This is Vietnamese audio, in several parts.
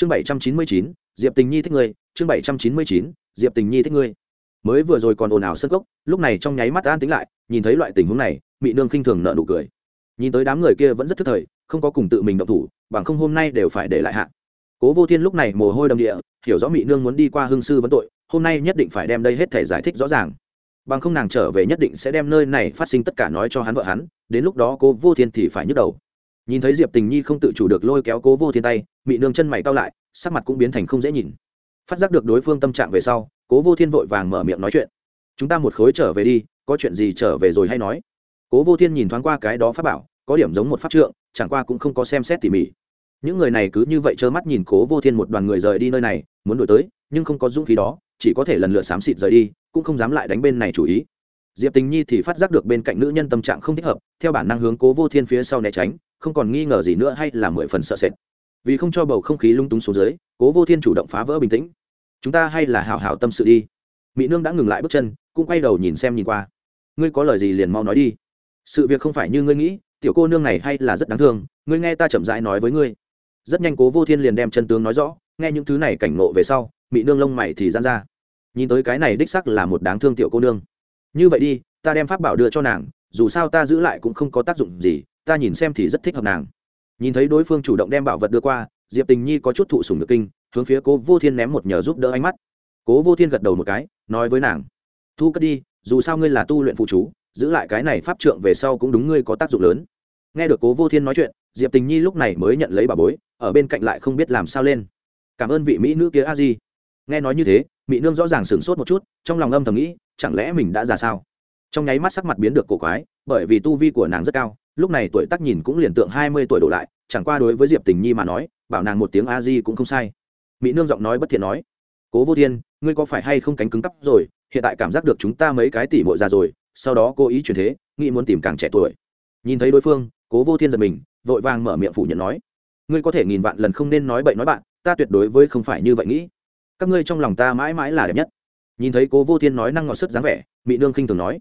chương bảy trăm chín mươi chín, diệp tình nhi thích ngươi. Chương bảy trăm chín mươi chín, diệp tình nhi thích ngươi. Mới vừa rồi còn ồn ào sân cốc, lúc này trong nháy mắt an tính lại, nhìn thấy loại tình huống này, Mị nương khinh thường nợ nụ cười. Nhìn tới đám người kia vẫn rất thức thời, không có cùng tự mình động thủ, bằng không hôm nay đều phải để lại hạ. Cố vô thiên lúc này mồ hôi đầm địa, hiểu rõ Mị nương muốn đi qua hương sư vấn tội, hôm nay nhất định phải đem đây hết thể giải thích rõ ràng. Bằng không nàng trở về nhất định sẽ đem nơi này phát sinh tất cả nói cho hắn vợ hắn, đến lúc đó cố vô thiên thì phải nhức đầu. Nhìn thấy diệp tình nhi không tự chủ được lôi kéo cố vô thiên tay mị nương chân mày cao lại, sắc mặt cũng biến thành không dễ nhìn. Phát giác được đối phương tâm trạng về sau, cố vô thiên vội vàng mở miệng nói chuyện. Chúng ta một khối trở về đi, có chuyện gì trở về rồi hay nói. Cố vô thiên nhìn thoáng qua cái đó pháp bảo, có điểm giống một pháp trượng, chẳng qua cũng không có xem xét tỉ mỉ. Những người này cứ như vậy trơ mắt nhìn cố vô thiên một đoàn người rời đi nơi này, muốn đổi tới, nhưng không có dũng khí đó, chỉ có thể lần lượt xám xịt rời đi, cũng không dám lại đánh bên này chủ ý. Diệp tình nhi thì phát giác được bên cạnh nữ nhân tâm trạng không thích hợp, theo bản năng hướng cố vô thiên phía sau né tránh, không còn nghi ngờ gì nữa hay là mười phần sợ sệt vì không cho bầu không khí lung túng xuống dưới, cố vô thiên chủ động phá vỡ bình tĩnh. Chúng ta hay là hảo hảo tâm sự đi. Mỹ nương đã ngừng lại bước chân, cũng quay đầu nhìn xem nhìn qua. Ngươi có lời gì liền mau nói đi. Sự việc không phải như ngươi nghĩ, tiểu cô nương này hay là rất đáng thương, ngươi nghe ta chậm rãi nói với ngươi. Rất nhanh cố vô thiên liền đem chân tướng nói rõ, nghe những thứ này cảnh ngộ về sau mỹ nương lông mày thì gian ra. Nhìn tới cái này đích sắc là một đáng thương tiểu cô nương. Như vậy đi, ta đem pháp bảo đưa cho nàng, dù sao ta giữ lại cũng không có tác dụng gì, ta nhìn xem thì rất thích hợp nàng nhìn thấy đối phương chủ động đem bảo vật đưa qua, diệp tình nhi có chút thụ sùng được kinh, hướng phía cố vô thiên ném một nhờ giúp đỡ ánh mắt. Cố vô thiên gật đầu một cái, nói với nàng, thu cất đi, dù sao ngươi là tu luyện phụ chú, giữ lại cái này pháp trượng về sau cũng đúng ngươi có tác dụng lớn. Nghe được cố vô thiên nói chuyện, diệp tình nhi lúc này mới nhận lấy bà bối, ở bên cạnh lại không biết làm sao lên. Cảm ơn vị mỹ nữ kia a di. Nghe nói như thế mỹ nương rõ ràng sửng sốt một chút, trong lòng âm thầm nghĩ, chẳng lẽ mình đã già sao? Trong nháy mắt sắc mặt biến được cổ quái, bởi vì tu vi của nàng rất cao lúc này tuổi tác nhìn cũng liền tượng hai mươi tuổi đổ lại, chẳng qua đối với diệp tình nhi mà nói, bảo nàng một tiếng a di cũng không sai. Mỹ nương giọng nói bất thiện nói, cố vô thiên, ngươi có phải hay không cánh cứng cắp rồi? Hiện tại cảm giác được chúng ta mấy cái tỷ mội già rồi, sau đó cố ý chuyển thế, nghĩ muốn tìm càng trẻ tuổi. Nhìn thấy đối phương, cố vô thiên giật mình, vội vàng mở miệng phủ nhận nói, ngươi có thể nghìn vạn lần không nên nói bậy nói bạn, ta tuyệt đối với không phải như vậy nghĩ. Các ngươi trong lòng ta mãi mãi là đẹp nhất. Nhìn thấy cố vô thiên nói năng ngọt sức dáng vẻ mỹ nương khinh thường nói,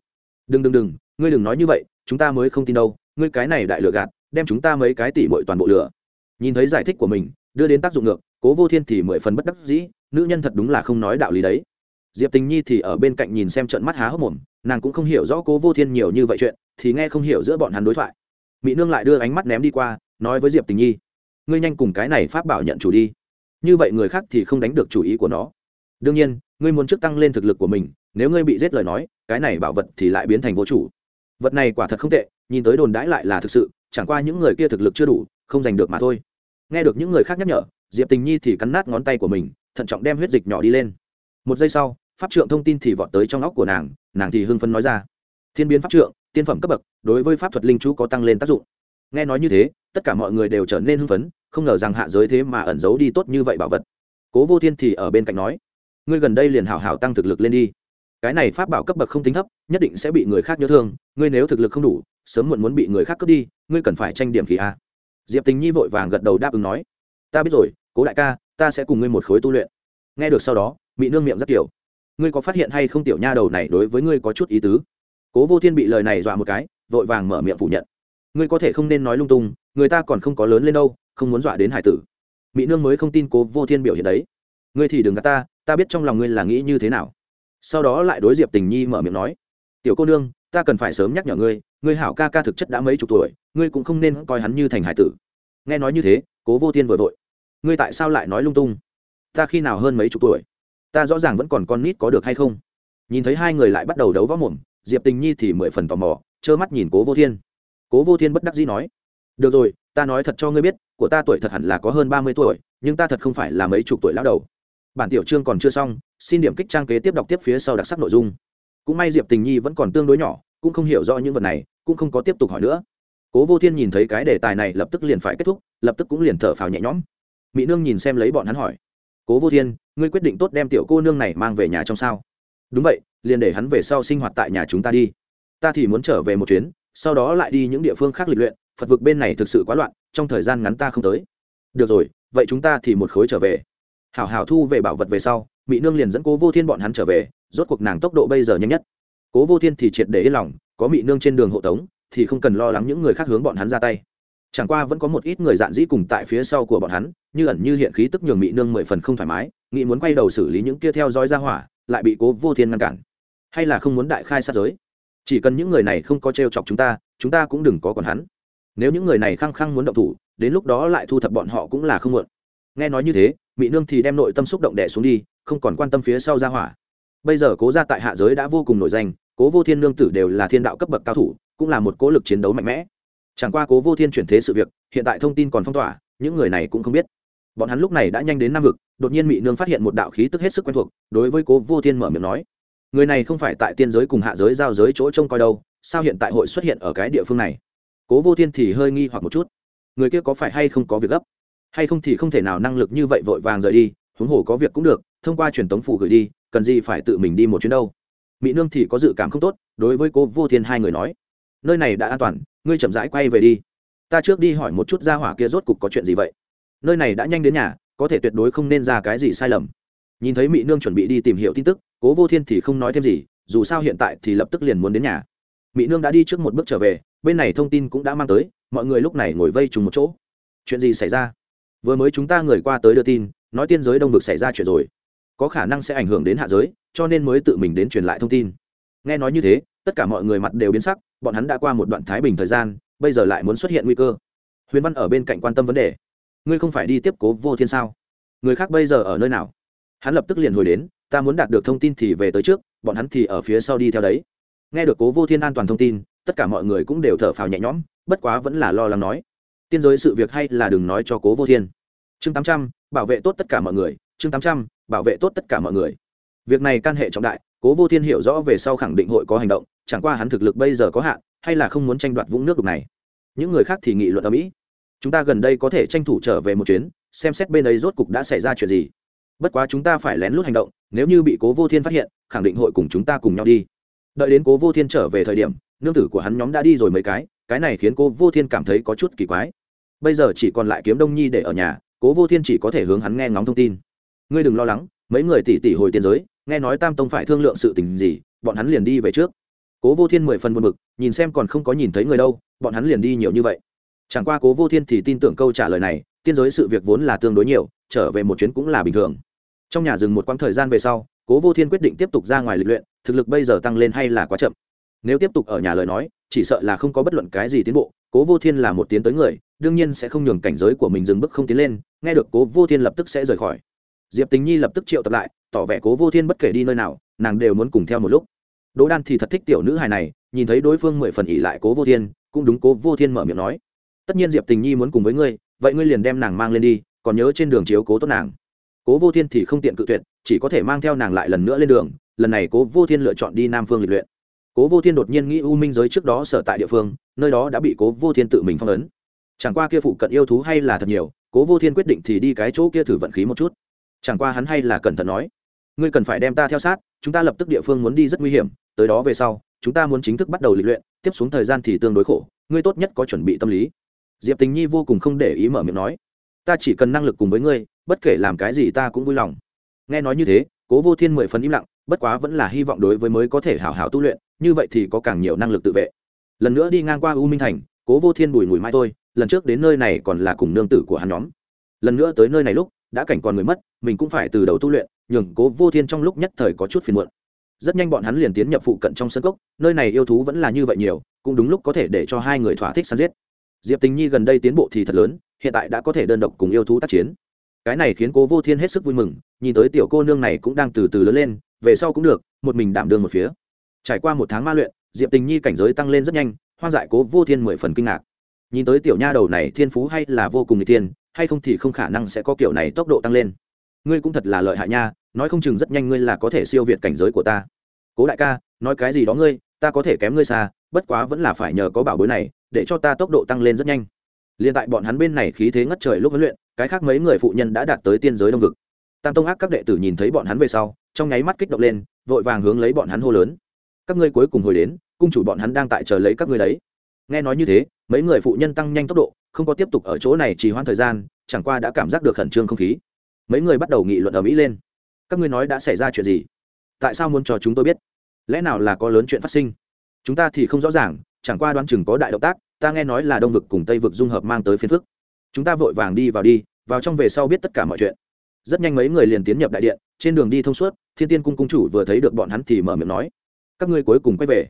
đừng đừng đừng, ngươi đừng nói như vậy, chúng ta mới không tin đâu ngươi cái này đại lựa gạt, đem chúng ta mấy cái tỷ bội toàn bộ lửa nhìn thấy giải thích của mình, đưa đến tác dụng ngược, cố vô thiên thì mười phần bất đắc dĩ, nữ nhân thật đúng là không nói đạo lý đấy. Diệp tình nhi thì ở bên cạnh nhìn xem trận mắt há hốc mồm, nàng cũng không hiểu rõ cố vô thiên nhiều như vậy chuyện, thì nghe không hiểu giữa bọn hắn đối thoại. Mỹ nương lại đưa ánh mắt ném đi qua, nói với diệp tình nhi, ngươi nhanh cùng cái này pháp bảo nhận chủ đi. Như vậy người khác thì không đánh được chủ ý của nó. Đương nhiên, ngươi muốn trước tăng lên thực lực của mình, nếu ngươi bị giết lời nói, cái này bảo vật thì lại biến thành vô chủ. Vật này quả thật không tệ nhìn tới đồn đãi lại là thực sự, chẳng qua những người kia thực lực chưa đủ, không giành được mà thôi. Nghe được những người khác nhắc nhở, diệp tình nhi thì cắn nát ngón tay của mình, thận trọng đem huyết dịch nhỏ đi lên. Một giây sau, pháp trượng thông tin thì vọt tới trong óc của nàng nàng thì hưng phấn nói ra. Thiên biến pháp trượng, tiên phẩm cấp bậc, đối với pháp thuật linh chú có tăng lên tác dụng. Nghe nói như thế, tất cả mọi người đều trở nên hưng phấn, không ngờ rằng hạ giới thế mà ẩn giấu đi tốt như vậy bảo vật. Cố vô thiên thì ở bên cạnh nói, ngươi gần đây liền hảo hảo tăng thực lực lên đi. Cái này pháp bảo cấp bậc không tính thấp, nhất định sẽ bị người khác nhớ thương, ngươi nếu thực lực không đủ sớm muộn muốn bị người khác cướp đi, ngươi cần phải tranh điểm khí a. Diệp tình nhi vội vàng gật đầu đáp ứng nói, ta biết rồi, cố đại ca, ta sẽ cùng ngươi một khối tu luyện. Nghe được sau đó bị nương miệng rất kiểu ngươi có phát hiện hay không tiểu nha đầu này đối với ngươi có chút ý tứ? Cố vô thiên bị lời này dọa một cái, vội vàng mở miệng phủ nhận, ngươi có thể không nên nói lung tung, người ta còn không có lớn lên đâu, không muốn dọa đến hải tử. Mỹ nương mới không tin cố vô thiên biểu hiện đấy, ngươi thì đừng gạt ta ta biết trong lòng ngươi là nghĩ như thế nào. Sau đó lại đối diệp tình nhi mở miệng nói, tiểu cô nương ta cần phải sớm nhắc nhở ngươi ngươi hảo ca ca thực chất đã mấy chục tuổi, ngươi cũng không nên coi hắn như thành hải tử. Nghe nói như thế, cố vô thiên vừa vội. Ngươi tại sao lại nói lung tung? Ta khi nào hơn mấy chục tuổi? Ta rõ ràng vẫn còn con nít có được hay không? Nhìn thấy hai người lại bắt đầu đấu võ mồm, diệp tình nhi thì mười phần tò mò, trơ mắt nhìn cố vô thiên. Cố vô thiên bất đắc dĩ nói, được rồi, ta nói thật cho ngươi biết, của ta tuổi thật hẳn là có hơn ba mươi tuổi, nhưng ta thật không phải là mấy chục tuổi lão đầu. Bản tiểu chương còn chưa xong, xin điểm kích trang kế tiếp đọc tiếp phía sau đặc sắc nội dung. Cũng may diệp tình nhi vẫn còn tương đối nhỏ cũng không hiểu rõ những vật này, cũng không có tiếp tục hỏi nữa. Cố vô thiên nhìn thấy cái đề tài này lập tức liền phải kết thúc, lập tức cũng liền thở phào nhẹ nhõm. Mỹ nương nhìn xem lấy bọn hắn hỏi, cố vô thiên, ngươi quyết định tốt đem tiểu cô nương này mang về nhà trong sao? Đúng vậy, liền để hắn về sau sinh hoạt tại nhà chúng ta đi. Ta thì muốn trở về một chuyến, sau đó lại đi những địa phương khác lịch luyện, phật vực bên này thực sự quá loạn, trong thời gian ngắn ta không tới. Được rồi, vậy chúng ta thì một khối trở về. Hảo hảo thu về bảo vật về sau mỹ nương liền dẫn cố vô thiên bọn hắn trở về, rốt cuộc nàng tốc độ bây giờ nhanh nhất cố vô thiên thì triệt để yên lòng, có Mị nương trên đường hộ tống, thì không cần lo lắng những người khác hướng bọn hắn ra tay. Chẳng qua vẫn có một ít người dạn dĩ cùng tại phía sau của bọn hắn, như ẩn như hiện khí tức nhường mị nương mười phần không thoải mái, nghĩ muốn quay đầu xử lý những kia theo dõi ra hỏa, lại bị cố vô thiên ngăn cản. Hay là không muốn đại khai sát giới? Chỉ cần những người này không có t chọc chúng ta chúng ta cũng đừng có còn hắn. Nếu những người này khăng khăng muốn động thủ, đến lúc đó lại thu thập bọn họ cũng là không muộn. Nghe nói như thế mỹ nương thì đem nội tâm xúc động đẻ xuống đi, không còn quan tâm phía sau ra hỏa. Bây giờ cố ra tại hạ giới đã vô cùng nổi danh cố vô thiên nương tử đều là thiên đạo cấp bậc cao thủ, cũng là một cố lực chiến đấu mạnh mẽ. Chẳng qua cố vô thiên chuyển thế sự việc, hiện tại thông tin còn phong tỏa, những người này cũng không biết. Bọn hắn lúc này đã nhanh đến nam vực, đột nhiên mỹ nương phát hiện một đạo khí tức hết sức quen thuộc, đối với cố vô thiên mở miệng nói, người này không phải tại tiên giới cùng hạ giới giao giới chỗ trông coi đâu, sao hiện tại hội xuất hiện ở cái địa phương này? Cố vô thiên thì hơi nghi hoặc một chút, người kia có phải hay không có việc gấp? Hay không thì không thể nào năng lực như vậy vội vàng rời đi, huống hồ có việc cũng được, thông qua truyền tống phủ gửi đi, cần gì phải tự mình đi một chuyến đâu? Mỹ nương thì có dự cảm không tốt, đối với cố vô thiên hai người nói. Nơi này đã an toàn, ngươi chậm rãi quay về đi. Ta trước đi hỏi một chút ra hỏa kia rốt cục có chuyện gì vậy. Nơi này đã nhanh đến nhà, có thể tuyệt đối không nên ra cái gì sai lầm. Nhìn thấy mỹ nương chuẩn bị đi tìm hiểu tin tức, cố vô thiên thì không nói thêm gì, dù sao hiện tại thì lập tức liền muốn đến nhà. Mỹ nương đã đi trước một bước trở về, bên này thông tin cũng đã mang tới, mọi người lúc này ngồi vây trùng một chỗ. Chuyện gì xảy ra? Vừa mới chúng ta người qua tới đưa tin, nói tiên giới đông vực xảy ra chuyện rồi có khả năng sẽ ảnh hưởng đến hạ giới, cho nên mới tự mình đến truyền lại thông tin. Nghe nói như thế, tất cả mọi người mặt đều biến sắc, bọn hắn đã qua một đoạn thái bình thời gian, bây giờ lại muốn xuất hiện nguy cơ. Huyền văn ở bên cạnh quan tâm vấn đề. Ngươi không phải đi tiếp cố vô thiên sao? Người khác bây giờ ở nơi nào? Hắn lập tức liền hồi đến, ta muốn đạt được thông tin thì về tới trước, bọn hắn thì ở phía sau đi theo đấy. Nghe được cố vô thiên an toàn thông tin, tất cả mọi người cũng đều thở phào nhẹ nhõm, bất quá vẫn là lo lắng nói. Tiên giới sự việc hay là đừng nói cho cố vô thiên. Chương tám trăm, bảo vệ tốt tất cả mọi người chương tám trăm, bảo vệ tốt tất cả mọi người. Việc này can hệ trọng đại, cố vô thiên hiểu rõ về sau khẳng định hội có hành động, chẳng qua hắn thực lực bây giờ có hạn, hay là không muốn tranh đoạt vũng nước đục này. Những người khác thì nghị luận ở mỹ. Chúng ta gần đây có thể tranh thủ trở về một chuyến, xem xét bên ấy rốt cục đã xảy ra chuyện gì. Bất quá chúng ta phải lén lút hành động, nếu như bị cố vô thiên phát hiện, khẳng định hội cùng chúng ta cùng nhau đi. Đợi đến cố vô thiên trở về thời điểm, nương tử của hắn nhóm đã đi rồi mấy cái cái này khiến cố vô thiên cảm thấy có chút kỳ quái. Bây giờ chỉ còn lại kiếm đông nhi để ở nhà, cố vô thiên chỉ có thể hướng hắn nghe ngóng thông tin ngươi đừng lo lắng, mấy người tỷ tỷ hồi tiên giới, nghe nói tam tông phải thương lượng sự tình gì, bọn hắn liền đi về trước. Cố vô thiên mười phần buồn bực, nhìn xem còn không có nhìn thấy người đâu, bọn hắn liền đi nhiều như vậy. Chẳng qua cố vô thiên thì tin tưởng câu trả lời này, tiên giới sự việc vốn là tương đối nhiều, trở về một chuyến cũng là bình thường. Trong nhà dừng một quãng thời gian về sau, cố vô thiên quyết định tiếp tục ra ngoài lịch luyện, thực lực bây giờ tăng lên hay là quá chậm. Nếu tiếp tục ở nhà lời nói, chỉ sợ là không có bất luận cái gì tiến bộ, cố vô thiên là một tiến tới người, đương nhiên sẽ không nhường cảnh giới của mình dừng bước không tiến lên, nghe được cố vô thiên lập tức sẽ rời khỏi diệp tình nhi lập tức triệu tập lại, tỏ vẻ cố vô thiên bất kể đi nơi nào, nàng đều muốn cùng theo một lúc. Đỗ đan thì thật thích tiểu nữ hài này, nhìn thấy đối phương mười phần ỉ lại cố vô thiên, cũng đúng cố vô thiên mở miệng nói. Tất nhiên diệp tình nhi muốn cùng với ngươi, vậy ngươi liền đem nàng mang lên đi, còn nhớ trên đường chiếu cố tốt nàng. Cố vô thiên thì không tiện cự tuyệt, chỉ có thể mang theo nàng lại lần nữa lên đường, lần này cố vô thiên lựa chọn đi nam phương lịch luyện. Cố vô thiên đột nhiên nghĩ u minh giới trước đó sở tại địa phương, nơi đó đã bị cố vô thiên tự mình phong ấn. Chẳng qua kia phụ cận yêu thú hay là thật nhiều, cố vô thiên quyết định thì đi cái chỗ kia thử vận khí một chút chẳng qua hắn hay là cẩn thận nói, ngươi cần phải đem ta theo sát, chúng ta lập tức địa phương muốn đi rất nguy hiểm, tới đó về sau, chúng ta muốn chính thức bắt đầu lịch luyện, tiếp xuống thời gian thì tương đối khổ, ngươi tốt nhất có chuẩn bị tâm lý. Diệp tình nhi vô cùng không để ý mở miệng nói, ta chỉ cần năng lực cùng với ngươi, bất kể làm cái gì ta cũng vui lòng. Nghe nói như thế, cố vô thiên mười phần im lặng, bất quá vẫn là hy vọng đối với mới có thể hảo hảo tu luyện, như vậy thì có càng nhiều năng lực tự vệ. Lần nữa đi ngang qua u minh thành, cố vô thiên bùi mùi mai thôi, lần trước đến nơi này còn là cùng nương tử của hắn nhóm. Lần nữa tới nơi này lúc đã cảnh còn người mất, mình cũng phải từ đầu tu luyện, nhường cố vô thiên trong lúc nhất thời có chút phiền muộn. Rất nhanh bọn hắn liền tiến nhập phụ cận trong sân cốc, nơi này yêu thú vẫn là như vậy nhiều, cũng đúng lúc có thể để cho hai người thỏa thích săn giết. Diệp tình nhi gần đây tiến bộ thì thật lớn, hiện tại đã có thể đơn độc cùng yêu thú tác chiến. Cái này khiến cố vô thiên hết sức vui mừng, nhìn tới tiểu cô nương này cũng đang từ từ lớn lên, về sau cũng được, một mình đảm đương một phía. Trải qua một tháng ma luyện, diệp tình nhi cảnh giới tăng lên rất nhanh, hoang dại cố vô thiên mười phần kinh ngạc. Nhìn tới tiểu nha đầu này thiên phú hay là vô cùng n g thiên hay không thì không khả năng sẽ có kiểu này tốc độ tăng lên. Ngươi cũng thật là lợi hại nha, nói không chừng rất nhanh ngươi là có thể siêu việt cảnh giới của ta. Cố đại ca, nói cái gì đó ngươi, ta có thể kém ngươi xa, bất quá vẫn là phải nhờ có bảo bối này, để cho ta tốc độ tăng lên rất nhanh. Liền tại bọn hắn bên này khí thế ngất trời lúc huấn luyện, cái khác mấy người phụ nhân đã đạt tới tiên giới đông vực. Tam tông ác các đệ tử nhìn thấy bọn hắn về sau, trong nháy mắt kích động lên, vội vàng hướng lấy bọn hắn hô lớn. Các ngươi cuối cùng hồi đến, cung chủ bọn hắn đang tại chờ lấy các ngươi đấy. Nghe nói như thế, mấy người phụ nhân tăng nhanh tốc độ không có tiếp tục ở chỗ này trì hoãn thời gian, chẳng qua đã cảm giác được khẩn trương không khí. Mấy người bắt đầu nghị luận ở mỹ lên. Các ngươi nói đã xảy ra chuyện gì? Tại sao muốn cho chúng tôi biết? Lẽ nào là có lớn chuyện phát sinh? Chúng ta thì không rõ ràng, chẳng qua đoán chừng có đại động tác, ta nghe nói là đông vực cùng tây vực dung hợp mang tới phiên phức. Chúng ta vội vàng đi vào đi, vào trong về sau biết tất cả mọi chuyện. Rất nhanh mấy người liền tiến nhập đại điện, trên đường đi thông suốt, thiên tiên cung cung chủ vừa thấy được bọn hắn thì mở miệng nói, các ngươi cuối cùng quay về.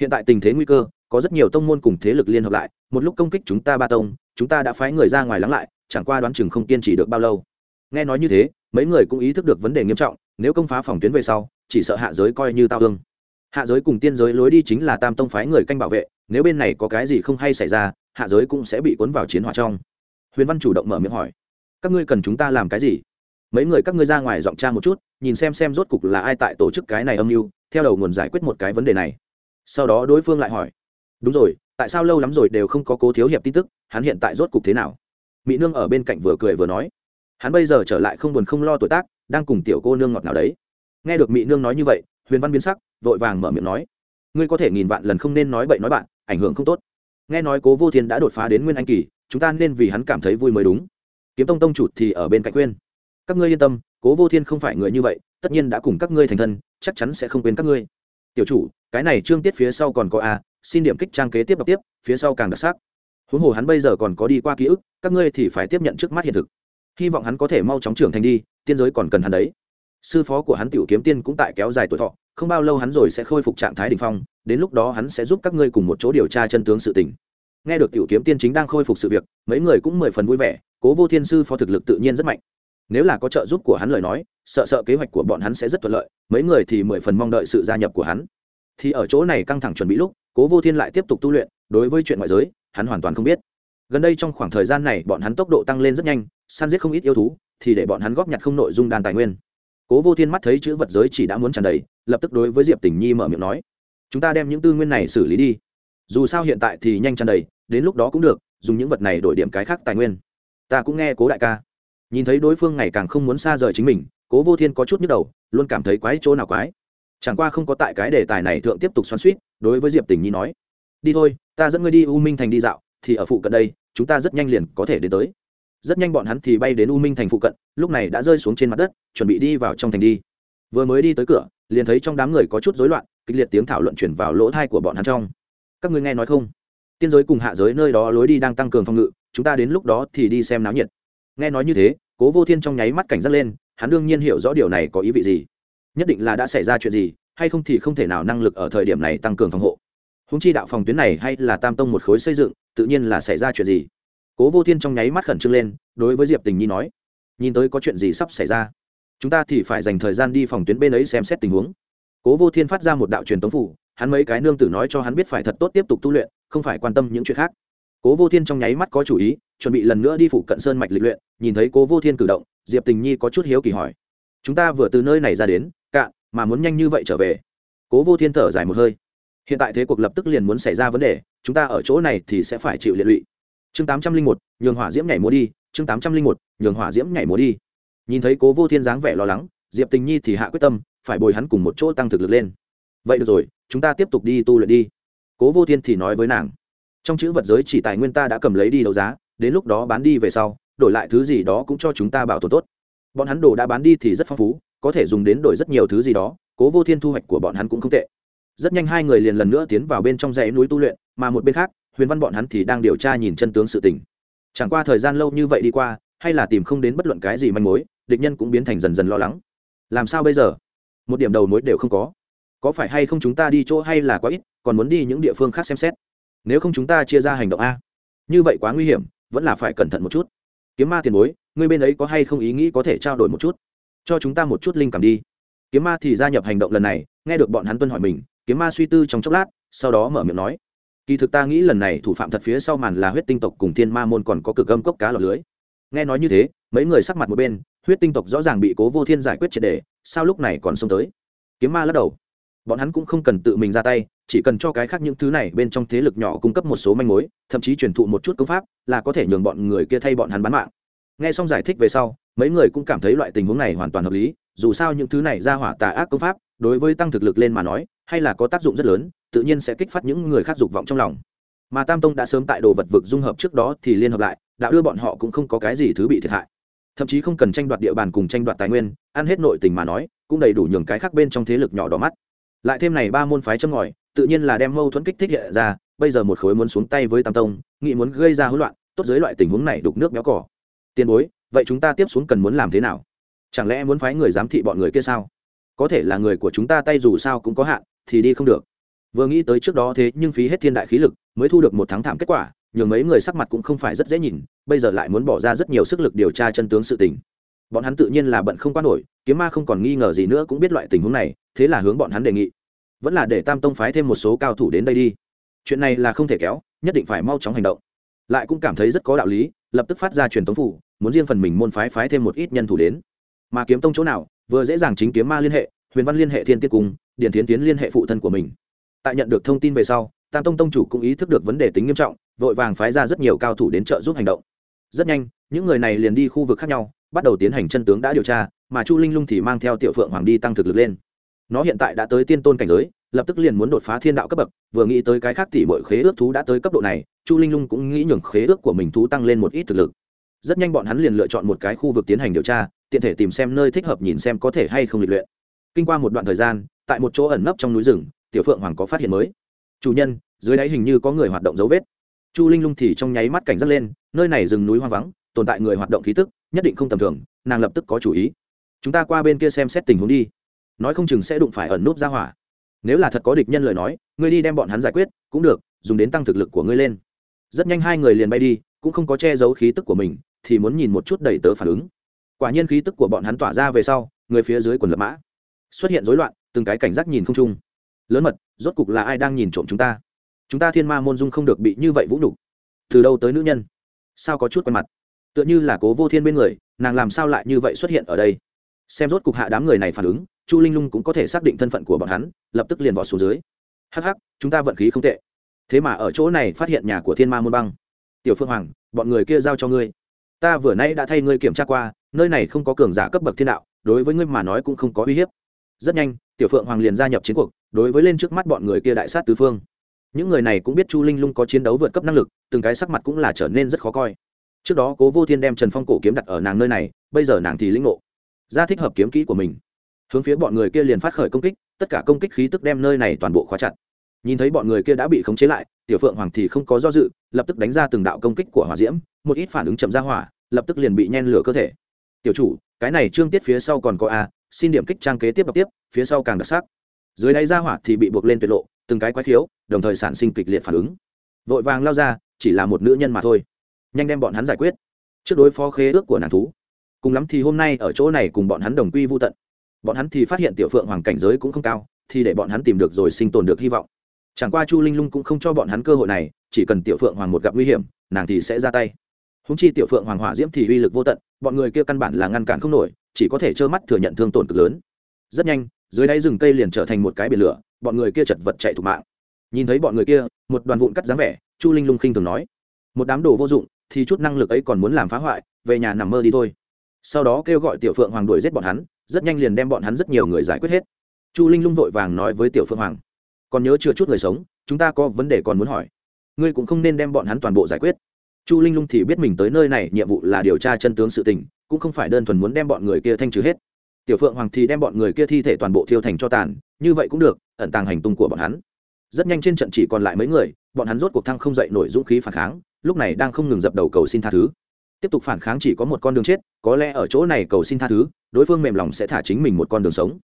Hiện tại tình thế nguy cơ, có rất nhiều tông môn cùng thế lực liên hợp lại, một lúc công kích chúng ta ba tông chúng ta đã phái người ra ngoài lắng lại, chẳng qua đoán chừng không kiên trì được bao lâu. Nghe nói như thế, mấy người cũng ý thức được vấn đề nghiêm trọng, nếu công phá phòng tuyến về sau, chỉ sợ hạ giới coi như tao hương hạ giới cùng tiên giới lối đi chính là tam tông phái người canh bảo vệ, nếu bên này có cái gì không hay xảy ra, hạ giới cũng sẽ bị cuốn vào chiến hỏa trong. Huyền văn chủ động mở miệng hỏi, các ngươi cần chúng ta làm cái gì? Mấy người các ngươi ra ngoài giọng tra một chút, nhìn xem xem rốt cục là ai tại tổ chức cái này âm mưu, theo đầu nguồn giải quyết một cái vấn đề này. Sau đó đối phương lại hỏi, đúng rồi, tại sao lâu lắm rồi đều không có cố thiếu hiệp tin tức? Hắn hiện tại rốt cục thế nào? Mỹ nương ở bên cạnh vừa cười vừa nói, hắn bây giờ trở lại không buồn không lo tuổi tác, đang cùng tiểu cô nương ngọt nào đấy. Nghe được mỹ nương nói như vậy, huyền văn biến sắc, vội vàng mở miệng nói, ngươi có thể nghìn vạn lần không nên nói bậy nói bạn, ảnh hưởng không tốt. Nghe nói cố vô thiên đã đột phá đến nguyên anh kỳ, chúng ta nên vì hắn cảm thấy vui mới đúng. Kiếm tông tông chủ thì ở bên cạnh khuyên, các ngươi yên tâm, cố vô thiên không phải người như vậy, tất nhiên đã cùng các ngươi thành thân, chắc chắn sẽ không quên các ngươi. Tiểu chủ, cái này trương tiết phía sau còn có a, xin điểm kích trang kế tiếp đọc tiếp, phía sau càng đặc sắc huống hồ hắn bây giờ còn có đi qua ký ức, các ngươi thì phải tiếp nhận trước mắt hiện thực. Hy vọng hắn có thể mau chóng trưởng thành đi, tiên giới còn cần hắn đấy. Sư phó của hắn tiểu kiếm tiên cũng tại kéo dài tuổi thọ, không bao lâu hắn rồi sẽ khôi phục trạng thái đ ỉ n h phong, đến lúc đó hắn sẽ giúp các ngươi cùng một chỗ điều tra chân tướng sự tình. Nghe được tiểu kiếm tiên chính đang khôi phục sự việc, mấy người cũng mười phần vui vẻ, cố vô thiên sư phó thực lực tự nhiên rất mạnh. Nếu là có trợ giúp của hắn lời nói, sợ sợ kế hoạch của bọn hắn sẽ rất thuận lợi, mấy người thì mười phần mong đợi sự gia nhập của hắn. Thì ở chỗ này căng thẳng chuẩn bị lúc, cố vô thiên lại tiếp tục tu luyện, đối với chuyện ngoại giới hắn hoàn toàn không biết. Gần đây trong khoảng thời gian này, bọn hắn tốc độ tăng lên rất nhanh, săn giết không ít yêu thú, thì để bọn hắn góp nhặt không nội dung đàn tài nguyên. Cố vô thiên mắt thấy chữ vật giới chỉ đã muốn tràn đầy, lập tức đối với diệp tình nhi mở miệng nói, chúng ta đem những tư nguyên này xử lý đi. Dù sao hiện tại thì nhanh tràn đầy, đến lúc đó cũng được, dùng những vật này đổi điểm cái khác tài nguyên. Ta cũng nghe cố đại ca. Nhìn thấy đối phương ngày càng không muốn xa rời chính mình, cố vô thiên có chút nhức đầu, luôn cảm thấy quái chỗ nào quái. Chẳng qua không có tại cái đề tài này thượng tiếp tục xoắn suýt, đối với diệp tình nhi nói đi thôi, ta dẫn ngươi đi u minh thành đi dạo, thì ở phụ cận đây, chúng ta rất nhanh liền có thể đến tới. Rất nhanh bọn hắn thì bay đến u minh thành phụ cận, lúc này đã rơi xuống trên mặt đất, chuẩn bị đi vào trong thành đi. Vừa mới đi tới cửa, liền thấy trong đám người có chút rối loạn, kịch liệt tiếng thảo luận chuyển vào lỗ thai của bọn hắn trong. Các ngươi nghe nói không? Tiên giới cùng hạ giới nơi đó lối đi đang tăng cường phòng ngự, chúng ta đến lúc đó thì đi xem náo nhiệt. Nghe nói như thế, cố vô thiên trong nháy mắt cảnh giác lên, hắn đương nhiên hiểu rõ điều này có ý vị gì. Nhất định là đã xảy ra chuyện gì, hay không thì không thể nào năng lực ở thời điểm này tăng cường phòng hộ húng chi đạo phòng tuyến này hay là tam tông một khối xây dựng, tự nhiên là xảy ra chuyện gì? Cố vô thiên trong nháy mắt khẩn trương lên, đối với diệp tình nhi nói, nhìn tới có chuyện gì sắp xảy ra, chúng ta thì phải dành thời gian đi phòng tuyến bên ấy xem xét tình huống. Cố vô thiên phát ra một đạo truyền tống phủ, hắn mấy cái nương tử nói cho hắn biết phải thật tốt tiếp tục tu luyện, không phải quan tâm những chuyện khác. Cố vô thiên trong nháy mắt có chủ ý, chuẩn bị lần nữa đi phụ cận sơn mạch lịch luyện, nhìn thấy cố vô thiên cử động, diệp tình nhi có chút hiếu kỳ hỏi, chúng ta vừa từ nơi này ra đến, cạn, mà muốn nhanh như vậy trở về? Cố vô thiên thở dài một hơi hiện tại thế cuộc lập tức liền muốn xảy ra vấn đề, chúng ta ở chỗ này thì sẽ phải chịu liệt lụy. Chương tám trăm linh một, nhường hỏa diễm nhảy múa đi, chương tám trăm linh một, nhường hỏa diễm nhảy múa đi. Nhìn thấy cố vô thiên dáng vẻ lo lắng, diệp tình nhi thì hạ quyết tâm, phải bồi hắn cùng một chỗ tăng thực lực lên. Vậy được rồi, chúng ta tiếp tục đi tu luyện đi. Cố vô thiên thì nói với nàng. Trong chữ vật giới chỉ tài nguyên ta đã cầm lấy đi đấu giá, đến lúc đó bán đi về sau, đổi lại thứ gì đó cũng cho chúng ta bảo tồn tốt. Bọn hắn đồ đã bán đi thì rất phong phú, có thể dùng đến đổi rất nhiều thứ gì đó, cố vô thiên thu hoạch của bọn hắn cũng không tệ rất nhanh hai người liền lần nữa tiến vào bên trong dãy núi tu luyện, mà một bên khác, huyền văn bọn hắn thì đang điều tra nhìn chân tướng sự tình. Chẳng qua thời gian lâu như vậy đi qua, hay là tìm không đến bất luận cái gì manh mối, địch nhân cũng biến thành dần dần lo lắng. Làm sao bây giờ? Một điểm đầu mối đều không có. Có phải hay không chúng ta đi chỗ hay là quá ít, còn muốn đi những địa phương khác xem xét? Nếu không chúng ta chia ra hành động a. Như vậy quá nguy hiểm, vẫn là phải cẩn thận một chút. Kiếm ma tiền bối người bên ấy có hay không ý nghĩ có thể trao đổi một chút? Cho chúng ta một chút linh cảm đi. Kiếm ma thì gia nhập hành động lần này, nghe được bọn hắn tuân hỏi mình kiếm ma suy tư trong chốc lát, sau đó mở miệng nói, kỳ thực ta nghĩ lần này thủ phạm thật phía sau màn là huyết tinh tộc cùng thiên ma môn còn có cực âm cốc cá lọc lưới. Nghe nói như thế, mấy người sắc mặt một bên, huyết tinh tộc rõ ràng bị cố vô thiên giải quyết triệt đề, sao lúc này còn xông tới? Kiếm ma lắc đầu. Bọn hắn cũng không cần tự mình ra tay, chỉ cần cho cái khác những thứ này bên trong thế lực nhỏ cung cấp một số manh mối, thậm chí truyền thụ một chút công pháp, là có thể nhường bọn người kia thay bọn hắn bán mạng. Nghe xong giải thích về sau, mấy người cũng cảm thấy loại tình huống này hoàn toàn hợp lý, dù sao những thứ này ra hỏa tà ác công pháp, đối với tăng thực lực lên mà nói hay là có tác dụng rất lớn, tự nhiên sẽ kích phát những người khác dục vọng trong lòng. Mà tam tông đã sớm tại đồ vật vực dung hợp trước đó thì liên hợp lại, đã đưa bọn họ cũng không có cái gì thứ bị thiệt hại. Thậm chí không cần tranh đoạt địa bàn cùng tranh đoạt tài nguyên, ăn hết nội tình mà nói, cũng đầy đủ nhường cái khác bên trong thế lực nhỏ đỏ mắt. Lại thêm này ba môn phái châm ngòi, tự nhiên là đem mâu thuẫn kích thích hiện ra, bây giờ một khối muốn xuống tay với tam tông, nghĩ muốn gây ra hỗn loạn, tốt dưới loại tình huống này đục nước béo cỏ. Tiền bối, vậy chúng ta tiếp xuống cần muốn làm thế nào? Chẳng lẽ muốn phái người giám thị bọn người kia sao? Có thể là người của chúng ta tay dù sao cũng có hạn thì đi không được. Vừa nghĩ tới trước đó thế nhưng phí hết thiên đại khí lực, mới thu được một thắng thảm kết quả, nhường mấy người sắc mặt cũng không phải rất dễ nhìn, bây giờ lại muốn bỏ ra rất nhiều sức lực điều tra chân tướng sự tình. Bọn hắn tự nhiên là bận không quan nổi, kiếm ma không còn nghi ngờ gì nữa cũng biết loại tình huống này, thế là hướng bọn hắn đề nghị. Vẫn là để tam tông phái thêm một số cao thủ đến đây đi. Chuyện này là không thể kéo, nhất định phải mau chóng hành động. Lại cũng cảm thấy rất có đạo lý, lập tức phát ra truyền tống phủ, muốn riêng phần mình môn phái phái thêm một ít nhân thủ đến. Mà kiếm tông chỗ nào, vừa dễ dàng chính kiếm ma liên hệ huyền văn liên hệ thiên tiết cung điển tiến tiến liên hệ phụ thân của mình. Tại nhận được thông tin về sau, tam tông tông chủ cũng ý thức được vấn đề tính nghiêm trọng, vội vàng phái ra rất nhiều cao thủ đến trợ giúp hành động. Rất nhanh, những người này liền đi khu vực khác nhau, bắt đầu tiến hành chân tướng đã điều tra, mà chu linh lung thì mang theo tiểu phượng hoàng đi tăng thực lực lên. Nó hiện tại đã tới tiên tôn cảnh giới, lập tức liền muốn đột phá thiên đạo cấp bậc, vừa nghĩ tới cái khác thì mọi khế ước thú đã tới cấp độ này, chu linh lung cũng nghĩ nhường khế ước của mình thú tăng lên một ít thực lực. Rất nhanh bọn hắn liền lựa chọn một cái khu vực tiến hành điều tra, tiện thể tìm xem nơi thích hợp nhìn xem có thể hay không lịch luyện kinh qua một đoạn thời gian, tại một chỗ ẩn nấp trong núi rừng, tiểu phượng hoàng có phát hiện mới. Chủ nhân, dưới đáy hình như có người hoạt động dấu vết. Chu linh lung thì trong nháy mắt cảnh giác lên, nơi này rừng núi hoang vắng, tồn tại người hoạt động khí tức, nhất định không tầm thường, nàng lập tức có chủ ý. Chúng ta qua bên kia xem xét tình huống đi. Nói không chừng sẽ đụng phải ẩn núp ra hỏa. Nếu là thật có địch nhân lời nói, ngươi đi đem bọn hắn giải quyết, cũng được, dùng đến tăng thực lực của ngươi lên. Rất nhanh hai người liền bay đi, cũng không có che giấu khí tức của mình, thì muốn nhìn một chút đầy tớ phản ứng. Quả nhiên khí tức của bọn hắn tỏa ra về sau, người phía dưới quần lập mã xuất hiện rối loạn, từng cái cảnh giác nhìn không chung. Lớn mật, rốt cục là ai đang nhìn trộm chúng ta? Chúng ta thiên ma môn dung không được bị như vậy vũ nhục. Từ đâu tới nữ nhân? Sao có chút quen mặt? Tựa như là cố vô thiên bên người, nàng làm sao lại như vậy xuất hiện ở đây? Xem rốt cục hạ đám người này phản ứng, chu linh lung cũng có thể xác định thân phận của bọn hắn, lập tức liền vọt xuống dưới. Hắc hắc, chúng ta vận khí không tệ. Thế mà ở chỗ này phát hiện nhà của thiên ma môn băng. Tiểu phương hoàng, bọn người kia giao cho ngươi. Ta vừa nay đã thay ngươi kiểm tra qua, nơi này không có cường giả cấp bậc thiên đạo, đối với ngươi mà nói cũng không có uy hiếp rất nhanh, tiểu phượng hoàng liền gia nhập chiến cuộc, đối với lên trước mắt bọn người kia đại sát tứ phương. Những người này cũng biết chu linh lung có chiến đấu vượt cấp năng lực, từng cái sắc mặt cũng là trở nên rất khó coi. Trước đó cố vô thiên đem trần phong cổ kiếm đặt ở nàng nơi này, bây giờ nàng thì linh ngộ. Ra thích hợp kiếm kỹ của mình. Hướng phía bọn người kia liền phát khởi công kích, tất cả công kích khí tức đem nơi này toàn bộ khóa chặt. Nhìn thấy bọn người kia đã bị khống chế lại, tiểu phượng hoàng thì không có do dự, lập tức đánh ra từng đạo công kích của hỏa diễm, một ít phản ứng chậm ra hỏa, lập tức liền bị nhen lửa cơ thể. Tiểu chủ, cái này trương tiết phía sau còn có a xin điểm kích trang kế tiếp đọc tiếp, phía sau càng đặc sắc. Dưới đáy ra hỏa thì bị buộc lên tuyệt lộ, từng cái quái khiếu, đồng thời sản sinh kịch liệt phản ứng. Vội vàng lao ra, chỉ là một nữ nhân mà thôi. Nhanh đem bọn hắn giải quyết. Trước đối phó khế ước của nàng thú. Cùng lắm thì hôm nay ở chỗ này cùng bọn hắn đồng quy vô tận. Bọn hắn thì phát hiện tiểu phượng hoàng cảnh giới cũng không cao, thì để bọn hắn tìm được rồi sinh tồn được hy vọng. Chẳng qua chu linh lung cũng không cho bọn hắn cơ hội này, chỉ cần tiểu phượng hoàng một gặp nguy hiểm, nàng thì sẽ ra tay. Húng chi tiểu phượng hoàng hỏa diễm thì uy lực vô tận, bọn người kia căn bản là ngăn cản không nổi chỉ có thể trơ mắt thừa nhận thương tổn cực lớn. Rất nhanh, dưới đáy rừng cây liền trở thành một cái biển lửa, bọn người kia chật vật chạy thục mạng. Nhìn thấy bọn người kia, một đoàn vụn cắt dáng vẻ, chu linh lung khinh thường nói, một đám đồ vô dụng, thì chút năng lực ấy còn muốn làm phá hoại, về nhà nằm mơ đi thôi. Sau đó kêu gọi tiểu phượng hoàng đuổi giết bọn hắn, rất nhanh liền đem bọn hắn rất nhiều người giải quyết hết. Chu linh lung vội vàng nói với tiểu phượng hoàng, còn nhớ chưa chút người sống, chúng ta có vấn đề còn muốn hỏi. Ngươi cũng không nên đem bọn hắn toàn bộ giải quyết. Chu linh lung thì biết mình tới nơi này, nhiệm vụ là điều tra chân tướng sự tình cũng không phải đơn thuần muốn đem bọn người kia thanh trừ hết. Tiểu phượng hoàng thì đem bọn người kia thi thể toàn bộ thiêu thành cho tàn, như vậy cũng được, ẩn tàng hành tung của bọn hắn. Rất nhanh trên trận chỉ còn lại mấy người, bọn hắn rốt cuộc thăng không dậy nổi dũng khí phản kháng, lúc này đang không ngừng dập đầu cầu xin tha thứ. Tiếp tục phản kháng chỉ có một con đường chết, có lẽ ở chỗ này cầu xin tha thứ, đối phương mềm lòng sẽ thả chính mình một con đường sống.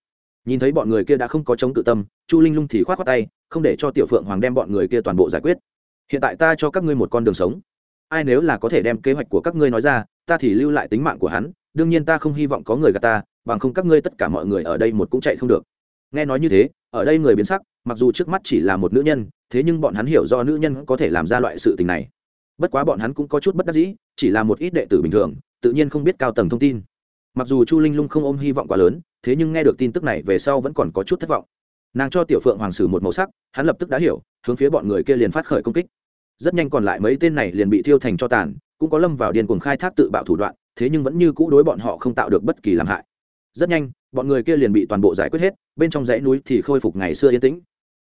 Nhìn thấy bọn người kia đã không có chống tự tâm, chu linh lung thì k h o á t khoác tay, không để cho tiểu phượng hoàng đem bọn người kia toàn bộ giải quyết. Hiện tại ta cho các ngươi một con đường sống ai nếu là có thể đem kế hoạch của các ngươi nói ra, ta thì lưu lại tính mạng của hắn, đương nhiên ta không hy vọng có người gạt ta, bằng không các ngươi tất cả mọi người ở đây một cũng chạy không được. Nghe nói như thế, ở đây người biến sắc, mặc dù trước mắt chỉ là một nữ nhân, thế nhưng bọn hắn hiểu do nữ nhân có thể làm ra loại sự tình này. Bất quá bọn hắn cũng có chút bất đắc dĩ, chỉ là một ít đệ tử bình thường, tự nhiên không biết cao tầng thông tin. Mặc dù chu linh lung không ôm hy vọng quá lớn, thế nhưng nghe được tin tức này về sau vẫn còn có chút thất vọng. Nàng cho tiểu phượng hoàng sử một màu sắc, hắn lập tức đã hiểu, hướng phía bọn người kia liền phát khởi công kích rất nhanh còn lại mấy tên này liền bị thiêu thành cho tàn, cũng có lâm vào điền cuồng khai thác tự bạo thủ đoạn, thế nhưng vẫn như cũ đối bọn họ không tạo được bất kỳ làm hại. Rất nhanh, bọn người kia liền bị toàn bộ giải quyết hết, bên trong dãy núi thì khôi phục ngày xưa yên tĩnh.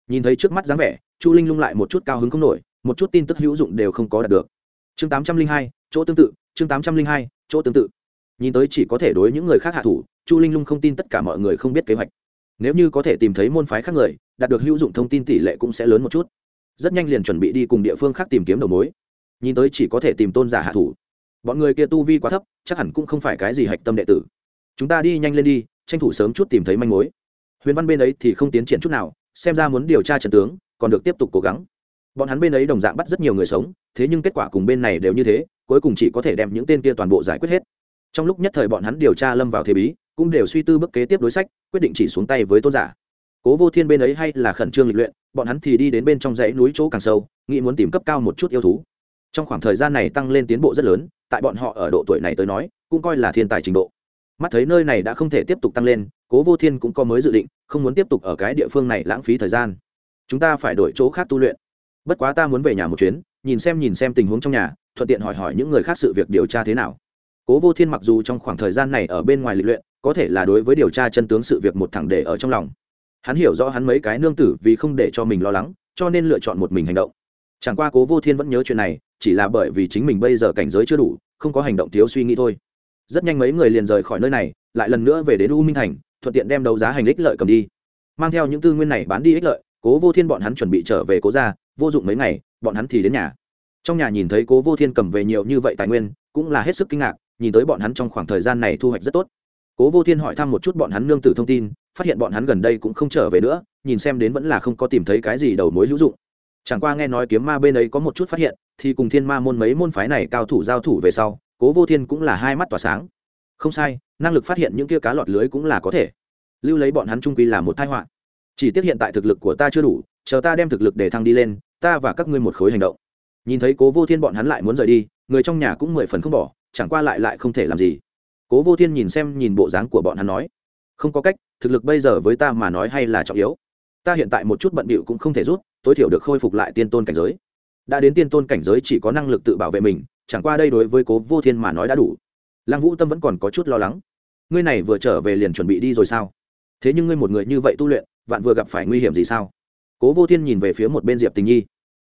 Nhìn thấy trước mắt dáng vẻ, chu linh lung lại một chút cao hứng không nổi, một chút tin tức hữu dụng đều không có đạt được. Chương tám trăm linh hai, chỗ tương tự, chương tám trăm linh hai, chỗ tương tự. Nhìn tới chỉ có thể đối những người khác hạ thủ, chu linh lung không tin tất cả mọi người không biết kế hoạch. Nếu như có thể tìm thấy môn phái khác người, đạt được hữu dụng thông tin tỷ lệ cũng sẽ lớn một chút rất nhanh liền chuẩn bị đi cùng địa phương khác tìm kiếm đầu mối. Nhìn tới chỉ có thể tìm tôn giả hạ thủ. Bọn người kia tu vi quá thấp, chắc hẳn cũng không phải cái gì hạch tâm đệ tử. Chúng ta đi nhanh lên đi, tranh thủ sớm chút tìm thấy manh mối. Huyền văn bên ấy thì không tiến triển chút nào, xem ra muốn điều tra trận tướng, còn được tiếp tục cố gắng. Bọn hắn bên ấy đồng dạng bắt rất nhiều người sống, thế nhưng kết quả cùng bên này đều như thế, cuối cùng chỉ có thể đem những tên kia toàn bộ giải quyết hết. Trong lúc nhất thời bọn hắn điều tra lâm vào thế bí, cũng đều suy tư bước kế tiếp đối sách, quyết định chỉ xuống tay với tôn giả cố vô thiên bên ấy hay là khẩn trương lịch luyện, bọn hắn thì đi đến bên trong dãy núi chỗ càng sâu, nghĩ muốn tìm cấp cao một chút yêu thú. Trong khoảng thời gian này tăng lên tiến bộ rất lớn, tại bọn họ ở độ tuổi này tới nói, cũng coi là thiên tài trình độ. Mắt thấy nơi này đã không thể tiếp tục tăng lên, cố vô thiên cũng có mới dự định, không muốn tiếp tục ở cái địa phương này lãng phí thời gian. Chúng ta phải đổi chỗ khác tu luyện. Bất quá ta muốn về nhà một chuyến, nhìn xem nhìn xem tình huống trong nhà, thuận tiện hỏi hỏi những người khác sự việc điều tra thế nào. Cố vô thiên mặc dù trong khoảng thời gian này ở bên ngoài lịch luyện, có thể là đối với điều tra chân tướng sự việc một thẳng để ở trong lòng hắn hiểu rõ hắn mấy cái nương tử vì không để cho mình lo lắng, cho nên lựa chọn một mình hành động. Chẳng qua cố vô thiên vẫn nhớ chuyện này, chỉ là bởi vì chính mình bây giờ cảnh giới chưa đủ, không có hành động thiếu suy nghĩ thôi. Rất nhanh mấy người liền rời khỏi nơi này, lại lần nữa về đến u minh thành, thuận tiện đem đấu giá hành ích lợi cầm đi. Mang theo những tư nguyên này bán đi ích lợi, cố vô thiên bọn hắn chuẩn bị trở về cố ra vô dụng mấy ngày, bọn hắn thì đến nhà. Trong nhà nhìn thấy cố vô thiên cầm về nhiều như vậy tài nguyên, cũng là hết sức kinh ngạc, nhìn tới bọn hắn trong khoảng thời gian này thu hoạch rất tốt. Cố vô thiên hỏi thăm một chút bọn hắn nương tử thông tin phát hiện bọn hắn gần đây cũng không trở về nữa, nhìn xem đến vẫn là không có tìm thấy cái gì đầu mối hữu dụng. Chẳng qua nghe nói kiếm ma bên ấy có một chút phát hiện, thì cùng thiên ma môn mấy môn phái này cao thủ giao thủ về sau, cố vô thiên cũng là hai mắt tỏa sáng. Không sai, năng lực phát hiện những kia cá lọt lưới cũng là có thể. Lưu lấy bọn hắn trung quy là một thái họa. Chỉ tiếc hiện tại thực lực của ta chưa đủ, chờ ta đem thực lực để thăng đi lên, ta và các ngươi một khối hành động. Nhìn thấy cố vô thiên bọn hắn lại muốn rời đi, người trong nhà cũng mười phần không bỏ, chẳng qua lại lại không thể làm gì. Cố vô thiên nhìn xem nhìn bộ dáng của bọn hắn nói không có cách, thực lực bây giờ với ta mà nói hay là trọng yếu. Ta hiện tại một chút bận bịu cũng không thể rút, tối thiểu được khôi phục lại tiên tôn cảnh giới. Đã đến tiên tôn cảnh giới chỉ có năng lực tự bảo vệ mình, chẳng qua đây đối với cố vô thiên mà nói đã đủ. Lăng vũ tâm vẫn còn có chút lo lắng. Ngươi này vừa trở về liền chuẩn bị đi rồi sao? Thế nhưng ngươi một người như vậy tu luyện, vạn vừa gặp phải nguy hiểm gì sao? Cố vô thiên nhìn về phía một bên diệp tình nhi.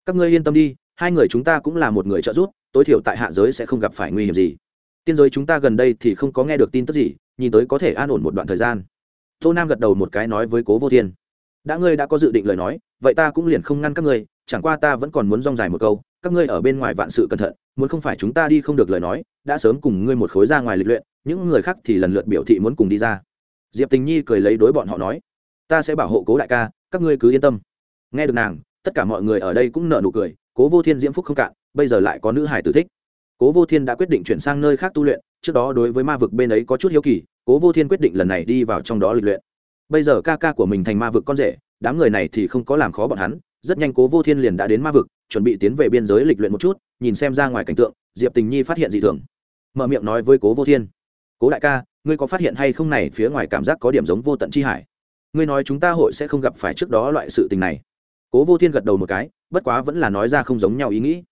Các ngươi yên tâm đi, hai người chúng ta cũng là một người trợ giúp, tối thiểu tại hạ giới sẽ không gặp phải nguy hiểm gì. Tiên giới chúng ta gần đây thì không có nghe được tin tức gì nhìn tới có thể an ổn một đoạn thời gian. Tô nam gật đầu một cái nói với cố vô thiên, đã ngươi đã có dự định lời nói, vậy ta cũng liền không ngăn các ngươi, chẳng qua ta vẫn còn muốn rong dài một câu, các ngươi ở bên ngoài vạn sự cẩn thận, muốn không phải chúng ta đi không được lời nói, đã sớm cùng ngươi một khối ra ngoài lịch luyện, những người khác thì lần lượt biểu thị muốn cùng đi ra. Diệp tình nhi cười lấy đối bọn họ nói, ta sẽ bảo hộ cố đại ca, các ngươi cứ yên tâm. Nghe được nàng, tất cả mọi người ở đây cũng nợ nụ cười, cố vô thiên diễm phúc không cạn, bây giờ lại có nữ hải tử thích. Cố vô thiên đã quyết định chuyển sang nơi khác tu luyện trước đó đối với ma vực bên ấy có chút hiếu kỳ, cố vô thiên quyết định lần này đi vào trong đó lịch luyện. Bây giờ ca ca của mình thành ma vực con rể, đám người này thì không có làm khó bọn hắn, rất nhanh cố vô thiên liền đã đến ma vực, chuẩn bị tiến về biên giới lịch luyện một chút, nhìn xem ra ngoài cảnh tượng, diệp tình nhi phát hiện dị thường. Mở miệng nói với cố vô thiên, cố đại ca, ngươi có phát hiện hay không này, phía ngoài cảm giác có điểm giống vô tận chi hải. Ngươi nói chúng ta hội sẽ không gặp phải trước đó loại sự tình này. Cố vô thiên gật đầu một cái, bất quá vẫn là nói ra không giống nhau ý nghĩ.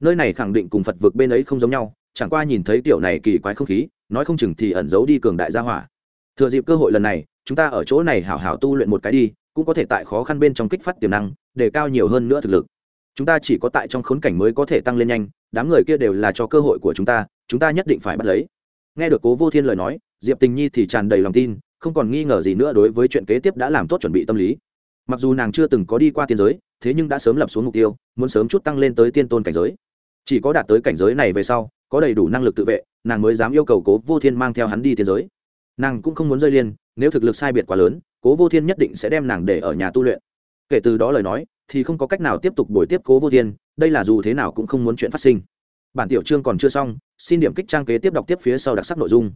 Nơi này khẳng định cùng phật vực bên ấy không giống nhau chẳng qua nhìn thấy tiểu này kỳ quái không khí, nói không chừng thì ẩn giấu đi cường đại gia hỏa. Thừa dịp cơ hội lần này, chúng ta ở chỗ này hảo hảo tu luyện một cái đi, cũng có thể tại khó khăn bên trong kích phát tiềm năng, để cao nhiều hơn nữa thực lực. Chúng ta chỉ có tại trong khốn cảnh mới có thể tăng lên nhanh, đám người kia đều là cho cơ hội của chúng ta chúng ta nhất định phải bắt lấy. Nghe được cố vô thiên lời nói, diệp tình nhi thì tràn đầy lòng tin, không còn nghi ngờ gì nữa đối với chuyện kế tiếp đã làm tốt chuẩn bị tâm lý. Mặc dù nàng chưa từng có đi qua tiên giới, thế nhưng đã sớm lập xuống mục tiêu, muốn sớm chút tăng lên tới tiên tôn cảnh giới chỉ có đạt tới cảnh giới này về sau, có đầy đủ năng lực tự vệ, nàng mới dám yêu cầu cố vô thiên mang theo hắn đi thế giới. Nàng cũng không muốn rơi liên, nếu thực lực sai biệt quá lớn, cố vô thiên nhất định sẽ đem nàng để ở nhà tu luyện. Kể từ đó lời nói, thì không có cách nào tiếp tục buổi tiếp cố vô thiên, đây là dù thế nào cũng không muốn chuyện phát sinh. Bản tiểu chương còn chưa xong, xin điểm kích trang kế tiếp đọc tiếp phía sau đặc sắc nội dung.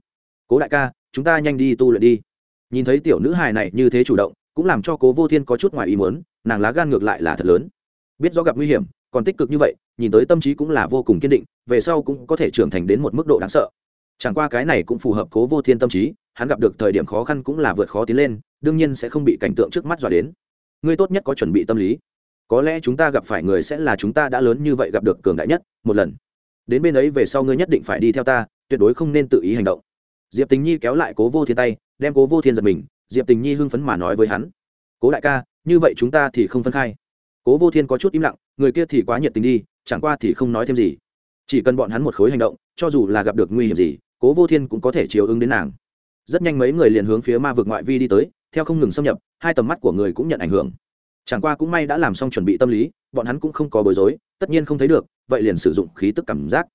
Cố đại ca, chúng ta nhanh đi tu luyện đi. Nhìn thấy tiểu nữ hài này như thế chủ động, cũng làm cho cố vô thiên có chút ngoài ý muốn, nàng lá gan ngược lại là thật lớn. Biết rõ gặp nguy hiểm còn tích cực như vậy, nhìn tới tâm trí cũng là vô cùng kiên định, về sau cũng có thể trưởng thành đến một mức độ đáng sợ. Chẳng qua cái này cũng phù hợp cố vô thiên tâm trí, hắn gặp được thời điểm khó khăn cũng là vượt khó tiến lên, đương nhiên sẽ không bị cảnh tượng trước mắt dọa đến. Ngươi tốt nhất có chuẩn bị tâm lý. Có lẽ chúng ta gặp phải người sẽ là chúng ta đã lớn như vậy gặp được cường đại nhất, một lần. Đến bên ấy về sau ngươi nhất định phải đi theo ta, tuyệt đối không nên tự ý hành động. Diệp tình nhi kéo lại cố vô thiên tay, đem cố vô thiên giật mình, diệp tình nhi hưng phấn mà nói với hắn. Cố đại ca, như vậy chúng ta thì không phân khai cố vô thiên có chút im lặng, người kia thì quá nhiệt tình đi, chẳng qua thì không nói thêm gì. Chỉ cần bọn hắn một khối hành động, cho dù là gặp được nguy hiểm gì, cố vô thiên cũng có thể chiều ứng đến nàng. Rất nhanh mấy người liền hướng phía ma vực ngoại vi đi tới, theo không ngừng xâm nhập, hai tầm mắt của người cũng nhận ảnh hưởng. Chẳng qua cũng may đã làm xong chuẩn bị tâm lý, bọn hắn cũng không có bối rối, tất nhiên không thấy được, vậy liền sử dụng khí tức cảm giác.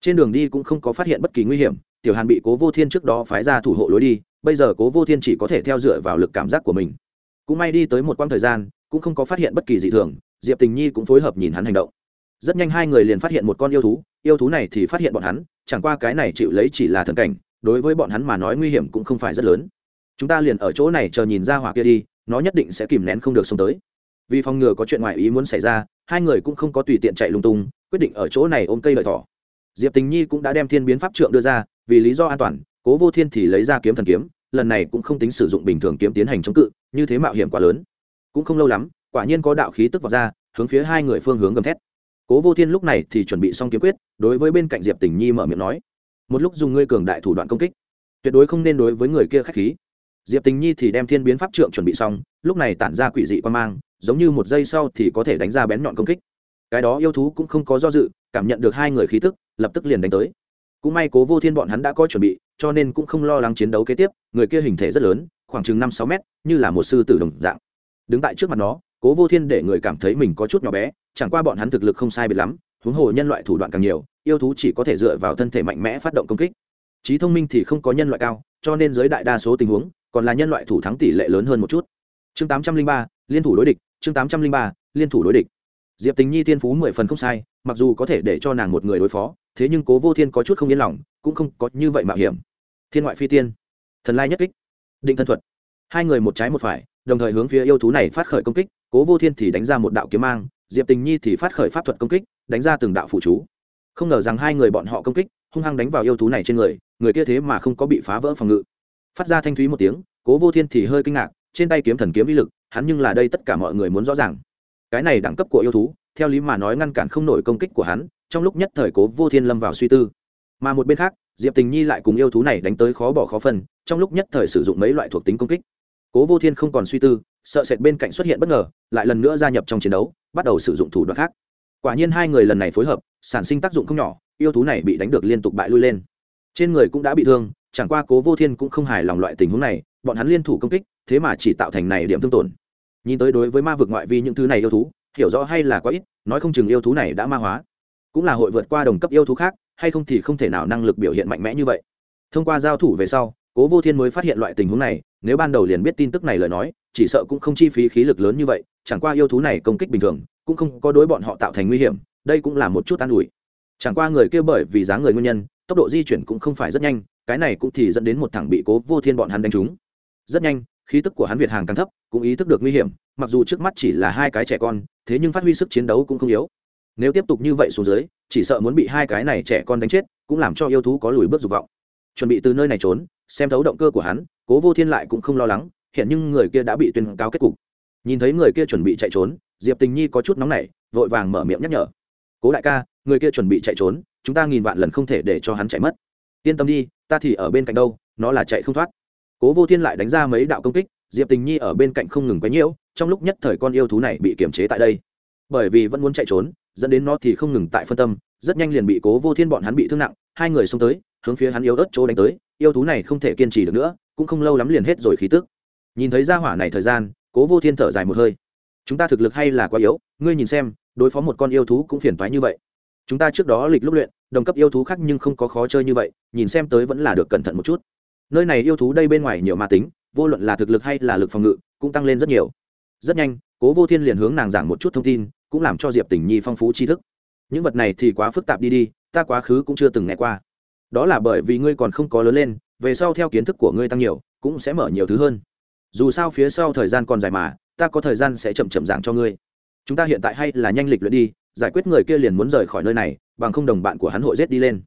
Trên đường đi cũng không có phát hiện bất kỳ nguy hiểm, tiểu hàn bị cố vô thiên trước đó phái ra thủ hộ lối đi, bây giờ cố vô thiên chỉ có thể theo dựa vào lực cảm giác của mình. Cũng may đi tới một quãng thời gian cũng không có phát hiện bất kỳ gì thường, diệp tình nhi cũng phối hợp nhìn hắn hành động. Rất nhanh hai người liền phát hiện một con yêu thú yêu thú này thì phát hiện bọn hắn, chẳng qua cái này chịu lấy chỉ là thần cảnh, đối với bọn hắn mà nói nguy hiểm cũng không phải rất lớn. Chúng ta liền ở chỗ này chờ nhìn ra hỏa kia đi, nó nhất định sẽ kìm nén không được xông tới. Vì phòng ngừa có chuyện ngoài ý muốn xảy ra, hai người cũng không có tùy tiện chạy lung tung, quyết định ở chỗ này ôm cây lợi thỏ. Diệp tình nhi cũng đã đem thiên biến pháp trượng đưa ra, vì lý do an toàn, cố vô thiên thì lấy ra kiếm thần kiếm, lần này cũng không tính sử dụng bình thường kiếm tiến hành chống cự, như thế mạo hiểm quá lớn cũng không lâu lắm, quả nhiên có đạo khí tức vào ra, hướng phía hai người phương hướng gầm thét. Cố vô thiên lúc này thì chuẩn bị xong kiếm quyết, đối với bên cạnh diệp tình nhi mở miệng nói, một lúc dùng ngươi cường đại thủ đoạn công kích, tuyệt đối không nên đối với người kia k h á c h khí. Diệp tình nhi thì đem thiên biến pháp trượng chuẩn bị xong, lúc này tản ra quỷ dị quan mang, giống như một giây sau thì có thể đánh ra bén nhọn công kích. Cái đó yêu thú cũng không có do dự, cảm nhận được hai người khí tức, lập tức liền đánh tới. Cũng may cố vô thiên bọn hắn đã có chuẩn bị, cho nên cũng không lo lắng chiến đấu kế tiếp, người kia hình thể rất lớn, khoảng chừng năm sáu mét, như là một sư tử đồng dạng đứng tại trước mặt nó, cố vô thiên để người cảm thấy mình có chút nhỏ bé, chẳng qua bọn hắn thực lực không sai biệt lắm, huống hồ nhân loại thủ đoạn càng nhiều, yêu thú chỉ có thể dựa vào thân thể mạnh mẽ phát động công kích. Trí thông minh thì không có nhân loại cao, cho nên dưới đại đa số tình huống, còn là nhân loại thủ thắng tỷ lệ lớn hơn một chút. Chương tám trăm linh ba, liên thủ đối địch, chương tám trăm linh ba, liên thủ đối địch. Diệp tình nhi tiên phú mười phần không sai, mặc dù có thể để cho nàng một người đối phó, thế nhưng cố vô thiên có chút không yên lòng, cũng không có như vậy mạo hiểm. Thiên ngoại phi tiên, thần lai nhất kích, định thân thuật. Hai người một trái một phải đồng thời hướng phía yêu thú này phát khởi công kích, cố vô thiên thì đánh ra một đạo kiếm mang, diệp tình nhi thì phát khởi pháp thuật công kích, đánh ra từng đạo phụ chú. Không ngờ rằng hai người bọn họ công kích, hung hăng đánh vào yêu thú này trên người người kia thế mà không có bị phá vỡ phòng ngự. Phát ra thanh thúy một tiếng, cố vô thiên thì hơi kinh ngạc, trên tay kiếm thần kiếm uy lực, hắn nhưng là đây tất cả mọi người muốn rõ ràng. Cái này đẳng cấp của yêu thú, theo lý mà nói ngăn cản không nổi công kích của hắn, trong lúc nhất thời cố vô thiên lâm vào suy tư. Mà một bên khác, diệp tình nhi lại cùng yêu thú này đánh tới khó bỏ khó phân, trong lúc nhất thời sử dụng mấy loại thuộc tính công kích cố vô thiên không còn suy tư, sợ sệt bên cạnh xuất hiện bất ngờ, lại lần nữa gia nhập trong chiến đấu, bắt đầu sử dụng thủ đoạn khác. Quả nhiên hai người lần này phối hợp, sản sinh tác dụng không nhỏ, yêu thú này bị đánh được liên tục bại lui lên. Trên người cũng đã bị thương, chẳng qua cố vô thiên cũng không hài lòng loại tình huống này, bọn hắn liên thủ công kích, thế mà chỉ tạo thành này điểm thương tổn. Nhìn tới đối với ma vực ngoại vi những thứ này yêu thú, hiểu rõ hay là quá ít, nói không chừng yêu thú này đã ma hóa. Cũng là hội vượt qua đồng cấp yêu thú khác, hay không thì không thể nào năng lực biểu hiện mạnh mẽ như vậy. Thông qua giao thủ về sau, cố vô thiên mới phát hiện loại tình huống này nếu ban đầu liền biết tin tức này lời nói, chỉ sợ cũng không chi phí khí lực lớn như vậy, chẳng qua yêu thú này công kích bình thường, cũng không có đối bọn họ tạo thành nguy hiểm, đây cũng là một chút an ủi. Chẳng qua người kia bởi vì dáng người nguyên nhân, tốc độ di chuyển cũng không phải rất nhanh, cái này cũng thì dẫn đến một thằng bị cố vô thiên bọn hắn đánh trúng. Rất nhanh, khí tức của hắn việt hàng càng thấp, cũng ý thức được nguy hiểm, mặc dù trước mắt chỉ là hai cái trẻ con, thế nhưng phát huy sức chiến đấu cũng không yếu. Nếu tiếp tục như vậy xuống dưới, chỉ sợ muốn bị hai cái này trẻ con đánh chết, cũng làm cho yêu thú có lùi bước dục vọng. Chuẩn bị từ nơi này trốn xem thấu động cơ của hắn, cố vô thiên lại cũng không lo lắng, hiện nhưng người kia đã bị tuyên cáo kết cục. Nhìn thấy người kia chuẩn bị chạy trốn, diệp tình nhi có chút nóng nảy, vội vàng mở miệng nhắc nhở. Cố đại ca, người kia chuẩn bị chạy trốn, chúng ta nghìn vạn lần không thể để cho hắn chạy mất. Yên tâm đi, ta thì ở bên cạnh đâu, nó là chạy không thoát. Cố vô thiên lại đánh ra mấy đạo công kích, diệp tình nhi ở bên cạnh không ngừng quấy nhiễu, trong lúc nhất thời con yêu thú này bị kiềm chế tại đây. Bởi vì vẫn muốn chạy trốn, dẫn đến nó thì không ngừng tại phân tâm, rất nhanh liền bị cố vô thiên bọn hắn bị thương nặng, hai người xông tới hướng phía hắn yếu ớt chỗ đánh tới, yêu thú này không thể kiên trì được nữa, cũng không lâu lắm liền hết rồi khí tức. Nhìn thấy ra hỏa này thời gian, cố vô thiên thở dài một hơi. Chúng ta thực lực hay là quá yếu, ngươi nhìn xem, đối phó một con yêu thú cũng phiền toái như vậy. Chúng ta trước đó lịch lúc luyện, đồng cấp yêu thú khác nhưng không có khó chơi như vậy, nhìn xem tới vẫn là được cẩn thận một chút. Nơi này yêu thú đây bên ngoài nhiều ma tính, vô luận là thực lực hay là lực phòng ngự, cũng tăng lên rất nhiều. Rất nhanh, cố vô thiên liền hướng nàng giảng một chút thông tin, cũng làm cho diệp tình nhi phong phú tri thức. Những vật này thì quá phức tạp đi đi, ta quá khứ cũng chưa từng nghe qua đó là bởi vì ngươi còn không có lớn lên, về sau theo kiến thức của ngươi tăng nhiều, cũng sẽ mở nhiều thứ hơn. Dù sao phía sau thời gian còn dài mà, ta có thời gian sẽ chậm chậm giảng cho ngươi. Chúng ta hiện tại hay là nhanh lịch luyện đi, giải quyết người kia liền muốn rời khỏi nơi này, bằng không đồng bạn của hắn hội rết đi lên.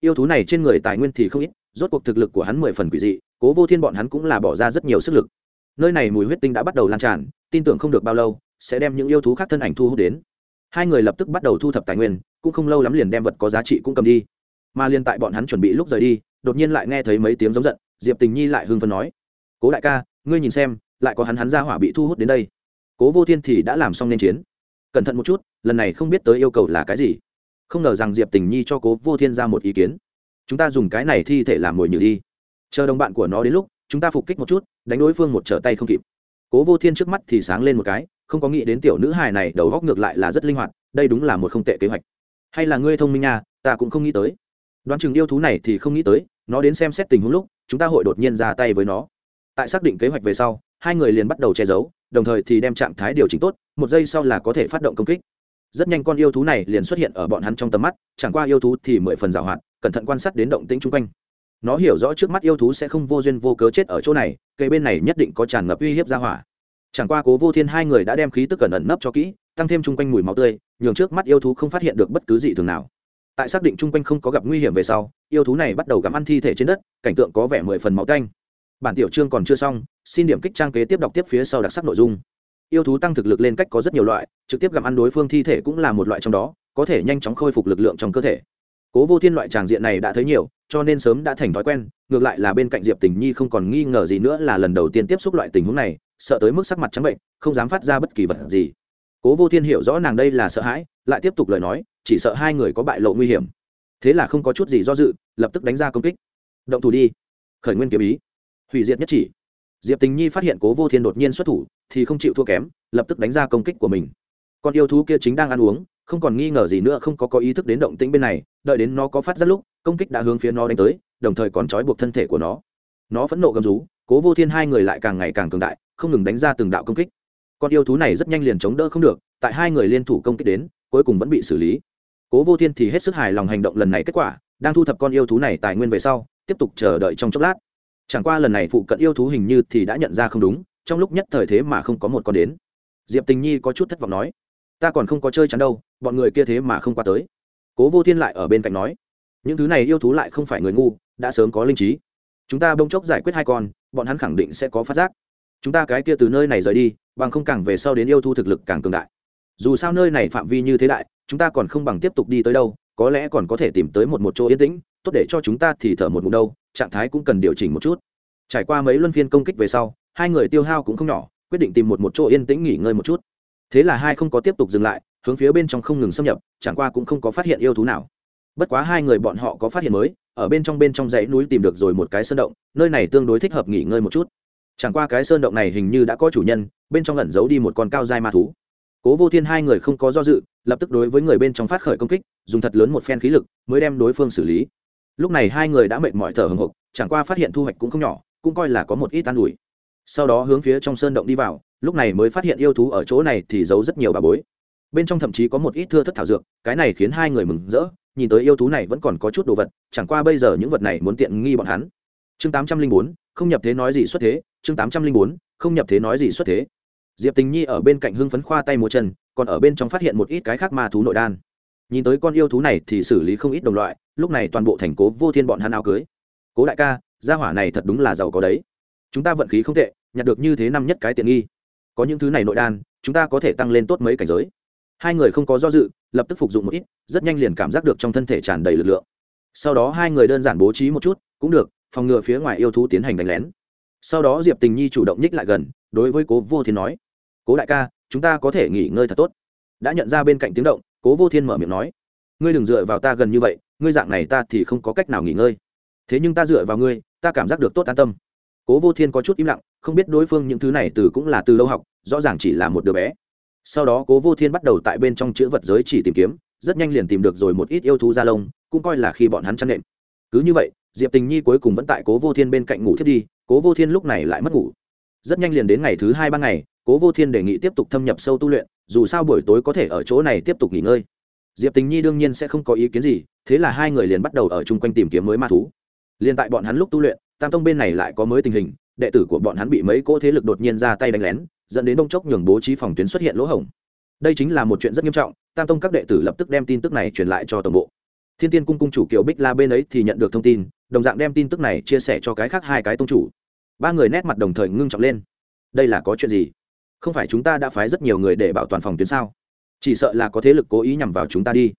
Yêu thú này trên người tài nguyên thì không ít, rốt cuộc thực lực của hắn mười phần quỷ dị, cố vô thiên bọn hắn cũng là bỏ ra rất nhiều sức lực. Nơi này mùi huyết tinh đã bắt đầu lan tràn, tin tưởng không được bao lâu, sẽ đem những yêu thú khác thân ảnh thu hút đến. Hai người lập tức bắt đầu thu thập tài nguyên, cũng không lâu lắm liền đem vật có giá trị cũng cầm đi mà liên tại bọn hắn chuẩn bị lúc rời đi, đột nhiên lại nghe thấy mấy tiếng giống giận, diệp tình nhi lại hưng phấn nói, cố đại ca, ngươi nhìn xem, lại có hắn hắn ra hỏa bị thu hút đến đây. Cố vô thiên thì đã làm xong nên chiến. Cẩn thận một chút, lần này không biết tới yêu cầu là cái gì. Không ngờ rằng diệp tình nhi cho cố vô thiên ra một ý kiến. Chúng ta dùng cái này thi thể làm mồi nhử đi. Chờ đồng bạn của nó đến lúc, chúng ta phục kích một chút, đánh đối phương một trở tay không kịp. Cố vô thiên trước mắt thì sáng lên một cái, không có nghĩ đến tiểu nữ hài này đầu góc ngược lại là rất linh hoạt, đây đúng là một không tệ kế hoạch. Hay là ngươi thông minh nha, ta cũng không nghĩ tới đoán chừng yêu thú này thì không nghĩ tới, nó đến xem xét tình huống lúc, chúng ta hội đột nhiên ra tay với nó. Tại xác định kế hoạch về sau, hai người liền bắt đầu che giấu, đồng thời thì đem trạng thái điều chỉnh tốt, một giây sau là có thể phát động công kích. Rất nhanh con yêu thú này liền xuất hiện ở bọn hắn trong tầm mắt, chẳng qua yêu thú thì mười phần giảo hoạt cẩn thận quan sát đến động tĩnh chung quanh. Nó hiểu rõ trước mắt yêu thú sẽ không vô duyên vô cớ chết ở chỗ này, cây bên này nhất định có tràn ngập uy hiếp ra hỏa. Chẳng qua cố vô thiên hai người đã đem khí tức cẩn ẩn nấp cho kỹ, tăng thêm chung quanh mùi máu tươi, nhường trước mắt yêu thú không phát hiện được bất cứ gì thường nào tại xác định chung quanh không có gặp nguy hiểm về sau, yêu thú này bắt đầu gặm ăn thi thể trên đất, cảnh tượng có vẻ mười phần máu canh bản tiểu chương còn chưa xong, xin điểm kích trang kế tiếp đọc tiếp phía sau đặc sắc nội dung. Yêu thú tăng thực lực lên cách có rất nhiều loại, trực tiếp gặm ăn đối phương thi thể cũng là một loại trong đó, có thể nhanh chóng khôi phục lực lượng trong cơ thể. Cố vô thiên loại tràng diện này đã thấy nhiều, cho nên sớm đã thành thói quen, ngược lại là bên cạnh diệp tình nhi không còn nghi ngờ gì nữa là lần đầu tiên tiếp xúc loại tình huống này, sợ tới mức sắc mặt trắng bệnh, không dám phát ra bất kỳ vật gì. Cố vô thiên hiểu rõ nàng đây là sợ hãi, lại tiếp tục lời nói chỉ sợ hai người có bại lộ nguy hiểm. Thế là không có chút gì do dự, lập tức đánh ra công kích. Động thủ đi. Khởi nguyên kiếm ý. Hủy diệt nhất chỉ. Diệp tình nhi phát hiện cố vô thiên đột nhiên xuất thủ, thì không chịu thua kém, lập tức đánh ra công kích của mình. Con yêu thú kia chính đang ăn uống, không còn nghi ngờ gì nữa, không có có ý thức đến động tĩnh bên này, đợi đến nó có phát giác lúc, công kích đã hướng phía nó đánh tới, đồng thời còn trói buộc thân thể của nó. Nó phẫn nộ gầm rú, cố vô thiên hai người lại càng ngày càng cường đại, không ngừng đánh ra từng đạo công kích. Con yêu thú này rất nhanh liền chống đỡ không được, tại hai người liên thủ công kích đến, cuối cùng vẫn bị xử lý cố vô thiên thì hết sức hài lòng hành động lần này kết quả, đang thu thập con yêu thú này tài nguyên về sau, tiếp tục chờ đợi trong chốc lát. Chẳng qua lần này phụ cận yêu thú hình như thì đã nhận ra không đúng, trong lúc nhất thời thế mà không có một con đến. Diệp tình nhi có chút thất vọng nói, ta còn không có chơi chắn đâu, bọn người kia thế mà không qua tới. Cố vô thiên lại ở bên cạnh nói, những thứ này yêu thú lại không phải người ngu, đã sớm có linh trí. Chúng ta bông chốc giải quyết hai con, bọn hắn khẳng định sẽ có phát giác. Chúng ta cái kia từ nơi này rời đi, bằng không càng về sau đến yêu thú thực lực càng cường đại. Dù sao nơi này phạm vi như thế đại chúng ta còn không bằng tiếp tục đi tới đâu, có lẽ còn có thể tìm tới một một chỗ yên tĩnh, tốt để cho chúng ta thì thở một ngụm đâu, trạng thái cũng cần điều chỉnh một chút. Trải qua mấy luân phiên công kích về sau, hai người tiêu hao cũng không nhỏ, quyết định tìm một một chỗ yên tĩnh nghỉ ngơi một chút. Thế là hai không có tiếp tục dừng lại, hướng phía bên trong không ngừng xâm nhập, chẳng qua cũng không có phát hiện yêu thú nào. Bất quá hai người bọn họ có phát hiện mới, ở bên trong bên trong dãy núi tìm được rồi một cái sơn động, nơi này tương đối thích hợp nghỉ ngơi một chút. Chẳng qua cái sơn động này hình như đã có chủ nhân, bên trong ẩn giấu đi một con cao dai ma thú cố vô thiên hai người không có do dự, lập tức đối với người bên trong phát khởi công kích, dùng thật lớn một phen khí lực mới đem đối phương xử lý. Lúc này hai người đã mệt mỏi thở hừng hộc, chẳng qua phát hiện thu hoạch cũng không nhỏ, cũng coi là có một ít an ủi. Sau đó hướng phía trong sơn động đi vào, lúc này mới phát hiện yêu thú ở chỗ này thì giấu rất nhiều bà bối. Bên trong thậm chí có một ít thưa thất thảo dược, cái này khiến hai người mừng rỡ, nhìn tới yêu thú này vẫn còn có chút đồ vật, chẳng qua bây giờ những vật này muốn tiện nghi bọn hắn. Chương tám trăm linh bốn, không nhập thế nói gì xuất thế, chương tám trăm linh bốn, không nhập thế nói gì xuất thế diệp tình nhi ở bên cạnh hưng phấn khoa tay múa chân, còn ở bên trong phát hiện một ít cái khác ma thú nội đan. Nhìn tới con yêu thú này thì xử lý không ít đồng loại, lúc này toàn bộ thành cố vô thiên bọn hắn áo cưới. Cố đại ca, gia hỏa này thật đúng là giàu có đấy. Chúng ta vận khí không tệ, nhặt được như thế năm nhất cái tiện nghi. Có những thứ này nội đan, chúng ta có thể tăng lên tốt mấy cảnh giới. Hai người không có do dự, lập tức phục dụng một ít, rất nhanh liền cảm giác được trong thân thể tràn đầy lực lượng. Sau đó hai người đơn giản bố trí một chút, cũng được, phòng ngừa phía ngoài yêu thú tiến hành đánh lén. Sau đó diệp tình nhi chủ động nhích lại gần, đối với cố vô thiên nói cố đại ca, chúng ta có thể nghỉ ngơi thật tốt. Đã nhận ra bên cạnh tiếng động, cố vô thiên mở miệng nói, ngươi đừng dựa vào ta gần như vậy, ngươi dạng này ta thì không có cách nào nghỉ ngơi. Thế nhưng ta dựa vào ngươi, ta cảm giác được tốt an tâm. Cố vô thiên có chút im lặng, không biết đối phương những thứ này từ cũng là từ lâu học, rõ ràng chỉ là một đứa bé. Sau đó cố vô thiên bắt đầu tại bên trong chữ vật giới chỉ tìm kiếm, rất nhanh liền tìm được rồi một ít yêu thú da lông, cũng coi là khi bọn hắn chăn nệm. Cứ như vậy, diệp tình nhi cuối cùng vẫn tại cố vô thiên bên cạnh ngủ thiết đi, cố vô thiên lúc này lại mất ngủ. Rất nhanh liền đến ngày thứ hai ba ngày cố vô thiên đề nghị tiếp tục thâm nhập sâu tu luyện, dù sao buổi tối có thể ở chỗ này tiếp tục nghỉ ngơi. Diệp tình nhi đương nhiên sẽ không có ý kiến gì, thế là hai người liền bắt đầu ở chung quanh tìm kiếm mới ma thú. Liền tại bọn hắn lúc tu luyện, tam tông bên này lại có mới tình hình, đệ tử của bọn hắn bị mấy cỗ thế lực đột nhiên ra tay đánh lén, dẫn đến đông chốc nhường bố trí phòng tuyến xuất hiện lỗ hổng. Đây chính là một chuyện rất nghiêm trọng, tam tông các đệ tử lập tức đem tin tức này truyền lại cho tổng bộ. Thiên tiên cung cung chủ kiều bích la bên ấy thì nhận được thông tin, đồng dạng đem tin tức này chia sẻ cho cái khác hai cái tông chủ. Ba người nét mặt đồng thời ngưng trọng lên. Đây là có chuyện gì? Không phải chúng ta đã phái rất nhiều người để bảo toàn phòng tuyến sao? Chỉ sợ là có thế lực cố ý nhằm vào chúng ta đi.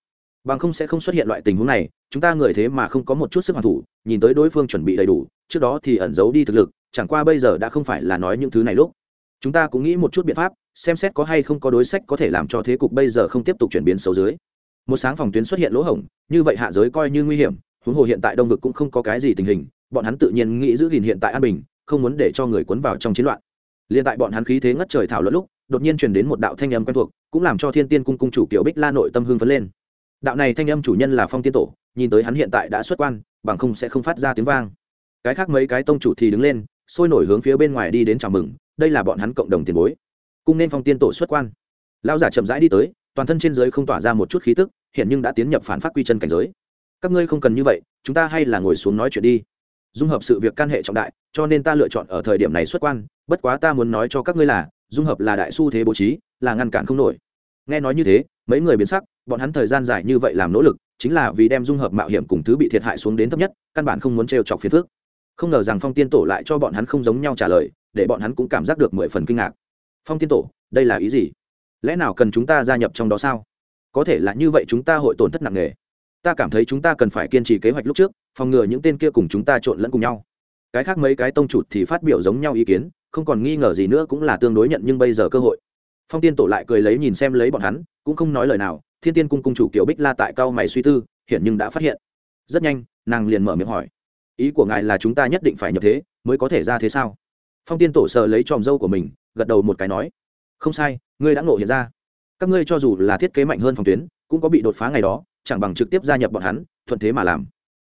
Bằng không sẽ không xuất hiện loại tình huống này, chúng ta người thế mà không có một chút sức hoàn thủ, nhìn tới đối phương chuẩn bị đầy đủ, trước đó thì ẩn giấu đi thực lực, chẳng qua bây giờ đã không phải là nói những thứ này lúc. Chúng ta cũng nghĩ một chút biện pháp, xem xét có hay không có đối sách có thể làm cho thế cục bây giờ không tiếp tục chuyển biến xấu dưới. Một sáng phòng tuyến xuất hiện lỗ hổng, như vậy hạ giới coi như nguy hiểm, huống hồ hiện tại đông vực cũng không có cái gì tình hình, bọn hắn tự nhiên nghĩ giữ gìn hiện tại an bình, không muốn để cho người cuốn vào trong chiến loạn liên tại bọn hắn khí thế ngất trời thảo luận lúc, đột nhiên truyền đến một đạo thanh âm quen thuộc, cũng làm cho thiên tiên cung cung chủ kiểu bích la nội tâm hưng phấn lên. Đạo này thanh âm chủ nhân là phong tiên tổ, nhìn tới hắn hiện tại đã xuất quan, bằng không sẽ không phát ra tiếng vang. Cái khác mấy cái tông chủ thì đứng lên, sôi nổi hướng phía bên ngoài đi đến chào mừng, đây là bọn hắn cộng đồng tiền bối. Cung nên phong tiên tổ xuất quan. Lão giả chậm rãi đi tới, toàn thân trên giới không tỏa ra một chút khí tức, hiện nhưng đã tiến nhập phản phát quy chân cảnh giới. Các ngươi không cần như vậy, chúng ta hay là ngồi xuống nói chuyện đi dung hợp sự việc can hệ trọng đại, cho nên ta lựa chọn ở thời điểm này xuất quan, bất quá ta muốn nói cho các ngươi là, dung hợp là đại xu thế bố trí, là ngăn cản không nổi. Nghe nói như thế, mấy người biến sắc, bọn hắn thời gian dài như vậy làm nỗ lực, chính là vì đem dung hợp mạo hiểm cùng thứ bị thiệt hại xuống đến thấp nhất, căn bản không muốn trêu chọc phiền phước không ngờ rằng phong tiên tổ lại cho bọn hắn không giống nhau trả lời, để bọn hắn cũng cảm giác được mười phần kinh ngạc. Phong tiên tổ, đây là ý gì? Lẽ nào cần chúng ta gia nhập trong đó sao? Có thể là như vậy chúng ta hội tổn thất nặng nề. Ta cảm thấy chúng ta cần phải kiên trì kế hoạch lúc trước phòng ngừa những tên kia cùng chúng ta trộn lẫn cùng nhau. Cái khác mấy cái tông trụt thì phát biểu giống nhau ý kiến, không còn nghi ngờ gì nữa cũng là tương đối nhận nhưng bây giờ cơ hội. Phong tiên tổ lại cười lấy nhìn xem lấy bọn hắn, cũng không nói lời nào, thiên tiên cung cung chủ kiểu bích la tại cao mày suy tư hiện nhưng đã phát hiện. Rất nhanh, nàng liền mở miệng hỏi. Ý của ngài là chúng ta nhất định phải nhập thế, mới có thể ra thế sao? Phong tiên tổ sờ lấy tròm dâu của mình, gật đầu một cái nói. Không sai, ngươi đã ngộ hiện ra. Các ngươi cho dù là thiết kế mạnh hơn phòng tuyến, cũng có bị đột phá ngày đó, chẳng bằng trực tiếp gia nhập bọn hắn, thuận thế mà làm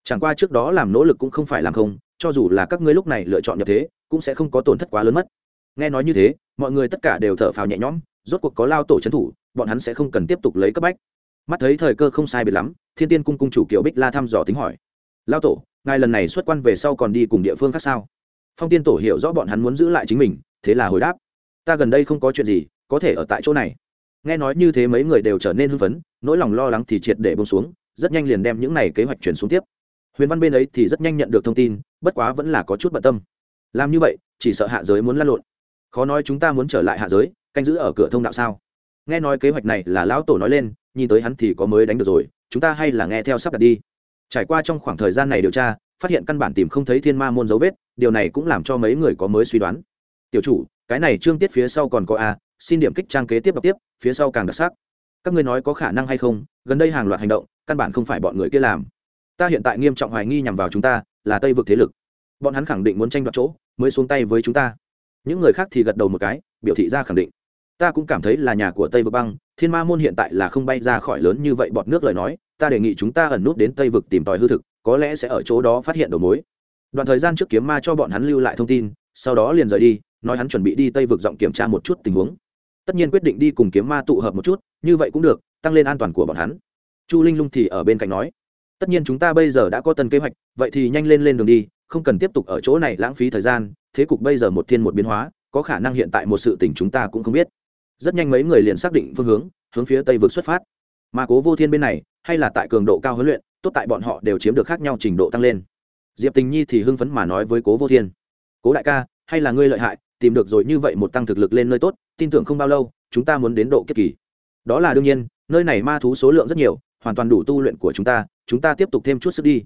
chẳng qua trước đó làm nỗ lực cũng không phải làm không, cho dù là các ngươi lúc này lựa chọn nhập thế, cũng sẽ không có tổn thất quá lớn mất. Nghe nói như thế, mọi người tất cả đều thở phào nhẹ nhõm, rốt cuộc có lao tổ trấn thủ, bọn hắn sẽ không cần tiếp tục lấy cấp bách. Mắt thấy thời cơ không sai biệt lắm, thiên tiên cung cung chủ kiều bích la thăm dò tính hỏi. Lao tổ, ngài lần này xuất quan về sau còn đi cùng địa phương khác sao? Phong tiên tổ hiểu rõ bọn hắn muốn giữ lại chính mình, thế là hồi đáp. Ta gần đây không có chuyện gì, có thể ở tại chỗ này. Nghe nói như thế mấy người đều trở nên hưng phấn, nỗi lòng lo lắng thì triệt để bông xuống, rất nhanh liền đem những này kế hoạch chuyển xuống tiếp huyền văn bên ấy thì rất nhanh nhận được thông tin, bất quá vẫn là có chút bận tâm. Làm như vậy, chỉ sợ hạ giới muốn lăn lộn. Khó nói chúng ta muốn trở lại hạ giới, canh giữ ở cửa thông đạo sao? Nghe nói kế hoạch này là lão tổ nói lên, nhìn tới hắn thì có mới đánh được rồi, chúng ta hay là nghe theo sắp đặt đi. Trải qua trong khoảng thời gian này điều tra, phát hiện căn bản tìm không thấy thiên ma môn dấu vết, điều này cũng làm cho mấy người có mới suy đoán. Tiểu chủ, cái này trương tiết phía sau còn có a, xin điểm kích trang kế tiếp đọc tiếp, phía sau càng đặc sắc. Các ngươi nói có khả năng hay không, gần đây hàng loạt hành động, căn bản không phải bọn người kia làm ta hiện tại nghiêm trọng hoài nghi nhằm vào chúng ta, là tây vực thế lực. Bọn hắn khẳng định muốn tranh đoạt chỗ, mới xuống tay với chúng ta. Những người khác thì gật đầu một cái, biểu thị ra khẳng định. Ta cũng cảm thấy là nhà của tây vực băng, thiên ma môn hiện tại là không bay ra khỏi lớn như vậy bọt nước lời nói, ta đề nghị chúng ta ẩn nút đến tây vực tìm tòi hư thực, có lẽ sẽ ở chỗ đó phát hiện đầu mối. Đoạn thời gian trước kiếm ma cho bọn hắn lưu lại thông tin, sau đó liền rời đi, nói hắn chuẩn bị đi tây vực giọng kiểm tra một chút tình huống. Tất nhiên quyết định đi cùng kiếm ma tụ hợp một chút, như vậy cũng được, tăng lên an toàn của bọn hắn. Chu linh lung thì ở bên cạnh nói tất nhiên chúng ta bây giờ đã có tân kế hoạch, vậy thì nhanh lên lên đường đi, không cần tiếp tục ở chỗ này lãng phí thời gian, thế cục bây giờ một thiên một biến hóa, có khả năng hiện tại một sự tình chúng ta cũng không biết. Rất nhanh mấy người liền xác định phương hướng hướng phía tây vực xuất phát. Mà cố vô thiên bên này, hay là tại cường độ cao huấn luyện, tốt tại bọn họ đều chiếm được khác nhau trình độ tăng lên. Diệp tình nhi thì hưng phấn mà nói với cố vô thiên, cố đại ca, hay là ngươi lợi hại, tìm được rồi như vậy một tăng thực lực lên nơi tốt, tin tưởng không bao lâu, chúng ta muốn đến độ kiếp kỳ. Đó là đương nhiên, nơi này ma thú số lượng rất nhiều, hoàn toàn đủ tu luyện của chúng ta chúng ta tiếp tục thêm chút sức đi.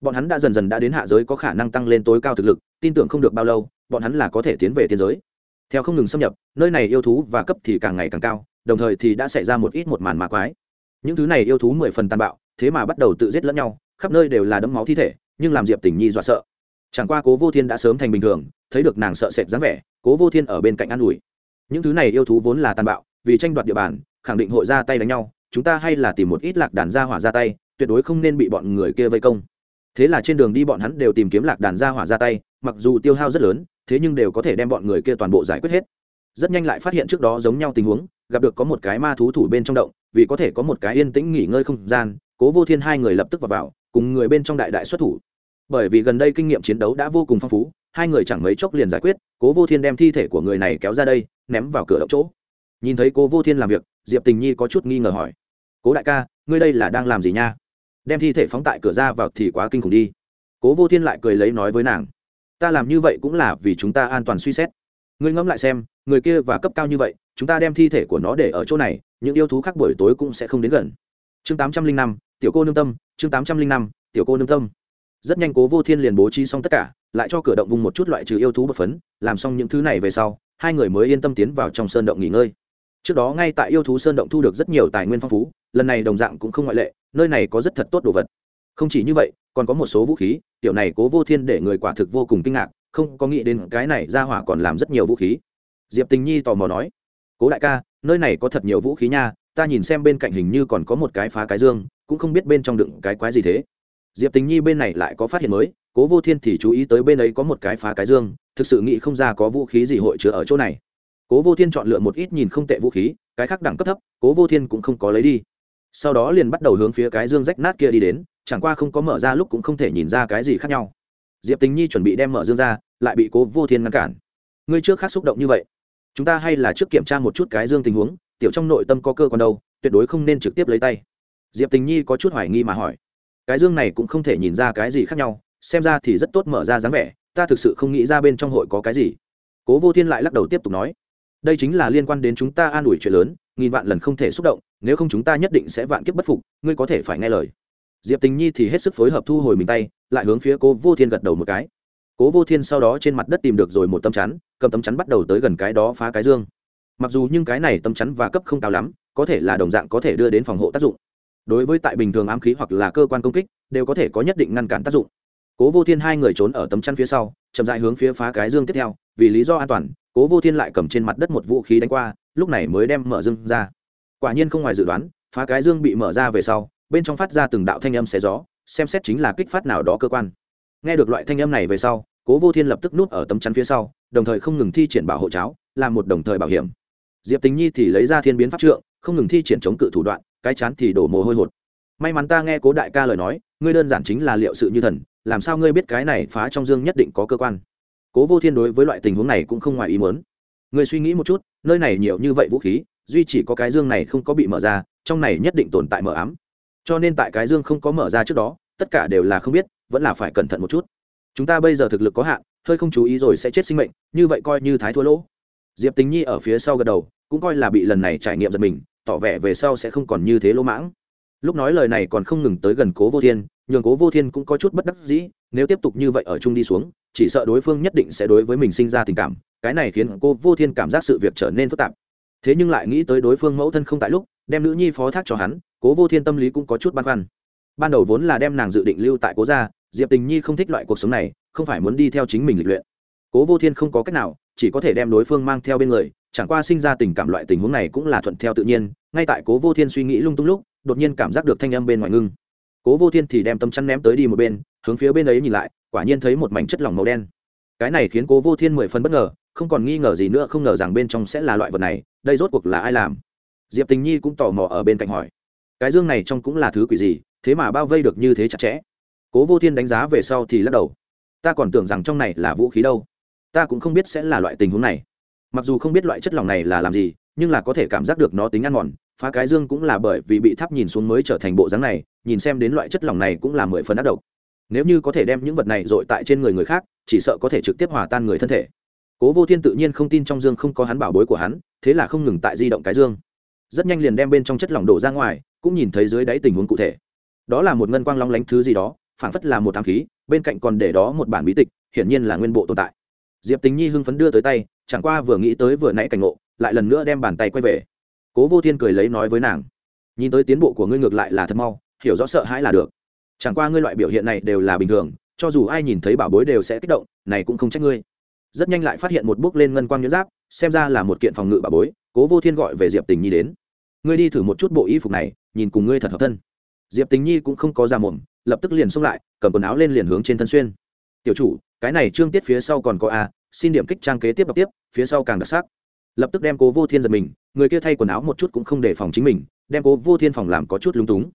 Bọn hắn đã dần dần đã đến hạ giới có khả năng tăng lên tối cao thực lực, tin tưởng không được bao lâu, bọn hắn là có thể tiến về tiên giới. Theo không ngừng xâm nhập, nơi này yêu thú và cấp thì càng ngày càng cao, đồng thời thì đã xảy ra một ít một màn ma quái. Những thứ này yêu thú mười phần tàn bạo, thế mà bắt đầu tự giết lẫn nhau, khắp nơi đều là đấm máu thi thể, nhưng làm diệp tình nhi dọa sợ. Chẳng qua cố vô thiên đã sớm thành bình thường, thấy được nàng sợ sệt dáng vẻ, cố vô thiên ở bên cạnh an ủi. Những thứ này yêu thú vốn là tàn bạo, vì tranh đoạt địa bàn, khẳng định hội ra tay đánh nhau, chúng ta hay là tìm một ít lạc đàn gia hỏa ra tay tuyệt đối không nên bị bọn người kia vây công. Thế là trên đường đi bọn hắn đều tìm kiếm lạc đàn ra hỏa ra tay mặc dù tiêu hao rất lớn thế nhưng đều có thể đem bọn người kia toàn bộ giải quyết hết. Rất nhanh lại phát hiện trước đó giống nhau tình huống gặp được có một cái ma thú thủ bên trong động vì có thể có một cái yên tĩnh nghỉ ngơi không gian cố vô thiên hai người lập tức vào, vào cùng người bên trong đại đại xuất thủ. Bởi vì gần đây kinh nghiệm chiến đấu đã vô cùng phong phú hai người chẳng mấy chốc liền giải quyết cố vô thiên đem thi thể của người này kéo ra đây ném vào cửa động chỗ. Nhìn thấy cố vô thiên làm việc diệp tình nhi có chút nghi ngờ hỏi cố đại ca ngươi đây là đang làm gì nha? Đem thi thể phóng tại cửa ra vào thì quá kinh khủng đi. Cố vô thiên lại cười lấy nói với nàng, ta làm như vậy cũng là vì chúng ta an toàn suy xét. Ngươi ngẫm lại xem, người kia và cấp cao như vậy, chúng ta đem thi thể của nó để ở chỗ này, những yêu thú khác buổi tối cũng sẽ không đến gần. Chương tám trăm linh năm, tiểu cô nương tâm, chương tám trăm linh năm, tiểu cô nương tâm. Rất nhanh cố vô thiên liền bố trí xong tất cả, lại cho cửa động vùng một chút loại trừ yêu thú bột phấn, làm xong những thứ này về sau, hai người mới yên tâm tiến vào trong sơn động nghỉ ngơi trước đó ngay tại yêu thú sơn động thu được rất nhiều tài nguyên phong phú, lần này đồng dạng cũng không ngoại lệ, nơi này có rất thật tốt đồ vật. Không chỉ như vậy, còn có một số vũ khí, tiểu này cố vô thiên để người quả thực vô cùng kinh ngạc, không có nghĩ đến cái này ra hỏa còn làm rất nhiều vũ khí. Diệp tình nhi tò mò nói, cố đại ca, nơi này có thật nhiều vũ khí nha, ta nhìn xem bên cạnh hình như còn có một cái phá cái dương, cũng không biết bên trong đựng cái quái gì thế. Diệp tình nhi bên này lại có phát hiện mới, cố vô thiên thì chú ý tới bên ấy có một cái phá cái dương, thực sự nghĩ không ra có vũ khí gì hội chứa ở chỗ này cố vô thiên chọn lựa một ít nhìn không tệ vũ khí, cái khác đẳng cấp thấp, cố vô thiên cũng không có lấy đi. Sau đó liền bắt đầu hướng phía cái dương rách nát kia đi đến, chẳng qua không có mở ra lúc cũng không thể nhìn ra cái gì khác nhau. Diệp tình nhi chuẩn bị đem mở dương ra, lại bị cố vô thiên ngăn cản. Ngươi trước khác xúc động như vậy, chúng ta hay là trước kiểm tra một chút cái dương tình huống, tiểu trong nội tâm có cơ quan đâu, tuyệt đối không nên trực tiếp lấy tay. Diệp tình nhi có chút hoài nghi mà hỏi. Cái dương này cũng không thể nhìn ra cái gì khác nhau, xem ra thì rất tốt mở ra dáng vẻ, ta thực sự không nghĩ ra bên trong hội có cái gì. Cố vô thiên lại lắc đầu tiếp tục nói đây chính là liên quan đến chúng ta an ủi chuyện lớn, nghìn vạn lần không thể xúc động, nếu không chúng ta nhất định sẽ vạn kiếp bất phục, ngươi có thể phải nghe lời. Diệp tình nhi thì hết sức phối hợp thu hồi mình tay, lại hướng phía cố vô thiên gật đầu một cái. Cố vô thiên sau đó trên mặt đất tìm được rồi một tấm chắn, cầm tấm chắn bắt đầu tới gần cái đó phá cái dương. Mặc dù nhưng cái này tấm chắn và cấp không cao lắm, có thể là đồng dạng có thể đưa đến phòng hộ tác dụng. Đối với tại bình thường ám khí hoặc là cơ quan công kích, đều có thể có nhất định ngăn cản tác dụng. Cố vô thiên hai người trốn ở tấm chắn phía sau, chậm dại hướng phía phá cái dương tiếp theo, vì lý do an toàn cố vô thiên lại cầm trên mặt đất một vũ khí đánh qua, lúc này mới đem mở dương ra. Quả nhiên không ngoài dự đoán, phá cái dương bị mở ra về sau, bên trong phát ra từng đạo thanh âm xé gió, xem xét chính là kích phát nào đó cơ quan. Nghe được loại thanh âm này về sau, cố vô thiên lập tức nút ở tấm chắn phía sau, đồng thời không ngừng thi triển bảo hộ cháo, làm một đồng thời bảo hiểm. Diệp tình nhi thì lấy ra thiên biến pháp trượng, không ngừng thi triển chống cự thủ đoạn, cái chán thì đổ mồ hôi hột. May mắn ta nghe cố đại ca lời nói, ngươi đơn giản chính là liệu sự như thần, làm sao ngươi biết cái này phá trong dương nhất định có cơ quan? Cố vô thiên đối với loại tình huống này cũng không ngoài ý muốn. Ngươi suy nghĩ một chút, nơi này nhiều như vậy vũ khí, duy chỉ có cái dương này không có bị mở ra, trong này nhất định tồn tại mở ám. Cho nên tại cái dương không có mở ra trước đó, tất cả đều là không biết, vẫn là phải cẩn thận một chút. Chúng ta bây giờ thực lực có hạn, hơi không chú ý rồi sẽ chết sinh mệnh, như vậy coi như thái thua lỗ. Diệp tính nhi ở phía sau gật đầu, cũng coi là bị lần này trải nghiệm giật mình, tỏ vẻ về sau sẽ không còn như thế lỗ mãng. Lúc nói lời này còn không ngừng tới gần cố vô thiên, nhường cố vô thiên cũng có chút bất đắc dĩ nếu tiếp tục như vậy ở chung đi xuống, chỉ sợ đối phương nhất định sẽ đối với mình sinh ra tình cảm, cái này khiến cô vô thiên cảm giác sự việc trở nên phức tạp. Thế nhưng lại nghĩ tới đối phương mẫu thân không tại lúc, đem nữ nhi phó thác cho hắn, cố vô thiên tâm lý cũng có chút băn khoăn. Ban đầu vốn là đem nàng dự định lưu tại cố gia, diệp tình nhi không thích loại cuộc sống này, không phải muốn đi theo chính mình lịch luyện. Cố vô thiên không có cách nào, chỉ có thể đem đối phương mang theo bên người, chẳng qua sinh ra tình cảm loại tình huống này cũng là thuận theo tự nhiên, ngay tại cố vô thiên suy nghĩ lung tung lúc, đột nhiên cảm giác được thanh âm bên ngoài ngưng. Cố vô thiên thì đem tâm chắn ném tới đi một bên hướng phía bên ấy nhìn lại, quả nhiên thấy một mảnh chất lỏng màu đen. Cái này khiến cố vô thiên mười phân bất ngờ, không còn nghi ngờ gì nữa, không ngờ rằng bên trong sẽ là loại vật này, đây rốt cuộc là ai làm? Diệp tình nhi cũng tò mò ở bên cạnh hỏi. Cái dương này trong cũng là thứ quỷ gì, thế mà bao vây được như thế chặt chẽ? Cố vô thiên đánh giá về sau thì lắc đầu. Ta còn tưởng rằng trong này là vũ khí đâu. Ta cũng không biết sẽ là loại tình huống này. Mặc dù không biết loại chất lỏng này là làm gì, nhưng là có thể cảm giác được nó tính ăn mòn, phá cái dương cũng là bởi vì bị thắp nhìn xuống mới trở thành bộ dáng này, nhìn xem đến loại chất lỏng này cũng là mười phần ác độc nếu như có thể đem những vật này dội tại trên người người khác, chỉ sợ có thể trực tiếp hòa tan người thân thể. Cố vô thiên tự nhiên không tin trong dương không có hắn bảo bối của hắn, thế là không ngừng tại di động cái dương. Rất nhanh liền đem bên trong chất lỏng đổ ra ngoài, cũng nhìn thấy dưới đáy tình huống cụ thể. Đó là một ngân quang long lánh thứ gì đó phản phất là một thám khí, bên cạnh còn để đó một bản bí tịch, hiển nhiên là nguyên bộ tồn tại. Diệp tính nhi hưng phấn đưa tới tay, chẳng qua vừa nghĩ tới vừa nãy cảnh ngộ, lại lần nữa đem bàn tay quay về. Cố vô thiên cười lấy nói với nàng, nhìn tới tiến bộ của ngươi ngược lại là thật mau, hiểu rõ sợ hãi là được chẳng qua ngươi loại biểu hiện này đều là bình thường, cho dù ai nhìn thấy bảo bối đều sẽ kích động, này cũng không trách ngươi. Rất nhanh lại phát hiện một bước lên ngân quang nhuyễn giáp, xem ra là một kiện phòng ngự bảo bối, cố vô thiên gọi về diệp tình nhi đến. Ngươi đi thử một chút bộ y phục này, nhìn cùng ngươi thật hợp thân. Diệp tình nhi cũng không có ra mồm, lập tức liền xông lại, cầm quần áo lên liền hướng trên thân xuyên. Tiểu chủ, cái này trương tiết phía sau còn có a, xin điểm kích trang kế tiếp đọc tiếp, phía sau càng đặc sắc. Lập tức đem cố vô thiên giật mình, người kia thay quần áo một chút cũng không để phòng chính mình, đem cố vô thiên phòng làm có chút lúng túng.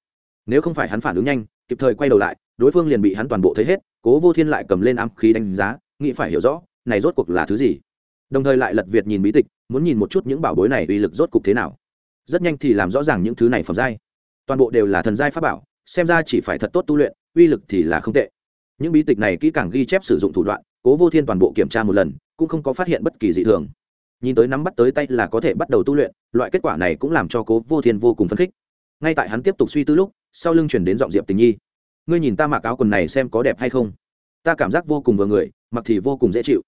Nếu không phải hắn phản ứng nhanh kịp thời quay đầu lại, đối phương liền bị hắn toàn bộ thấy hết, cố vô thiên lại cầm lên ám khí đánh giá, nghĩ phải hiểu rõ, này rốt cuộc là thứ gì. Đồng thời lại lật việt nhìn bí tịch, muốn nhìn một chút những bảo bối này uy lực rốt cục thế nào. Rất nhanh thì làm rõ ràng những thứ này phẩm giai. Toàn bộ đều là thần giai pháp bảo, xem ra chỉ phải thật tốt tu luyện, uy lực thì là không tệ. Những bí tịch này kỹ càng ghi chép sử dụng thủ đoạn, cố vô thiên toàn bộ kiểm tra một lần, cũng không có phát hiện bất kỳ dị thường. Nhìn tới nắm bắt tới tay là có thể bắt đầu tu luyện, loại kết quả này cũng làm cho cố vô thiên vô cùng phấn khích ngay tại hắn tiếp tục suy tư lúc, sau lưng chuyển đến giọng diệp tình nhi. Ngươi nhìn ta mặc áo quần này xem có đẹp hay không? Ta cảm giác vô cùng vừa người, mặc thì vô cùng dễ chịu.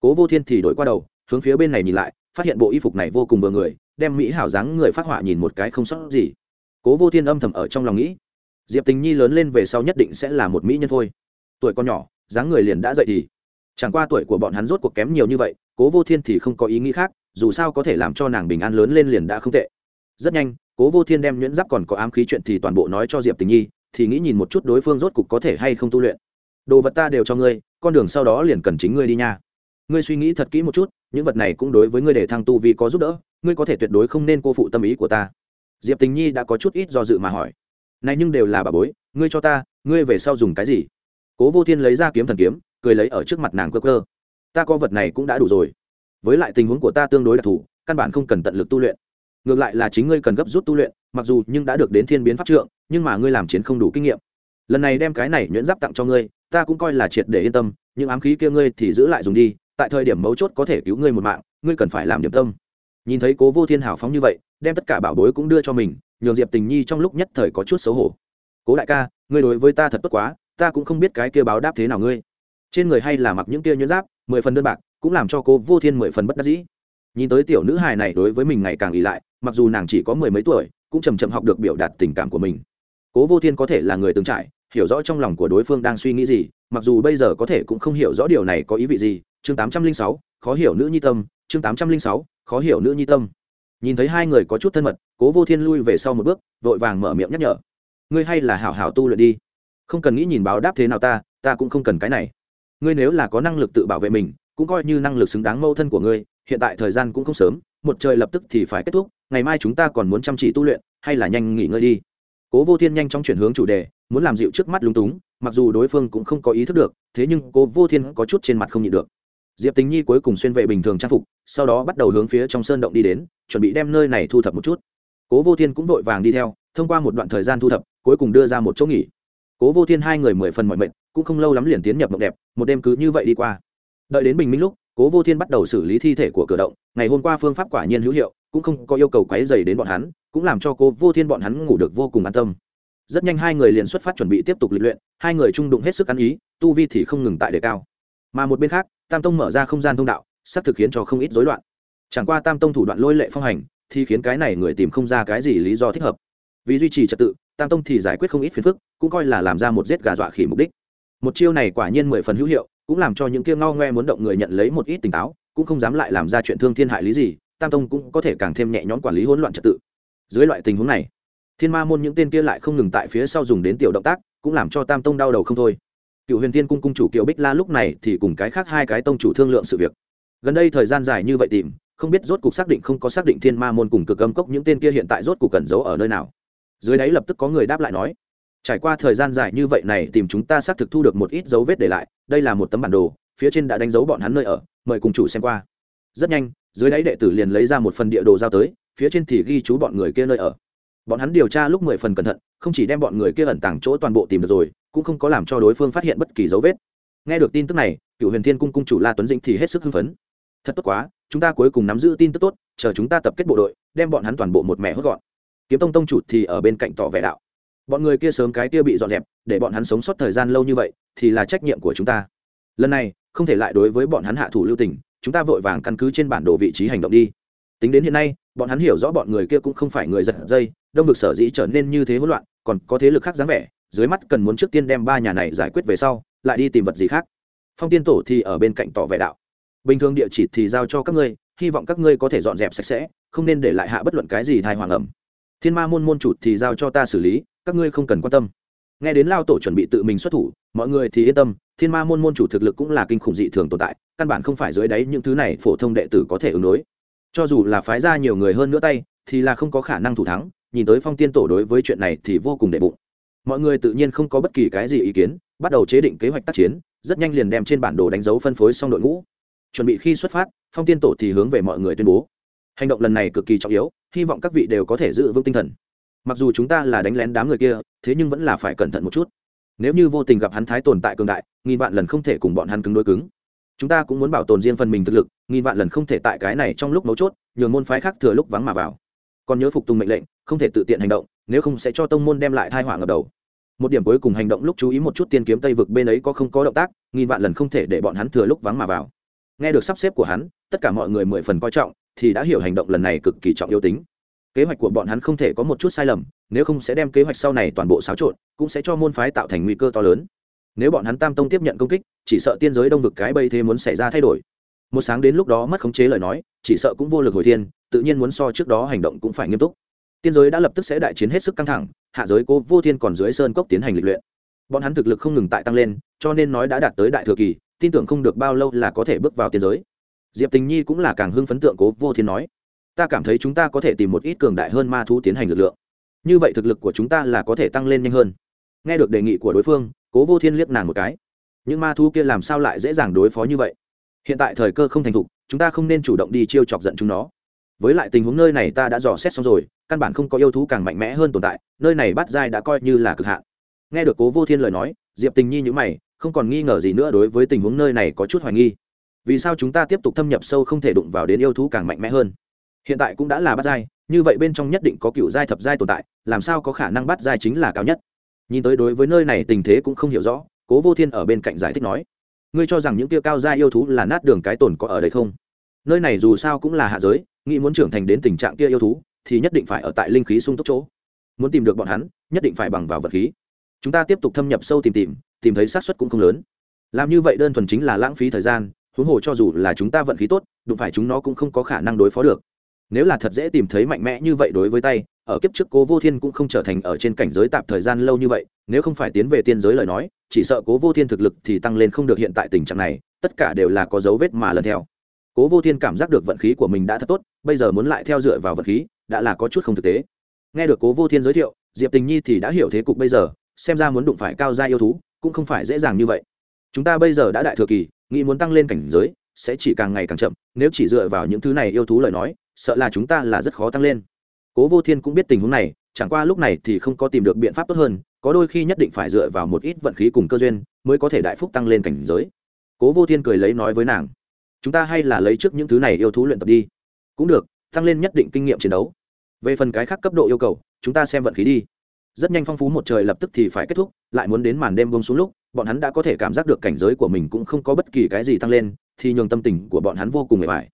Cố vô thiên thì đổi qua đầu, hướng phía bên này nhìn lại, phát hiện bộ y phục này vô cùng vừa người, đem mỹ hảo dáng người phát họa nhìn một cái không sót gì. Cố vô thiên âm thầm ở trong lòng nghĩ, diệp tình nhi lớn lên về sau nhất định sẽ là một mỹ nhân thôi. Tuổi con nhỏ, dáng người liền đã dậy thì. Chẳng qua tuổi của bọn hắn rốt cuộc kém nhiều như vậy, cố vô thiên thì không có ý nghĩ khác, dù sao có thể làm cho nàng bình an lớn lên liền đã không tệ. Rất nhanh cố vô thiên đem nhuyễn giáp còn có ám khí chuyện thì toàn bộ nói cho diệp tình nhi, thì nghĩ nhìn một chút đối phương rốt cục có thể hay không tu luyện. Đồ vật ta đều cho ngươi, con đường sau đó liền cần chính ngươi đi nha. Ngươi suy nghĩ thật kỹ một chút, những vật này cũng đối với ngươi để thăng tu vì có giúp đỡ, ngươi có thể tuyệt đối không nên cô phụ tâm ý của ta. Diệp tình nhi đã có chút ít do dự mà hỏi. Này nhưng đều là bà bối, ngươi cho ta, ngươi về sau dùng cái gì? Cố vô thiên lấy ra kiếm thần kiếm, cười lấy ở trước mặt nàng cơ cơ ta có vật này cũng đã đủ rồi. Với lại tình huống của ta tương đối đặc thù, căn bản không cần tận lực tu luyện ngược lại là chính ngươi cần gấp rút tu luyện, mặc dù nhưng đã được đến thiên biến pháp trượng, nhưng mà ngươi làm chiến không đủ kinh nghiệm. Lần này đem cái này nhuyễn giáp tặng cho ngươi, ta cũng coi là triệt để yên tâm, Những ám khí kia ngươi thì giữ lại dùng đi, tại thời điểm mấu chốt có thể cứu ngươi một mạng, ngươi cần phải làm điểm tâm. Nhìn thấy cố vô thiên hào phóng như vậy, đem tất cả bảo bối cũng đưa cho mình, nhường diệp tình nhi trong lúc nhất thời có chút xấu hổ. Cố đại ca, ngươi đối với ta thật tốt quá, ta cũng không biết cái kia báo đáp thế nào ngươi. Trên người hay là mặc những kia nhuyễn giáp, mười phần đơn bạc, cũng làm cho cô vô thiên mười phần bất đắc dĩ nhìn tới tiểu nữ hài này đối với mình ngày càng ỉ lại, mặc dù nàng chỉ có mười mấy tuổi, cũng chầm chậm học được biểu đạt tình cảm của mình. Cố vô thiên có thể là người tương trải, hiểu rõ trong lòng của đối phương đang suy nghĩ gì, mặc dù bây giờ có thể cũng không hiểu rõ điều này có ý vị gì. Chương tám trăm linh sáu, khó hiểu nữ nhi tâm. Chương tám trăm linh sáu, khó hiểu nữ nhi tâm. Nhìn thấy hai người có chút thân mật, cố vô thiên lui về sau một bước, vội vàng mở miệng nhắc nhở. Ngươi hay là hảo hảo tu luyện đi. Không cần nghĩ nhìn báo đáp thế nào ta ta cũng không cần cái này. Ngươi nếu là có năng lực tự bảo vệ mình, cũng coi như năng lực xứng đáng mâu thân của ngươi hiện tại thời gian cũng không sớm, một trời lập tức thì phải kết thúc, ngày mai chúng ta còn muốn chăm chỉ tu luyện, hay là nhanh nghỉ ngơi đi. Cố vô thiên nhanh chóng chuyển hướng chủ đề, muốn làm dịu trước mắt lúng túng, mặc dù đối phương cũng không có ý thức được, thế nhưng cố vô thiên có chút trên mặt không nhịn được. Diệp tình nhi cuối cùng xuyên vệ bình thường trang phục, sau đó bắt đầu hướng phía trong sơn động đi đến, chuẩn bị đem nơi này thu thập một chút. Cố vô thiên cũng vội vàng đi theo, thông qua một đoạn thời gian thu thập, cuối cùng đưa ra một chỗ nghỉ. Cố vô thiên hai người mười phần mọi mệnh cũng không lâu lắm liền tiến nhập mộng đẹp, một đêm cứ như vậy đi qua. Đợi đến bình minh lúc cố vô thiên bắt đầu xử lý thi thể của cửa động, ngày hôm qua phương pháp quả nhiên hữu hiệu, cũng không có yêu cầu quáy dày đến bọn hắn, cũng làm cho cố vô thiên bọn hắn ngủ được vô cùng an tâm. Rất nhanh hai người liền xuất phát chuẩn bị tiếp tục lịch luyện, hai người trung đụng hết sức ăn ý, tu vi thì không ngừng tại đề cao. Mà một bên khác, tam tông mở ra không gian thông đạo, sắp thực khiến cho không ít rối loạn. Chẳng qua tam tông thủ đoạn lôi lệ phong hành, thì khiến cái này người tìm không ra cái gì lý do thích hợp. Vì duy trì trật tự, tam tông thì giải quyết không ít phiền phức, cũng coi là làm ra một giết gà dọa khỉ mục đích. Một chiêu này quả nhiên mười phần hữu hiệu cũng làm cho những kia ngao ngoe muốn động người nhận lấy một ít tỉnh táo, cũng không dám lại làm ra chuyện thương thiên hại lý gì, tam tông cũng có thể càng thêm nhẹ nhõm quản lý hỗn loạn trật tự. Dưới loại tình huống này, thiên ma môn những tên kia lại không ngừng tại phía sau dùng đến tiểu động tác, cũng làm cho tam tông đau đầu không thôi. Cựu huyền tiên cung cung chủ kiều bích la lúc này thì cùng cái khác hai cái tông chủ thương lượng sự việc. Gần đây thời gian dài như vậy tìm, không biết rốt cuộc xác định không có xác định thiên ma môn cùng cực âm cốc những tên kia hiện tại rốt cuộc cần giấu ở nơi nào. Dưới đấy lập tức có người đáp lại nói trải qua thời gian dài như vậy này tìm chúng ta xác thực thu được một ít dấu vết để lại, đây là một tấm bản đồ, phía trên đã đánh dấu bọn hắn nơi ở, mời cùng chủ xem qua. Rất nhanh, dưới đáy đệ tử liền lấy ra một phần địa đồ giao tới, phía trên thì ghi chú bọn người kia nơi ở. Bọn hắn điều tra lúc mười phần cẩn thận, không chỉ đem bọn người kia ẩn tàng chỗ toàn bộ tìm được rồi, cũng không có làm cho đối phương phát hiện bất kỳ dấu vết. Nghe được tin tức này cựu huyền thiên cung cung chủ la tuấn dĩnh thì hết sức hưng phấn. Thật tốt quá, chúng ta cuối cùng nắm giữ tin tức tốt, chờ chúng ta tập kết bộ đội, đem bọn hắn toàn bộ một mẹ hốt gọn. Kiếm tông tông chủ thì ở bên cạnh tỏ vẻ đạo bọn người kia sớm cái kia bị dọn dẹp, để bọn hắn sống sót thời gian lâu như vậy, thì là trách nhiệm của chúng ta. Lần này, không thể lại đối với bọn hắn hạ thủ lưu tình, chúng ta vội vàng căn cứ trên bản đồ vị trí hành động đi. Tính đến hiện nay, bọn hắn hiểu rõ bọn người kia cũng không phải người giật dây, đông vực sở dĩ trở nên như thế hỗn loạn, còn có thế lực khác dáng vẻ, dưới mắt cần muốn trước tiên đem ba nhà này giải quyết về sau, lại đi tìm vật gì khác. Phong tiên tổ thì ở bên cạnh tỏ vẻ đạo. Bình thường địa chỉ thì giao cho các ngươi, hy vọng các ngươi có thể dọn dẹp sạch sẽ, không nên để lại hạ bất luận cái gì thai hoàng ẩm thiên ma môn môn chủ thì giao cho ta xử lý các ngươi không cần quan tâm. Nghe đến lao tổ chuẩn bị tự mình xuất thủ, mọi người thì yên tâm, thiên ma môn môn chủ thực lực cũng là kinh khủng dị thường tồn tại, căn bản không phải dưới đáy những thứ này phổ thông đệ tử có thể ứng đối. Cho dù là phái ra nhiều người hơn nữa tay, thì là không có khả năng thủ thắng, nhìn tới phong tiên tổ đối với chuyện này thì vô cùng đệ bụng. Mọi người tự nhiên không có bất kỳ cái gì ý kiến, bắt đầu chế định kế hoạch tác chiến, rất nhanh liền đem trên bản đồ đánh dấu phân phối xong đội ngũ. Chuẩn bị khi xuất phát, phong tiên tổ thì hướng về mọi người tuyên bố. Hành động lần này cực kỳ trọng yếu, hy vọng các vị đều có thể giữ vững tinh thần mặc dù chúng ta là đánh lén đám người kia, thế nhưng vẫn là phải cẩn thận một chút. Nếu như vô tình gặp hắn thái tồn tại cường đại, nghìn vạn lần không thể cùng bọn hắn cứng đối cứng. Chúng ta cũng muốn bảo tồn riêng phần mình thực lực, nghìn vạn lần không thể tại cái này trong lúc mấu chốt, nhường môn phái khác thừa lúc vắng mà vào. Còn nhớ phục tùng mệnh lệnh, không thể tự tiện hành động, nếu không sẽ cho tông môn đem lại thai họa ngập đầu. Một điểm cuối cùng hành động lúc chú ý một chút tiên kiếm tây vực bên ấy có không có động tác, nghìn vạn lần không thể để bọn hắn thừa lúc vắng mà vào. Nghe được sắp xếp của hắn, tất cả mọi người mười phần coi trọng, thì đã hiểu hành động lần này cực kỳ trọng yếu tính kế hoạch của bọn hắn không thể có một chút sai lầm, nếu không sẽ đem kế hoạch sau này toàn bộ xáo trộn, cũng sẽ cho môn phái tạo thành nguy cơ to lớn. Nếu bọn hắn tam tông tiếp nhận công kích, chỉ sợ tiên giới đông vực cái bây thế muốn xảy ra thay đổi. Một sáng đến lúc đó mất khống chế lời nói, chỉ sợ cũng vô lực hồi thiên, tự nhiên muốn so trước đó hành động cũng phải nghiêm túc. Tiên giới đã lập tức sẽ đại chiến hết sức căng thẳng, hạ giới cố vô thiên còn dưới sơn cốc tiến hành lịch luyện. Bọn hắn thực lực không ngừng tại tăng lên, cho nên nói đã đạt tới đại thừa kỳ, tin tưởng không được bao lâu là có thể bước vào tiên giới. Diệp tình nhi cũng là càng hưng phấn tượng cố vô thiên nói ta cảm thấy chúng ta có thể tìm một ít cường đại hơn ma thú tiến hành lực lượng. Như vậy thực lực của chúng ta là có thể tăng lên nhanh hơn. Nghe được đề nghị của đối phương, cố vô thiên liếc nàng một cái. Những ma thú kia làm sao lại dễ dàng đối phó như vậy? Hiện tại thời cơ không thành thục, chúng ta không nên chủ động đi chiêu chọc giận chúng nó. Với lại tình huống nơi này ta đã dò xét xong rồi, căn bản không có yêu thú càng mạnh mẽ hơn tồn tại, nơi này bắt dai đã coi như là cực hạn. Nghe được cố vô thiên lời nói, diệp tình nhi nhữ mày, không còn nghi ngờ gì nữa đối với tình huống nơi này có chút hoài nghi. Vì sao chúng ta tiếp tục thâm nhập sâu không thể đụng vào đến yêu thú càng mạnh mẽ hơn? Hiện tại cũng đã là bắt giai, như vậy bên trong nhất định có cựu giai thập giai tồn tại, làm sao có khả năng bắt giai chính là cao nhất? Nhìn tới đối với nơi này tình thế cũng không hiểu rõ, cố vô thiên ở bên cạnh giải thích nói, ngươi cho rằng những kia cao giai yêu thú là nát đường cái tồn có ở đây không? Nơi này dù sao cũng là hạ giới, nghĩ muốn trưởng thành đến tình trạng kia yêu thú, thì nhất định phải ở tại linh khí sung túc chỗ. Muốn tìm được bọn hắn, nhất định phải bằng vào vật khí. Chúng ta tiếp tục thâm nhập sâu tìm tìm tìm thấy xác suất cũng không lớn. Làm như vậy đơn thuần chính là lãng phí thời gian, huống hồ cho dù là chúng ta vận khí tốt, đụng phải chúng nó cũng không có khả năng đối phó được nếu là thật dễ tìm thấy mạnh mẽ như vậy đối với tay, ở kiếp trước cố vô thiên cũng không trở thành ở trên cảnh giới tạp thời gian lâu như vậy, nếu không phải tiến về tiên giới lời nói, chỉ sợ cố vô thiên thực lực thì tăng lên không được hiện tại tình trạng này, tất cả đều là có dấu vết mà lần theo. Cố vô thiên cảm giác được vận khí của mình đã thật tốt, bây giờ muốn lại theo dựa vào vận khí, đã là có chút không thực tế. Nghe được cố vô thiên giới thiệu, diệp tình nhi thì đã hiểu thế cục bây giờ, xem ra muốn đụng phải cao gia yêu thú cũng không phải dễ dàng như vậy. Chúng ta bây giờ đã đại thừa kỳ, nghĩ muốn tăng lên cảnh giới sẽ chỉ càng ngày càng chậm, nếu chỉ dựa vào những thứ này yêu thú lời nói, sợ là chúng ta là rất khó tăng lên. Cố vô thiên cũng biết tình huống này, chẳng qua lúc này thì không có tìm được biện pháp tốt hơn, có đôi khi nhất định phải dựa vào một ít vận khí cùng cơ duyên mới có thể đại phúc tăng lên cảnh giới. Cố vô thiên cười lấy nói với nàng, chúng ta hay là lấy trước những thứ này yêu thú luyện tập đi. Cũng được, tăng lên nhất định kinh nghiệm chiến đấu. Về phần cái khác cấp độ yêu cầu, chúng ta xem vận khí đi. Rất nhanh phong phú một trời lập tức thì phải kết thúc, lại muốn đến màn đêm bông xuống lúc, bọn hắn đã có thể cảm giác được cảnh giới của mình cũng không có bất kỳ cái gì tăng lên thì nhường tâm tình của bọn hắn vô cùng mệt mỏi.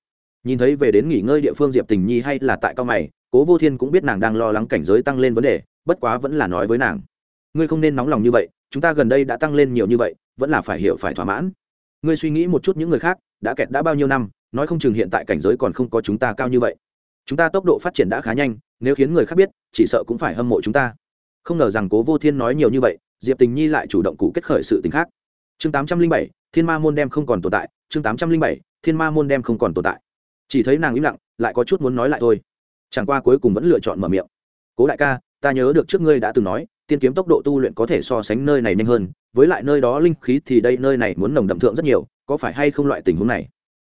Nhìn thấy về đến nghỉ ngơi địa phương diệp tình nhi hay là tại cao mày, cố vô thiên cũng biết nàng đang lo lắng cảnh giới tăng lên vấn đề, bất quá vẫn là nói với nàng. Ngươi không nên nóng lòng như vậy, chúng ta gần đây đã tăng lên nhiều như vậy, vẫn là phải hiểu phải thỏa mãn. Ngươi suy nghĩ một chút những người khác, đã kẹt đã bao nhiêu năm, nói không chừng hiện tại cảnh giới còn không có chúng ta cao như vậy. Chúng ta tốc độ phát triển đã khá nhanh, nếu khiến người khác biết, chỉ sợ cũng phải hâm mộ chúng ta. Không ngờ rằng cố vô thiên nói nhiều như vậy, diệp tình nhi lại chủ động cụ kết khởi sự t khác. Chương tám trăm linh bảy, thiên ma môn đem không còn tồn tại chương tám trăm linh bảy, thiên ma môn đem không còn tồn tại. Chỉ thấy nàng im lặng, lại có chút muốn nói lại thôi. Chẳng qua cuối cùng vẫn lựa chọn mở miệng. Cố đại ca, ta nhớ được trước ngươi đã từng nói, tiên kiếm tốc độ tu luyện có thể so sánh nơi này nhanh hơn, với lại nơi đó linh khí thì đây nơi này muốn nồng đậm thượng rất nhiều, có phải hay không loại tình huống này?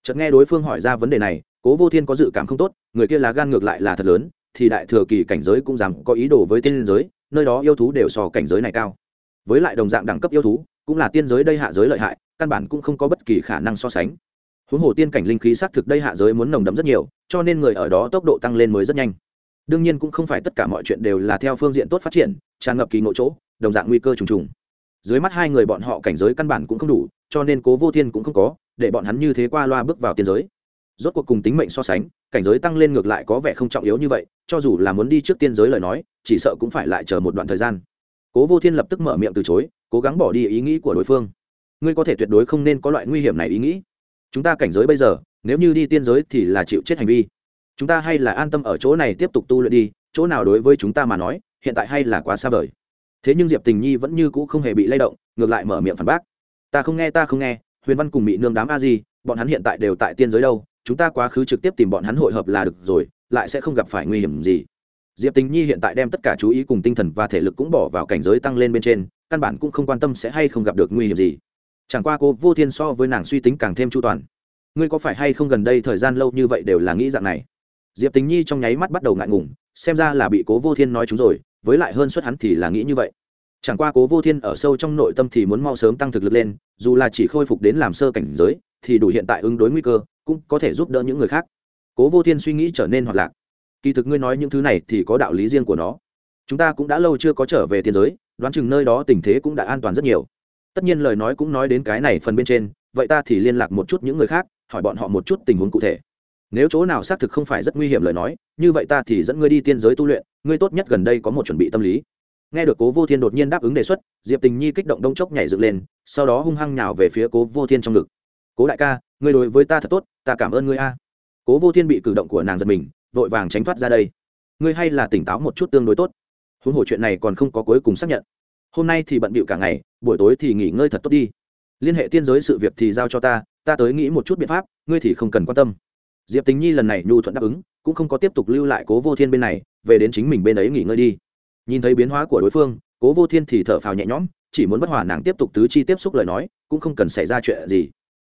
Chợt nghe đối phương hỏi ra vấn đề này, cố vô thiên có dự cảm không tốt, người kia là gan ngược lại là thật lớn, thì đại thừa kỳ cảnh giới cũng dám có ý đồ với tiên giới, nơi đó yêu thú đều so cảnh giới này cao. Với lại đồng dạng đẳng cấp yêu thú cũng là tiên giới đây hạ giới lợi hại, căn bản cũng không có bất kỳ khả năng so sánh. Huống hồ tiên cảnh linh khí xác thực đây hạ giới muốn nồng đậm rất nhiều, cho nên người ở đó tốc độ tăng lên mới rất nhanh. Đương nhiên cũng không phải tất cả mọi chuyện đều là theo phương diện tốt phát triển, tràn ngập kỳ ngộ chỗ, đồng dạng nguy cơ trùng trùng. Dưới mắt hai người bọn họ cảnh giới căn bản cũng không đủ, cho nên cố vô thiên cũng không có, để bọn hắn như thế qua loa bước vào tiên giới. Rốt cuộc cùng tính mệnh so sánh, cảnh giới tăng lên ngược lại có vẻ không trọng yếu như vậy, cho dù là muốn đi trước tiên giới lời nói, chỉ sợ cũng phải lại chờ một đoạn thời gian. Cố vô thiên lập tức mở miệng từ chối cố gắng bỏ đi ý nghĩ của đối phương. Ngươi có thể tuyệt đối không nên có loại nguy hiểm này ý nghĩ. Chúng ta cảnh giới bây giờ, nếu như đi tiên giới thì là chịu chết hành vi. Chúng ta hay là an tâm ở chỗ này tiếp tục tu luyện đi, chỗ nào đối với chúng ta mà nói, hiện tại hay là quá xa vời. Thế nhưng diệp tình nhi vẫn như cũ không hề bị lay động, ngược lại mở miệng phản bác. Ta không nghe, ta không nghe, huyền văn cùng bị nương đám a di bọn hắn hiện tại đều tại tiên giới đâu, chúng ta quá khứ trực tiếp tìm bọn hắn hội hợp là được rồi, lại sẽ không gặp phải nguy hiểm gì. Diệp tình nhi hiện tại đem tất cả chú ý cùng tinh thần và thể lực cũng bỏ vào cảnh giới tăng lên bên trên căn bản cũng không quan tâm sẽ hay không gặp được nguy hiểm gì. Chẳng qua cô vô thiên so với nàng suy tính càng thêm chu toàn. Ngươi có phải hay không gần đây thời gian lâu như vậy đều là nghĩ dạng này? Diệp tính nhi trong nháy mắt bắt đầu ngại ngùng, xem ra là bị cố vô thiên nói chúng rồi, với lại hơn suất hắn thì là nghĩ như vậy. Chẳng qua cố vô thiên ở sâu trong nội tâm thì muốn mau sớm tăng thực lực lên, dù là chỉ khôi phục đến làm sơ cảnh giới, thì đủ hiện tại ứng đối nguy cơ, cũng có thể giúp đỡ những người khác. Cố vô thiên suy nghĩ trở nên hoạt lạc. Kỳ thực ngươi nói những thứ này thì có đạo lý riêng của nó. Chúng ta cũng đã lâu chưa có trở về thiên giới đoán chừng nơi đó tình thế cũng đã an toàn rất nhiều. Tất nhiên lời nói cũng nói đến cái này phần bên trên, vậy ta thì liên lạc một chút những người khác, hỏi bọn họ một chút tình huống cụ thể. Nếu chỗ nào xác thực không phải rất nguy hiểm lời nói, như vậy ta thì dẫn ngươi đi tiên giới tu luyện, ngươi tốt nhất gần đây có một chuẩn bị tâm lý. Nghe được cố vô thiên đột nhiên đáp ứng đề xuất, diệp tình nhi kích động đông chốc nhảy dựng lên, sau đó hung hăng nhào về phía cố vô thiên trong ngực. Cố đại ca, ngươi đối với ta thật tốt, ta cảm ơn ngươi a. Cố vô thiên bị cử động của nàng giật mình, vội vàng tránh thoát ra đây. Ngươi hay là tỉnh táo một chút tương đối tốt huống hồ chuyện này còn không có cuối cùng xác nhận. Hôm nay thì bận bịu cả ngày, buổi tối thì nghỉ ngơi thật tốt đi. Liên hệ tiên giới sự việc thì giao cho ta ta tới nghĩ một chút biện pháp, ngươi thì không cần quan tâm. Diệp tính nhi lần này nhu thuận đáp ứng, cũng không có tiếp tục lưu lại cố vô thiên bên này, về đến chính mình bên ấy nghỉ ngơi đi. Nhìn thấy biến hóa của đối phương, cố vô thiên thì thở phào nhẹ nhõm, chỉ muốn bất hòa nàng tiếp tục tứ chi tiếp xúc lời nói, cũng không cần xảy ra chuyện gì.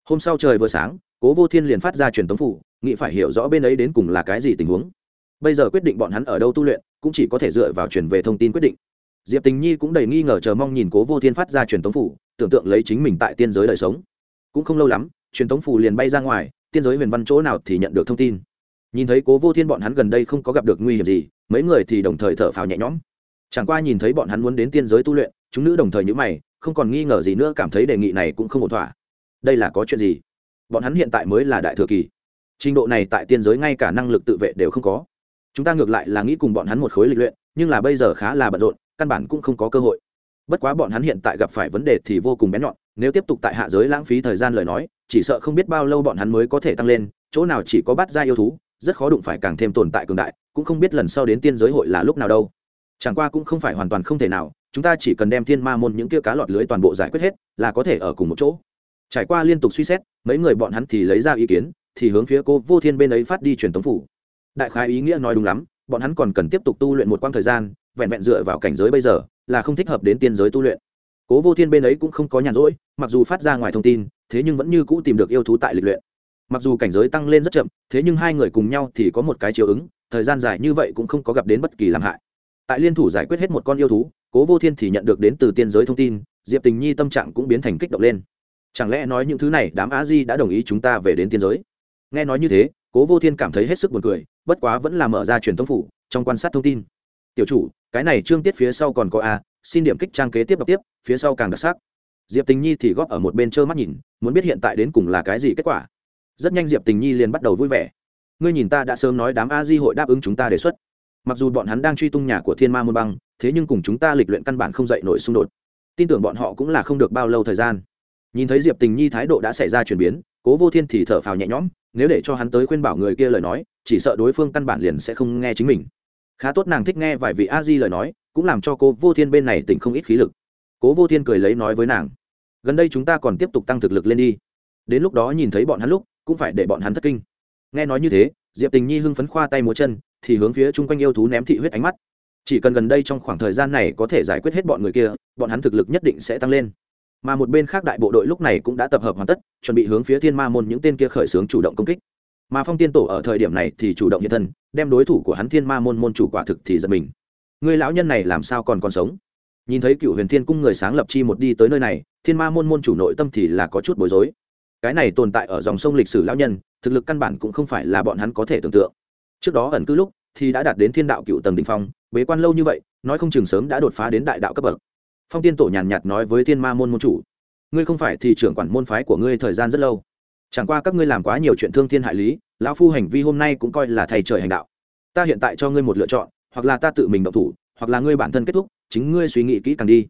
Hôm sau trời vừa sáng, cố vô thiên liền phát ra truyền tống phủ, nghĩ phải hiểu rõ bên ấy đến cùng là cái gì tình huống bây giờ quyết định bọn hắn ở đâu tu luyện, cũng chỉ có thể dựa vào truyền về thông tin quyết định. Diệp tình nhi cũng đầy nghi ngờ chờ mong nhìn cố vô thiên phát ra truyền tống phủ, tưởng tượng lấy chính mình tại tiên giới đời sống. Cũng không lâu lắm, truyền tống phủ liền bay ra ngoài, tiên giới huyền văn chỗ nào thì nhận được thông tin. Nhìn thấy cố vô thiên bọn hắn gần đây không có gặp được nguy hiểm gì, mấy người thì đồng thời thở phào nhẹ nhõm. Chẳng qua nhìn thấy bọn hắn muốn đến tiên giới tu luyện, chúng nữ đồng thời nhữ mày, không còn nghi ngờ gì nữa, cảm thấy đề nghị này cũng không ổn thỏa. Đây là có chuyện gì? Bọn hắn hiện tại mới là đại thừa kỳ. Trình độ này tại tiên giới ngay cả năng lực tự vệ đều không có chúng ta ngược lại là nghĩ cùng bọn hắn một khối lịch luyện, nhưng là bây giờ khá là bận rộn, căn bản cũng không có cơ hội. Bất quá bọn hắn hiện tại gặp phải vấn đề thì vô cùng bén nhọn, nếu tiếp tục tại hạ giới lãng phí thời gian lời nói, chỉ sợ không biết bao lâu bọn hắn mới có thể tăng lên, chỗ nào chỉ có bắt ra yêu thú, rất khó đụng phải càng thêm tồn tại cường đại, cũng không biết lần sau đến tiên giới hội là lúc nào đâu. Chẳng qua cũng không phải hoàn toàn không thể nào, chúng ta chỉ cần đem thiên ma môn những kia cá lọt lưới toàn bộ giải quyết hết, là có thể ở cùng một chỗ. Trải qua liên tục suy xét, mấy người bọn hắn thì lấy ra ý kiến, thì hướng phía cô vô thiên bên ấy phát đi truyền tống phủ đại khái ý nghĩa nói đúng lắm, bọn hắn còn cần tiếp tục tu luyện một quãng thời gian, vẹn vẹn dựa vào cảnh giới bây giờ, là không thích hợp đến tiên giới tu luyện. Cố vô thiên bên ấy cũng không có nhàn rỗi, mặc dù phát ra ngoài thông tin, thế nhưng vẫn như cũ tìm được yêu thú tại lịch luyện. Mặc dù cảnh giới tăng lên rất chậm, thế nhưng hai người cùng nhau thì có một cái chiều ứng, thời gian dài như vậy cũng không có gặp đến bất kỳ làm hại. Tại liên thủ giải quyết hết một con yêu thú, cố vô thiên thì nhận được đến từ tiên giới thông tin, diệp tình nhi tâm trạng cũng biến thành kích động lên. Chẳng lẽ nói những thứ này đám á di đã đồng ý chúng ta về đến tiên giới? Nghe nói như thế, cố vô thiên cảm thấy hết sức buồn cười bất quá vẫn là mở ra truyền thông phủ, trong quan sát thông tin. Tiểu chủ, cái này trương tiết phía sau còn có a, xin điểm kích trang kế tiếp đọc tiếp, phía sau càng đặc sắc. Diệp tình nhi thì góp ở một bên trơ mắt nhìn, muốn biết hiện tại đến cùng là cái gì kết quả. Rất nhanh diệp tình nhi liền bắt đầu vui vẻ. Ngươi nhìn ta đã sớm nói đám a di hội đáp ứng chúng ta đề xuất. Mặc dù bọn hắn đang truy tung nhà của thiên ma môn băng, thế nhưng cùng chúng ta lịch luyện căn bản không dậy nổi xung đột. Tin tưởng bọn họ cũng là không được bao lâu thời gian. Nhìn thấy diệp tình nhi thái độ đã xảy ra chuyển biến, cố vô thiên thì thở phào nhẹ nhõm, nếu để cho hắn tới khuyên bảo người kia lời nói chỉ sợ đối phương căn bản liền sẽ không nghe chính mình. Khá tốt nàng thích nghe vài vị a di lời nói, cũng làm cho cố vô thiên bên này tỉnh không ít khí lực. Cố vô thiên cười lấy nói với nàng, gần đây chúng ta còn tiếp tục tăng thực lực lên đi. Đến lúc đó nhìn thấy bọn hắn lúc, cũng phải để bọn hắn thất kinh. Nghe nói như thế, diệp tình nhi hưng phấn khoa tay múa chân, thì hướng phía chung quanh yêu thú ném thị huyết ánh mắt. Chỉ cần gần đây trong khoảng thời gian này có thể giải quyết hết bọn người kia, bọn hắn thực lực nhất định sẽ tăng lên. Mà một bên khác đại bộ đội lúc này cũng đã tập hợp hoàn tất, chuẩn bị hướng phía thiên ma môn những tên kia khởi xướng chủ động công kích mà phong tiên tổ ở thời điểm này thì chủ động hiện thân, đem đối thủ của hắn thiên ma môn môn chủ quả thực thì giật mình. Người lão nhân này làm sao còn còn sống? Nhìn thấy cựu huyền thiên cung người sáng lập chi một đi tới nơi này, thiên ma môn môn chủ nội tâm thì là có chút bối rối. Cái này tồn tại ở dòng sông lịch sử lão nhân, thực lực căn bản cũng không phải là bọn hắn có thể tưởng tượng. Trước đó ẩn cứ lúc, thì đã đạt đến thiên đạo cựu tầng đ ỉ n h phong, bế quan lâu như vậy, nói không chừng sớm đã đột phá đến đại đạo cấp bậc. Phong tiên tổ nhàn nhạt nói với thiên ma môn môn chủ, ngươi không phải thì trưởng quản môn phái của ngươi thời gian rất lâu chẳng qua các ngươi làm quá nhiều chuyện thương thiên hại lý, lão phu hành vi hôm nay cũng coi là thầy trời hành đạo. Ta hiện tại cho ngươi một lựa chọn, hoặc là ta tự mình động thủ, hoặc là ngươi bản thân kết thúc, chính ngươi suy nghĩ kỹ càng đi.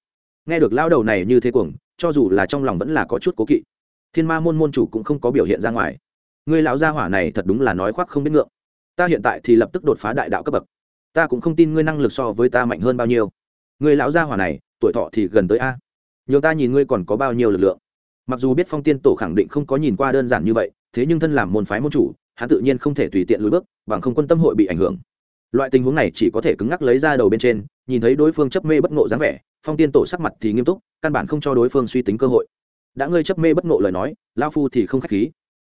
Nghe được lao đầu này như thế cuồng, cho dù là trong lòng vẫn là có chút cố kỵ. Thiên ma môn môn chủ cũng không có biểu hiện ra ngoài. Ngươi lão gia hỏa này thật đúng là nói khoác không biết ngượng. Ta hiện tại thì lập tức đột phá đại đạo cấp bậc. Ta cũng không tin ngươi năng lực so với ta mạnh hơn bao nhiêu. Ngươi lão gia hỏa này, tuổi thọ thì gần tới a. Nhường ta nhìn ngươi còn có bao nhiêu lực lượng mặc dù biết phong tiên tổ khẳng định không có nhìn qua đơn giản như vậy, thế nhưng thân làm môn phái môn chủ, hắn tự nhiên không thể tùy tiện lùi bước, bằng không quân tâm hội bị ảnh hưởng. Loại tình huống này chỉ có thể cứng ngắc lấy ra đầu bên trên, nhìn thấy đối phương chấp mê bất ngộ dáng vẻ, phong tiên tổ sắc mặt thì nghiêm túc, căn bản không cho đối phương suy tính cơ hội. Đã ngươi chấp mê bất ngộ lời nói lao phu thì không k h á c h khí.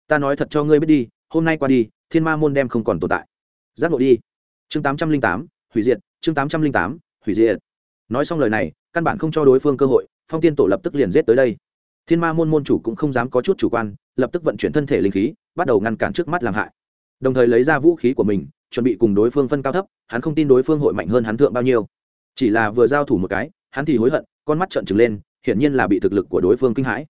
Ta nói thật cho ngươi biết đi, hôm nay qua đi, thiên ma môn đem không còn tồn tại. Giác ngộ đi. Chương tám trăm linh tám, hủy diệt, chương tám trăm linh tám, hủy diệt. Nói xong lời này, căn bản không cho đối phương cơ hội, phong tiên tổ lập tức liền giết tới đây thiên ma môn môn chủ cũng không dám có chút chủ quan, lập tức vận chuyển thân thể linh khí, bắt đầu ngăn cản trước mắt làm hại. Đồng thời lấy ra vũ khí của mình, chuẩn bị cùng đối phương phân cao thấp, hắn không tin đối phương hội mạnh hơn hắn thượng bao nhiêu. Chỉ là vừa giao thủ một cái, hắn thì hối hận, con mắt trợn trừng lên, hiển nhiên là bị thực lực của đối phương kinh hãi.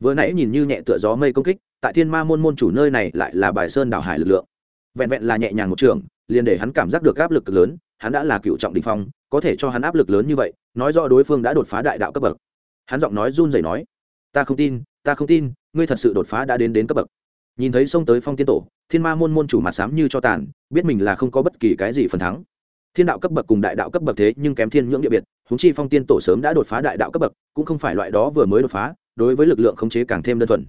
Vừa nãy nhìn như nhẹ tựa gió mây công kích, tại thiên ma môn môn chủ nơi này lại là bài sơn đảo hải lực lượng. Vẹn vẹn là nhẹ nhàng một trường, liền để hắn cảm giác được áp lực lớn, hắn đã là cựu trọng đình phong, có thể cho hắn áp lực lớn như vậy, nói rõ đối phương đã đột phá đại đạo cấp bậc. Hắn giọng nói run rẩy nói ta không tin, ta không tin, ngươi thật sự đột phá đã đến đến cấp bậc. Nhìn thấy xông tới phong tiên tổ, thiên ma môn môn chủ mặt sám như cho tàn, biết mình là không có bất kỳ cái gì phần thắng. Thiên đạo cấp bậc cùng đại đạo cấp bậc thế nhưng kém thiên nhưỡng địa biệt húng chi phong tiên tổ sớm đã đột phá đại đạo cấp bậc, cũng không phải loại đó vừa mới đột phá, đối với lực lượng khống chế càng thêm đơn thuần.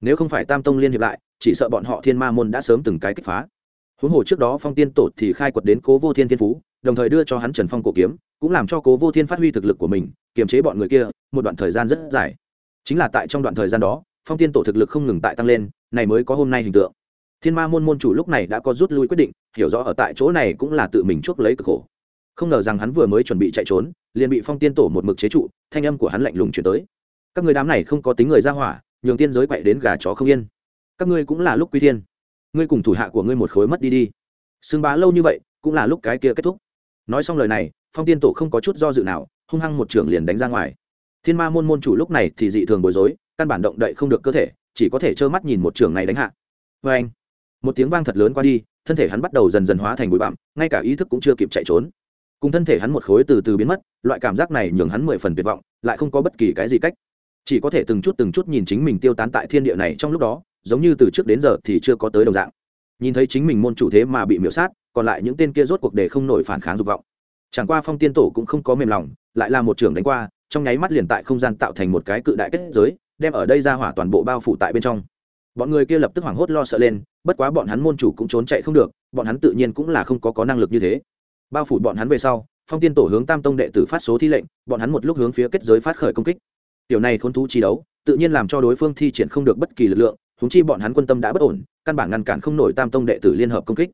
Nếu không phải tam tông liên hiệp lại, chỉ sợ bọn họ thiên ma môn đã sớm từng cái kích phá. Huống hồ trước đó phong tiên tổ thì khai quật đến cố vô thiên thiên phú, đồng thời đưa cho hắn trần phong cổ kiếm, cũng làm cho cố vô thiên phát huy thực lực của mình, kiềm chế bọn người kia, một đoạn thời gian rất dài chính là tại trong đoạn thời gian đó, phong tiên tổ thực lực không ngừng tại tăng lên, này mới có hôm nay hình tượng. Thiên ma môn môn chủ lúc này đã có rút lui quyết định, hiểu rõ ở tại chỗ này cũng là tự mình chuốc lấy cực khổ. Không ngờ rằng hắn vừa mới chuẩn bị chạy trốn, liền bị phong tiên tổ một mực chế trụ, thanh âm của hắn lạnh lùng chuyển tới. Các người đám này không có tính người ra hỏa, nhường tiên giới quậy đến gà chó không yên. Các ngươi cũng là lúc quy thiên. Ngươi cùng thủ hạ của ngươi một khối mất đi đi. Xưng bá lâu như vậy, cũng là lúc cái kia kết thúc. Nói xong lời này, phong tiên tổ không có chút do dự nào, hung hăng một trưởng liền đánh ra ngoài thiên ma môn môn chủ lúc này thì dị thường bối rối, căn bản động đậy không được cơ thể, chỉ có thể trơ mắt nhìn một trưởng này đánh hạ. Vê anh, một tiếng vang thật lớn qua đi, thân thể hắn bắt đầu dần dần hóa thành bụi bặm, ngay cả ý thức cũng chưa kịp chạy trốn. Cùng thân thể hắn một khối từ từ biến mất, loại cảm giác này nhường hắn mười phần tuyệt vọng, lại không có bất kỳ cái gì cách. Chỉ có thể từng chút từng chút nhìn chính mình tiêu tán tại thiên địa này trong lúc đó, giống như từ trước đến giờ thì chưa có tới đồng dạng. Nhìn thấy chính mình môn chủ thế mà bị miễu sát, còn lại những tên kia rốt cuộc để không nổi phản kháng dục vọng. Chẳng qua phong tiên tổ cũng không có mềm lòng, lại là một trưởng đánh qua trong nháy mắt liền tại không gian tạo thành một cái cự đại kết giới, đem ở đây ra hỏa toàn bộ bao phủ tại bên trong. Bọn người kia lập tức hoảng hốt lo sợ lên, bất quá bọn hắn môn chủ cũng trốn chạy không được, bọn hắn tự nhiên cũng là không có có năng lực như thế. Bao phủ bọn hắn về sau, phong tiên tổ hướng tam tông đệ tử phát số thi lệnh, bọn hắn một lúc hướng phía kết giới phát khởi công kích. Tiểu này khốn thú chi đấu, tự nhiên làm cho đối phương thi triển không được bất kỳ lực lượng húng chi bọn hắn quân tâm đã bất ổn, căn bản ngăn cản không nổi tam tông đệ tử liên hợp công kích.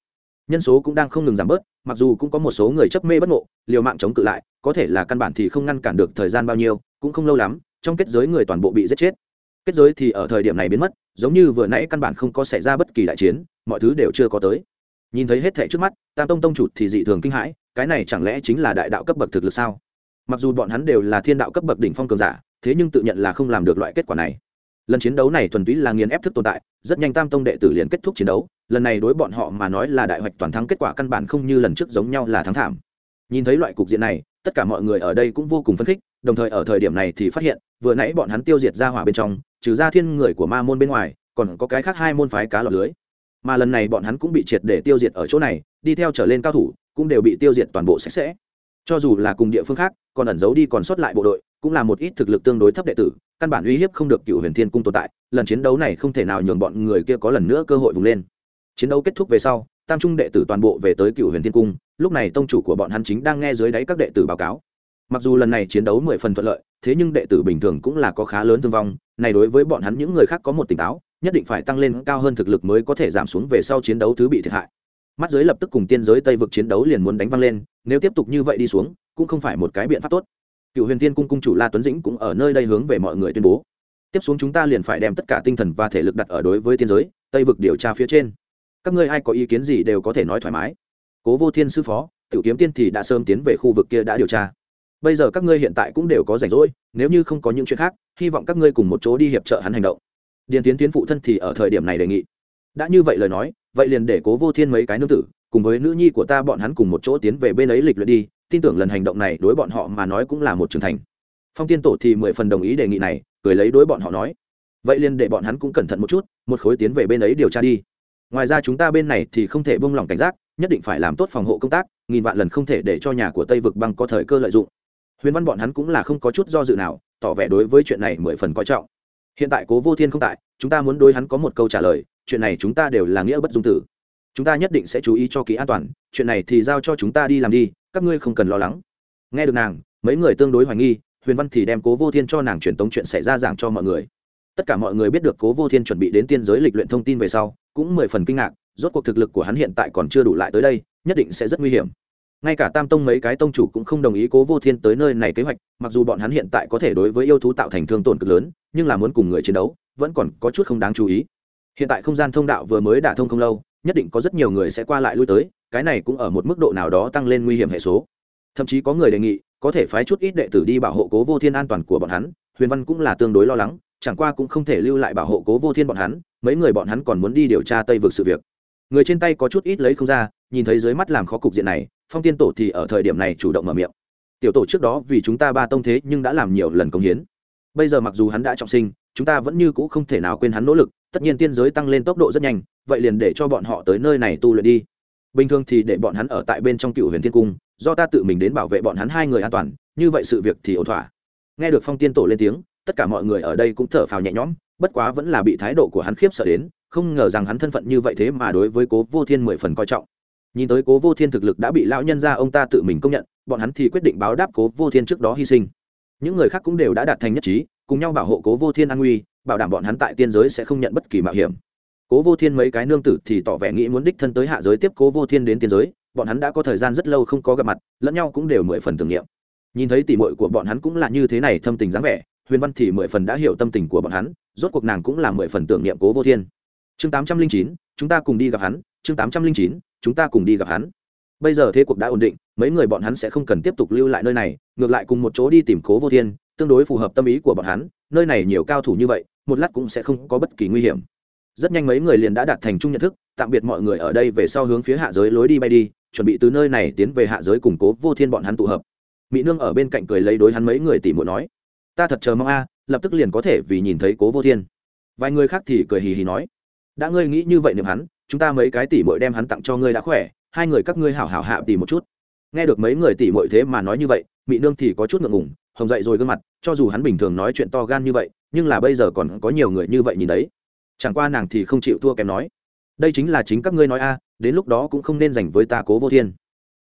Nhân số cũng đang không ngừng giảm bớt mặc dù cũng có một số người chấp mê bất ngộ, liều mạng chống cự lại, có thể là căn bản thì không ngăn cản được thời gian bao nhiêu, cũng không lâu lắm, trong kết giới người toàn bộ bị giết chết. Kết giới thì ở thời điểm này biến mất, giống như vừa nãy căn bản không có xảy ra bất kỳ đại chiến, mọi thứ đều chưa có tới. Nhìn thấy hết thẻ trước mắt, tam tông tông chủ thì dị thường kinh hãi, cái này chẳng lẽ chính là đại đạo cấp bậc thực lực sao? Mặc dù bọn hắn đều là thiên đạo cấp bậc đỉnh phong cường giả, thế nhưng tự nhận là không làm được loại kết quả này. Lần chiến đấu này thuần túy là nghiền ép thức tồn tại, rất nhanh tam tông đệ tử liền kết thúc chiến đấu lần này đối bọn họ mà nói là đại hoạch toàn thắng kết quả căn bản không như lần trước giống nhau là thắng thảm. Nhìn thấy loại cục diện này, tất cả mọi người ở đây cũng vô cùng phấn khích, đồng thời ở thời điểm này thì phát hiện, vừa nãy bọn hắn tiêu diệt ra hỏa bên trong, trừ ra thiên người của ma môn bên ngoài, còn có cái khác hai môn phái cá lọt lưới. Mà lần này bọn hắn cũng bị triệt để tiêu diệt ở chỗ này, đi theo trở lên cao thủ, cũng đều bị tiêu diệt toàn bộ sạch sẽ. Cho dù là cùng địa phương khác, còn ẩn giấu đi còn sót lại bộ đội, cũng là một ít thực lực tương đối thấp đệ tử, căn bản uy hiếp không được cựu huyền thiên cung tồn tại, lần chiến đấu này không thể nào nhường bọn người kia có lần nữa cơ hội vùng lên chiến đấu kết thúc về sau, tam trung đệ tử toàn bộ về tới cựu huyền thiên cung, lúc này tông chủ của bọn hắn chính đang nghe dưới đáy các đệ tử báo cáo. Mặc dù lần này chiến đấu mười phần thuận lợi, thế nhưng đệ tử bình thường cũng là có khá lớn thương vong, này đối với bọn hắn những người khác có một tỉnh táo, nhất định phải tăng lên cao hơn thực lực mới có thể giảm xuống về sau chiến đấu thứ bị thiệt hại. Mắt giới lập tức cùng tiên giới tây vực chiến đấu liền muốn đánh văng lên, nếu tiếp tục như vậy đi xuống, cũng không phải một cái biện pháp tốt. Cựu huyền tiên cung cung chủ la tuấn dĩnh cũng ở nơi đây hướng về mọi người tuyên bố. Tiếp xuống chúng ta liền phải đem tất cả tinh thần và thể lực đặt ở đối với tiên giới, tây vực điều tra phía trên các ngươi ai có ý kiến gì đều có thể nói thoải mái. Cố vô thiên sư phó, tiểu kiếm tiên thì đã sớm tiến về khu vực kia đã điều tra. Bây giờ các ngươi hiện tại cũng đều có rảnh rỗi, nếu như không có những chuyện khác, hy vọng các ngươi cùng một chỗ đi hiệp trợ hắn hành động. Điền tiến tiến phụ thân thì ở thời điểm này đề nghị. Đã như vậy lời nói, vậy liền để cố vô thiên mấy cái nương tử, cùng với nữ nhi của ta bọn hắn cùng một chỗ tiến về bên ấy lịch luyện đi, tin tưởng lần hành động này đối bọn họ mà nói cũng là một trưởng thành. Phong tiên tổ thì mười phần đồng ý đề nghị này, cười lấy đối bọn họ nói. Vậy liền để bọn hắn cũng cẩn thận một chút, một khối tiến về bên ấy điều tra đi ngoài ra chúng ta bên này thì không thể buông lỏng cảnh giác, nhất định phải làm tốt phòng hộ công tác, nghìn vạn lần không thể để cho nhà của tây vực băng có thời cơ lợi dụng. Huyền văn bọn hắn cũng là không có chút do dự nào, tỏ vẻ đối với chuyện này mười phần coi trọng. Hiện tại cố vô thiên không tại, chúng ta muốn đối hắn có một câu trả lời, chuyện này chúng ta đều là nghĩa bất dung tử. Chúng ta nhất định sẽ chú ý cho ký an toàn, chuyện này thì giao cho chúng ta đi làm đi, các ngươi không cần lo lắng. Nghe được nàng, mấy người tương đối hoài nghi, huyền văn thì đem cố vô thiên cho nàng truyền tống chuyện xảy ra giảng cho mọi người. Tất cả mọi người biết được cố vô thiên chuẩn bị đến tiên giới lịch luyện thông tin về sau cũng mười phần kinh ngạc, rốt cuộc thực lực của hắn hiện tại còn chưa đủ lại tới đây, nhất định sẽ rất nguy hiểm. Ngay cả tam tông mấy cái tông chủ cũng không đồng ý cố vô thiên tới nơi này kế hoạch, mặc dù bọn hắn hiện tại có thể đối với yêu thú tạo thành thương tổn cực lớn, nhưng là muốn cùng người chiến đấu, vẫn còn có chút không đáng chú ý. Hiện tại không gian thông đạo vừa mới đả thông không lâu, nhất định có rất nhiều người sẽ qua lại lui tới, cái này cũng ở một mức độ nào đó tăng lên nguy hiểm hệ số. Thậm chí có người đề nghị, có thể phái chút ít đệ tử đi bảo hộ cố vô thiên an toàn của bọn hắn, huyền văn cũng là tương đối lo lắng, chẳng qua cũng không thể lưu lại bảo hộ cố vô thiên bọn hắn mấy người bọn hắn còn muốn đi điều tra tây vực sự việc. Người trên tay có chút ít lấy không ra, nhìn thấy dưới mắt làm khó cục diện này, phong tiên tổ thì ở thời điểm này chủ động mở miệng. Tiểu tổ trước đó vì chúng ta ba tông thế nhưng đã làm nhiều lần công hiến. Bây giờ mặc dù hắn đã trọng sinh, chúng ta vẫn như cũ không thể nào quên hắn nỗ lực, tất nhiên tiên giới tăng lên tốc độ rất nhanh, vậy liền để cho bọn họ tới nơi này tu luyện đi. Bình thường thì để bọn hắn ở tại bên trong cựu huyền thiên cung, do ta tự mình đến bảo vệ bọn hắn hai người an toàn, như vậy sự việc thì ổn thỏa. Nghe được phong tiên tổ lên tiếng, tất cả mọi người ở đây cũng thở phào nhẹ nhõm bất quá vẫn là bị thái độ của hắn khiếp sợ đến, không ngờ rằng hắn thân phận như vậy thế mà đối với cố vô thiên mười phần coi trọng. Nhìn tới cố vô thiên thực lực đã bị lão nhân ra ông ta tự mình công nhận, bọn hắn thì quyết định báo đáp cố vô thiên trước đó hy sinh. Những người khác cũng đều đã đạt thành nhất trí, cùng nhau bảo hộ cố vô thiên an nguy, bảo đảm bọn hắn tại tiên giới sẽ không nhận bất kỳ mạo hiểm. Cố vô thiên mấy cái nương tử thì tỏ vẻ nghĩ muốn đích thân tới hạ giới tiếp cố vô thiên đến tiên giới, bọn hắn đã có thời gian rất lâu không có gặp mặt, lẫn nhau cũng đều mười phần tưởng niệm. Nhìn thấy tỉ mội của bọn hắn cũng là như thế này thâm tình dáng vẻ huyền văn thì mười phần đã hiểu tâm tình của bọn hắn, rốt cuộc nàng cũng là mười phần tưởng niệm cố vô thiên. Chương tám trăm linh chín, chúng ta cùng đi gặp hắn, chương tám trăm linh chín, chúng ta cùng đi gặp hắn. Bây giờ thế cuộc đã ổn định, mấy người bọn hắn sẽ không cần tiếp tục lưu lại nơi này, ngược lại cùng một chỗ đi tìm cố vô thiên, tương đối phù hợp tâm ý của bọn hắn, nơi này nhiều cao thủ như vậy, một lát cũng sẽ không có bất kỳ nguy hiểm. Rất nhanh mấy người liền đã đạt thành chung nhận thức, tạm biệt mọi người ở đây về sau hướng phía hạ giới lối đi bay đi, chuẩn bị từ nơi này tiến về hạ giới củng cố vô thiên bọn hắn tụ hợp. Mỹ nương ở bên cạnh cười lấy đối hắn mấy người tỉ mộ nói ta thật chờ mong a, lập tức liền có thể vì nhìn thấy cố vô thiên. Vài người khác thì cười hì hì nói, đã ngươi nghĩ như vậy niệm hắn, chúng ta mấy cái tỉ mội đem hắn tặng cho ngươi đã khỏe, hai người các ngươi hảo hảo hạ tỉ một chút. Nghe được mấy người tỉ mội thế mà nói như vậy mỹ nương thì có chút ngượng ngùng, hồng dậy rồi gương mặt, cho dù hắn bình thường nói chuyện to gan như vậy, nhưng là bây giờ còn có nhiều người như vậy nhìn đấy. Chẳng qua nàng thì không chịu thua kém nói, đây chính là chính các ngươi nói a, đến lúc đó cũng không nên dành với ta cố vô thiên.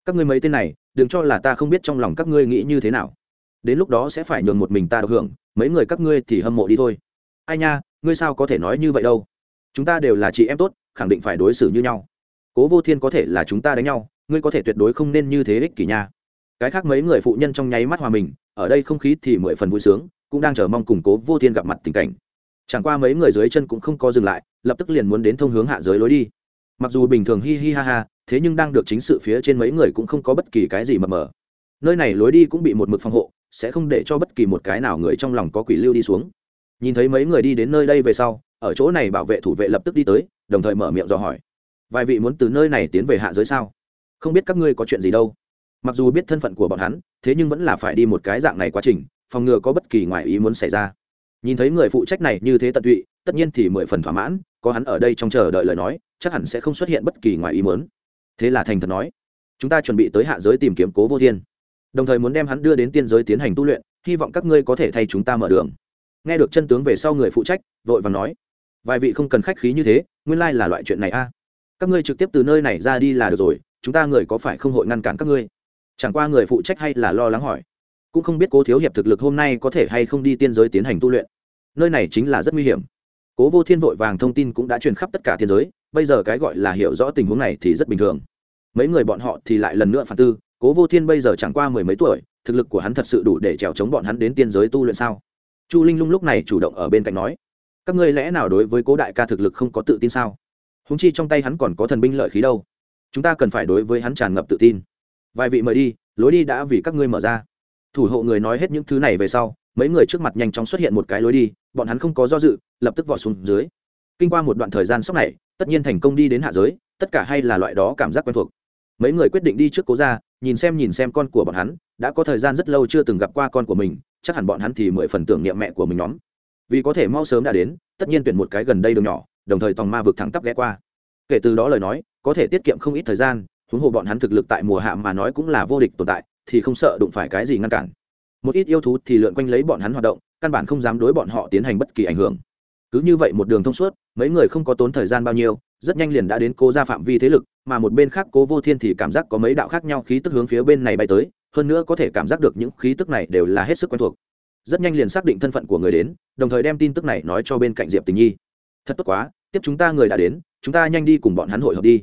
Các ngươi mấy tên này, đừng cho là ta không biết trong lòng các ngươi nghĩ như thế nào đến lúc đó sẽ phải nhường một mình ta được hưởng, mấy người các ngươi thì hâm mộ đi thôi. Ai nha, ngươi sao có thể nói như vậy đâu? Chúng ta đều là chị em tốt, khẳng định phải đối xử như nhau. Cố vô thiên có thể là chúng ta đánh nhau, ngươi có thể tuyệt đối không nên như thế ích kỷ nha. Cái khác mấy người phụ nhân trong nháy mắt hòa mình, ở đây không khí thì mười phần vui sướng, cũng đang chờ mong cùng cố vô thiên gặp mặt tình cảnh. Chẳng qua mấy người dưới chân cũng không có dừng lại, lập tức liền muốn đến thông hướng hạ giới lối đi. Mặc dù bình thường hi hi ha ha, thế nhưng đang được chính sự phía trên mấy người cũng không có bất kỳ cái gì mập mờ nơi này lối đi cũng bị một mực phòng hộ sẽ không để cho bất kỳ một cái nào người trong lòng có quỷ lưu đi xuống. Nhìn thấy mấy người đi đến nơi đây về sau, ở chỗ này bảo vệ thủ vệ lập tức đi tới, đồng thời mở miệng dò hỏi. Vài vị muốn từ nơi này tiến về hạ giới sao? Không biết các ngươi có chuyện gì đâu. Mặc dù biết thân phận của bọn hắn, thế nhưng vẫn là phải đi một cái dạng này quá trình, phòng ngừa có bất kỳ ngoại ý muốn xảy ra. Nhìn thấy người phụ trách này như thế tận tụy, tất nhiên thì mười phần thỏa mãn, có hắn ở đây trong chờ đợi lời nói, chắc hẳn sẽ không xuất hiện bất kỳ ngoại ý muốn. Thế là thành thật nói, chúng ta chuẩn bị tới hạ giới tìm kiếm cố vô thiên đồng thời muốn đem hắn đưa đến tiên giới tiến hành tu luyện, hy vọng các ngươi có thể thay chúng ta mở đường. Nghe được chân tướng về sau người phụ trách, vội và nói, vài vị không cần khách khí như thế, nguyên lai là loại chuyện này a. À. Các ngươi trực tiếp từ nơi này ra đi là được rồi, chúng ta người có phải không hội ngăn cản các ngươi? Chẳng qua người phụ trách hay là lo lắng hỏi, cũng không biết cố thiếu hiệp thực lực hôm nay có thể hay không đi tiên giới tiến hành tu luyện. Nơi này chính là rất nguy hiểm. Cố vô thiên vội vàng thông tin cũng đã truyền khắp tất cả tiên giới, bây giờ cái gọi là hiểu rõ tình huống này thì rất bình thường. Mấy người bọn họ thì lại lần nữa phản tư cố vô thiên bây giờ chẳng qua mười mấy tuổi, thực lực của hắn thật sự đủ để trèo chống bọn hắn đến tiên giới tu luyện sao? Chu linh lung lúc này chủ động ở bên cạnh nói, các ngươi lẽ nào đối với cố đại ca thực lực không có tự tin sao? Húng chi trong tay hắn còn có thần binh lợi khí đâu. Chúng ta cần phải đối với hắn tràn ngập tự tin. Vài vị mời đi, lối đi đã vì các ngươi mở ra. Thủ hộ người nói hết những thứ này về sau, mấy người trước mặt nhanh chóng xuất hiện một cái lối đi, bọn hắn không có do dự, lập tức vọt xuống dưới. Kinh qua một đoạn thời gian sốc này, tất nhiên thành công đi đến hạ giới, tất cả hay là loại đó cảm giác quen thuộc. Mấy người quyết định đi trước cố ra nhìn xem nhìn xem con của bọn hắn, đã có thời gian rất lâu chưa từng gặp qua con của mình, chắc hẳn bọn hắn thì mười phần tưởng niệm mẹ của mình nhóm. Vì có thể mau sớm đã đến, tất nhiên tuyển một cái gần đây đường nhỏ, đồng thời tòng ma vực thẳng tắp ghé qua. Kể từ đó lời nói, có thể tiết kiệm không ít thời gian, huống hồ bọn hắn thực lực tại mùa hạ mà nói cũng là vô địch tồn tại, thì không sợ đụng phải cái gì ngăn cản. Một ít yêu thú thì lượn quanh lấy bọn hắn hoạt động, căn bản không dám đối bọn họ tiến hành bất kỳ ảnh hưởng. Cứ như vậy một đường thông suốt, mấy người không có tốn thời gian bao nhiêu, rất nhanh liền đã đến cố ra phạm vi thế lực mà một bên khác cố vô thiên thì cảm giác có mấy đạo khác nhau khí tức hướng phía bên này bay tới, hơn nữa có thể cảm giác được những khí tức này đều là hết sức quen thuộc. Rất nhanh liền xác định thân phận của người đến, đồng thời đem tin tức này nói cho bên cạnh diệp tình nhi. Thật tốt quá, tiếp chúng ta người đã đến, chúng ta nhanh đi cùng bọn hắn hội hợp đi.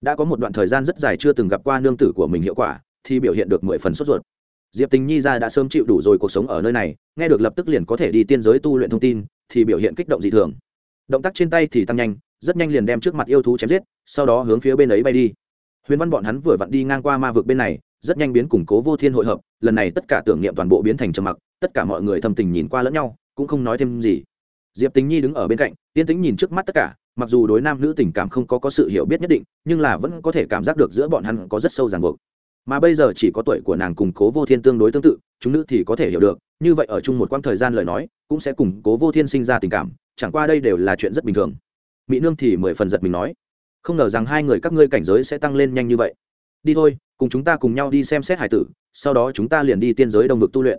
Đã có một đoạn thời gian rất dài chưa từng gặp qua nương tử của mình hiệu quả, thì biểu hiện được mười phần sốt ruột. Diệp tình nhi ra đã sớm chịu đủ rồi cuộc sống ở nơi này, nghe được lập tức liền có thể đi tiên giới tu luyện thông tin, thì biểu hiện kích động dị thường động tác trên tay thì tăng nhanh rất nhanh liền đem trước mặt yêu thú chém giết sau đó hướng phía bên ấy bay đi. Huyền văn bọn hắn vừa vặn đi ngang qua ma vực bên này rất nhanh biến củng cố vô thiên hội hợp lần này tất cả tưởng niệm toàn bộ biến thành trầm mặc tất cả mọi người thầm tình nhìn qua lẫn nhau cũng không nói thêm gì. Diệp tính nhi đứng ở bên cạnh tiên tính nhìn trước mắt tất cả mặc dù đối nam nữ tình cảm không có, có sự hiểu biết nhất định nhưng là vẫn có thể cảm giác được giữa bọn hắn có rất sâu ràng buộc. Mà bây giờ chỉ có tuổi của nàng cùng cố vô thiên tương đối tương tự chúng nữ thì có thể hiểu được như vậy ở chung một quãng thời gian lời nói cũng sẽ cùng cố vô thiên sinh ra tình cảm chẳng qua đây đều là chuyện rất bình thường. Mỹ nương thì mười phần giật mình nói, không ngờ rằng hai người các ngươi cảnh giới sẽ tăng lên nhanh như vậy. Đi thôi, cùng chúng ta cùng nhau đi xem xét hải tử, sau đó chúng ta liền đi tiên giới đông vực tu luyện.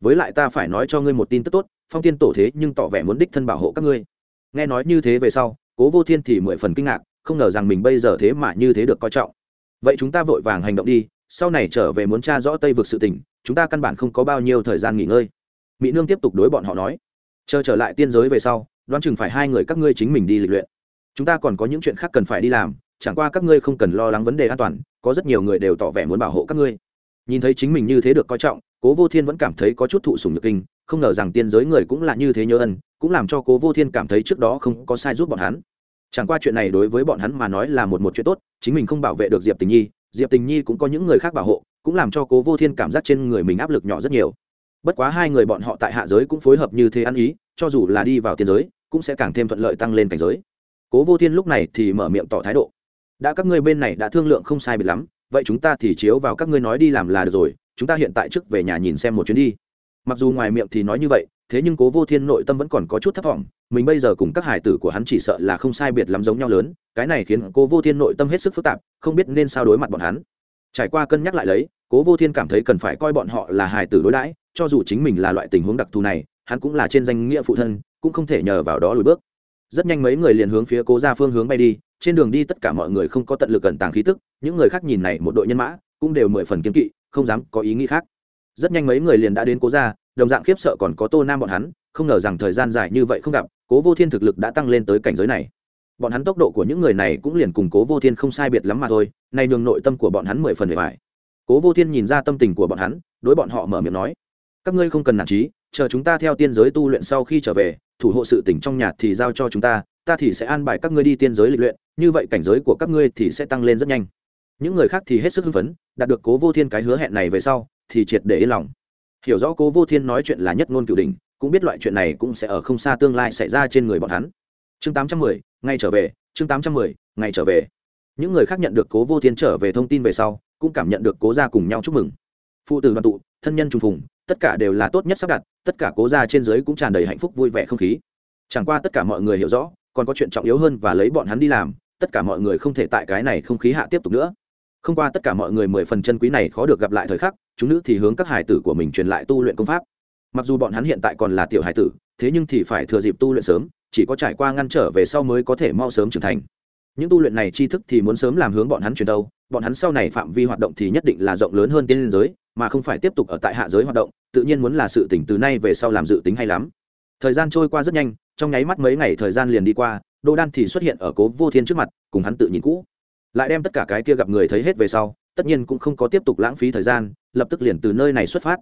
Với lại ta phải nói cho ngươi một tin tức tốt, phong tiên tổ thế nhưng tỏ vẻ muốn đích thân bảo hộ các ngươi. Nghe nói như thế về sau, cố vô thiên thì mười phần kinh ngạc, không ngờ rằng mình bây giờ thế mà như thế được coi trọng. Vậy chúng ta vội vàng hành động đi, sau này trở về muốn tra rõ tây vực sự tình, chúng ta căn bản không có bao nhiêu thời gian nghỉ ngơi. Mỹ nương tiếp tục đối bọn họ nói, chờ trở lại tiên giới về sau đoán chừng phải hai người các ngươi chính mình đi lịch luyện. Chúng ta còn có những chuyện khác cần phải đi làm, chẳng qua các ngươi không cần lo lắng vấn đề an toàn, có rất nhiều người đều tỏ vẻ muốn bảo hộ các ngươi. Nhìn thấy chính mình như thế được coi trọng, cố vô thiên vẫn cảm thấy có chút thụ sùng nhược kinh, không ngờ rằng tiên giới người cũng là như thế nhớ ân, cũng làm cho cố vô thiên cảm thấy trước đó không có sai giúp bọn hắn. Chẳng qua chuyện này đối với bọn hắn mà nói là một một chuyện tốt, chính mình không bảo vệ được diệp tình nhi, diệp tình nhi cũng có những người khác bảo hộ, cũng làm cho cố vô thiên cảm giác trên người mình áp lực nhỏ rất nhiều. Bất quá hai người bọn họ tại hạ giới cũng phối hợp như thế ăn ý, cho dù là đi vào tiên giới cũng sẽ càng thêm thuận lợi tăng lên cảnh giới. Cố vô thiên lúc này thì mở miệng tỏ thái độ. Đã các ngươi bên này đã thương lượng không sai biệt lắm, vậy chúng ta thì chiếu vào các ngươi nói đi làm là được rồi, chúng ta hiện tại trước về nhà nhìn xem một chuyến đi. Mặc dù ngoài miệng thì nói như vậy, thế nhưng cố vô thiên nội tâm vẫn còn có chút thất vọng, mình bây giờ cùng các hải tử của hắn chỉ sợ là không sai biệt lắm giống nhau lớn, cái này khiến cố vô thiên nội tâm hết sức phức tạp, không biết nên sao đối mặt bọn hắn. Trải qua cân nhắc lại lấy, cố vô thiên cảm thấy cần phải coi bọn họ là hải tử đối đãi, cho dù chính mình là loại tình huống đặc thù này, hắn cũng là trên danh nghĩa phụ thân cũng không thể nhờ vào đó lùi bước. Rất nhanh mấy người liền hướng phía cố ra phương hướng bay đi, trên đường đi tất cả mọi người không có tận lực cẩn tàng khí tức, những người khác nhìn này một đội nhân mã cũng đều mười phần kiên kỵ, không dám có ý nghĩ khác. Rất nhanh mấy người liền đã đến cố ra đồng dạng khiếp sợ còn có tô nam bọn hắn, không ngờ rằng thời gian dài như vậy không gặp, cố vô thiên thực lực đã tăng lên tới cảnh giới này. Bọn hắn tốc độ của những người này cũng liền cùng cố vô thiên không sai biệt lắm mà thôi này nhường nội tâm của bọn hắn mười phần bề bài cố vô thiên nhìn ra tâm tình của bọn hắn, đối bọn họ mở miệng nói, các ngươi không cần nản trí, chờ chúng ta theo tiên giới tu luyện sau khi trở về thủ hộ sự tỉnh trong nhà thì giao cho chúng ta ta thì sẽ an bài các ngươi đi tiên giới lịch luyện, như vậy cảnh giới của các ngươi thì sẽ tăng lên rất nhanh. Những người khác thì hết sức hưng phấn, đạt được cố vô thiên cái hứa hẹn này về sau, thì triệt để yên lòng. Hiểu rõ cố vô thiên nói chuyện là nhất ngôn cửu đình cũng biết loại chuyện này cũng sẽ ở không xa tương lai xảy ra trên người bọn hắn. Chương tám trăm mười, ngay trở về, chương tám trăm mười ngày trở về. Những người khác nhận được cố vô thiên trở về thông tin về sau, cũng cảm nhận được cố gia cùng nhau chúc mừng phụ tử đoàn tụ, thân nhân trùng phùng, tất cả đều là tốt nhất sắp đặt, tất cả cố gia trên dưới cũng tràn đầy hạnh phúc vui vẻ không khí. Chẳng qua tất cả mọi người hiểu rõ, còn có chuyện trọng yếu hơn và lấy bọn hắn đi làm, tất cả mọi người không thể tại cái này không khí hạ tiếp tục nữa. Không qua tất cả mọi người mười phần chân quý này khó được gặp lại thời khắc, chúng nữ thì hướng các hải tử của mình truyền lại tu luyện công pháp. Mặc dù bọn hắn hiện tại còn là tiểu hải tử, thế nhưng thì phải thừa dịp tu luyện sớm, chỉ có trải qua ngăn trở về sau mới có thể mau sớm trưởng thành. Những tu luyện này tri thức thì muốn sớm làm hướng bọn hắn truyền đâu, bọn hắn sau này phạm vi hoạt động thì nhất định là rộng lớn hơn tiên liên giới mà không phải tiếp tục ở tại hạ giới hoạt động, tự nhiên muốn là sự tỉnh từ nay về sau làm dự tính hay lắm. Thời gian trôi qua rất nhanh, trong nháy mắt mấy ngày thời gian liền đi qua đô đan thì xuất hiện ở cố vô thiên trước mặt, cùng hắn tự nhìn cũ. Lại đem tất cả cái kia gặp người thấy hết về sau, tất nhiên cũng không có tiếp tục lãng phí thời gian, lập tức liền từ nơi này xuất phát.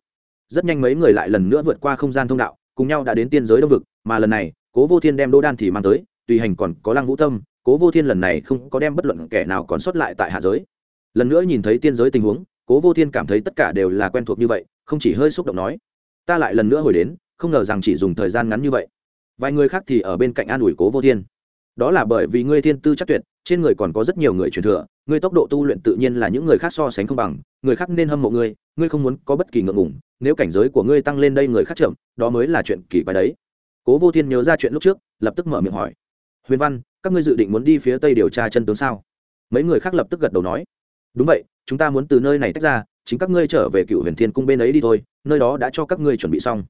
Rất nhanh mấy người lại lần nữa vượt qua không gian thông đạo, cùng nhau đã đến tiên giới đông vực, mà lần này, cố vô thiên đem đô đan thì mang tới, tùy hành còn có lăng vũ tâm, cố vô thiên lần này không có đem bất luận kẻ nào còn sót lại tại hạ giới. Lần nữa nhìn thấy tiên giới tình huống cố vô thiên cảm thấy tất cả đều là quen thuộc như vậy, không chỉ hơi xúc động nói, ta lại lần nữa hồi đến, không ngờ rằng chỉ dùng thời gian ngắn như vậy. Vài người khác thì ở bên cạnh an ủi cố vô thiên. Đó là bởi vì ngươi thiên tư chắc tuyệt, trên người còn có rất nhiều người truyền thừa, ngươi tốc độ tu luyện tự nhiên là những người khác so sánh không bằng, người khác nên hâm mộ ngươi ngươi không muốn có bất kỳ ngượng ngùng, nếu cảnh giới của ngươi tăng lên đây người khác chậm đó mới là chuyện kỳ quái đấy. Cố vô thiên nhớ ra chuyện lúc trước, lập tức mở miệng hỏi, huyền văn, các ngươi dự định muốn đi phía tây điều tra chân tướng sao? Mấy người khác lập tức gật đầu nói đúng vậy, chúng ta muốn từ nơi này tách ra, chính các ngươi trở về cựu huyền thiên cung bên ấy đi thôi, nơi đó đã cho các ngươi chuẩn bị xong.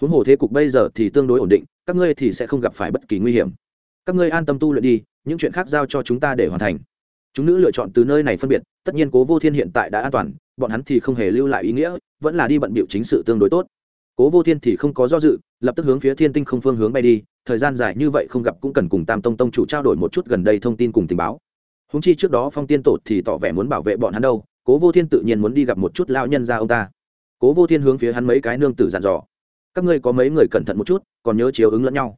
Huống hồ thế cục bây giờ thì tương đối ổn định, các ngươi thì sẽ không gặp phải bất kỳ nguy hiểm. Các ngươi an tâm tu luyện đi, những chuyện khác giao cho chúng ta để hoàn thành. Chúng nữ lựa chọn từ nơi này phân biệt, tất nhiên cố vô thiên hiện tại đã an toàn, bọn hắn thì không hề lưu lại ý nghĩa, vẫn là đi bận bịu chính sự tương đối tốt. Cố vô thiên thì không có do dự, lập tức hướng phía thiên tinh không phương hướng bay đi, thời gian dài như vậy không gặp cũng cần cùng tam tông tông chủ trao đổi một chút gần đây thông tin cùng tình báo húng chi trước đó phong tiên tổ thì tỏ vẻ muốn bảo vệ bọn hắn đâu, cố vô thiên tự nhiên muốn đi gặp một chút lao nhân ra ông ta. Cố vô thiên hướng phía hắn mấy cái nương tử dặn dò. Các ngươi có mấy người cẩn thận một chút, còn nhớ chiếu ứng lẫn nhau.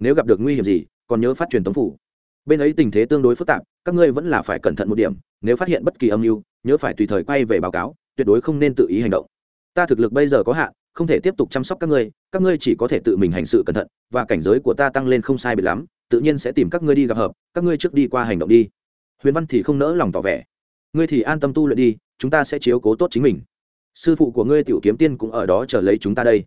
Nếu gặp được nguy hiểm gì, còn nhớ phát truyền tống phủ. Bên ấy tình thế tương đối phức tạp, các ngươi vẫn là phải cẩn thận một điểm, nếu phát hiện bất kỳ âm mưu, nhớ phải tùy thời quay về báo cáo, tuyệt đối không nên tự ý hành động. Ta thực lực bây giờ có hạn, không thể tiếp tục chăm sóc các ngươi các ngươi chỉ có thể tự mình hành sự cẩn thận, và cảnh giới của ta tăng lên không sai biệt lắm, tự nhiên sẽ tìm các ngươi đi gặp hợp, các ngươi trước đi qua hành động đi huyền văn thì không nỡ lòng tỏ vẻ. Ngươi thì an tâm tu luyện đi, chúng ta sẽ chiếu cố tốt chính mình. Sư phụ của ngươi tiểu kiếm tiên cũng ở đó chờ lấy chúng ta đây.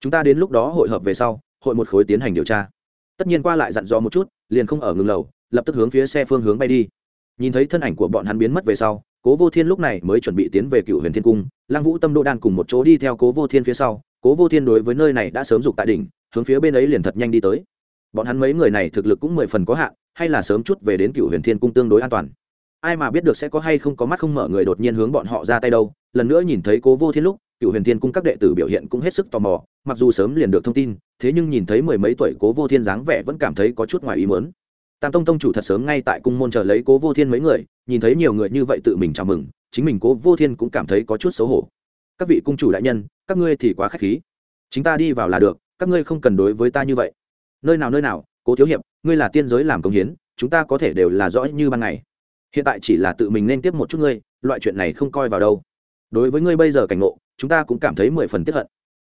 Chúng ta đến lúc đó hội hợp về sau, hội một khối tiến hành điều tra. Tất nhiên qua lại dặn dò một chút, liền không ở ngừng lầu, lập tức hướng phía xe phương hướng bay đi. Nhìn thấy thân ảnh của bọn hắn biến mất về sau, cố vô thiên lúc này mới chuẩn bị tiến về cựu huyền thiên cung. Lăng vũ tâm đô đan cùng một chỗ đi theo cố vô thiên phía sau. Cố vô thiên đối với nơi này đã sớm dục tại đỉnh, hướng phía bên ấy liền thật nhanh đi tới bọn hắn mấy người này thực lực cũng mười phần có hạn, hay là sớm chút về đến cựu huyền thiên cung tương đối an toàn. Ai mà biết được sẽ có hay không có mắt không mở người đột nhiên hướng bọn họ ra tay đâu. Lần nữa nhìn thấy cố vô thiên lúc cựu huyền thiên cung các đệ tử biểu hiện cũng hết sức tò mò, mặc dù sớm liền được thông tin, thế nhưng nhìn thấy mười mấy tuổi cố vô thiên dáng vẻ vẫn cảm thấy có chút ngoài ý mớn tam tông tông chủ thật sớm ngay tại cung môn chờ lấy cố vô thiên mấy người, nhìn thấy nhiều người như vậy tự mình chào mừng, chính mình cố vô thiên cũng cảm thấy có chút xấu hổ. Các vị cung chủ đại nhân, các ngươi thì quá k h á c h khí. Chính ta đi vào là được, các ngươi không cần đối với ta như vậy nơi nào nơi nào, cố thiếu hiệp, ngươi là tiên giới làm công hiến, chúng ta có thể đều là rõ như ban ngày. Hiện tại chỉ là tự mình nên tiếp một chút ngươi, loại chuyện này không coi vào đâu. Đối với ngươi bây giờ cảnh ngộ, chúng ta cũng cảm thấy mười phần tiếp hận.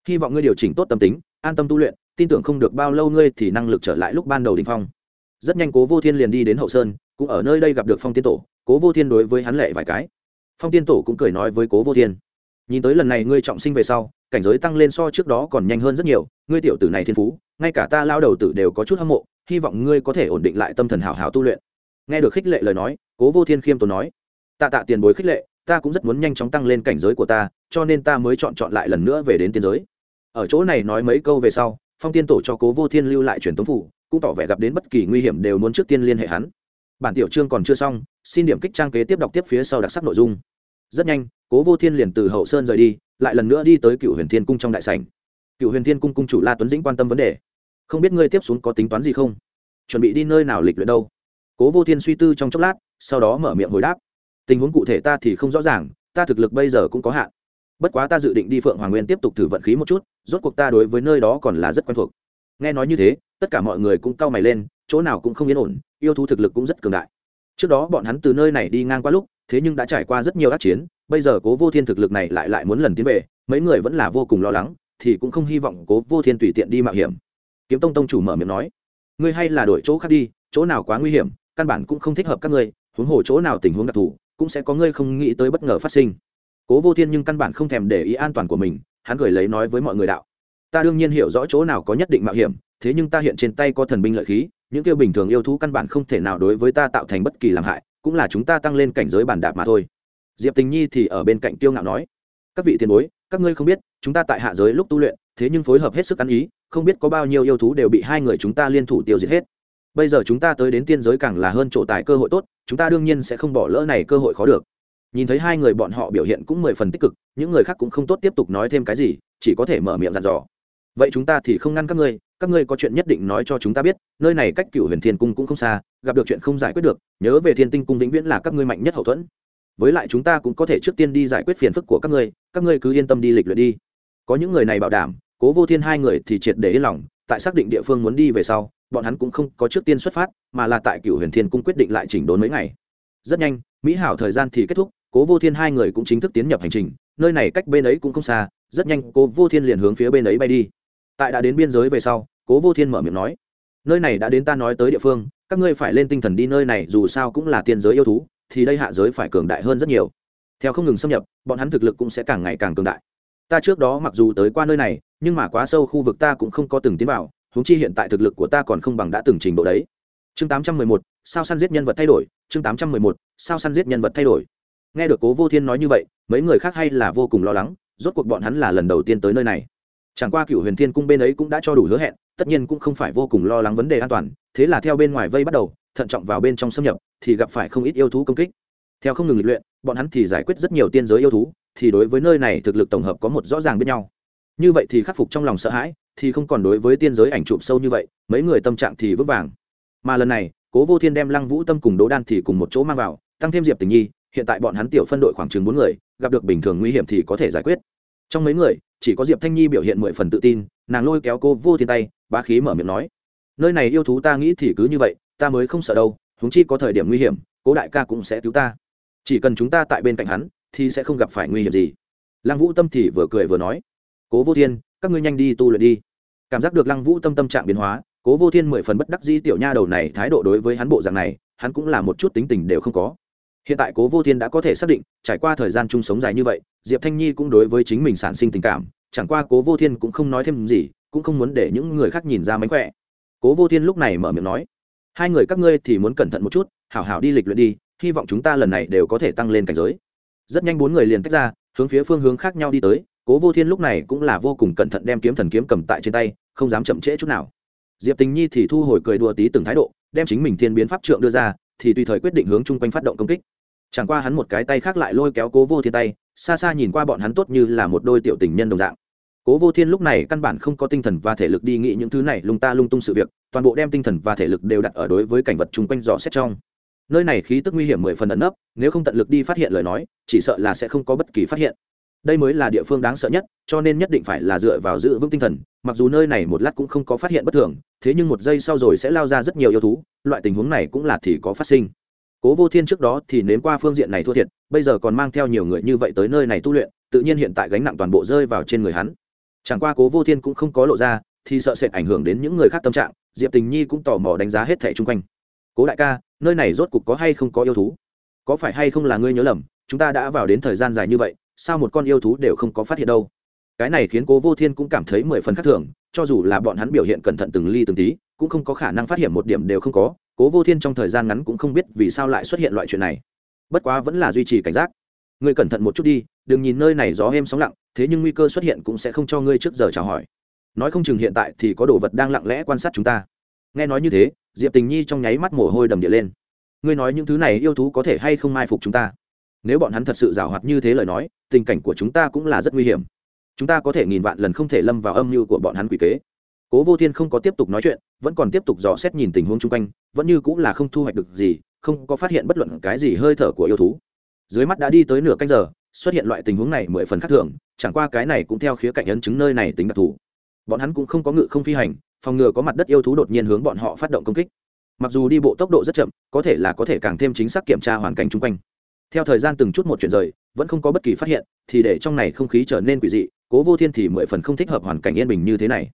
Hy vọng ngươi điều chỉnh tốt tâm tính, an tâm tu luyện, tin tưởng không được bao lâu ngươi thì năng lực trở lại lúc ban đầu đình phong. Rất nhanh cố vô thiên liền đi đến hậu sơn, cũng ở nơi đây gặp được phong tiên tổ, cố vô thiên đối với hắn lệ vài cái. Phong tiên tổ cũng cười nói với cố vô thiên. Nhìn tới lần này ngươi trọng sinh về sau, cảnh giới tăng lên so trước đó còn nhanh hơn rất nhiều, ngươi tiểu tử này thiên phú ngay cả ta lao đầu tử đều có chút hâm mộ, hy vọng ngươi có thể ổn định lại tâm thần hảo hảo tu luyện. Nghe được khích lệ lời nói, cố vô thiên khiêm tốn nói, tạ tạ tiền bối khích lệ, ta cũng rất muốn nhanh chóng tăng lên cảnh giới của ta, cho nên ta mới chọn chọn lại lần nữa về đến tiên giới. Ở chỗ này nói mấy câu về sau, phong tiên tổ cho cố vô thiên lưu lại truyền tống phủ, cũng tỏ vẻ gặp đến bất kỳ nguy hiểm đều muốn trước tiên liên hệ hắn. Bản tiểu chương còn chưa xong, xin điểm kích trang kế tiếp đọc tiếp phía sau đặc sắc nội dung. Rất nhanh, cố vô thiên liền từ hậu sơn rời đi, lại lần nữa đi tới cựu huyền thiên cung trong đại sảnh. Cựu huyền thiên cung cung chủ la tuấn dĩnh quan tâm vấn đề không biết ngươi tiếp xuống có tính toán gì không? Chuẩn bị đi nơi nào lịch luyện đâu? Cố vô thiên suy tư trong chốc lát, sau đó mở miệng hồi đáp. Tình huống cụ thể ta thì không rõ ràng, ta thực lực bây giờ cũng có hạn. Bất quá ta dự định đi phượng hoàng nguyên tiếp tục thử vận khí một chút, rốt cuộc ta đối với nơi đó còn là rất quen thuộc. Nghe nói như thế, tất cả mọi người cũng cau mày lên, chỗ nào cũng không yên ổn, yêu thú thực lực cũng rất cường đại. Trước đó bọn hắn từ nơi này đi ngang qua lúc, thế nhưng đã trải qua rất nhiều ác chiến, bây giờ cố vô thiên thực lực này lại lại muốn lần tiến về, mấy người vẫn là vô cùng lo lắng, thì cũng không hy vọng cố vô thiên tùy tiện đi mạo hiểm kiếm tông tông chủ mở miệng nói, ngươi hay là đổi chỗ khác đi, chỗ nào quá nguy hiểm, căn bản cũng không thích hợp các ngươi, huống hồ chỗ nào tình huống đặc thù, cũng sẽ có ngươi không nghĩ tới bất ngờ phát sinh. Cố vô thiên nhưng căn bản không thèm để ý an toàn của mình, hắn gửi lấy nói với mọi người đạo, ta đương nhiên hiểu rõ chỗ nào có nhất định mạo hiểm, thế nhưng ta hiện trên tay có thần binh lợi khí, những kêu bình thường yêu thú căn bản không thể nào đối với ta tạo thành bất kỳ làm hại, cũng là chúng ta tăng lên cảnh giới bản đạp mà thôi. Diệp tình nhi thì ở bên cạnh tiêu ngạo nói, các vị tiền bối, các ngươi không biết, chúng ta tại hạ giới lúc tu luyện, thế nhưng phối hợp hết sức ăn ý không biết có bao nhiêu yêu thú đều bị hai người chúng ta liên thủ tiêu diệt hết. Bây giờ chúng ta tới đến tiên giới càng là hơn chỗ tại cơ hội tốt, chúng ta đương nhiên sẽ không bỏ lỡ này cơ hội khó được. Nhìn thấy hai người bọn họ biểu hiện cũng mười phần tích cực, những người khác cũng không tốt tiếp tục nói thêm cái gì, chỉ có thể mở miệng dặn dò. Vậy chúng ta thì không ngăn các ngươi các ngươi có chuyện nhất định nói cho chúng ta biết, nơi này cách cựu huyền thiên cung cũng không xa, gặp được chuyện không giải quyết được, nhớ về thiên tinh cung vĩnh viễn là các ngươi mạnh nhất hậu thuẫn. Với lại chúng ta cũng có thể trước tiên đi giải quyết phiền phức của các ngươi các ngươi cứ yên tâm đi lịch luyện đi. Có những người này bảo đảm cố vô thiên hai người thì triệt để yên lòng, tại xác định địa phương muốn đi về sau, bọn hắn cũng không có trước tiên xuất phát, mà là tại cựu huyền thiên cung quyết định lại chỉnh đốn mấy ngày. Rất nhanh, mỹ hảo thời gian thì kết thúc, cố vô thiên hai người cũng chính thức tiến nhập hành trình, nơi này cách bên ấy cũng không xa, rất nhanh cố vô thiên liền hướng phía bên ấy bay đi. Tại đã đến biên giới về sau, cố vô thiên mở miệng nói, nơi này đã đến ta nói tới địa phương, các ngươi phải lên tinh thần đi nơi này, dù sao cũng là tiên giới yêu thú, thì đây hạ giới phải cường đại hơn rất nhiều. Theo không ngừng xâm nhập, bọn hắn thực lực cũng sẽ càng ngày càng cường đại. Ta trước đó mặc dù tới qua nơi này nhưng mà quá sâu khu vực ta cũng không có từng tiến vào húng chi hiện tại thực lực của ta còn không bằng đã từng trình độ đấy. Chương tám trăm mười một, sao săn giết nhân vật thay đổi, chương tám trăm mười một, sao săn giết nhân vật thay đổi. Nghe được cố vô thiên nói như vậy, mấy người khác hay là vô cùng lo lắng, rốt cuộc bọn hắn là lần đầu tiên tới nơi này. Chẳng qua cựu huyền thiên cung bên ấy cũng đã cho đủ hứa hẹn, tất nhiên cũng không phải vô cùng lo lắng vấn đề an toàn, thế là theo bên ngoài vây bắt đầu, thận trọng vào bên trong xâm nhập, thì gặp phải không ít yêu thú công kích. Theo không ngừng luyện, bọn hắn thì giải quyết rất nhiều tiên giới yêu thú, thì đối với nơi này thực lực tổng hợp có một rõ ràng biết nhau như vậy thì khắc phục trong lòng sợ hãi, thì không còn đối với tiên giới ảnh chụp sâu như vậy, mấy người tâm trạng thì vững vàng. Mà lần này, cố vô thiên đem lăng vũ tâm cùng đố đan thì cùng một chỗ mang vào, tăng thêm diệp tình nhi, hiện tại bọn hắn tiểu phân đội khoảng chừng bốn người, gặp được bình thường nguy hiểm thì có thể giải quyết. Trong mấy người, chỉ có diệp thanh nhi biểu hiện mười phần tự tin, nàng lôi kéo cô vô thiên tay, bá khí mở miệng nói, nơi này yêu thú ta nghĩ thì cứ như vậy, ta mới không sợ đâu húng chi có thời điểm nguy hiểm, cố đại ca cũng sẽ cứu ta. Chỉ cần chúng ta tại bên cạnh hắn, thì sẽ không gặp phải nguy hiểm gì. Lăng vũ tâm thì vừa cười vừa nói cố vô thiên, các ngươi nhanh đi tu luyện đi. Cảm giác được lăng vũ tâm tâm trạng biến hóa, cố vô thiên mười phần bất đắc dĩ tiểu nha đầu này thái độ đối với hắn bộ dạng này, hắn cũng là một chút tính tình đều không có. Hiện tại cố vô thiên đã có thể xác định, trải qua thời gian chung sống dài như vậy, diệp thanh nhi cũng đối với chính mình sản sinh tình cảm, chẳng qua cố vô thiên cũng không nói thêm gì, cũng không muốn để những người khác nhìn ra mánh khỏe. Cố vô thiên lúc này mở miệng nói, hai người các ngươi thì muốn cẩn thận một chút, hảo hảo đi lịch luyện đi, hy vọng chúng ta lần này đều có thể tăng lên cảnh giới. Rất nhanh bốn người liền tách ra, hướng phía phương hướng khác nhau đi tới cố vô thiên lúc này cũng là vô cùng cẩn thận đem kiếm thần kiếm cầm tại trên tay, không dám chậm trễ chút nào. Diệp tình nhi thì thu hồi cười đùa tí từng thái độ, đem chính mình thiên biến pháp trượng đưa ra, thì tùy thời quyết định hướng chung quanh phát động công kích. Chẳng qua hắn một cái tay khác lại lôi kéo cố vô thiên tay, xa xa nhìn qua bọn hắn tốt như là một đôi tiểu tình nhân đồng dạng. Cố vô thiên lúc này căn bản không có tinh thần và thể lực đi nghĩ những thứ này lung ta lung tung sự việc, toàn bộ đem tinh thần và thể lực đều đặt ở đối với cảnh vật chung quanh dò xét trong. Nơi này khí tức nguy hiểm mười phần ẩn nấp, nếu không tận lực đi phát hiện lời nói, chỉ sợ là sẽ không có bất kỳ phát hiện đây mới là địa phương đáng sợ nhất, cho nên nhất định phải là dựa vào giữ vững tinh thần, mặc dù nơi này một lát cũng không có phát hiện bất thường, thế nhưng một giây sau rồi sẽ lao ra rất nhiều yêu thú, loại tình huống này cũng là thì có phát sinh. Cố vô thiên trước đó thì nếm qua phương diện này thua thiệt, bây giờ còn mang theo nhiều người như vậy tới nơi này tu luyện, tự nhiên hiện tại gánh nặng toàn bộ rơi vào trên người hắn. Chẳng qua cố vô thiên cũng không có lộ ra, thì sợ sệt ảnh hưởng đến những người khác tâm trạng, diệp tình nhi cũng tò mò đánh giá hết thẻ chung quanh. Cố đại ca, nơi này rốt cục có hay không có yêu thú? Có phải hay không là ngươi nhớ lầm, chúng ta đã vào đến thời gian dài như vậy sao một con yêu thú đều không có phát hiện đâu? Cái này khiến cố vô thiên cũng cảm thấy mười phần khác thường, cho dù là bọn hắn biểu hiện cẩn thận từng ly từng tí, cũng không có khả năng phát hiện một điểm đều không có, cố vô thiên trong thời gian ngắn cũng không biết vì sao lại xuất hiện loại chuyện này. Bất quá vẫn là duy trì cảnh giác. Ngươi cẩn thận một chút đi, đừng nhìn nơi này gió êm sóng lặng, thế nhưng nguy cơ xuất hiện cũng sẽ không cho ngươi trước giờ chào hỏi. Nói không chừng hiện tại thì có đồ vật đang lặng lẽ quan sát chúng ta. Nghe nói như thế, diệp tình nhi trong nháy mắt mồ hôi đầm địa lên. Ngươi nói những thứ này yêu thú có thể hay không mai phục chúng ta? Nếu bọn hắn thật sự giảo hoạt như thế lời nói, tình cảnh của chúng ta cũng là rất nguy hiểm. Chúng ta có thể nghìn vạn lần không thể lâm vào âm mưu của bọn hắn quỷ kế. Cố vô thiên không có tiếp tục nói chuyện, vẫn còn tiếp tục dò xét nhìn tình huống chung quanh, vẫn như cũng là không thu hoạch được gì, không có phát hiện bất luận cái gì hơi thở của yêu thú. Dưới mắt đã đi tới nửa canh giờ, xuất hiện loại tình huống này mười phần khác thường, chẳng qua cái này cũng theo khía cạnh ấn chứng nơi này tính đặc thù. Bọn hắn cũng không có ngự không phi hành, phòng ngừa có mặt đất yêu thú đột nhiên hướng bọn họ phát động công kích. Mặc dù đi bộ tốc độ rất chậm, có thể là có thể càng thêm chính xác kiểm tra hoàn cảnh chung quanh theo thời gian từng chút một chuyển rời, vẫn không có bất kỳ phát hiện, thì để trong này không khí trở nên quỷ dị, cố vô thiên thì mười phần không thích hợp hoàn cảnh yên bình như thế này.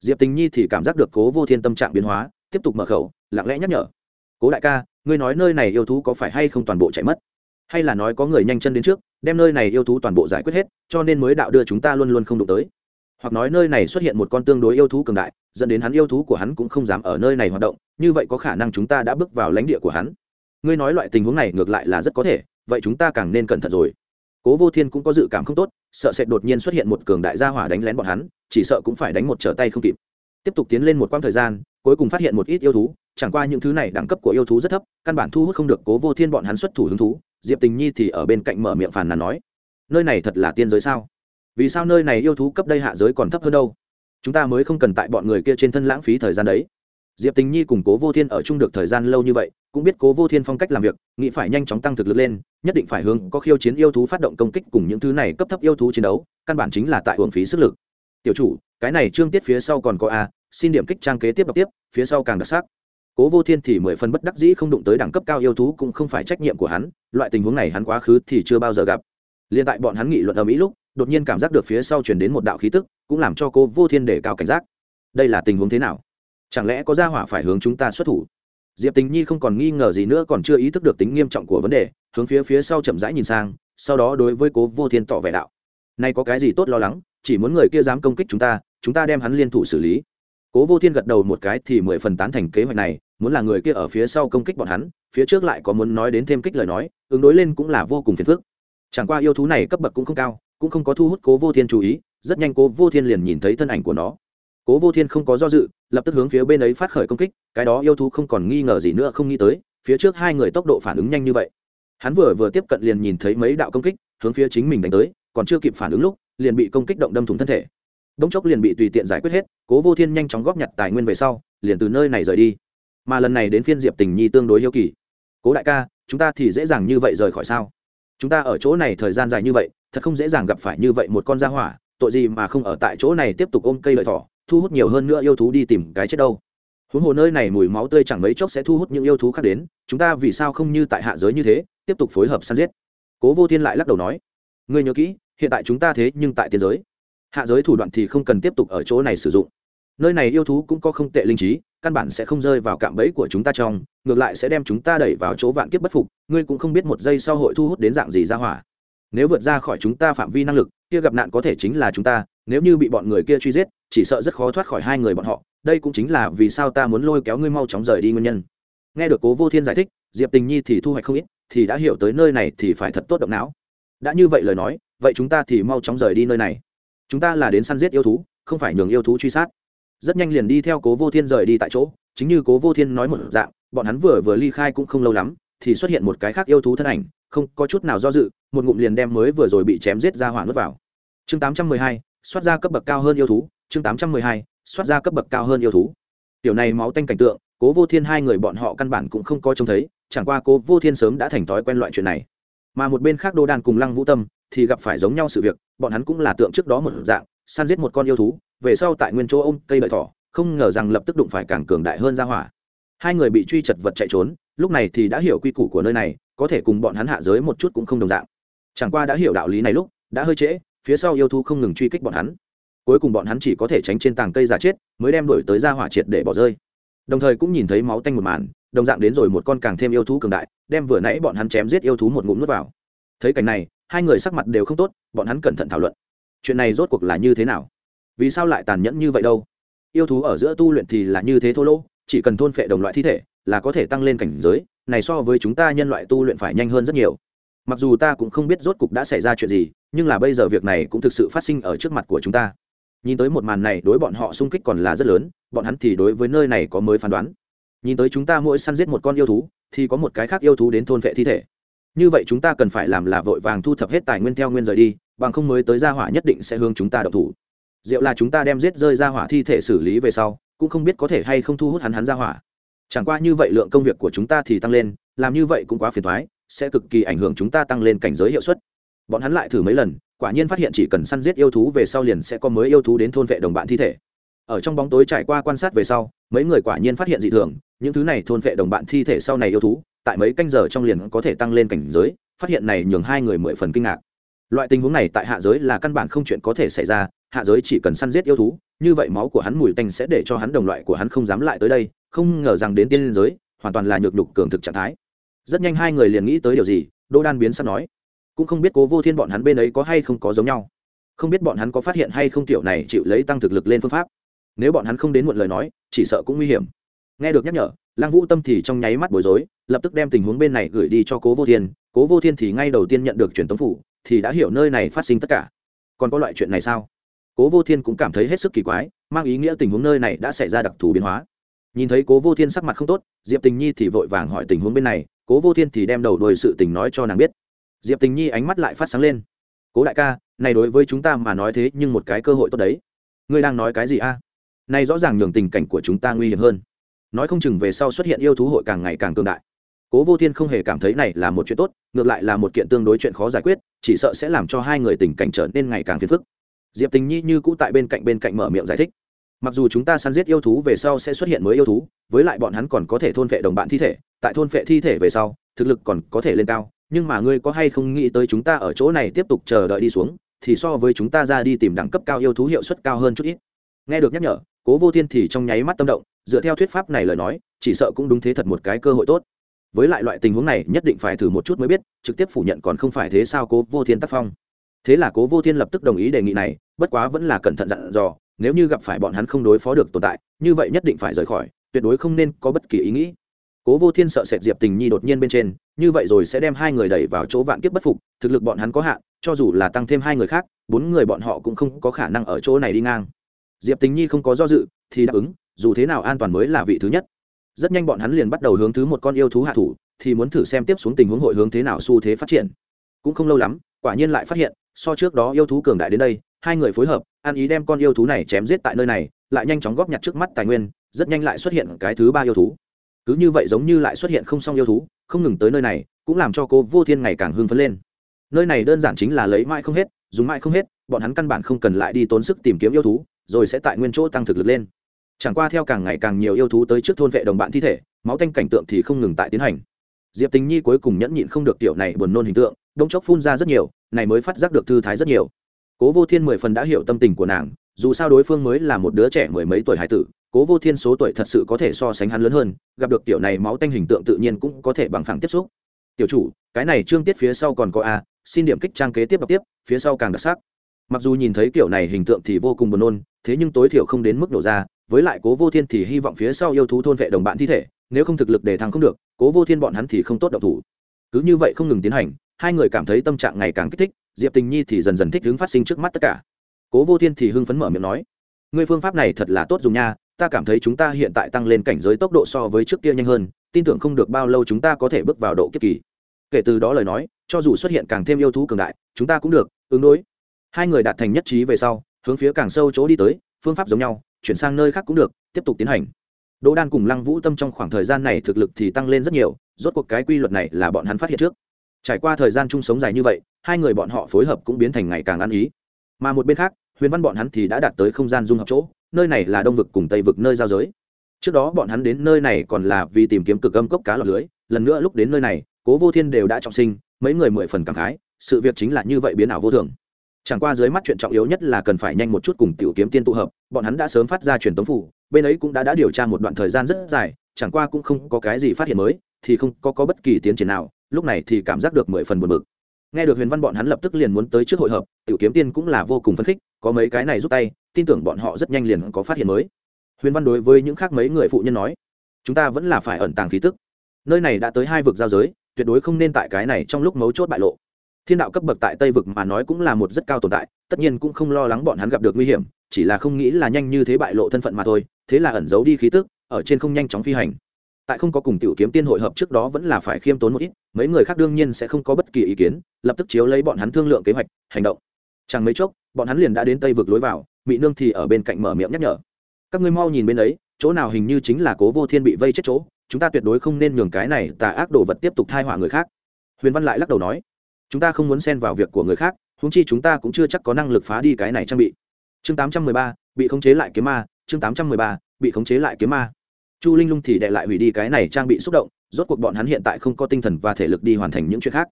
Diệp tình nhi thì cảm giác được cố vô thiên tâm trạng biến hóa, tiếp tục mở khẩu, lặng lẽ nhắc nhở. Cố đại ca, ngươi nói nơi này yêu thú có phải hay không toàn bộ chạy mất? Hay là nói có người nhanh chân đến trước, đem nơi này yêu thú toàn bộ giải quyết hết, cho nên mới đạo đưa chúng ta luôn luôn không đụng tới? Hoặc nói nơi này xuất hiện một con tương đối yêu thú cường đại, dẫn đến hắn yêu thú của hắn cũng không dám ở nơi này hoạt động, như vậy có khả năng chúng ta đã bước vào lãnh địa của hắn? Ngươi nói loại tình huống này ngược lại là rất có thể vậy chúng ta càng nên cẩn thận rồi. Cố vô thiên cũng có dự cảm không tốt, sợ sẽ đột nhiên xuất hiện một cường đại gia hỏa đánh lén bọn hắn, chỉ sợ cũng phải đánh một trở tay không kịp. Tiếp tục tiến lên một quãng thời gian, cuối cùng phát hiện một ít yêu thú, chẳng qua những thứ này đẳng cấp của yêu thú rất thấp, căn bản thu hút không được cố vô thiên bọn hắn xuất thủ hứng thú. Diệp tình nhi thì ở bên cạnh mở miệng phàn nàn nói, nơi này thật là tiên giới sao? Vì sao nơi này yêu thú cấp đây hạ giới còn thấp hơn đâu? Chúng ta mới không cần tại bọn người kia trên thân lãng phí thời gian đấy. Diệp tình nhi cùng cố vô thiên ở chung được thời gian lâu như vậy cũng biết cố vô thiên phong cách làm việc, nghĩ phải nhanh chóng tăng thực lực lên, nhất định phải hướng có khiêu chiến yêu thú phát động công kích cùng những thứ này cấp thấp yêu thú chiến đấu, căn bản chính là tại hưởng phí sức lực. Tiểu chủ, cái này trương tiết phía sau còn có a, xin điểm kích trang kế tiếp đọc tiếp, phía sau càng đặc sắc. Cố vô thiên thì mười phần bất đắc dĩ không đụng tới đẳng cấp cao yêu thú cũng không phải trách nhiệm của hắn, loại tình huống này hắn quá khứ thì chưa bao giờ gặp. Liền tại bọn hắn nghị luận ở mỹ lúc, đột nhiên cảm giác được phía sau chuyển đến một đạo khí tức, cũng làm cho cô vô thiên để cao cảnh giác. Đây là tình huống thế nào? Chẳng lẽ có gia hỏa phải hướng chúng ta xuất thủ? Diệp tình nhi không còn nghi ngờ gì nữa còn chưa ý thức được tính nghiêm trọng của vấn đề, hướng phía phía sau chậm rãi nhìn sang, sau đó đối với cố vô thiên tỏ vẻ đạo. Nay có cái gì tốt lo lắng, chỉ muốn người kia dám công kích chúng ta chúng ta đem hắn liên thủ xử lý. Cố vô thiên gật đầu một cái thì mười phần tán thành kế hoạch này, muốn là người kia ở phía sau công kích bọn hắn, phía trước lại có muốn nói đến thêm kích lời nói, ứng đối lên cũng là vô cùng phiền phức. Chẳng qua yêu thú này cấp bậc cũng không cao, cũng không có thu hút cố vô thiên chú ý, rất nhanh cố vô thiên liền nhìn thấy thân ảnh của nó cố vô thiên không có do dự, lập tức hướng phía bên ấy phát khởi công kích, cái đó yêu thú không còn nghi ngờ gì nữa, không nghĩ tới, phía trước hai người tốc độ phản ứng nhanh như vậy. Hắn vừa vừa tiếp cận liền nhìn thấy mấy đạo công kích, hướng phía chính mình đánh tới, còn chưa kịp phản ứng lúc, liền bị công kích động đâm thủng thân thể. Đống chốc liền bị tùy tiện giải quyết hết, cố vô thiên nhanh chóng góp nhặt tài nguyên về sau, liền từ nơi này rời đi. Mà lần này đến phiên diệp tình nhi tương đối hiếu kỳ. Cố đại ca, chúng ta thì dễ dàng như vậy rời khỏi sao? Chúng ta ở chỗ này thời gian dài như vậy, thật không dễ dàng gặp phải như vậy một con da hỏa, tội gì mà không ở tại chỗ này tiếp tục ôm cây lợi thỏ thu hút nhiều hơn nữa yêu thú đi tìm cái chết đâu. Huống hồ nơi này mùi máu tươi chẳng mấy chốc sẽ thu hút những yêu thú khác đến, chúng ta vì sao không như tại hạ giới như thế, tiếp tục phối hợp săn giết? Cố vô thiên lại lắc đầu nói, ngươi nhớ kỹ, hiện tại chúng ta thế nhưng tại tiên giới. Hạ giới thủ đoạn thì không cần tiếp tục ở chỗ này sử dụng. Nơi này yêu thú cũng có không tệ linh trí, căn bản sẽ không rơi vào cạm bẫy của chúng ta trong, ngược lại sẽ đem chúng ta đẩy vào chỗ vạn kiếp bất phục, ngươi cũng không biết một giây sau hội thu hút đến dạng gì ra hỏa. Nếu vượt ra khỏi chúng ta phạm vi năng lực kia gặp nạn có thể chính là chúng ta, nếu như bị bọn người kia truy giết, chỉ sợ rất khó thoát khỏi hai người bọn họ, đây cũng chính là vì sao ta muốn lôi kéo ngươi mau chóng rời đi nguyên nhân. Nghe được cố vô thiên giải thích, diệp tình nhi thì thu hoạch không ít, thì đã hiểu tới nơi này thì phải thật tốt động não. Đã như vậy lời nói, vậy chúng ta thì mau chóng rời đi nơi này. Chúng ta là đến săn giết yêu thú, không phải nhường yêu thú truy sát. Rất nhanh liền đi theo cố vô thiên rời đi tại chỗ, chính như cố vô thiên nói một dạng, bọn hắn vừa vừa ly khai cũng không lâu lắm, thì xuất hiện một cái khác yêu thú thân ảnh không có chút nào do dự, một ngụm liền đem mới vừa rồi bị chém giết ra hỏa nuốt vào. Chương tám trăm mười hai xoát ra cấp bậc cao hơn yêu thú, chương tám trăm mười hai xoát ra cấp bậc cao hơn yêu thú. Tiểu này máu tanh cảnh tượng, cố vô thiên hai người bọn họ căn bản cũng không có trông thấy, chẳng qua cố vô thiên sớm đã thành thói quen loại chuyện này. Mà một bên khác đô đan cùng lăng vũ tâm thì gặp phải giống nhau sự việc, bọn hắn cũng là tượng trước đó một dạng, săn giết một con yêu thú, về sau tại nguyên chỗ ôm cây đợi thỏ, không ngờ rằng lập tức đụng phải càng cường đại hơn ra hỏa. Hai người bị truy chật vật chạy trốn lúc này thì đã hiểu quy củ của nơi này, có thể cùng bọn hắn hạ giới một chút cũng không đồng dạng. Chẳng qua đã hiểu đạo lý này lúc, đã hơi trễ, phía sau yêu thú không ngừng truy kích bọn hắn. Cuối cùng bọn hắn chỉ có thể tránh trên tàng cây giả chết, mới đem đuổi tới ra hỏa triệt để bỏ rơi. Đồng thời cũng nhìn thấy máu tanh một màn, đồng dạng đến rồi một con càng thêm yêu thú cường đại, đem vừa nãy bọn hắn chém giết yêu thú một ngụm nuốt vào. Thấy cảnh này, hai người sắc mặt đều không tốt, bọn hắn cẩn thận thảo luận. Chuyện này rốt cuộc là như thế nào? Vì sao lại tàn nhẫn như vậy đâu? Yêu thú ở giữa tu luyện thì là như thế thô lỗ, chỉ cần thôn phệ đồng loại thi thể là có thể tăng lên cảnh giới, này so với chúng ta nhân loại tu luyện phải nhanh hơn rất nhiều. Mặc dù ta cũng không biết rốt cục đã xảy ra chuyện gì, nhưng là bây giờ việc này cũng thực sự phát sinh ở trước mặt của chúng ta. Nhìn tới một màn này, đối bọn họ sung kích còn là rất lớn, bọn hắn thì đối với nơi này có mới phán đoán. Nhìn tới chúng ta mỗi săn giết một con yêu thú, thì có một cái khác yêu thú đến thôn vệ thi thể. Như vậy chúng ta cần phải làm là vội vàng thu thập hết tài nguyên theo nguyên rời đi, bằng không mới tới gia hỏa nhất định sẽ hướng chúng ta đậu thủ. Diệu là chúng ta đem giết rơi gia hỏa thi thể xử lý về sau, cũng không biết có thể hay không thu hút hắn hắn gia hỏa chẳng qua như vậy lượng công việc của chúng ta thì tăng lên, làm như vậy cũng quá phiền thoái sẽ cực kỳ ảnh hưởng chúng ta tăng lên cảnh giới hiệu suất. Bọn hắn lại thử mấy lần, quả nhiên phát hiện chỉ cần săn giết yêu thú về sau liền sẽ có mới yêu thú đến thôn vệ đồng bạn thi thể. Ở trong bóng tối trải qua quan sát về sau, mấy người quả nhiên phát hiện dị thường, những thứ này thôn vệ đồng bạn thi thể sau này yêu thú, tại mấy canh giờ trong liền có thể tăng lên cảnh giới, phát hiện này nhường hai người mười phần kinh ngạc. Loại tình huống này tại hạ giới là căn bản không chuyện có thể xảy ra, hạ giới chỉ cần săn giết yêu thú, như vậy máu của hắn mùi tanh sẽ để cho hắn đồng loại của hắn không dám lại tới đây không ngờ rằng đến tiên liên giới, hoàn toàn là nhược đục cường thực trạng thái. Rất nhanh hai người liền nghĩ tới điều gì đô đan biến sắp nói, cũng không biết cố vô thiên bọn hắn bên ấy có hay không có giống nhau. Không biết bọn hắn có phát hiện hay không tiểu này chịu lấy tăng thực lực lên phương pháp. Nếu bọn hắn không đến muộn lời nói, chỉ sợ cũng nguy hiểm. Nghe được nhắc nhở, lăng vũ tâm thì trong nháy mắt bối rối, lập tức đem tình huống bên này gửi đi cho cố vô thiên. Cố vô thiên thì ngay đầu tiên nhận được truyền tống phủ, thì đã hiểu nơi này phát sinh tất cả. Còn có loại chuyện này sao? Cố vô thiên cũng cảm thấy hết sức kỳ quái, mang ý nghĩa tình huống nơi này đã xảy ra đặc thù biến hóa nhìn thấy cố vô thiên sắc mặt không tốt, diệp tình nhi thì vội vàng hỏi tình huống bên này, cố vô thiên thì đem đầu đuôi sự tình nói cho nàng biết. Diệp tình nhi ánh mắt lại phát sáng lên. Cố đại ca, này đối với chúng ta mà nói thế nhưng một cái cơ hội tốt đấy. Ngươi đang nói cái gì a? Này rõ ràng nhường tình cảnh của chúng ta nguy hiểm hơn. Nói không chừng về sau xuất hiện yêu thú hội càng ngày càng cường đại. Cố vô thiên không hề cảm thấy này là một chuyện tốt, ngược lại là một kiện tương đối chuyện khó giải quyết, chỉ sợ sẽ làm cho hai người tình cảnh trở nên ngày càng phiền phức. Diệp tình nhi như cũ tại bên cạnh bên cạnh mở miệng giải thích mặc dù chúng ta săn giết yêu thú về sau sẽ xuất hiện mới yêu thú, với lại bọn hắn còn có thể thôn vệ đồng bạn thi thể, tại thôn vệ thi thể về sau, thực lực còn có thể lên cao. Nhưng mà ngươi có hay không nghĩ tới chúng ta ở chỗ này tiếp tục chờ đợi đi xuống, thì so với chúng ta ra đi tìm đẳng cấp cao yêu thú hiệu suất cao hơn chút ít. Nghe được nhắc nhở, cố vô thiên thì trong nháy mắt tâm động, dựa theo thuyết pháp này lời nói, chỉ sợ cũng đúng thế thật một cái cơ hội tốt. Với lại loại tình huống này nhất định phải thử một chút mới biết, trực tiếp phủ nhận còn không phải thế sao cố vô thiên tác phong thế là cố vô thiên lập tức đồng ý đề nghị này, bất quá vẫn là cẩn thận dặn dò, nếu như gặp phải bọn hắn không đối phó được tồn tại, như vậy nhất định phải rời khỏi, tuyệt đối không nên có bất kỳ ý nghĩ. Cố vô thiên sợ sệt diệp tình nhi đột nhiên bên trên, như vậy rồi sẽ đem hai người đẩy vào chỗ vạn kiếp bất phục, thực lực bọn hắn có hạn, cho dù là tăng thêm hai người khác, bốn người bọn họ cũng không có khả năng ở chỗ này đi ngang. Diệp tình nhi không có do dự, thì đáp ứng, dù thế nào an toàn mới là vị thứ nhất. Rất nhanh bọn hắn liền bắt đầu hướng thứ một con yêu thú hạ thủ, thì muốn thử xem tiếp xuống tình huống hội hướng thế nào xu thế phát triển. Cũng không lâu lắm, quả nhiên lại phát hiện so trước đó yêu thú cường đại đến đây, hai người phối hợp, ăn ý đem con yêu thú này chém giết tại nơi này, lại nhanh chóng góp nhặt trước mắt tài nguyên, rất nhanh lại xuất hiện cái thứ ba yêu thú. Cứ như vậy giống như lại xuất hiện không xong yêu thú, không ngừng tới nơi này, cũng làm cho cô vô thiên ngày càng hưng phấn lên. Nơi này đơn giản chính là lấy mãi không hết, dùng mãi không hết, bọn hắn căn bản không cần lại đi tốn sức tìm kiếm yêu thú, rồi sẽ tại nguyên chỗ tăng thực lực lên. Chẳng qua theo càng ngày càng nhiều yêu thú tới trước thôn vệ đồng bạn thi thể, máu tanh cảnh tượng thì không ngừng tại tiến hành. Diệp tình nhi cuối cùng nhẫn nhịn không được tiểu này buồn nôn hình tượng đông chốc phun ra rất nhiều này mới phát giác được thư thái rất nhiều. Cố vô thiên mười phần đã hiểu tâm tình của nàng, dù sao đối phương mới là một đứa trẻ mười mấy tuổi hải tử, cố vô thiên số tuổi thật sự có thể so sánh hắn lớn hơn, gặp được tiểu này máu tanh hình tượng tự nhiên cũng có thể bằng phẳng tiếp xúc. Tiểu chủ, cái này trương tiết phía sau còn có a, xin điểm kích trang kế tiếp đọc tiếp, phía sau càng đặc sắc. Mặc dù nhìn thấy kiểu này hình tượng thì vô cùng buồn nôn, thế nhưng tối thiểu không đến mức nổ ra, với lại cố vô thiên thì hy vọng phía sau yêu thú thôn vệ đồng bạn thi thể, nếu không thực lực để thăng không được, cố vô thiên bọn hắn thì không tốt độc thủ. Cứ như vậy không ngừng tiến hành hai người cảm thấy tâm trạng ngày càng kích thích, diệp tình nhi thì dần dần thích hướng phát sinh trước mắt tất cả. Cố vô thiên thì hưng phấn mở miệng nói, ngươi phương pháp này thật là tốt dùng nha, ta cảm thấy chúng ta hiện tại tăng lên cảnh giới tốc độ so với trước kia nhanh hơn, tin tưởng không được bao lâu chúng ta có thể bước vào độ kiếp kỳ. Kể từ đó lời nói, cho dù xuất hiện càng thêm yêu thú cường đại, chúng ta cũng được, ứng đối. Hai người đạt thành nhất trí về sau, hướng phía càng sâu chỗ đi tới, phương pháp giống nhau, chuyển sang nơi khác cũng được, tiếp tục tiến hành. Đỗ đan cùng lăng vũ tâm trong khoảng thời gian này thực lực thì tăng lên rất nhiều, rốt cuộc cái quy luật này là bọn hắn phát hiện trước trải qua thời gian chung sống dài như vậy, hai người bọn họ phối hợp cũng biến thành ngày càng ăn ý. Mà một bên khác, huyền văn bọn hắn thì đã đạt tới không gian dung hợp chỗ, nơi này là đông vực cùng tây vực nơi giao giới. Trước đó bọn hắn đến nơi này còn là vì tìm kiếm cực âm cốc cá lọc lưới, lần nữa lúc đến nơi này, cố vô thiên đều đã trọng sinh, mấy người mười phần cảm khái, sự việc chính là như vậy biến ảo vô thường. Chẳng qua dưới mắt chuyện trọng yếu nhất là cần phải nhanh một chút cùng tiểu kiếm tiên tụ hợp, bọn hắn đã sớm phát ra truyền tống phủ, bên ấy cũng đã đã điều tra một đoạn thời gian rất dài, chẳng qua cũng không có cái gì phát hiện mới thì không có, có bất kỳ tiến triển nào lúc này thì cảm giác được mười phần buồn bực. Nghe được huyền văn bọn hắn lập tức liền muốn tới trước hội hợp tiểu kiếm tiên cũng là vô cùng phấn khích có mấy cái này giúp tay tin tưởng bọn họ rất nhanh liền có phát hiện mới. Huyền văn đối với những khác mấy người phụ nhân nói chúng ta vẫn là phải ẩn tàng khí tức. Nơi này đã tới hai vực giao giới tuyệt đối không nên tại cái này trong lúc mấu chốt bại lộ. Thiên đạo cấp bậc tại tây vực mà nói cũng là một rất cao tồn tại tất nhiên cũng không lo lắng bọn hắn gặp được nguy hiểm chỉ là không nghĩ là nhanh như thế bại lộ thân phận mà thôi thế là ẩn giấu đi khí tức ở trên không nhanh chóng phi hành tại không có cùng tiểu kiếm tiên hội hợp trước đó vẫn là phải khiêm tốn một ít, mấy người khác đương nhiên sẽ không có bất kỳ ý kiến, lập tức chiếu lấy bọn hắn thương lượng kế hoạch, hành động. Chẳng mấy chốc, bọn hắn liền đã đến tây vực lối vào mỹ nương thì ở bên cạnh mở miệng nhắc nhở. Các ngươi mau nhìn bên ấy, chỗ nào hình như chính là cố vô thiên bị vây chết chỗ, chúng ta tuyệt đối không nên nhường cái này tà ác đồ vật tiếp tục thai họa người khác. Huyền văn lại lắc đầu nói, chúng ta không muốn xen vào việc của người khác húng chi chúng ta cũng chưa chắc có năng lực phá đi cái này trang bị. Chương tám trăm mười ba, bị khống chế lại kiếm ma, chương tám trăm mười ba, bị khống chế lại kiếm ma chu linh lung thì đệ lại hủy đi cái này trang bị xúc động, rốt cuộc bọn hắn hiện tại không có tinh thần và thể lực đi hoàn thành những chuyện khác.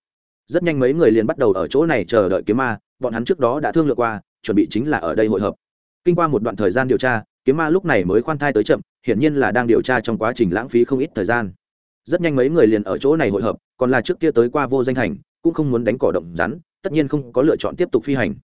Rất nhanh mấy người liền bắt đầu ở chỗ này chờ đợi kiếm ma, bọn hắn trước đó đã thương lượng qua, chuẩn bị chính là ở đây hội hợp. Kinh qua một đoạn thời gian điều tra, kiếm ma lúc này mới khoan thai tới chậm, hiển nhiên là đang điều tra trong quá trình lãng phí không ít thời gian. Rất nhanh mấy người liền ở chỗ này hội hợp, còn là trước kia tới qua vô danh thành, cũng không muốn đánh cỏ động rắn, tất nhiên không có lựa chọn tiếp tục phi hành,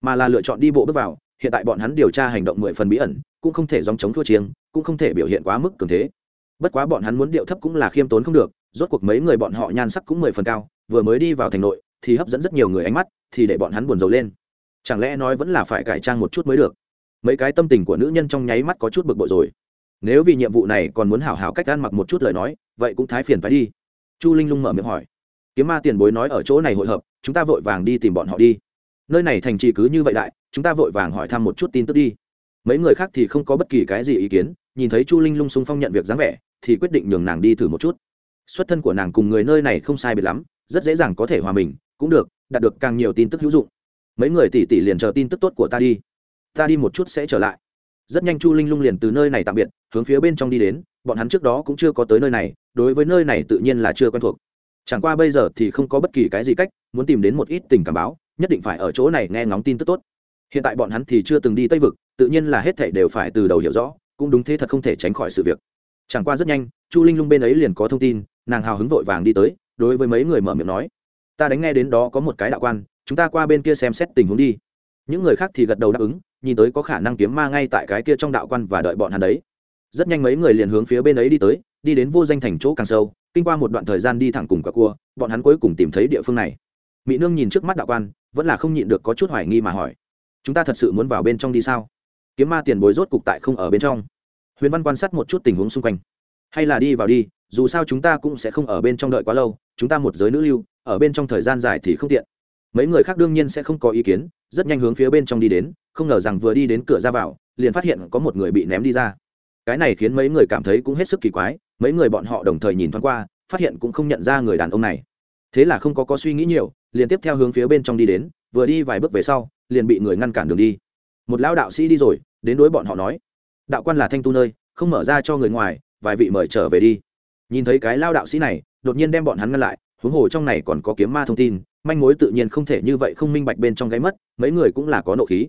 mà là lựa chọn đi bộ bước vào, hiện tại bọn hắn điều tra hành động mười phần bí ẩn, cũng không thể dòng chống thua chiêng cũng không thể biểu hiện quá mức cường thế. Bất quá bọn hắn muốn điệu thấp cũng là khiêm tốn không được, rốt cuộc mấy người bọn họ nhan sắc cũng mười phần cao, vừa mới đi vào thành nội, thì hấp dẫn rất nhiều người ánh mắt, thì để bọn hắn buồn rầu lên. Chẳng lẽ nói vẫn là phải cải trang một chút mới được? Mấy cái tâm tình của nữ nhân trong nháy mắt có chút bực bội rồi. Nếu vì nhiệm vụ này còn muốn hảo hảo cách ăn mặc một chút lời nói, vậy cũng thái phiền phải đi. Chu linh lung mở miệng hỏi. Kiếm ma tiền bối nói ở chỗ này hội hợp, chúng ta vội vàng đi tìm bọn họ đi. Nơi này thành trì cứ như vậy đại, chúng ta vội vàng hỏi thăm một chút tin tức đi. Mấy người khác thì không có bất kỳ cái gì ý kiến nhìn thấy chu linh lung sung phong nhận việc dáng vẻ, thì quyết định nhường nàng đi thử một chút. Xuất thân của nàng cùng người nơi này không sai biệt lắm, rất dễ dàng có thể hòa mình, cũng được, đạt được càng nhiều tin tức hữu dụng. Mấy người tỉ tỉ liền chờ tin tức tốt của ta đi. Ta đi một chút sẽ trở lại. Rất nhanh chu linh lung liền từ nơi này tạm biệt, hướng phía bên trong đi đến, bọn hắn trước đó cũng chưa có tới nơi này, đối với nơi này tự nhiên là chưa quen thuộc. Chẳng qua bây giờ thì không có bất kỳ cái gì cách, muốn tìm đến một ít tình cảm báo, nhất định phải ở chỗ này nghe ngóng tin tức tốt. Hiện tại bọn hắn thì chưa từng đi tây vực, tự nhiên là hết thảy đều phải từ đầu hiểu rõ cũng đúng thế thật không thể tránh khỏi sự việc. Chẳng qua rất nhanh, chu linh lung bên ấy liền có thông tin, nàng hào hứng vội vàng đi tới, đối với mấy người mở miệng nói, ta đánh nghe đến đó có một cái đạo quan, chúng ta qua bên kia xem xét tình huống đi. Những người khác thì gật đầu đáp ứng, nhìn tới có khả năng kiếm ma ngay tại cái kia trong đạo quan và đợi bọn hắn đấy. Rất nhanh mấy người liền hướng phía bên ấy đi tới, đi đến vô danh thành chỗ càng sâu, kinh qua một đoạn thời gian đi thẳng cùng cả cua, bọn hắn cuối cùng tìm thấy địa phương này. Mỹ nương nhìn trước mắt đạo quan, vẫn là không nhịn được có chút hoài nghi mà hỏi, chúng ta thật sự muốn vào bên trong đi sao? Kiếm ma tiền bối rốt cục tại không ở bên trong. Huyền văn quan sát một chút tình huống xung quanh. Hay là đi vào đi, dù sao chúng ta cũng sẽ không ở bên trong đợi quá lâu, chúng ta một giới nữ lưu, ở bên trong thời gian dài thì không tiện. Mấy người khác đương nhiên sẽ không có ý kiến, rất nhanh hướng phía bên trong đi đến, không ngờ rằng vừa đi đến cửa ra vào, liền phát hiện có một người bị ném đi ra. Cái này khiến mấy người cảm thấy cũng hết sức kỳ quái, mấy người bọn họ đồng thời nhìn thoáng qua, phát hiện cũng không nhận ra người đàn ông này. Thế là không có có suy nghĩ nhiều, liền tiếp theo hướng phía bên trong đi đến, vừa đi vài bước về sau, liền bị người ngăn cản đường đi một lão đạo sĩ đi rồi, đến đối bọn họ nói, đạo quan là thanh tu nơi, không mở ra cho người ngoài, vài vị mời trở về đi. Nhìn thấy cái lao đạo sĩ này, đột nhiên đem bọn hắn ngăn lại, huống hồ trong này còn có kiếm ma thông tin, manh mối tự nhiên không thể như vậy không minh bạch bên trong gáy mất, mấy người cũng là có nộ khí.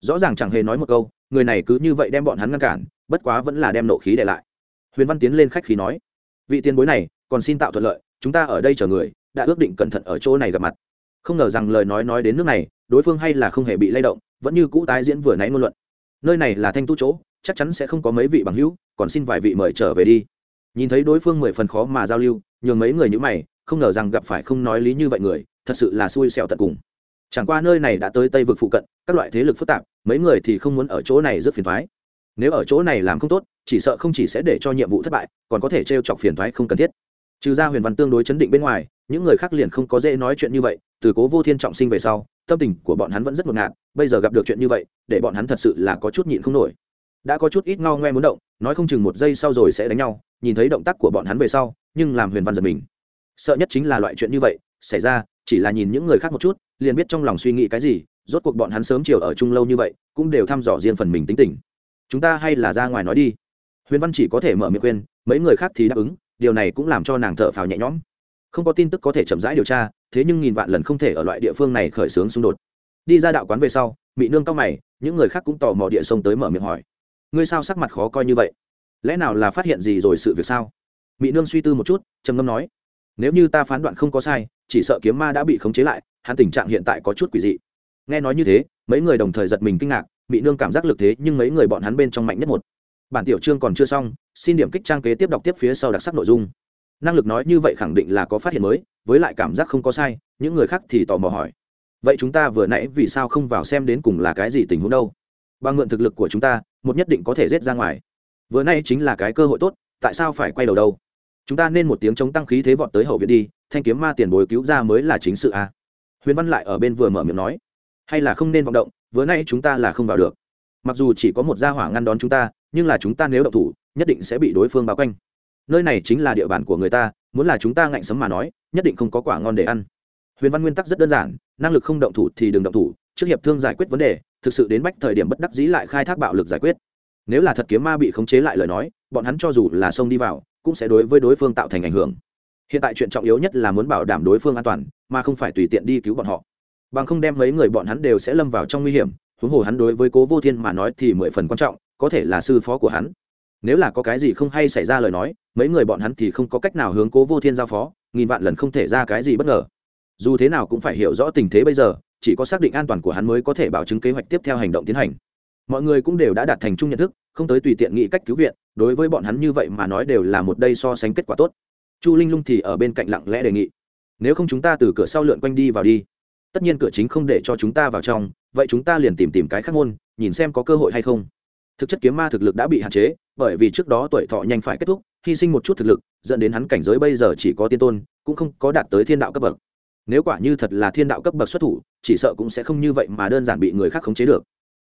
Rõ ràng chẳng hề nói một câu, người này cứ như vậy đem bọn hắn ngăn cản, bất quá vẫn là đem nộ khí để lại. Huyền văn tiến lên khách khí nói, vị tiền bối này, còn xin tạo thuận lợi, chúng ta ở đây chờ người, đã ước định cẩn thận ở chỗ này gặp mặt. Không ngờ rằng lời nói nói đến nước này đối phương hay là không hề bị lay động, vẫn như cũ tái diễn vừa nãy ngôn luận. Nơi này là thanh tu chỗ, chắc chắn sẽ không có mấy vị bằng hữu, còn xin vài vị mời trở về đi. Nhìn thấy đối phương mười phần khó mà giao lưu, nhường mấy người như mày, không ngờ rằng gặp phải không nói lý như vậy người, thật sự là xui xẻo tận cùng. Chẳng qua nơi này đã tới tây vực phụ cận, các loại thế lực phức tạp, mấy người thì không muốn ở chỗ này rất phiền thoái nếu ở chỗ này làm không tốt, chỉ sợ không chỉ sẽ để cho nhiệm vụ thất bại, còn có thể t r e o chọc phiền thoái không cần thiết. Trừ ra huyền văn tương đối chấn định bên ngoài, những người khác liền không có dễ nói chuyện như vậy từ cố vô thiên trọng sinh về sau, tâm tình của bọn hắn vẫn rất ngột ngạt, bây giờ gặp được chuyện như vậy, để bọn hắn thật sự là có chút nhịn không nổi. Đã có chút ít ngao ngoe muốn động, nói không chừng một giây sau rồi sẽ đánh nhau, nhìn thấy động tác của bọn hắn về sau, nhưng làm huyền văn giật mình. Sợ nhất chính là loại chuyện như vậy, xảy ra, chỉ là nhìn những người khác một chút, liền biết trong lòng suy nghĩ cái gì, rốt cuộc bọn hắn sớm chiều ở chung lâu như vậy, cũng đều thăm dò riêng phần mình tính tình. Chúng ta hay là ra ngoài nói đi. Huyền văn chỉ có thể mở miệng khuyên, mấy người khác thì đáp ứng, điều này cũng làm cho nàng thở phào nhẹ nhõm không có tin tức có thể chậm rãi điều tra, thế nhưng nghìn vạn lần không thể ở loại địa phương này khởi xướng xung đột. Đi ra đạo quán về sau bị nương cao mày, những người khác cũng tò mò địa sông tới mở miệng hỏi. Ngươi sao sắc mặt khó coi như vậy? Lẽ nào là phát hiện gì rồi sự việc sao? Mỹ nương suy tư một chút, trầm ngâm nói. Nếu như ta phán đoạn không có sai, chỉ sợ kiếm ma đã bị khống chế lại, hắn tình trạng hiện tại có chút quỷ dị. Nghe nói như thế, mấy người đồng thời giật mình kinh ngạc mỹ nương cảm giác lực thế nhưng mấy người bọn hắn bên trong mạnh nhất một. Bản tiểu chương còn chưa xong, xin điểm kích trang kế tiếp đọc tiếp phía sau đặc sắc nội dung năng lực nói như vậy khẳng định là có phát hiện mới, với lại cảm giác không có sai, những người khác thì tò mò hỏi. Vậy chúng ta vừa nãy vì sao không vào xem đến cùng là cái gì tình huống đâu? Bằng mượn thực lực của chúng ta, một nhất định có thể rết ra ngoài. Vừa nay chính là cái cơ hội tốt, tại sao phải quay đầu đâu? Chúng ta nên một tiếng chống tăng khí thế vọt tới hậu viện đi, thanh kiếm ma tiền bồi cứu ra mới là chính sự a. Huyền văn lại ở bên vừa mở miệng nói. Hay là không nên vọng động, vừa nay chúng ta là không vào được. Mặc dù chỉ có một gia hỏa ngăn đón chúng ta, nhưng là chúng ta nếu động thủ, nhất định sẽ bị đối phương bao quanh nơi này chính là địa bàn của người ta, muốn là chúng ta ngạnh sấm mà nói, nhất định không có quả ngon để ăn. Huyền văn nguyên tắc rất đơn giản, năng lực không động thủ thì đừng động thủ, trước hiệp thương giải quyết vấn đề, thực sự đến bách thời điểm bất đắc dĩ lại khai thác bạo lực giải quyết. Nếu là thật kiếm ma bị khống chế lại lời nói, bọn hắn cho dù là xông đi vào, cũng sẽ đối với đối phương tạo thành ảnh hưởng. Hiện tại chuyện trọng yếu nhất là muốn bảo đảm đối phương an toàn, mà không phải tùy tiện đi cứu bọn họ. Bằng không đem mấy người bọn hắn đều sẽ lâm vào trong nguy hiểm, huống hồ hắn đối với cố vô thiên mà nói thì mười phần quan trọng, có thể là sư phó của hắn nếu là có cái gì không hay xảy ra lời nói, mấy người bọn hắn thì không có cách nào hướng cố vô thiên giao phó, nghìn vạn lần không thể ra cái gì bất ngờ. Dù thế nào cũng phải hiểu rõ tình thế bây giờ, chỉ có xác định an toàn của hắn mới có thể bảo chứng kế hoạch tiếp theo hành động tiến hành. Mọi người cũng đều đã đạt thành chung nhận thức, không tới tùy tiện nghĩ cách cứu viện, đối với bọn hắn như vậy mà nói đều là một đây so sánh kết quả tốt. Chu linh lung thì ở bên cạnh lặng lẽ đề nghị, nếu không chúng ta từ cửa sau lượn quanh đi vào đi. Tất nhiên cửa chính không để cho chúng ta vào trong, vậy chúng ta liền tìm tìm cái khác môn, nhìn xem có cơ hội hay không thực chất kiếm ma thực lực đã bị hạn chế, bởi vì trước đó tuổi thọ nhanh phải kết thúc, hy sinh một chút thực lực, dẫn đến hắn cảnh giới bây giờ chỉ có tiên tôn, cũng không có đạt tới thiên đạo cấp bậc. Nếu quả như thật là thiên đạo cấp bậc xuất thủ, chỉ sợ cũng sẽ không như vậy mà đơn giản bị người khác khống chế được.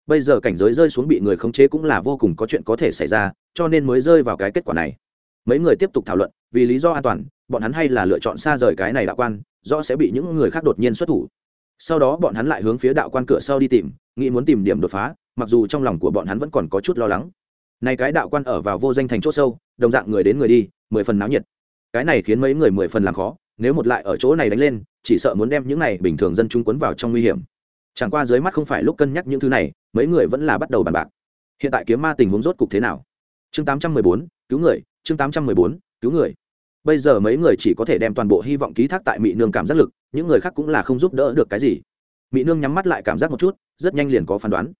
Bây giờ cảnh giới rơi xuống bị người khống chế cũng là vô cùng có chuyện có thể xảy ra, cho nên mới rơi vào cái kết quả này. Mấy người tiếp tục thảo luận, vì lý do an toàn, bọn hắn hay là lựa chọn xa rời cái này đạo quan do sẽ bị những người khác đột nhiên xuất thủ. Sau đó bọn hắn lại hướng phía đạo quan cửa sau đi tìm, nghĩ muốn tìm điểm đột phá mặc dù trong lòng của bọn hắn vẫn còn có chút lo lắng. Này cái đạo quan ở vào vô danh thành chỗ sâu, đồng dạng người đến người đi, mười phần náo nhiệt. Cái này khiến mấy người mười phần làm khó, nếu một lại ở chỗ này đánh lên, chỉ sợ muốn đem những này bình thường dân chúng quấn vào trong nguy hiểm. Chẳng qua dưới mắt không phải lúc cân nhắc những thứ này, mấy người vẫn là bắt đầu bàn bạc. Hiện tại kiếm ma tình huống rốt cục thế nào? Chương tám trăm mười bốn, cứu người, chương tám trăm mười bốn, cứu người. Bây giờ mấy người chỉ có thể đem toàn bộ hy vọng ký thác tại mỹ nương cảm giác lực, những người khác cũng là không giúp đỡ được cái gì. Mỹ nương nhắm mắt lại cảm giác một chút, rất nhanh liền có phán đoán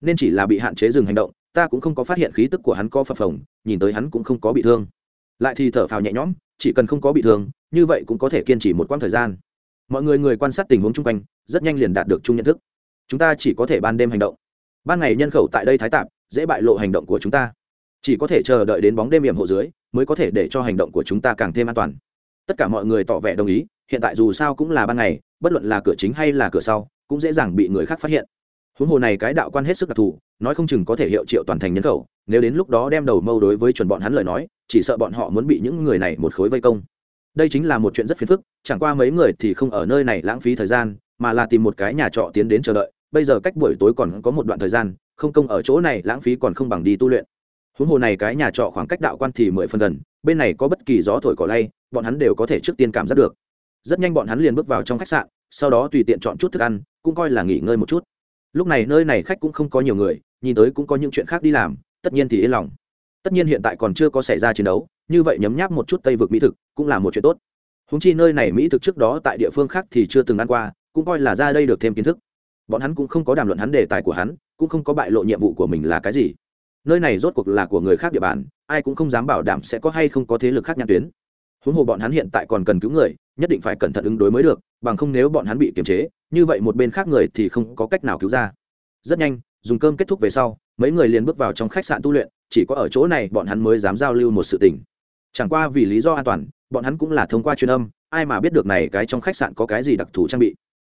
nên chỉ là bị hạn chế dừng hành động, ta cũng không có phát hiện khí tức của hắn có phập phồng, nhìn tới hắn cũng không có bị thương. Lại thì thở phào nhẹ nhõm, chỉ cần không có bị thương, như vậy cũng có thể kiên trì một quãng thời gian. Mọi người người quan sát tình huống chung quanh, rất nhanh liền đạt được chung nhận thức. Chúng ta chỉ có thể ban đêm hành động. Ban ngày nhân khẩu tại đây thái tạp, dễ bại lộ hành động của chúng ta. Chỉ có thể chờ đợi đến bóng đêm hiểm hộ dưới, mới có thể để cho hành động của chúng ta càng thêm an toàn. Tất cả mọi người tỏ vẻ đồng ý, hiện tại dù sao cũng là ban ngày, bất luận là cửa chính hay là cửa sau, cũng dễ dàng bị người khác phát hiện huống hồ này cái đạo quan hết sức đặc thù, nói không chừng có thể hiệu triệu toàn thành nhân khẩu, nếu đến lúc đó đem đầu mâu đối với chuẩn bọn hắn lời nói, chỉ sợ bọn họ muốn bị những người này một khối vây công. Đây chính là một chuyện rất phiền phức, chẳng qua mấy người thì không ở nơi này lãng phí thời gian, mà là tìm một cái nhà trọ tiến đến chờ đợi, bây giờ cách buổi tối còn có một đoạn thời gian, không công ở chỗ này lãng phí còn không bằng đi tu luyện. Huống hồ này cái nhà trọ khoảng cách đạo quan thì mười phần gần, bên này có bất kỳ gió thổi cỏ lay, bọn hắn đều có thể trước tiên cảm giác được. Rất nhanh bọn hắn liền bước vào trong khách sạn, sau đó tùy tiện chọn chút thức ăn, cũng coi là nghỉ ngơi một chút lúc này nơi này khách cũng không có nhiều người, nhìn tới cũng có những chuyện khác đi làm, tất nhiên thì yên lòng. Tất nhiên hiện tại còn chưa có xảy ra chiến đấu, như vậy nhấm nháp một chút tây vực mỹ thực cũng là một chuyện tốt. Húng chi nơi này mỹ thực trước đó tại địa phương khác thì chưa từng ăn qua, cũng coi là ra đây được thêm kiến thức. Bọn hắn cũng không có đàm luận hắn đề tài của hắn, cũng không có bại lộ nhiệm vụ của mình là cái gì. Nơi này rốt cuộc là của người khác địa bàn, ai cũng không dám bảo đảm sẽ có hay không có thế lực khác nhãn tuyến. Huống hồ bọn hắn hiện tại còn cần cứu người nhất định phải cẩn thận ứng đối mới được, bằng không nếu bọn hắn bị kiềm chế, như vậy một bên khác người thì không có cách nào cứu ra. Rất nhanh, dùng cơm kết thúc về sau, mấy người liền bước vào trong khách sạn tu luyện, chỉ có ở chỗ này bọn hắn mới dám giao lưu một sự tình. Chẳng qua vì lý do an toàn, bọn hắn cũng là thông qua truyền âm, ai mà biết được này cái trong khách sạn có cái gì đặc thù trang bị.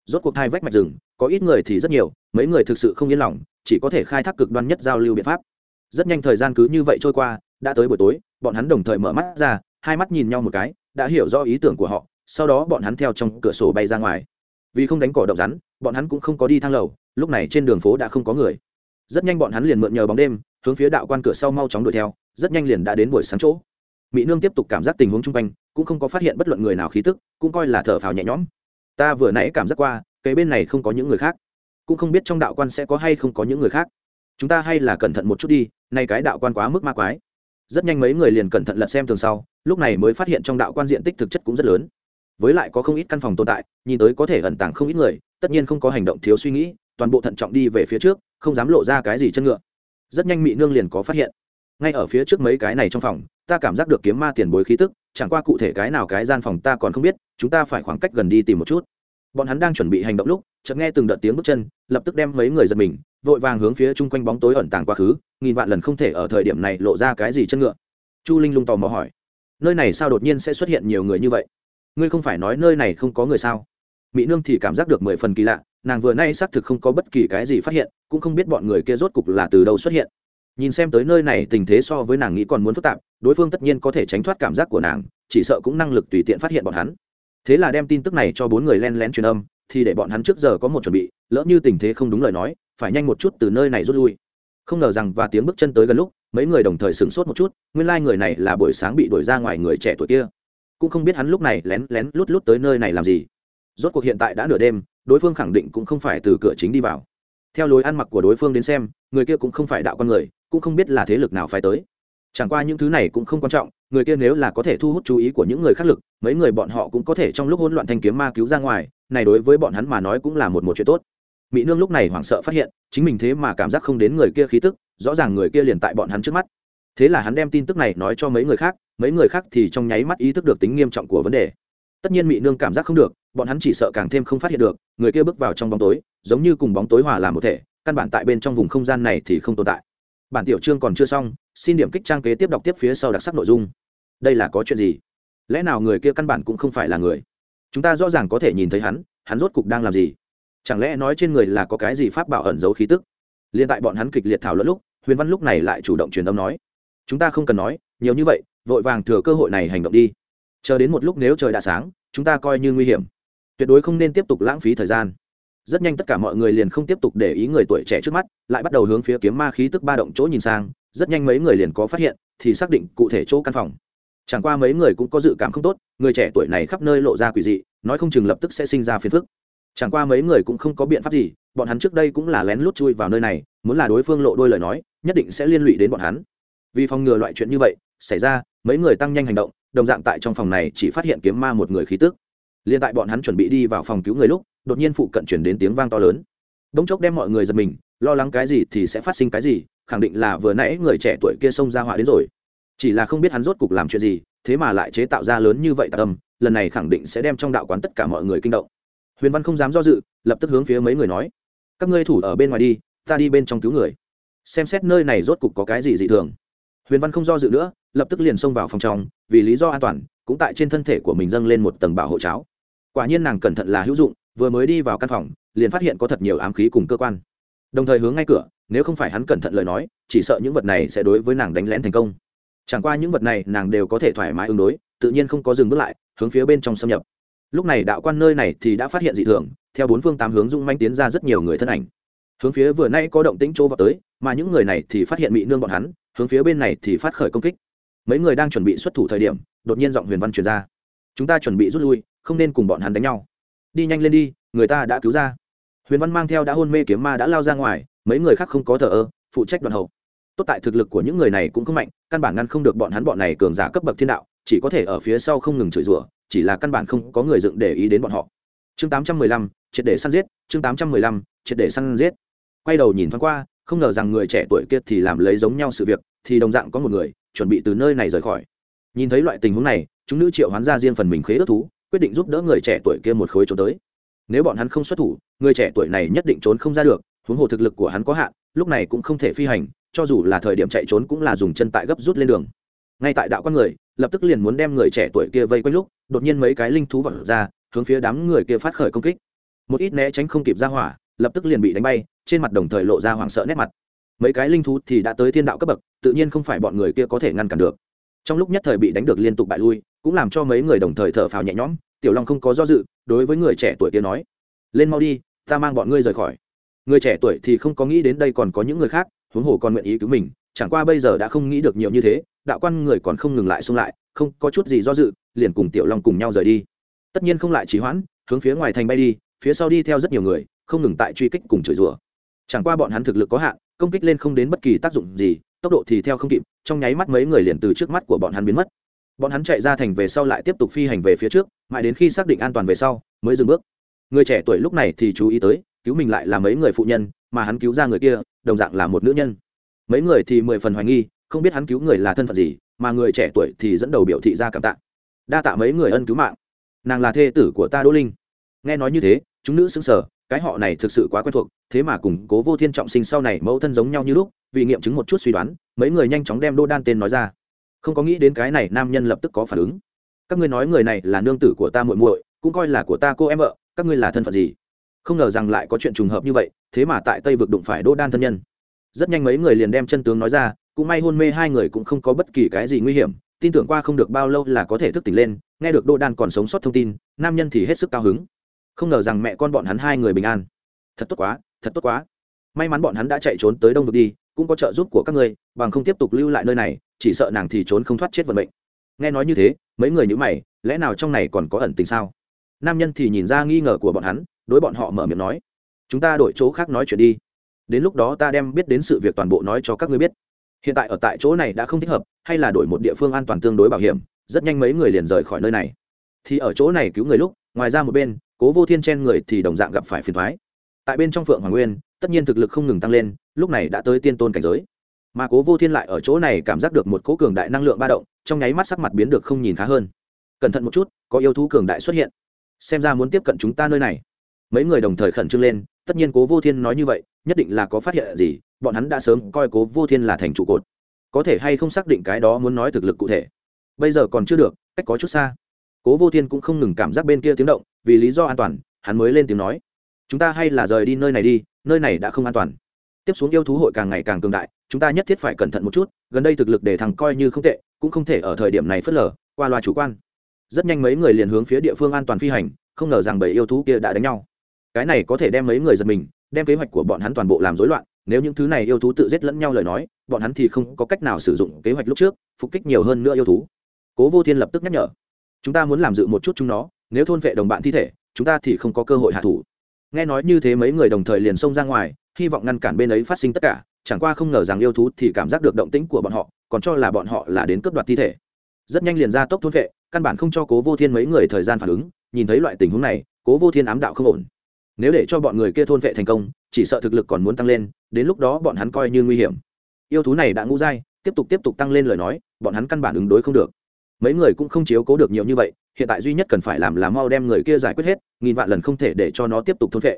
Rốt cuộc thai vách mạch rừng, có ít người thì rất nhiều, mấy người thực sự không yên lòng, chỉ có thể khai thác cực đoan nhất giao lưu biện pháp. Rất nhanh thời gian cứ như vậy trôi qua, đã tới buổi tối, bọn hắn đồng thời mở mắt ra, hai mắt nhìn nhau một cái, đã hiểu rõ ý tưởng của họ sau đó bọn hắn theo trong cửa sổ bay ra ngoài. Vì không đánh cỏ động rắn, bọn hắn cũng không có đi thang lầu, lúc này trên đường phố đã không có người. Rất nhanh bọn hắn liền mượn nhờ bóng đêm, hướng phía đạo quan cửa sau mau chóng đuổi theo, rất nhanh liền đã đến buổi sáng chỗ. Mỹ nương tiếp tục cảm giác tình huống chung quanh, cũng không có phát hiện bất luận người nào khí tức, cũng coi là thở phào nhẹ nhõm. Ta vừa nãy cảm giác qua, cái bên này không có những người khác. Cũng không biết trong đạo quan sẽ có hay không có những người khác. Chúng ta hay là cẩn thận một chút đi, nay cái đạo quan quá mức ma quái. Rất nhanh mấy người liền cẩn thận lật xem tường sau, lúc này mới phát hiện trong đạo quan diện tích thực chất cũng rất lớn với lại có không ít căn phòng tồn tại, nhìn tới có thể ẩn tàng không ít người, tất nhiên không có hành động thiếu suy nghĩ, toàn bộ thận trọng đi về phía trước, không dám lộ ra cái gì chân ngựa. Rất nhanh mị nương liền có phát hiện. Ngay ở phía trước mấy cái này trong phòng, ta cảm giác được kiếm ma tiền bối khí tức, chẳng qua cụ thể cái nào cái gian phòng ta còn không biết, chúng ta phải khoảng cách gần đi tìm một chút. Bọn hắn đang chuẩn bị hành động lúc, chợt nghe từng đợt tiếng bước chân, lập tức đem mấy người giật mình, vội vàng hướng phía chung quanh bóng tối ẩn tàng quá khứ, nghìn vạn lần không thể ở thời điểm này lộ ra cái gì chân ngựa. Chu linh lung tò mò hỏi, nơi này sao đột nhiên sẽ xuất hiện nhiều người như vậy? Ngươi không phải nói nơi này không có người sao? Mỹ nương thì cảm giác được mười phần kỳ lạ, nàng vừa nay xác thực không có bất kỳ cái gì phát hiện, cũng không biết bọn người kia rốt cục là từ đâu xuất hiện. Nhìn xem tới nơi này tình thế so với nàng nghĩ còn muốn phức tạp, đối phương tất nhiên có thể tránh thoát cảm giác của nàng, chỉ sợ cũng năng lực tùy tiện phát hiện bọn hắn. Thế là đem tin tức này cho bốn người len lén truyền âm, thì để bọn hắn trước giờ có một chuẩn bị, lỡ như tình thế không đúng lời nói, phải nhanh một chút từ nơi này rút lui. Không ngờ rằng và tiếng bước chân tới gần lúc, mấy người đồng thời sửng sốt một chút, nguyên lai、like、người này là buổi sáng bị đuổi ra ngoài người trẻ tuổi kia cũng không biết hắn lúc này lén lén lút lút tới nơi này làm gì. Rốt cuộc hiện tại đã nửa đêm, đối phương khẳng định cũng không phải từ cửa chính đi vào. Theo lối ăn mặc của đối phương đến xem, người kia cũng không phải đạo con người, cũng không biết là thế lực nào phải tới. Chẳng qua những thứ này cũng không quan trọng, người kia nếu là có thể thu hút chú ý của những người khác lực, mấy người bọn họ cũng có thể trong lúc hỗn loạn thanh kiếm ma cứu ra ngoài, này đối với bọn hắn mà nói cũng là một một chuyện tốt. Mỹ nương lúc này hoảng sợ phát hiện, chính mình thế mà cảm giác không đến người kia khí tức, rõ ràng người kia liền tại bọn hắn trước mắt. Thế là hắn đem tin tức này nói cho mấy người khác mấy người khác thì trong nháy mắt ý thức được tính nghiêm trọng của vấn đề. Tất nhiên mỹ nương cảm giác không được, bọn hắn chỉ sợ càng thêm không phát hiện được, người kia bước vào trong bóng tối, giống như cùng bóng tối hòa làm một thể, căn bản tại bên trong vùng không gian này thì không tồn tại. Bản tiểu chương còn chưa xong, xin điểm kích trang kế tiếp đọc tiếp phía sau đặc sắc nội dung. Đây là có chuyện gì? Lẽ nào người kia căn bản cũng không phải là người? Chúng ta rõ ràng có thể nhìn thấy hắn hắn rốt cục đang làm gì? Chẳng lẽ nói trên người là có cái gì pháp bảo ẩn giấu khí tức? Liên tại bọn hắn kịch liệt thảo luận lúc, huyền văn lúc này lại chủ động truyền âm nói. Chúng ta không cần nói, nhiều như vậy vội vàng thừa cơ hội này hành động đi. Chờ đến một lúc nếu trời đã sáng, chúng ta coi như nguy hiểm. Tuyệt đối không nên tiếp tục lãng phí thời gian. Rất nhanh tất cả mọi người liền không tiếp tục để ý người tuổi trẻ trước mắt, lại bắt đầu hướng phía kiếm ma khí tức ba động chỗ nhìn sang, rất nhanh mấy người liền có phát hiện, thì xác định cụ thể chỗ căn phòng. Chẳng qua mấy người cũng có dự cảm không tốt, người trẻ tuổi này khắp nơi lộ ra quỷ dị, nói không chừng lập tức sẽ sinh ra phiền phức. Chẳng qua mấy người cũng không có biện pháp gì, bọn hắn trước đây cũng là lén lút chui vào nơi này, muốn là đối phương lộ đôi lời nói, nhất định sẽ liên lụy đến bọn hắn. Vì phòng ngừa loại chuyện như vậy, xảy ra mấy người tăng nhanh hành động, đồng dạng tại trong phòng này chỉ phát hiện kiếm ma một người khí tức. Liên tại bọn hắn chuẩn bị đi vào phòng cứu người lúc, đột nhiên phụ cận chuyển đến tiếng vang to lớn. Bỗng chốc đem mọi người giật mình, lo lắng cái gì thì sẽ phát sinh cái gì, khẳng định là vừa nãy người trẻ tuổi kia xông ra họa đến rồi. Chỉ là không biết hắn rốt cục làm chuyện gì, thế mà lại chế tạo ra lớn như vậy tạ tâm lần này khẳng định sẽ đem trong đạo quán tất cả mọi người kinh động. Huyền văn không dám do dự, lập tức hướng phía mấy người nói, các ngươi thủ ở bên ngoài đi, ta đi bên trong cứu người, xem xét nơi này rốt cục có cái gì dị thường. Huyền văn không do dự nữa lập tức liền xông vào phòng trong, vì lý do an toàn, cũng tại trên thân thể của mình dâng lên một tầng bảo hộ cháo. Quả nhiên nàng cẩn thận là hữu dụng, vừa mới đi vào căn phòng, liền phát hiện có thật nhiều ám khí cùng cơ quan. Đồng thời hướng ngay cửa, nếu không phải hắn cẩn thận lời nói, chỉ sợ những vật này sẽ đối với nàng đánh lén thành công. Chẳng qua những vật này nàng đều có thể thoải mái ứng đối, tự nhiên không có dừng bước lại, hướng phía bên trong xâm nhập. Lúc này đạo quan nơi này thì đã phát hiện dị thường, theo bốn phương tám hướng dung manh tiến ra rất nhiều người thân ảnh. Hướng phía vừa nay có động tĩnh chỗ vào tới, mà những người này thì phát hiện bị nương bọn hắn, hướng phía bên này thì phát khởi công kích mấy người đang chuẩn bị xuất thủ thời điểm đột nhiên giọng huyền văn truyền ra. Chúng ta chuẩn bị rút lui không nên cùng bọn hắn đánh nhau. Đi nhanh lên đi người ta đã cứu ra. Huyền văn mang theo đã hôn mê kiếm ma đã lao ra ngoài mấy người khác không có thờ ơ phụ trách đoàn hậu. Tốt tại thực lực của những người này cũng không mạnh căn bản ngăn không được bọn hắn bọn này cường giả cấp bậc thiên đạo chỉ có thể ở phía sau không ngừng chửi rủa chỉ là căn bản không có người dựng để ý đến bọn họ. Chương 815, triệt để săn giết chương 815, triệt để săn giết. Quay đầu nhìn thoáng qua không ngờ rằng người trẻ tuổi kia thì làm lấy giống nhau sự việc thì đồng dạng có một người chuẩn bị từ nơi này rời khỏi. Nhìn thấy loại tình huống này, chúng nữ triệu hoán ra riêng phần mình khế ước thú, quyết định giúp đỡ người trẻ tuổi kia một khối trốn tới. Nếu bọn hắn không xuất thủ, người trẻ tuổi này nhất định trốn không ra được, huống hồ thực lực của hắn có hạn, lúc này cũng không thể phi hành, cho dù là thời điểm chạy trốn cũng là dùng chân tại gấp rút lên đường. Ngay tại đạo quan người, lập tức liền muốn đem người trẻ tuổi kia vây quanh lúc, đột nhiên mấy cái linh thú vật ra, hướng phía đám người kia phát khởi công kích. Một ít né tránh không kịp ra hỏa, lập tức liền bị đánh bay, trên mặt đồng thời lộ ra hoảng sợ nét mặt mấy cái linh thú thì đã tới thiên đạo cấp bậc, tự nhiên không phải bọn người kia có thể ngăn cản được. Trong lúc nhất thời bị đánh được liên tục bại lui, cũng làm cho mấy người đồng thời thở phào nhẹ nhõm, tiểu long không có do dự, đối với người trẻ tuổi kia nói, lên mau đi, ta mang bọn ngươi rời khỏi. Người trẻ tuổi thì không có nghĩ đến đây còn có những người khác, huống hồ còn nguyện ý cứu mình, chẳng qua bây giờ đã không nghĩ được nhiều như thế, đạo quan người còn không ngừng lại xung lại, không có chút gì do dự, liền cùng tiểu long cùng nhau rời đi. Tất nhiên không lại trì hoãn, hướng phía ngoài thành bay đi, phía sau đi theo rất nhiều người, không ngừng tại truy kích cùng chửi rủa chẳng qua bọn hắn thực lực có hạn, công kích lên không đến bất kỳ tác dụng gì, tốc độ thì theo không kịp, trong nháy mắt mấy người liền từ trước mắt của bọn hắn biến mất. Bọn hắn chạy ra thành về sau lại tiếp tục phi hành về phía trước, mãi đến khi xác định an toàn về sau, mới dừng bước. Người trẻ tuổi lúc này thì chú ý tới, cứu mình lại là mấy người phụ nhân, mà hắn cứu ra người kia, đồng dạng là một nữ nhân. Mấy người thì mười phần hoài nghi, không biết hắn cứu người là thân phận gì, mà người trẻ tuổi thì dẫn đầu biểu thị ra cảm tạ. Đa tạ mấy người ân cứu mạng. Nàng là thê tử của ta đỗ linh. Nghe nói như thế, chúng nữ xứng sở cái họ này thực sự quá quen thuộc, thế mà cùng cố vô thiên trọng sinh sau này mẫu thân giống nhau như lúc, vì nghiệm chứng một chút suy đoán, mấy người nhanh chóng đem đô đan tên nói ra. Không có nghĩ đến cái này nam nhân lập tức có phản ứng. Các ngươi nói người này là nương tử của ta muội muội, cũng coi là của ta cô em vợ, các ngươi là thân phận gì? Không ngờ rằng lại có chuyện trùng hợp như vậy, thế mà tại tây vực đụng phải đô đan thân nhân. Rất nhanh mấy người liền đem chân tướng nói ra, cũng may hôn mê hai người cũng không có bất kỳ cái gì nguy hiểm, tin tưởng qua không được bao lâu là có thể thức tỉnh lên, nghe được đô đan còn sống sót thông tin, nam nhân thì hết sức cao hứng không ngờ rằng mẹ con bọn hắn hai người bình an. Thật tốt quá, thật tốt quá. May mắn bọn hắn đã chạy trốn tới đông vực đi, cũng có trợ giúp của các ngươi, bằng không tiếp tục lưu lại nơi này, chỉ sợ nàng thì trốn không thoát chết vận mệnh. Nghe nói như thế, mấy người như mày, lẽ nào trong này còn có ẩn tình sao? Nam nhân thì nhìn ra nghi ngờ của bọn hắn, đối bọn họ mở miệng nói, chúng ta đổi chỗ khác nói chuyện đi. Đến lúc đó ta đem biết đến sự việc toàn bộ nói cho các ngươi biết. Hiện tại ở tại chỗ này đã không thích hợp, hay là đổi một địa phương an toàn tương đối bảo hiểm, rất nhanh mấy người liền rời khỏi nơi này. Thì ở chỗ này cứu người lúc, ngoài ra một bên cố vô thiên chen người thì đồng dạng gặp phải phiền thoái. Tại bên trong phượng hoàng nguyên, tất nhiên thực lực không ngừng tăng lên, lúc này đã tới tiên tôn cảnh giới. Mà cố vô thiên lại ở chỗ này cảm giác được một cố cường đại năng lượng ba động, trong nháy mắt sắc mặt biến được không nhìn khá hơn. Cẩn thận một chút, có yêu thú cường đại xuất hiện. Xem ra muốn tiếp cận chúng ta nơi này. Mấy người đồng thời khẩn trương lên, tất nhiên cố vô thiên nói như vậy, nhất định là có phát hiện gì, bọn hắn đã sớm coi cố vô thiên là thành trụ cột. Có thể hay không xác định cái đó muốn nói thực lực cụ thể. Bây giờ còn chưa được, cách có chút xa. Cố vô thiên cũng không ngừng cảm giác bên kia tiếng động vì lý do an toàn, hắn mới lên tiếng nói, chúng ta hay là rời đi nơi này đi, nơi này đã không an toàn. Tiếp xuống yêu thú hội càng ngày càng cường đại, chúng ta nhất thiết phải cẩn thận một chút, gần đây thực lực để thằng coi như không tệ, cũng không thể ở thời điểm này phớt lờ, qua loa chủ quan. Rất nhanh mấy người liền hướng phía địa phương an toàn phi hành, không ngờ rằng bảy yêu thú kia đã đánh nhau. Cái này có thể đem mấy người giật mình, đem kế hoạch của bọn hắn toàn bộ làm rối loạn, nếu những thứ này yêu thú tự giết lẫn nhau lời nói, bọn hắn thì không có cách nào sử dụng kế hoạch lúc trước, phục kích nhiều hơn nữa yêu thú. Cố vô thiên lập tức nhắc nhở, chúng ta muốn làm dự một chút chúng nó nếu thôn vệ đồng bạn thi thể, chúng ta thì không có cơ hội hạ thủ. Nghe nói như thế mấy người đồng thời liền xông ra ngoài, hy vọng ngăn cản bên ấy phát sinh tất cả, chẳng qua không ngờ rằng yêu thú thì cảm giác được động tĩnh của bọn họ, còn cho là bọn họ là đến cướp đoạt thi thể. Rất nhanh liền ra tốc thôn vệ, căn bản không cho cố vô thiên mấy người thời gian phản ứng, nhìn thấy loại tình huống này, cố vô thiên ám đạo không ổn. Nếu để cho bọn người kia thôn vệ thành công, chỉ sợ thực lực còn muốn tăng lên, đến lúc đó bọn hắn coi như nguy hiểm. Yêu thú này đã ngũ dai tiếp tục tiếp tục tăng lên lời nói, bọn hắn căn bản ứng đối không được mấy người cũng không chiếu cố được nhiều như vậy, hiện tại duy nhất cần phải làm là mau đem người kia giải quyết hết, nghìn vạn lần không thể để cho nó tiếp tục thôn vệ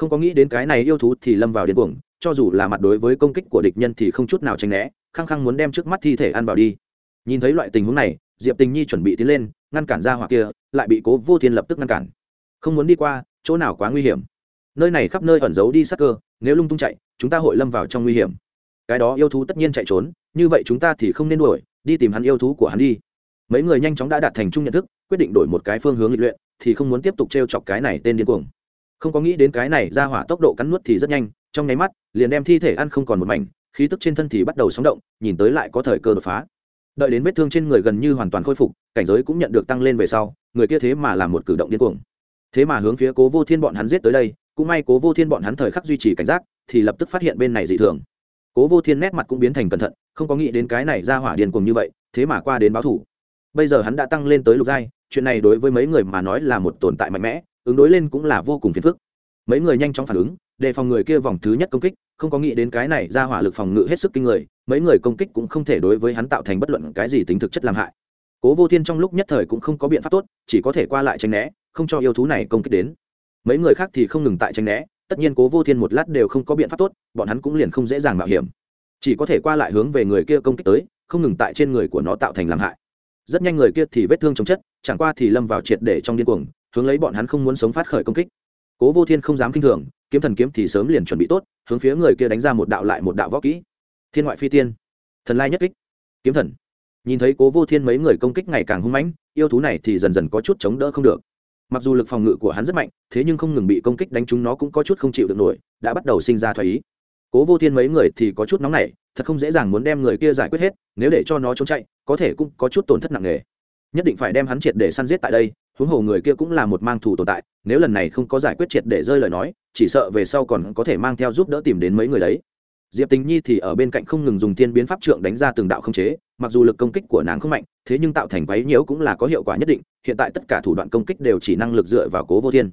không có nghĩ đến cái này yêu thú thì lâm vào điên cuồng, cho dù là mặt đối với công kích của địch nhân thì không chút nào tránh né, khăng khăng muốn đem trước mắt thi thể ăn vào đi. Nhìn thấy loại tình huống này, diệp tình nhi chuẩn bị tiến lên, ngăn cản ra hoặc kia, lại bị cố vô thiên lập tức ngăn cản. Không muốn đi qua, chỗ nào quá nguy hiểm. Nơi này khắp nơi ẩn giấu đi sắc cơ, nếu lung tung chạy, chúng ta hội lâm vào trong nguy hiểm. Cái đó yêu thú tất nhiên chạy trốn, như vậy chúng ta thì không nên đuổi, đi tìm hắn yêu thú của hắn đi mấy người nhanh chóng đã đạt thành chung nhận thức, quyết định đổi một cái phương hướng lịch luyện, thì không muốn tiếp tục t r e o chọc cái này tên điên cuồng. Không có nghĩ đến cái này ra hỏa tốc độ cắn nuốt thì rất nhanh, trong nháy mắt, liền đem thi thể ăn không còn một mảnh, khí tức trên thân thì bắt đầu sóng động, nhìn tới lại có thời cơ đột phá. Đợi đến vết thương trên người gần như hoàn toàn khôi phục, cảnh giới cũng nhận được tăng lên về sau, người kia thế mà làm một cử động điên cuồng. Thế mà hướng phía cố vô thiên bọn hắn giết tới đây, cũng may cố vô thiên bọn hắn thời khắc duy trì cảnh giác, thì lập tức phát hiện bên này dị thường. Cố vô thiên nét mặt cũng biến thành cẩn thận, không có nghĩ đến cái này ra hỏa điên cuồng như vậy, thế mà qua đến báo thủ bây giờ hắn đã tăng lên tới lục giai, chuyện này đối với mấy người mà nói là một tồn tại mạnh mẽ, ứng đối lên cũng là vô cùng phiền phức. Mấy người nhanh chóng phản ứng, đề phòng người kia vòng thứ nhất công kích, không có nghĩ đến cái này ra hỏa lực phòng ngự hết sức kinh người, mấy người công kích cũng không thể đối với hắn tạo thành bất luận cái gì tính thực chất làm hại. Cố vô thiên trong lúc nhất thời cũng không có biện pháp tốt, chỉ có thể qua lại tranh né, không cho yêu thú này công kích đến. Mấy người khác thì không ngừng tại tranh né, tất nhiên cố vô thiên một lát đều không có biện pháp tốt, bọn hắn cũng liền không dễ dàng mạo hiểm. Chỉ có thể qua lại hướng về người kia công kích tới, không ngừng tại trên người của nó tạo thành làm hại rất nhanh người kia thì vết thương chống chất, chẳng qua thì lâm vào triệt để trong điên cuồng, hướng lấy bọn hắn không muốn sống phát khởi công kích. Cố vô thiên không dám kinh thường, kiếm thần kiếm thì sớm liền chuẩn bị tốt, hướng phía người kia đánh ra một đạo lại một đạo võ kỹ. Thiên ngoại phi tiên, thần lai nhất kích, kiếm thần. Nhìn thấy cố vô thiên mấy người công kích ngày càng hung mãnh, yêu thú này thì dần dần có chút chống đỡ không được. Mặc dù lực phòng ngự của hắn rất mạnh, thế nhưng không ngừng bị công kích đánh chúng nó cũng có chút không chịu được nổi, đã bắt đầu sinh ra thoái ý. Cố vô thiên mấy người thì có chút nóng nảy thật không dễ dàng muốn đem người kia giải quyết hết, nếu để cho nó trốn chạy, có thể cũng có chút tổn thất nặng nề. Nhất định phải đem hắn triệt để săn giết tại đây, huống hồ người kia cũng là một mang thủ tồn tại, nếu lần này không có giải quyết triệt để rơi lời nói, chỉ sợ về sau còn có thể mang theo giúp đỡ tìm đến mấy người đấy. Diệp tình nhi thì ở bên cạnh không ngừng dùng tiên biến pháp trượng đánh ra từng đạo không chế, mặc dù lực công kích của nàng không mạnh, thế nhưng tạo thành quấy nhiễu cũng là có hiệu quả nhất định, hiện tại tất cả thủ đoạn công kích đều chỉ năng lực dựa vào cố vô thiên.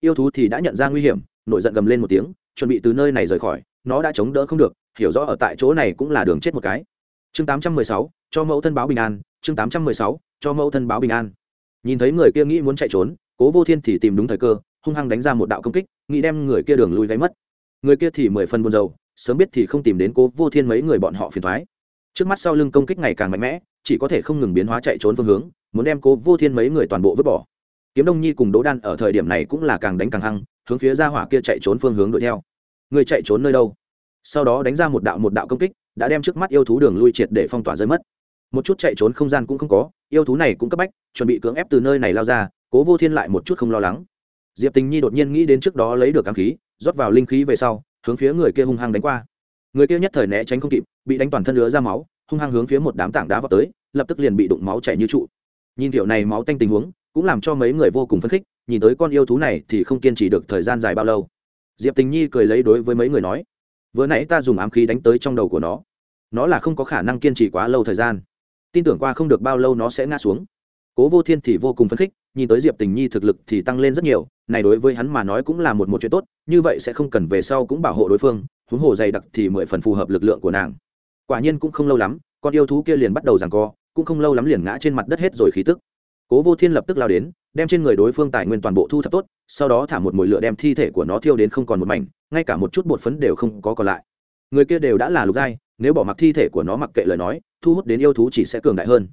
Yêu thú thì đã nhận ra nguy hiểm, nổi giận gầm lên một tiếng, chuẩn bị từ nơi này rời khỏi, nó đã chống đỡ không được hiểu rõ ở tại chỗ này cũng là đường chết một cái. Chương 816, cho mẫu thân báo bình an chương 816, cho mẫu thân báo bình an. Nhìn thấy người kia nghĩ muốn chạy trốn cố vô thiên thì tìm đúng thời cơ hung hăng đánh ra một đạo công kích nghĩ đem người kia đường lui gáy mất. Người kia thì mười phần buồn rầu sớm biết thì không tìm đến cố vô thiên mấy người bọn họ phiền thoái trước mắt sau lưng công kích ngày càng mạnh mẽ chỉ có thể không ngừng biến hóa chạy trốn phương hướng muốn đem cố vô thiên mấy người toàn bộ vứt bỏ. Kiếm đông nhi cùng đỗ đan ở thời điểm này cũng là càng đánh càng hăng hướng phía ra hỏa kia chạy trốn phương hướng đuổi theo. Người chạy trốn nơi đâu? Sau đó đánh ra một đạo một đạo công kích, đã đem trước mắt yêu thú đường lui triệt để phong tỏa rơi mất. Một chút chạy trốn không gian cũng không có, yêu thú này cũng cấp bách, chuẩn bị cưỡng ép từ nơi này lao ra, cố vô thiên lại một chút không lo lắng. Diệp tình nhi đột nhiên nghĩ đến trước đó lấy được ám khí, rót vào linh khí về sau, hướng phía người kia hung hăng đánh qua. Người kia nhất thời né tránh không kịp, bị đánh toàn thân lứa ra máu, hung hăng hướng phía một đám tảng đá vào tới, lập tức liền bị đụng máu chảy như trụ. Nhìn kiểu này máu tanh tình huống, cũng làm cho mấy người vô cùng phấn khích, nhìn tới con yêu thú này thì không kiên trì được thời gian dài bao lâu. Diệp tình nhi cười lấy đối với mấy người nói vừa nãy ta dùng ám khí đánh tới trong đầu của nó. Nó là không có khả năng kiên trì quá lâu thời gian. Tin tưởng qua không được bao lâu nó sẽ ngã xuống. Cố vô thiên thì vô cùng phấn khích, nhìn tới diệp tình nhi thực lực thì tăng lên rất nhiều, này đối với hắn mà nói cũng là một một chuyện tốt, như vậy sẽ không cần về sau cũng bảo hộ đối phương, huống hồ dày đặc thì mười phần phù hợp lực lượng của nàng. Quả nhiên cũng không lâu lắm, con yêu thú kia liền bắt đầu giằng co, cũng không lâu lắm liền ngã trên mặt đất hết rồi khí tức. Cố vô thiên lập tức lao đến đem trên người đối phương tài nguyên toàn bộ thu thập tốt, sau đó thả một mồi lửa đem thi thể của nó thiêu đến không còn một mảnh, ngay cả một chút bột phấn đều không có còn lại. Người kia đều đã là lục giai, nếu bỏ mặc thi thể của nó mặc kệ lời nói, thu hút đến yêu thú chỉ sẽ cường đại hơn.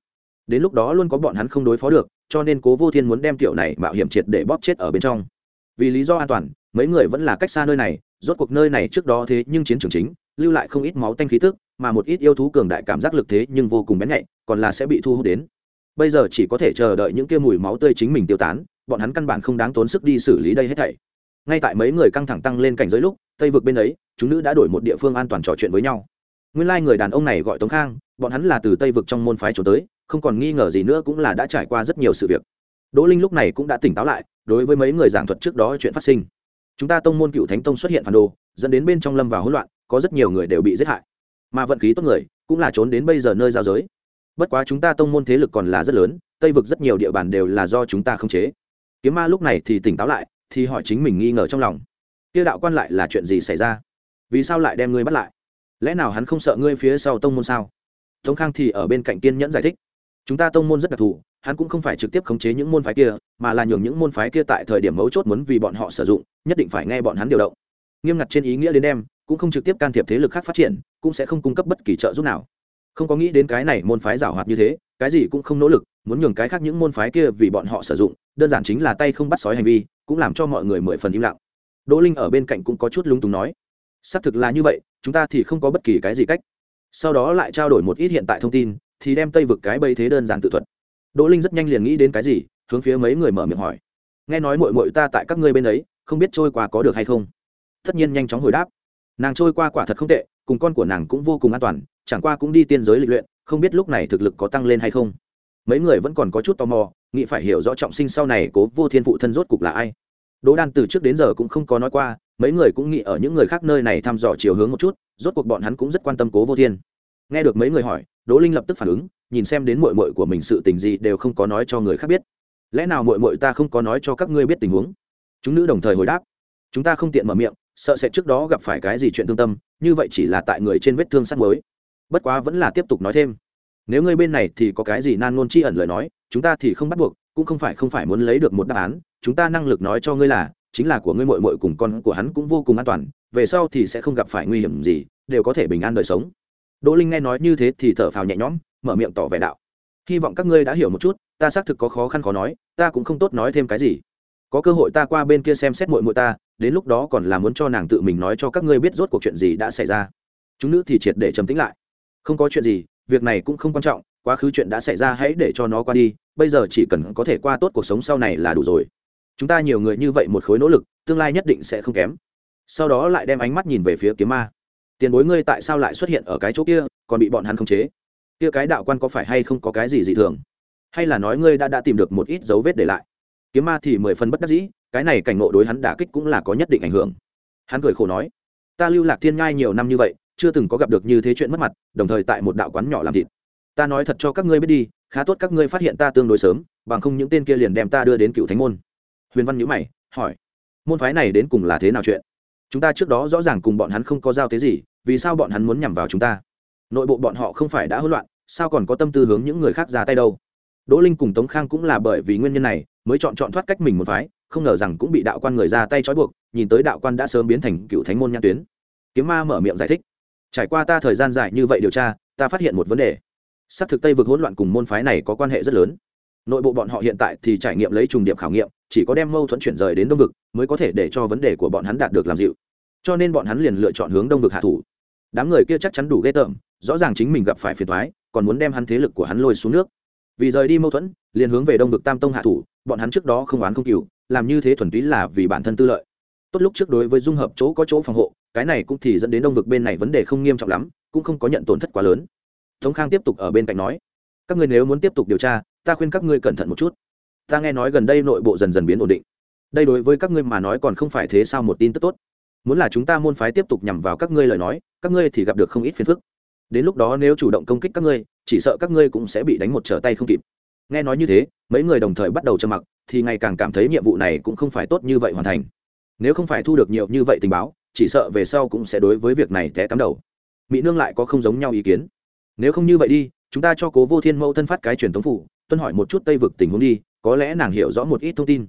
Đến lúc đó luôn có bọn hắn không đối phó được, cho nên cố vô thiên muốn đem tiểu này mạo hiểm triệt để bóp chết ở bên trong. Vì lý do an toàn, mấy người vẫn là cách xa nơi này, rốt cuộc nơi này trước đó thế nhưng chiến trường chính, lưu lại không ít máu tanh khí tức, mà một ít yêu thú cường đại cảm giác lực thế nhưng vô cùng bén nhạy, còn là sẽ bị thu hút đến bây giờ chỉ có thể chờ đợi những kia mùi máu tươi chính mình tiêu tán, bọn hắn căn bản không đáng tốn sức đi xử lý đây hết thảy. Ngay tại mấy người căng thẳng tăng lên cảnh giới lúc, tây vực bên ấy, chúng nữ đã đổi một địa phương an toàn trò chuyện với nhau. Nguyên lai người đàn ông này gọi tống khang, bọn hắn là từ tây vực trong môn phái trốn tới, không còn nghi ngờ gì nữa cũng là đã trải qua rất nhiều sự việc. Đỗ linh lúc này cũng đã tỉnh táo lại, đối với mấy người giảng thuật trước đó chuyện phát sinh. Chúng ta tông môn cựu thánh tông xuất hiện phản đồ, dẫn đến bên trong lâm vào hỗn loạn, có rất nhiều người đều bị giết hại. Mà vận khí tốt người, cũng là trốn đến bây giờ nơi giao giới bất quá chúng ta tông môn thế lực còn là rất lớn, tây vực rất nhiều địa bàn đều là do chúng ta không chế. Kiếm ma lúc này thì tỉnh táo lại, thì hỏi chính mình nghi ngờ trong lòng. Kia đạo quan lại là chuyện gì xảy ra? Vì sao lại đem ngươi bắt lại? Lẽ nào hắn không sợ ngươi phía sau tông môn sao? Tống khang thì ở bên cạnh kiên nhẫn giải thích. Chúng ta tông môn rất đặc thù, hắn cũng không phải trực tiếp khống chế những môn phái kia, mà là nhường những môn phái kia tại thời điểm mấu chốt muốn vì bọn họ sử dụng, nhất định phải nghe bọn hắn điều động. Nghiêm ngặt trên ý nghĩa đến đem, cũng không trực tiếp can thiệp thế lực khác phát triển, cũng sẽ không cung cấp bất kỳ trợ giúp nào không có nghĩ đến cái này môn phái giảo hoạt như thế, cái gì cũng không nỗ lực, muốn nhường cái khác những môn phái kia vì bọn họ sử dụng, đơn giản chính là tay không bắt sói hành vi, cũng làm cho mọi người mười phần im lặng. Đỗ linh ở bên cạnh cũng có chút lung túng nói, xác thực là như vậy, chúng ta thì không có bất kỳ cái gì cách. Sau đó lại trao đổi một ít hiện tại thông tin, thì đem tây vực cái bây thế đơn giản tự thuật. Đỗ linh rất nhanh liền nghĩ đến cái gì, hướng phía mấy người mở miệng hỏi, nghe nói mội mội ta tại các ngươi bên ấy, không biết trôi qua có được hay không? Tất nhiên nhanh chóng hồi đáp, nàng trôi qua quả thật không tệ, cùng con của nàng cũng vô cùng an toàn chẳng qua cũng đi tiên giới lịch luyện, không biết lúc này thực lực có tăng lên hay không. Mấy người vẫn còn có chút tò mò, nghĩ phải hiểu rõ trọng sinh sau này cố vô thiên phụ thân rốt cục là ai. Đỗ đan từ trước đến giờ cũng không có nói qua, mấy người cũng nghĩ ở những người khác nơi này thăm dò chiều hướng một chút, rốt cuộc bọn hắn cũng rất quan tâm cố vô thiên. Nghe được mấy người hỏi, đỗ linh lập tức phản ứng, nhìn xem đến mội mội của mình sự tình gì đều không có nói cho người khác biết. Lẽ nào mội mội ta không có nói cho các ngươi biết tình huống? Chúng nữ đồng thời hồi đáp, chúng ta không tiện mở miệng, sợ sẽ trước đó gặp phải cái gì chuyện thương tâm, như vậy chỉ là tại người trên vết thương sắt mới bất quá vẫn là tiếp tục nói thêm. Nếu ngươi bên này thì có cái gì nan ngôn chi ẩn lời nói, chúng ta thì không bắt buộc, cũng không phải không phải muốn lấy được một đáp án. Chúng ta năng lực nói cho ngươi là, chính là của ngươi mội mội cùng con của hắn cũng vô cùng an toàn, về sau thì sẽ không gặp phải nguy hiểm gì, đều có thể bình an đời sống. Đỗ linh nghe nói như thế thì thở phào nhẹ nhõm, mở miệng tỏ vẻ đạo. Hy vọng các ngươi đã hiểu một chút, ta xác thực có khó khăn khó nói, ta cũng không tốt nói thêm cái gì. Có cơ hội ta qua bên kia xem xét mội mội ta, đến lúc đó còn là muốn cho nàng tự mình nói cho các ngươi biết rốt cuộc chuyện gì đã xảy ra. Chúng nữ thì triệt để trầm tính lại không có chuyện gì, việc này cũng không quan trọng, quá khứ chuyện đã xảy ra hãy để cho nó qua đi, bây giờ chỉ cần có thể qua tốt cuộc sống sau này là đủ rồi. Chúng ta nhiều người như vậy một khối nỗ lực, tương lai nhất định sẽ không kém. Sau đó lại đem ánh mắt nhìn về phía kiếm ma. Tiền bối ngươi tại sao lại xuất hiện ở cái chỗ kia, còn bị bọn hắn khống chế? Kia cái đạo quan có phải hay không có cái gì dị thường? Hay là nói ngươi đã đã tìm được một ít dấu vết để lại? Kiếm ma thì mười phần bất đắc dĩ, cái này cảnh ngộ đối hắn đả kích cũng là có nhất định ảnh hưởng. Hắn cười khổ nói, ta lưu lạc thiên ngai nhiều năm như vậy chưa từng có gặp được như thế chuyện mất mặt, đồng thời tại một đạo quán nhỏ làm thịt. Ta nói thật cho các ngươi biết đi, khá tốt các ngươi phát hiện ta tương đối sớm, bằng không những tên kia liền đem ta đưa đến cựu thánh môn. Huyền văn nhữ mày, hỏi, môn phái này đến cùng là thế nào chuyện? Chúng ta trước đó rõ ràng cùng bọn hắn không có giao thế gì, vì sao bọn hắn muốn nhằm vào chúng ta? Nội bộ bọn họ không phải đã hỗn loạn, sao còn có tâm tư hướng những người khác ra tay đâu? Đỗ linh cùng tống khang cũng là bởi vì nguyên nhân này, mới chọn chọn thoát cách mình một phái, không ngờ rằng cũng bị đạo quan người ra tay trói buộc, nhìn tới đạo quan đã sớm biến thành cựu thánh môn nhãn tuyến. Kiếm ma mở miệng giải thích trải qua ta thời gian dài như vậy điều tra, ta phát hiện một vấn đề. Xác thực tây vực hỗn loạn cùng môn phái này có quan hệ rất lớn. Nội bộ bọn họ hiện tại thì trải nghiệm lấy trùng điệp khảo nghiệm, chỉ có đem mâu thuẫn chuyển rời đến đông vực mới có thể để cho vấn đề của bọn hắn đạt được làm dịu. Cho nên bọn hắn liền lựa chọn hướng đông vực hạ thủ. Đám người kia chắc chắn đủ ghê tởm, rõ ràng chính mình gặp phải phiền thoái còn muốn đem hắn thế lực của hắn lôi xuống nước. Vì rời đi mâu thuẫn, liền hướng về đông vực tam tông hạ thủ, bọn hắn trước đó không oán không cừu, làm như thế thuần túy là vì bản thân tư lợi. Tốt lúc trước đối với dung hợp chỗ có chỗ phòng hộ cái này cũng thì dẫn đến đông vực bên này vấn đề không nghiêm trọng lắm, cũng không có nhận tổn thất quá lớn. Tống khang tiếp tục ở bên cạnh nói, các ngươi nếu muốn tiếp tục điều tra, ta khuyên các ngươi cẩn thận một chút. Ta nghe nói gần đây nội bộ dần dần biến ổn định. Đây đối với các ngươi mà nói còn không phải thế sao một tin tức tốt. Muốn là chúng ta môn phái tiếp tục nhằm vào các ngươi lời nói, các ngươi thì gặp được không ít phiền phức. Đến lúc đó nếu chủ động công kích các ngươi, chỉ sợ các ngươi cũng sẽ bị đánh một trở tay không kịp. Nghe nói như thế, mấy người đồng thời bắt đầu trầm mặc, thì ngày càng cảm thấy nhiệm vụ này cũng không phải tốt như vậy hoàn thành. Nếu không phải thu được nhiều như vậy tình báo chỉ sợ về sau cũng sẽ đối với việc này té cắm đầu. Mỹ nương lại có không giống nhau ý kiến. Nếu không như vậy đi, chúng ta cho cố vô thiên mẫu thân phát cái truyền thống phủ, tuân hỏi một chút tây vực tình huống đi, có lẽ nàng hiểu rõ một ít thông tin.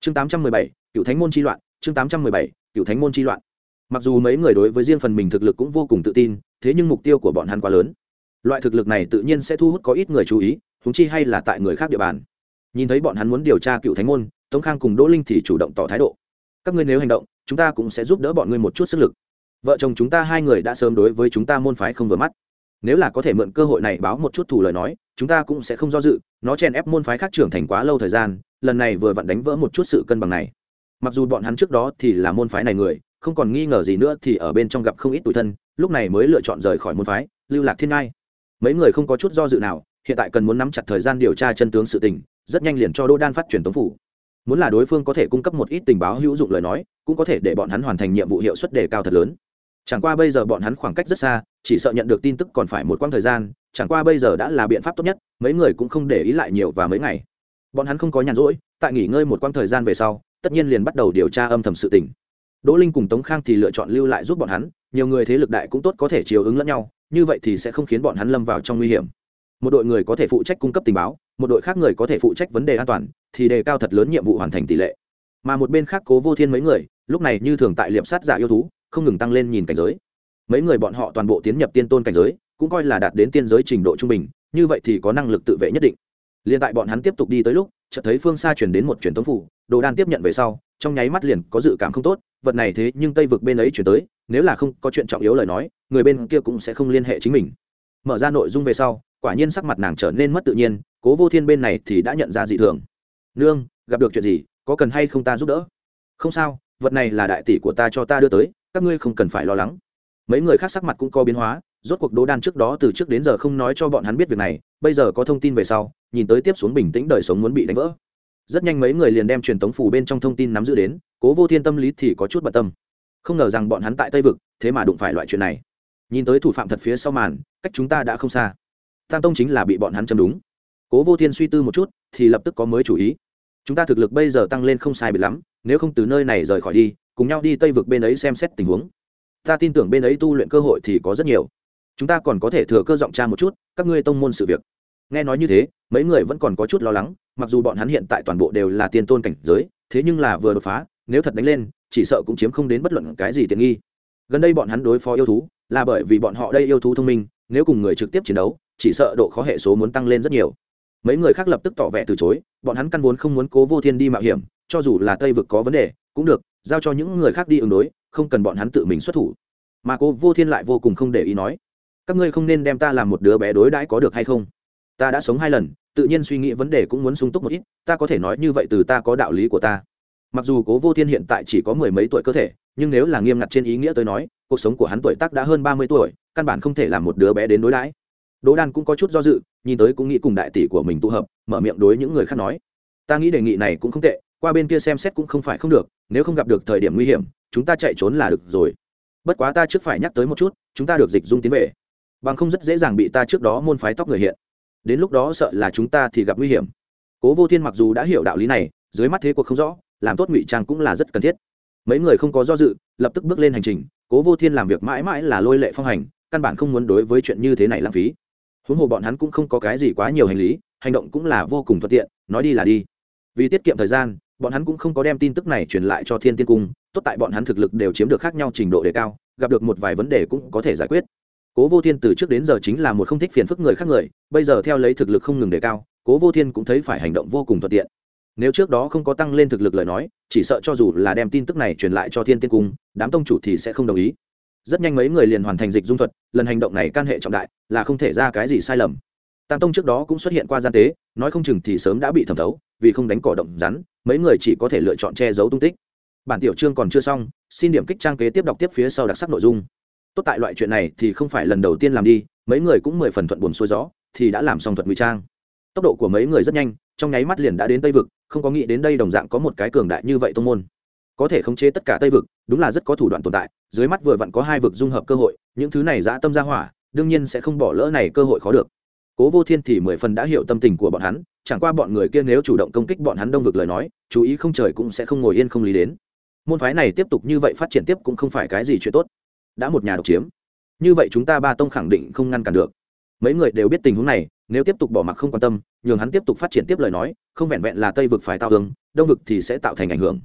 Chương tám trăm mười bảy, cựu thánh môn chi loạn, chương tám trăm mười bảy, cựu thánh môn chi loạn. Mặc dù mấy người đối với riêng phần mình thực lực cũng vô cùng tự tin, thế nhưng mục tiêu của bọn hắn quá lớn. Loại thực lực này tự nhiên sẽ thu hút có ít người chú ý húng chi hay là tại người khác địa bàn. Nhìn thấy bọn hắn muốn điều tra cựu thánh môn, tống khang cùng đỗ linh thì chủ động tỏ thái độ các ngươi nếu hành động, chúng ta cũng sẽ giúp đỡ bọn ngươi một chút sức lực. Vợ chồng chúng ta hai người đã sớm đối với chúng ta môn phái không vừa mắt. Nếu là có thể mượn cơ hội này báo một chút thủ lời nói, chúng ta cũng sẽ không do dự, nó chèn ép môn phái khác trưởng thành quá lâu thời gian, lần này vừa vặn đánh vỡ một chút sự cân bằng này. Mặc dù bọn hắn trước đó thì là môn phái này người, không còn nghi ngờ gì nữa thì ở bên trong gặp không ít tủi thân, lúc này mới lựa chọn rời khỏi môn phái, lưu lạc thiên ngai. Mấy người không có chút do dự nào, hiện tại cần muốn nắm chặt thời gian điều tra chân tướng sự tình, rất nhanh liền cho đỗ đan phát truyền tống phủ muốn là đối phương có thể cung cấp một ít tình báo hữu dụng lời nói, cũng có thể để bọn hắn hoàn thành nhiệm vụ hiệu suất đề cao thật lớn. Chẳng qua bây giờ bọn hắn khoảng cách rất xa, chỉ sợ nhận được tin tức còn phải một quãng thời gian, chẳng qua bây giờ đã là biện pháp tốt nhất, mấy người cũng không để ý lại nhiều và mấy ngày. Bọn hắn không có nhàn rỗi, tại nghỉ ngơi một quãng thời gian về sau, tất nhiên liền bắt đầu điều tra âm thầm sự tình. Đỗ linh cùng tống khang thì lựa chọn lưu lại giúp bọn hắn, nhiều người thế lực đại cũng tốt có thể chiều ứng lẫn nhau, như vậy thì sẽ không khiến bọn hắn lâm vào trong nguy hiểm. Một đội người có thể phụ trách cung cấp tình báo một đội khác người có thể phụ trách vấn đề an toàn, thì đề cao thật lớn nhiệm vụ hoàn thành tỷ lệ. Mà một bên khác cố vô thiên mấy người, lúc này như thường tại liệm sát giả yêu thú, không ngừng tăng lên nhìn cảnh giới. Mấy người bọn họ toàn bộ tiến nhập tiên tôn cảnh giới, cũng coi là đạt đến tiên giới trình độ trung bình, như vậy thì có năng lực tự vệ nhất định. Liền tại bọn hắn tiếp tục đi tới lúc, chợt thấy phương xa chuyển đến một truyền thống phủ, đồ đan tiếp nhận về sau, trong nháy mắt liền có dự cảm không tốt, vật này thế nhưng tây vực bên ấy chuyển tới, nếu là không có chuyện trọng yếu lời nói, người bên kia cũng sẽ không liên hệ chính mình. Mở ra nội dung về sau quả nhiên sắc mặt nàng trở nên mất tự nhiên, cố vô thiên bên này thì đã nhận ra dị thường. Nương, gặp được chuyện gì, có cần hay không ta giúp đỡ? Không sao, vật này là đại tỷ của ta cho ta đưa tới, các ngươi không cần phải lo lắng. Mấy người khác sắc mặt cũng có biến hóa, rốt cuộc đỗ đan trước đó từ trước đến giờ không nói cho bọn hắn biết việc này, bây giờ có thông tin về sau, nhìn tới tiếp xuống bình tĩnh đời sống muốn bị đánh vỡ. Rất nhanh mấy người liền đem truyền tống phủ bên trong thông tin nắm giữ đến, cố vô thiên tâm lý thì có chút bận tâm. Không ngờ rằng bọn hắn tại tây vực, thế mà đụng phải loại chuyện này. Nhìn tới thủ phạm thật phía sau màn, cách chúng ta đã không xa tam tông chính là bị bọn hắn châm đúng. Cố vô thiên suy tư một chút, thì lập tức có mới chủ ý. Chúng ta thực lực bây giờ tăng lên không sai biệt lắm, nếu không từ nơi này rời khỏi đi, cùng nhau đi tây vực bên ấy xem xét tình huống. Ta tin tưởng bên ấy tu luyện cơ hội thì có rất nhiều. Chúng ta còn có thể thừa cơ giọng cha một chút, các ngươi tông môn sự việc. Nghe nói như thế, mấy người vẫn còn có chút lo lắng, mặc dù bọn hắn hiện tại toàn bộ đều là tiên tôn cảnh giới, thế nhưng là vừa đột phá, nếu thật đánh lên, chỉ sợ cũng chiếm không đến bất luận cái gì tiện nghi. Gần đây bọn hắn đối phó yêu thú, là bởi vì bọn họ đây yêu thú thông minh, nếu cùng người trực tiếp chiến đấu chỉ sợ độ khó hệ số muốn tăng lên rất nhiều. Mấy người khác lập tức tỏ vẻ từ chối, bọn hắn căn vốn không muốn cố vô thiên đi mạo hiểm, cho dù là tây vực có vấn đề, cũng được, giao cho những người khác đi ứng đối, không cần bọn hắn tự mình xuất thủ. Mà cố vô thiên lại vô cùng không để ý nói, các ngươi không nên đem ta làm một đứa bé đối đãi có được hay không? Ta đã sống hai lần, tự nhiên suy nghĩ vấn đề cũng muốn sung túc một ít, ta có thể nói như vậy từ ta có đạo lý của ta. Mặc dù cố vô thiên hiện tại chỉ có mười mấy tuổi cơ thể, nhưng nếu là nghiêm ngặt trên ý nghĩa tới nói, cuộc sống của hắn tuổi tác đã hơn ba mươi tuổi, căn bản không thể làm một đứa bé đến đối đãi đỗ đan cũng có chút do dự, nhìn tới cũng nghĩ cùng đại tỷ của mình tụ hợp, mở miệng đối những người khác nói. Ta nghĩ đề nghị này cũng không tệ, qua bên kia xem xét cũng không phải không được, nếu không gặp được thời điểm nguy hiểm, chúng ta chạy trốn là được rồi. Bất quá ta trước phải nhắc tới một chút, chúng ta được dịch dung tiến về. Bằng không rất dễ dàng bị ta trước đó môn phái tóc người hiện. Đến lúc đó sợ là chúng ta thì gặp nguy hiểm. Cố vô thiên mặc dù đã hiểu đạo lý này, dưới mắt thế cuộc không rõ, làm tốt ngụy trang cũng là rất cần thiết. Mấy người không có do dự, lập tức bước lên hành trình, cố vô thiên làm việc mãi mãi là lôi lệ phong hành, căn bản không muốn đối với chuyện như thế này lãng phí huống hồ bọn hắn cũng không có cái gì quá nhiều hành lý, hành động cũng là vô cùng thuận tiện, nói đi là đi. Vì tiết kiệm thời gian, bọn hắn cũng không có đem tin tức này truyền lại cho thiên tiên cung, tốt tại bọn hắn thực lực đều chiếm được khác nhau trình độ đề cao, gặp được một vài vấn đề cũng có thể giải quyết. Cố vô thiên từ trước đến giờ chính là một không thích phiền phức người khác người, bây giờ theo lấy thực lực không ngừng đề cao, cố vô thiên cũng thấy phải hành động vô cùng thuận tiện. Nếu trước đó không có tăng lên thực lực lời nói, chỉ sợ cho dù là đem tin tức này truyền lại cho thiên tiên cung, đám tông chủ thì sẽ không đồng ý rất nhanh mấy người liền hoàn thành dịch dung thuật, lần hành động này can hệ trọng đại, là không thể ra cái gì sai lầm. Tam tông trước đó cũng xuất hiện qua gian tế, nói không chừng thì sớm đã bị thẩm thấu, vì không đánh cỏ động rắn, mấy người chỉ có thể lựa chọn che giấu tung tích. Bản tiểu chương còn chưa xong, xin điểm kích trang kế tiếp đọc tiếp phía sau đặc sắc nội dung. Tốt tại loại chuyện này thì không phải lần đầu tiên làm đi, mấy người cũng mười phần thuận buồn xuôi gió, thì đã làm xong thuật ngụy trang. Tốc độ của mấy người rất nhanh, trong nháy mắt liền đã đến tây vực, không có nghĩ đến đây đồng dạng có một cái cường đại như vậy tông môn. Có thể khống chế tất cả tây vực, đúng là rất có thủ đoạn tồn tại dưới mắt vừa vặn có hai vực dung hợp cơ hội, những thứ này dã tâm ra hỏa, đương nhiên sẽ không bỏ lỡ này cơ hội khó được. Cố vô thiên thì mười phần đã hiểu tâm tình của bọn hắn, chẳng qua bọn người kia nếu chủ động công kích bọn hắn đông vực lời nói, chú ý không trời cũng sẽ không ngồi yên không lý đến. Môn phái này tiếp tục như vậy phát triển tiếp cũng không phải cái gì chuyện tốt. Đã một nhà độc chiếm. Như vậy chúng ta ba tông khẳng định không ngăn cản được. Mấy người đều biết tình huống này, nếu tiếp tục bỏ mặc không quan tâm, nhường hắn tiếp tục phát triển tiếp lời nói, không vẹn vẹn là tây vực phải tạo hướng đông vực thì sẽ tạo thành ảnh hưởng.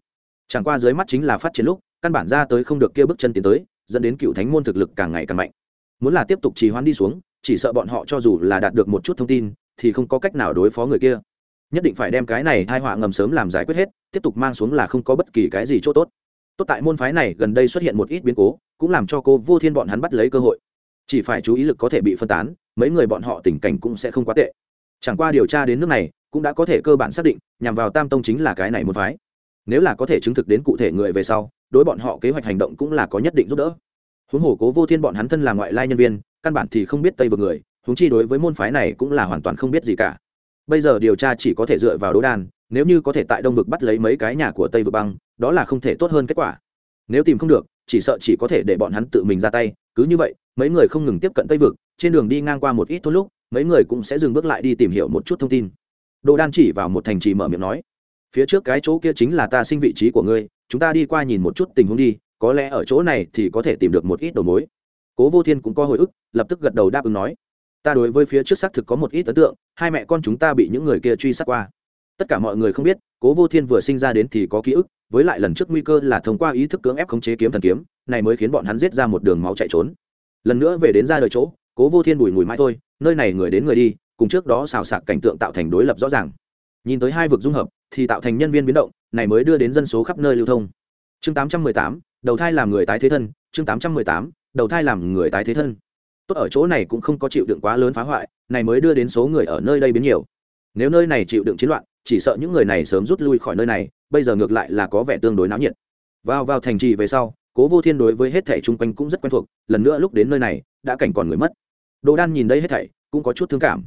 Chẳng qua dưới mắt chính là phát triển lúc căn bản ra tới không được kia bước chân tiến tới, dẫn đến cựu thánh môn thực lực càng ngày càng mạnh. Muốn là tiếp tục trì hoãn đi xuống, chỉ sợ bọn họ cho dù là đạt được một chút thông tin, thì không có cách nào đối phó người kia. Nhất định phải đem cái này thai họa ngầm sớm làm giải quyết hết, tiếp tục mang xuống là không có bất kỳ cái gì chỗ tốt. Tốt tại môn phái này gần đây xuất hiện một ít biến cố, cũng làm cho cô vô thiên bọn hắn bắt lấy cơ hội. Chỉ phải chú ý lực có thể bị phân tán, mấy người bọn họ tình cảnh cũng sẽ không quá tệ. Chẳng qua điều tra đến nước này, cũng đã có thể cơ bản xác định, nhằm vào tam tông chính là cái này môn phái. Nếu là có thể chứng thực đến cụ thể người về sau đối bọn họ kế hoạch hành động cũng là có nhất định giúp đỡ. Huống hồ cố vô thiên bọn hắn thân là ngoại lai nhân viên, căn bản thì không biết tây vực người, huống chi đối với môn phái này cũng là hoàn toàn không biết gì cả. Bây giờ điều tra chỉ có thể dựa vào đỗ đan, nếu như có thể tại đông vực bắt lấy mấy cái nhà của tây vực băng, đó là không thể tốt hơn kết quả. Nếu tìm không được, chỉ sợ chỉ có thể để bọn hắn tự mình ra tay, cứ như vậy, mấy người không ngừng tiếp cận tây vực, trên đường đi ngang qua một ít thôn lúc, mấy người cũng sẽ dừng bước lại đi tìm hiểu một chút thông tin. Đồ đan chỉ vào một thành trì mở miệng nói, phía trước cái chỗ kia chính là ta sinh vị trí của ngươi chúng ta đi qua nhìn một chút tình huống đi, có lẽ ở chỗ này thì có thể tìm được một ít đầu mối. Cố vô thiên cũng có hồi ức, lập tức gật đầu đáp ứng nói, ta đối với phía trước xác thực có một ít ấn tượng, hai mẹ con chúng ta bị những người kia truy sát qua. Tất cả mọi người không biết, cố vô thiên vừa sinh ra đến thì có ký ức, với lại lần trước nguy cơ là thông qua ý thức cưỡng ép khống chế kiếm thần kiếm, này mới khiến bọn hắn giết ra một đường máu chạy trốn. Lần nữa về đến ra đời chỗ, cố vô thiên bùi mùi mãi thôi, nơi này người đến người đi, cùng trước đó xào xạc cảnh tượng tạo thành đối lập rõ ràng. Nhìn tới hai vực dung hợp thì tạo thành nhân viên biến động, này mới đưa đến dân số khắp nơi lưu thông. Chương tám trăm mười tám, đầu thai làm người tái thế thân, chương tám trăm mười tám, đầu thai làm người tái thế thân. Tốt ở chỗ này cũng không có chịu đựng quá lớn phá hoại, này mới đưa đến số người ở nơi đây biến nhiều. Nếu nơi này chịu đựng chiến loạn, chỉ sợ những người này sớm rút lui khỏi nơi này, bây giờ ngược lại là có vẻ tương đối náo nhiệt. Vào vào thành trì về sau, cố vô thiên đối với hết thảy chung quanh cũng rất quen thuộc, lần nữa lúc đến nơi này, đã cảnh còn người mất. Đồ đan nhìn đây hết thảy, cũng có chút thương cảm.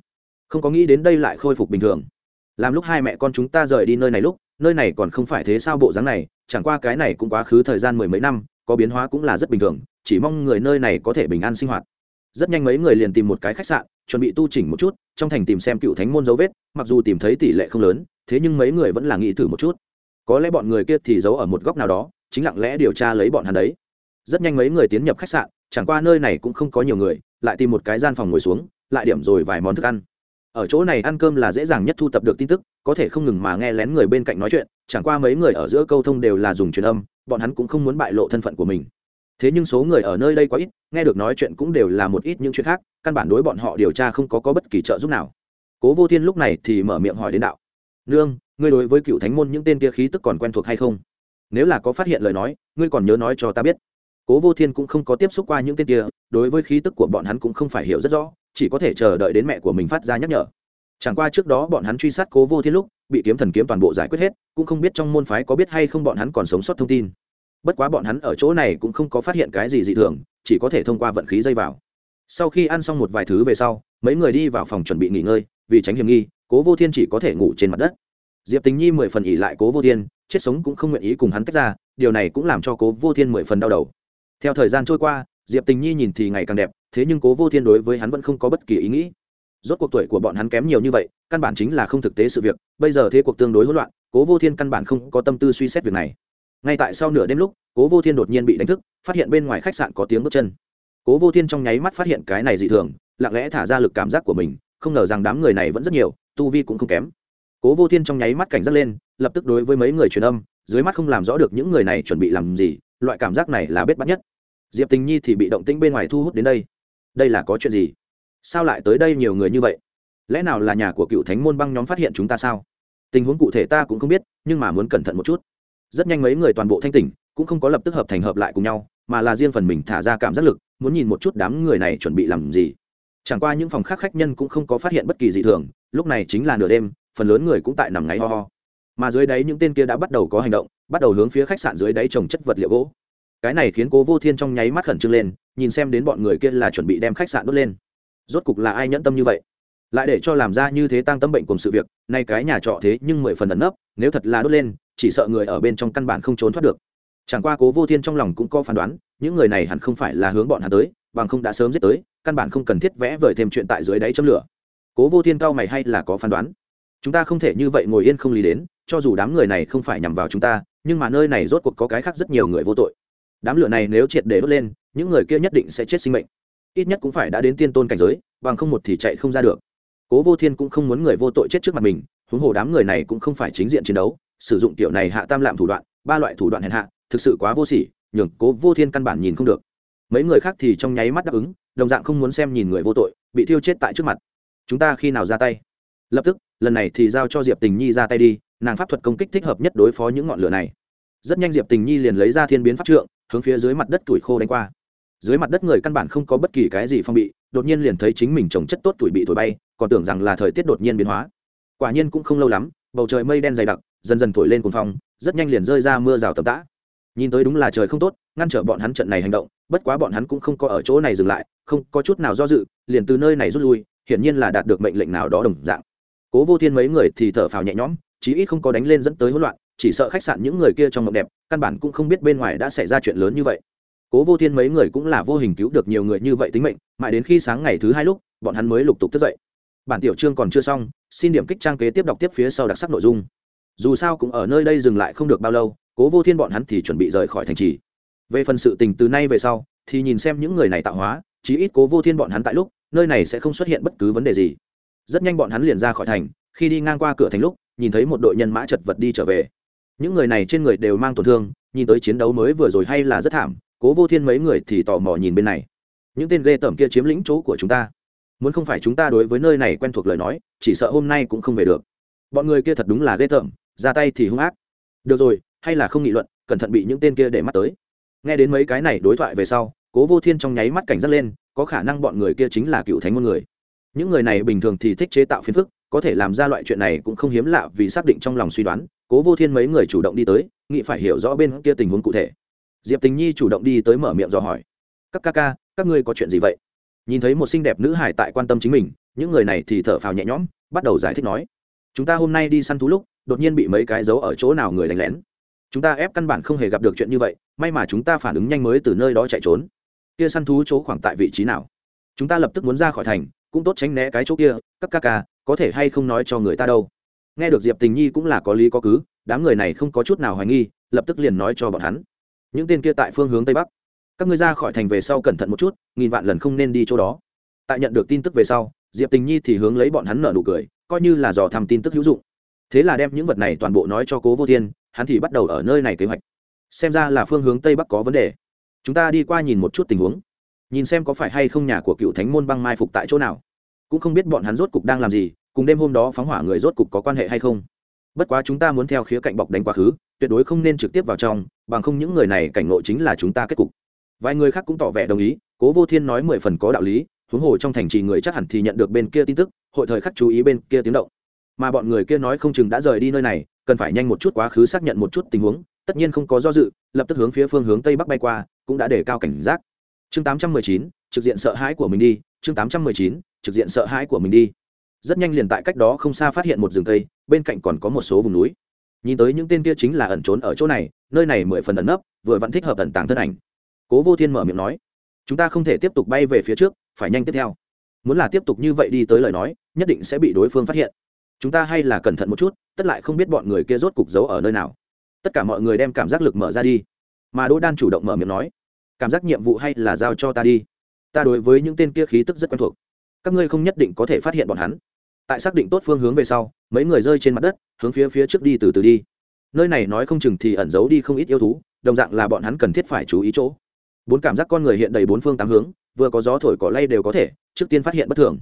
Không có nghĩ đến đây lại khôi phục bình thường làm lúc hai mẹ con chúng ta rời đi nơi này lúc, nơi này còn không phải thế sao bộ dáng này, chẳng qua cái này cũng quá khứ thời gian mười mấy năm, có biến hóa cũng là rất bình thường, chỉ mong người nơi này có thể bình an sinh hoạt. Rất nhanh mấy người liền tìm một cái khách sạn, chuẩn bị tu chỉnh một chút, trong thành tìm xem cựu thánh môn dấu vết, mặc dù tìm thấy tỷ lệ không lớn, thế nhưng mấy người vẫn là nghĩ thử một chút. Có lẽ bọn người kia thì giấu ở một góc nào đó, chính lặng lẽ điều tra lấy bọn hắn đấy. Rất nhanh mấy người tiến nhập khách sạn, chẳng qua nơi này cũng không có nhiều người, lại tìm một cái gian phòng ngồi xuống, lại điểm rồi vài món thức ăn ở chỗ này ăn cơm là dễ dàng nhất thu tập được tin tức có thể không ngừng mà nghe lén người bên cạnh nói chuyện chẳng qua mấy người ở giữa câu thông đều là dùng truyền âm bọn hắn cũng không muốn bại lộ thân phận của mình. Thế nhưng số người ở nơi đây quá ít nghe được nói chuyện cũng đều là một ít những chuyện khác căn bản đối bọn họ điều tra không có, có bất kỳ trợ giúp nào. Cố vô thiên lúc này thì mở miệng hỏi đến đạo. Nương ngươi đối với cựu thánh môn những tên kia khí tức còn quen thuộc hay không? Nếu là có phát hiện lời nói ngươi còn nhớ nói cho ta biết. Cố vô thiên cũng không có tiếp xúc qua những tên kia đối với khí tức của bọn hắn cũng không phải hiểu rất rõ chỉ có thể chờ đợi đến mẹ của mình phát ra nhắc nhở. Chẳng qua trước đó bọn hắn truy sát cố vô thiên lúc, bị kiếm thần kiếm toàn bộ giải quyết hết, cũng không biết trong môn phái có biết hay không bọn hắn còn sống sót thông tin. Bất quá bọn hắn ở chỗ này cũng không có phát hiện cái gì dị thường, chỉ có thể thông qua vận khí dây vào. Sau khi ăn xong một vài thứ về sau, mấy người đi vào phòng chuẩn bị nghỉ ngơi, vì tránh hiểm nghi, cố vô thiên chỉ có thể ngủ trên mặt đất. Diệp tình nhi mười phần ỉ lại cố vô thiên, chết sống cũng không nguyện ý cùng hắn tách ra, điều này cũng làm cho cố vô thiên mười phần đau đầu. Theo thời gian trôi qua, diệp tình nhi nhìn thì ngày càng đẹp thế nhưng cố vô thiên đối với hắn vẫn không có bất kỳ ý nghĩ. Rốt cuộc tuổi của bọn hắn kém nhiều như vậy, căn bản chính là không thực tế sự việc. Bây giờ thế cuộc tương đối hỗn loạn, cố vô thiên căn bản không có tâm tư suy xét việc này. Ngay tại sau nửa đêm lúc, cố vô thiên đột nhiên bị đánh thức, phát hiện bên ngoài khách sạn có tiếng bước chân. Cố vô thiên trong nháy mắt phát hiện cái này dị thường, lặng lẽ thả ra lực cảm giác của mình, không ngờ rằng đám người này vẫn rất nhiều, tu vi cũng không kém. Cố vô thiên trong nháy mắt cảnh giác lên, lập tức đối với mấy người truyền âm, dưới mắt không làm rõ được những người này chuẩn bị làm gì, loại cảm giác này là bết bắt nhất. Diệp tình nhi thì bị động tĩnh bên ngoài thu hút đến đây đây là có chuyện gì? Sao lại tới đây nhiều người như vậy? Lẽ nào là nhà của cựu thánh môn băng nhóm phát hiện chúng ta sao? Tình huống cụ thể ta cũng không biết, nhưng mà muốn cẩn thận một chút. Rất nhanh mấy người toàn bộ thanh tỉnh, cũng không có lập tức hợp thành hợp lại cùng nhau, mà là riêng phần mình thả ra cảm giác lực, muốn nhìn một chút đám người này chuẩn bị làm gì. Chẳng qua những phòng khác khách nhân cũng không có phát hiện bất kỳ gì thường, lúc này chính là nửa đêm, phần lớn người cũng tại nằm ngáy ho ho. Mà dưới đáy những tên kia đã bắt đầu có hành động, bắt đầu hướng phía khách sạn dưới đáy trồng chất vật liệu gỗ cái này khiến cố vô thiên trong nháy mắt khẩn trương lên, nhìn xem đến bọn người kia là chuẩn bị đem khách sạn đốt lên. Rốt cục là ai nhẫn tâm như vậy? Lại để cho làm ra như thế tăng tâm bệnh cùng sự việc, nay cái nhà trọ thế nhưng mười phần ẩn nấp, nếu thật là đốt lên, chỉ sợ người ở bên trong căn bản không trốn thoát được. Chẳng qua cố vô thiên trong lòng cũng có phán đoán, những người này hẳn không phải là hướng bọn hắn tới, bằng không đã sớm giết tới, căn bản không cần thiết vẽ vời thêm chuyện tại dưới đáy châm lửa. Cố vô thiên cao mày hay là có phán đoán? Chúng ta không thể như vậy ngồi yên không lý đến, cho dù đám người này không phải nhằm vào chúng ta, nhưng mà nơi này rốt cuộc có cái khác rất nhiều người vô tội đám lửa này nếu triệt để đốt lên, những người kia nhất định sẽ chết sinh mệnh. Ít nhất cũng phải đã đến tiên tôn cảnh giới, bằng không một thì chạy không ra được. Cố vô thiên cũng không muốn người vô tội chết trước mặt mình, huống hồ đám người này cũng không phải chính diện chiến đấu, sử dụng kiểu này hạ tam lạm thủ đoạn, ba loại thủ đoạn hèn hạ, thực sự quá vô sỉ, nhường cố vô thiên căn bản nhìn không được. Mấy người khác thì trong nháy mắt đáp ứng, đồng dạng không muốn xem nhìn người vô tội, bị thiêu chết tại trước mặt. Chúng ta khi nào ra tay? Lập tức, lần này thì giao cho diệp tình nhi ra tay đi, nàng pháp thuật công kích thích hợp nhất đối phó những ngọn lửa này. Rất nhanh diệp tình nhi liền lấy ra thiên biến pháp trượng hướng phía dưới mặt đất tuổi khô đánh qua. Dưới mặt đất người căn bản không có bất kỳ cái gì phong bị, đột nhiên liền thấy chính mình trồng chất tốt tuổi bị thổi bay, còn tưởng rằng là thời tiết đột nhiên biến hóa. Quả nhiên cũng không lâu lắm, bầu trời mây đen dày đặc, dần dần thổi lên cuồng phong, rất nhanh liền rơi ra mưa rào tầm tã. Nhìn tới đúng là trời không tốt, ngăn trở bọn hắn trận này hành động, bất quá bọn hắn cũng không có ở chỗ này dừng lại, không có chút nào do dự, liền từ nơi này rút lui, hiển nhiên là đạt được mệnh lệnh nào đó đồng dạng. Cố vô thiên mấy người thì thở phào nhẹ nhõm, chí ít không có đánh lên dẫn tới hỗn loạn, chỉ sợ khách sạn những người kia trong mộng đẹp căn bản cũng không biết bên ngoài đã xảy ra chuyện lớn như vậy. Cố vô thiên mấy người cũng là vô hình cứu được nhiều người như vậy tính mệnh, mãi đến khi sáng ngày thứ hai lúc, bọn hắn mới lục tục thức dậy. Bản tiểu chương còn chưa xong, xin điểm kích trang kế tiếp đọc tiếp phía sau đặc sắc nội dung. Dù sao cũng ở nơi đây dừng lại không được bao lâu, cố vô thiên bọn hắn thì chuẩn bị rời khỏi thành trì. Về phần sự tình từ nay về sau, thì nhìn xem những người này tạo hóa, chí ít cố vô thiên bọn hắn tại lúc, nơi này sẽ không xuất hiện bất cứ vấn đề gì. Rất nhanh bọn hắn liền ra khỏi thành, khi đi ngang qua cửa thành lúc, nhìn thấy một đội nhân mã chật vật đi trở về những người này trên người đều mang tổn thương, nhìn tới chiến đấu mới vừa rồi hay là rất thảm, cố vô thiên mấy người thì tò mò nhìn bên này. Những tên ghê tởm kia chiếm lĩnh chỗ của chúng ta. Muốn không phải chúng ta đối với nơi này quen thuộc lời nói, chỉ sợ hôm nay cũng không về được. Bọn người kia thật đúng là ghê tởm, ra tay thì hung ác. Được rồi, hay là không nghị luận, cẩn thận bị những tên kia để mắt tới. Nghe đến mấy cái này đối thoại về sau, cố vô thiên trong nháy mắt cảnh giác lên, có khả năng bọn người kia chính là cựu thánh môn người. Những người này bình thường thì thích chế tạo phiền phức, có thể làm ra loại chuyện này cũng không hiếm lạ vì xác định trong lòng suy đoán cố vô thiên mấy người chủ động đi tới nghị phải hiểu rõ bên kia tình huống cụ thể. Diệp tình nhi chủ động đi tới mở miệng dò hỏi. Các ca ca, các ngươi có chuyện gì vậy? Nhìn thấy một xinh đẹp nữ hải tại quan tâm chính mình, những người này thì thở phào nhẹ nhõm, bắt đầu giải thích nói. Chúng ta hôm nay đi săn thú lúc, đột nhiên bị mấy cái giấu ở chỗ nào người đánh lén. Chúng ta ép căn bản không hề gặp được chuyện như vậy, may mà chúng ta phản ứng nhanh mới từ nơi đó chạy trốn. Kia săn thú chỗ khoảng tại vị trí nào? Chúng ta lập tức muốn ra khỏi thành, cũng tốt tránh né cái chỗ kia, các ca ca, có thể hay không nói cho người ta đâu? Nghe được diệp tình nhi cũng là có lý có cứ, đám người này không có chút nào hoài nghi, lập tức liền nói cho bọn hắn. Những tên kia tại phương hướng tây bắc. Các ngươi ra khỏi thành về sau cẩn thận một chút, nghìn vạn lần không nên đi chỗ đó. Tại nhận được tin tức về sau, diệp tình nhi thì hướng lấy bọn hắn nở nụ cười, coi như là dò thăm tin tức hữu dụng. Thế là đem những vật này toàn bộ nói cho cố vô thiên, hắn thì bắt đầu ở nơi này kế hoạch. Xem ra là phương hướng tây bắc có vấn đề. Chúng ta đi qua nhìn một chút tình huống. Nhìn xem có phải hay không nhà của cựu thánh môn băng mai phục tại chỗ nào. Cũng không biết bọn hắn rốt cục đang làm gì cùng đêm hôm đó phóng hỏa người rốt cục có quan hệ hay không? Bất quá chúng ta muốn theo khía cạnh bọc đánh quá khứ, tuyệt đối không nên trực tiếp vào trong, bằng không những người này cảnh ngộ chính là chúng ta kết cục. Vài người khác cũng tỏ vẻ đồng ý, cố vô thiên nói mười phần có đạo lý, huống hồ trong thành trì người chắc hẳn thì nhận được bên kia tin tức, hội thời khắc chú ý bên kia tiếng động. Mà bọn người kia nói không chừng đã rời đi nơi này, cần phải nhanh một chút quá khứ xác nhận một chút tình huống, tất nhiên không có do dự, lập tức hướng phía phương hướng tây bắc bay qua, cũng đã để cao cảnh giác. Chương tám trăm mười chín, trực diện sợ hãi của mình đi, chương tám trăm mười chín, trực diện sợ hãi của mình đi rất nhanh liền tại cách đó không xa phát hiện một rừng cây, bên cạnh còn có một số vùng núi. Nhìn tới những tên kia chính là ẩn trốn ở chỗ này, nơi này mười phần ẩn nấp, vừa vẫn thích hợp ẩn tàng thân ảnh. Cố vô thiên mở miệng nói, chúng ta không thể tiếp tục bay về phía trước, phải nhanh tiếp theo. Muốn là tiếp tục như vậy đi tới lời nói, nhất định sẽ bị đối phương phát hiện. Chúng ta hay là cẩn thận một chút, tất lại không biết bọn người kia rốt cục giấu ở nơi nào. Tất cả mọi người đem cảm giác lực mở ra đi. Mà đỗ đan chủ động mở miệng nói, cảm giác nhiệm vụ hay là giao cho ta đi. Ta đối với những tên kia khí tức rất quen thuộc. Các ngươi không nhất định có thể phát hiện bọn hắn tại xác định tốt phương hướng về sau, mấy người rơi trên mặt đất, hướng phía phía trước đi từ từ đi. Nơi này nói không chừng thì ẩn giấu đi không ít yêu thú, đồng dạng là bọn hắn cần thiết phải chú ý chỗ. Bốn cảm giác con người hiện đầy bốn phương tám hướng, vừa có gió thổi cỏ lay đều có thể, trước tiên phát hiện bất thường.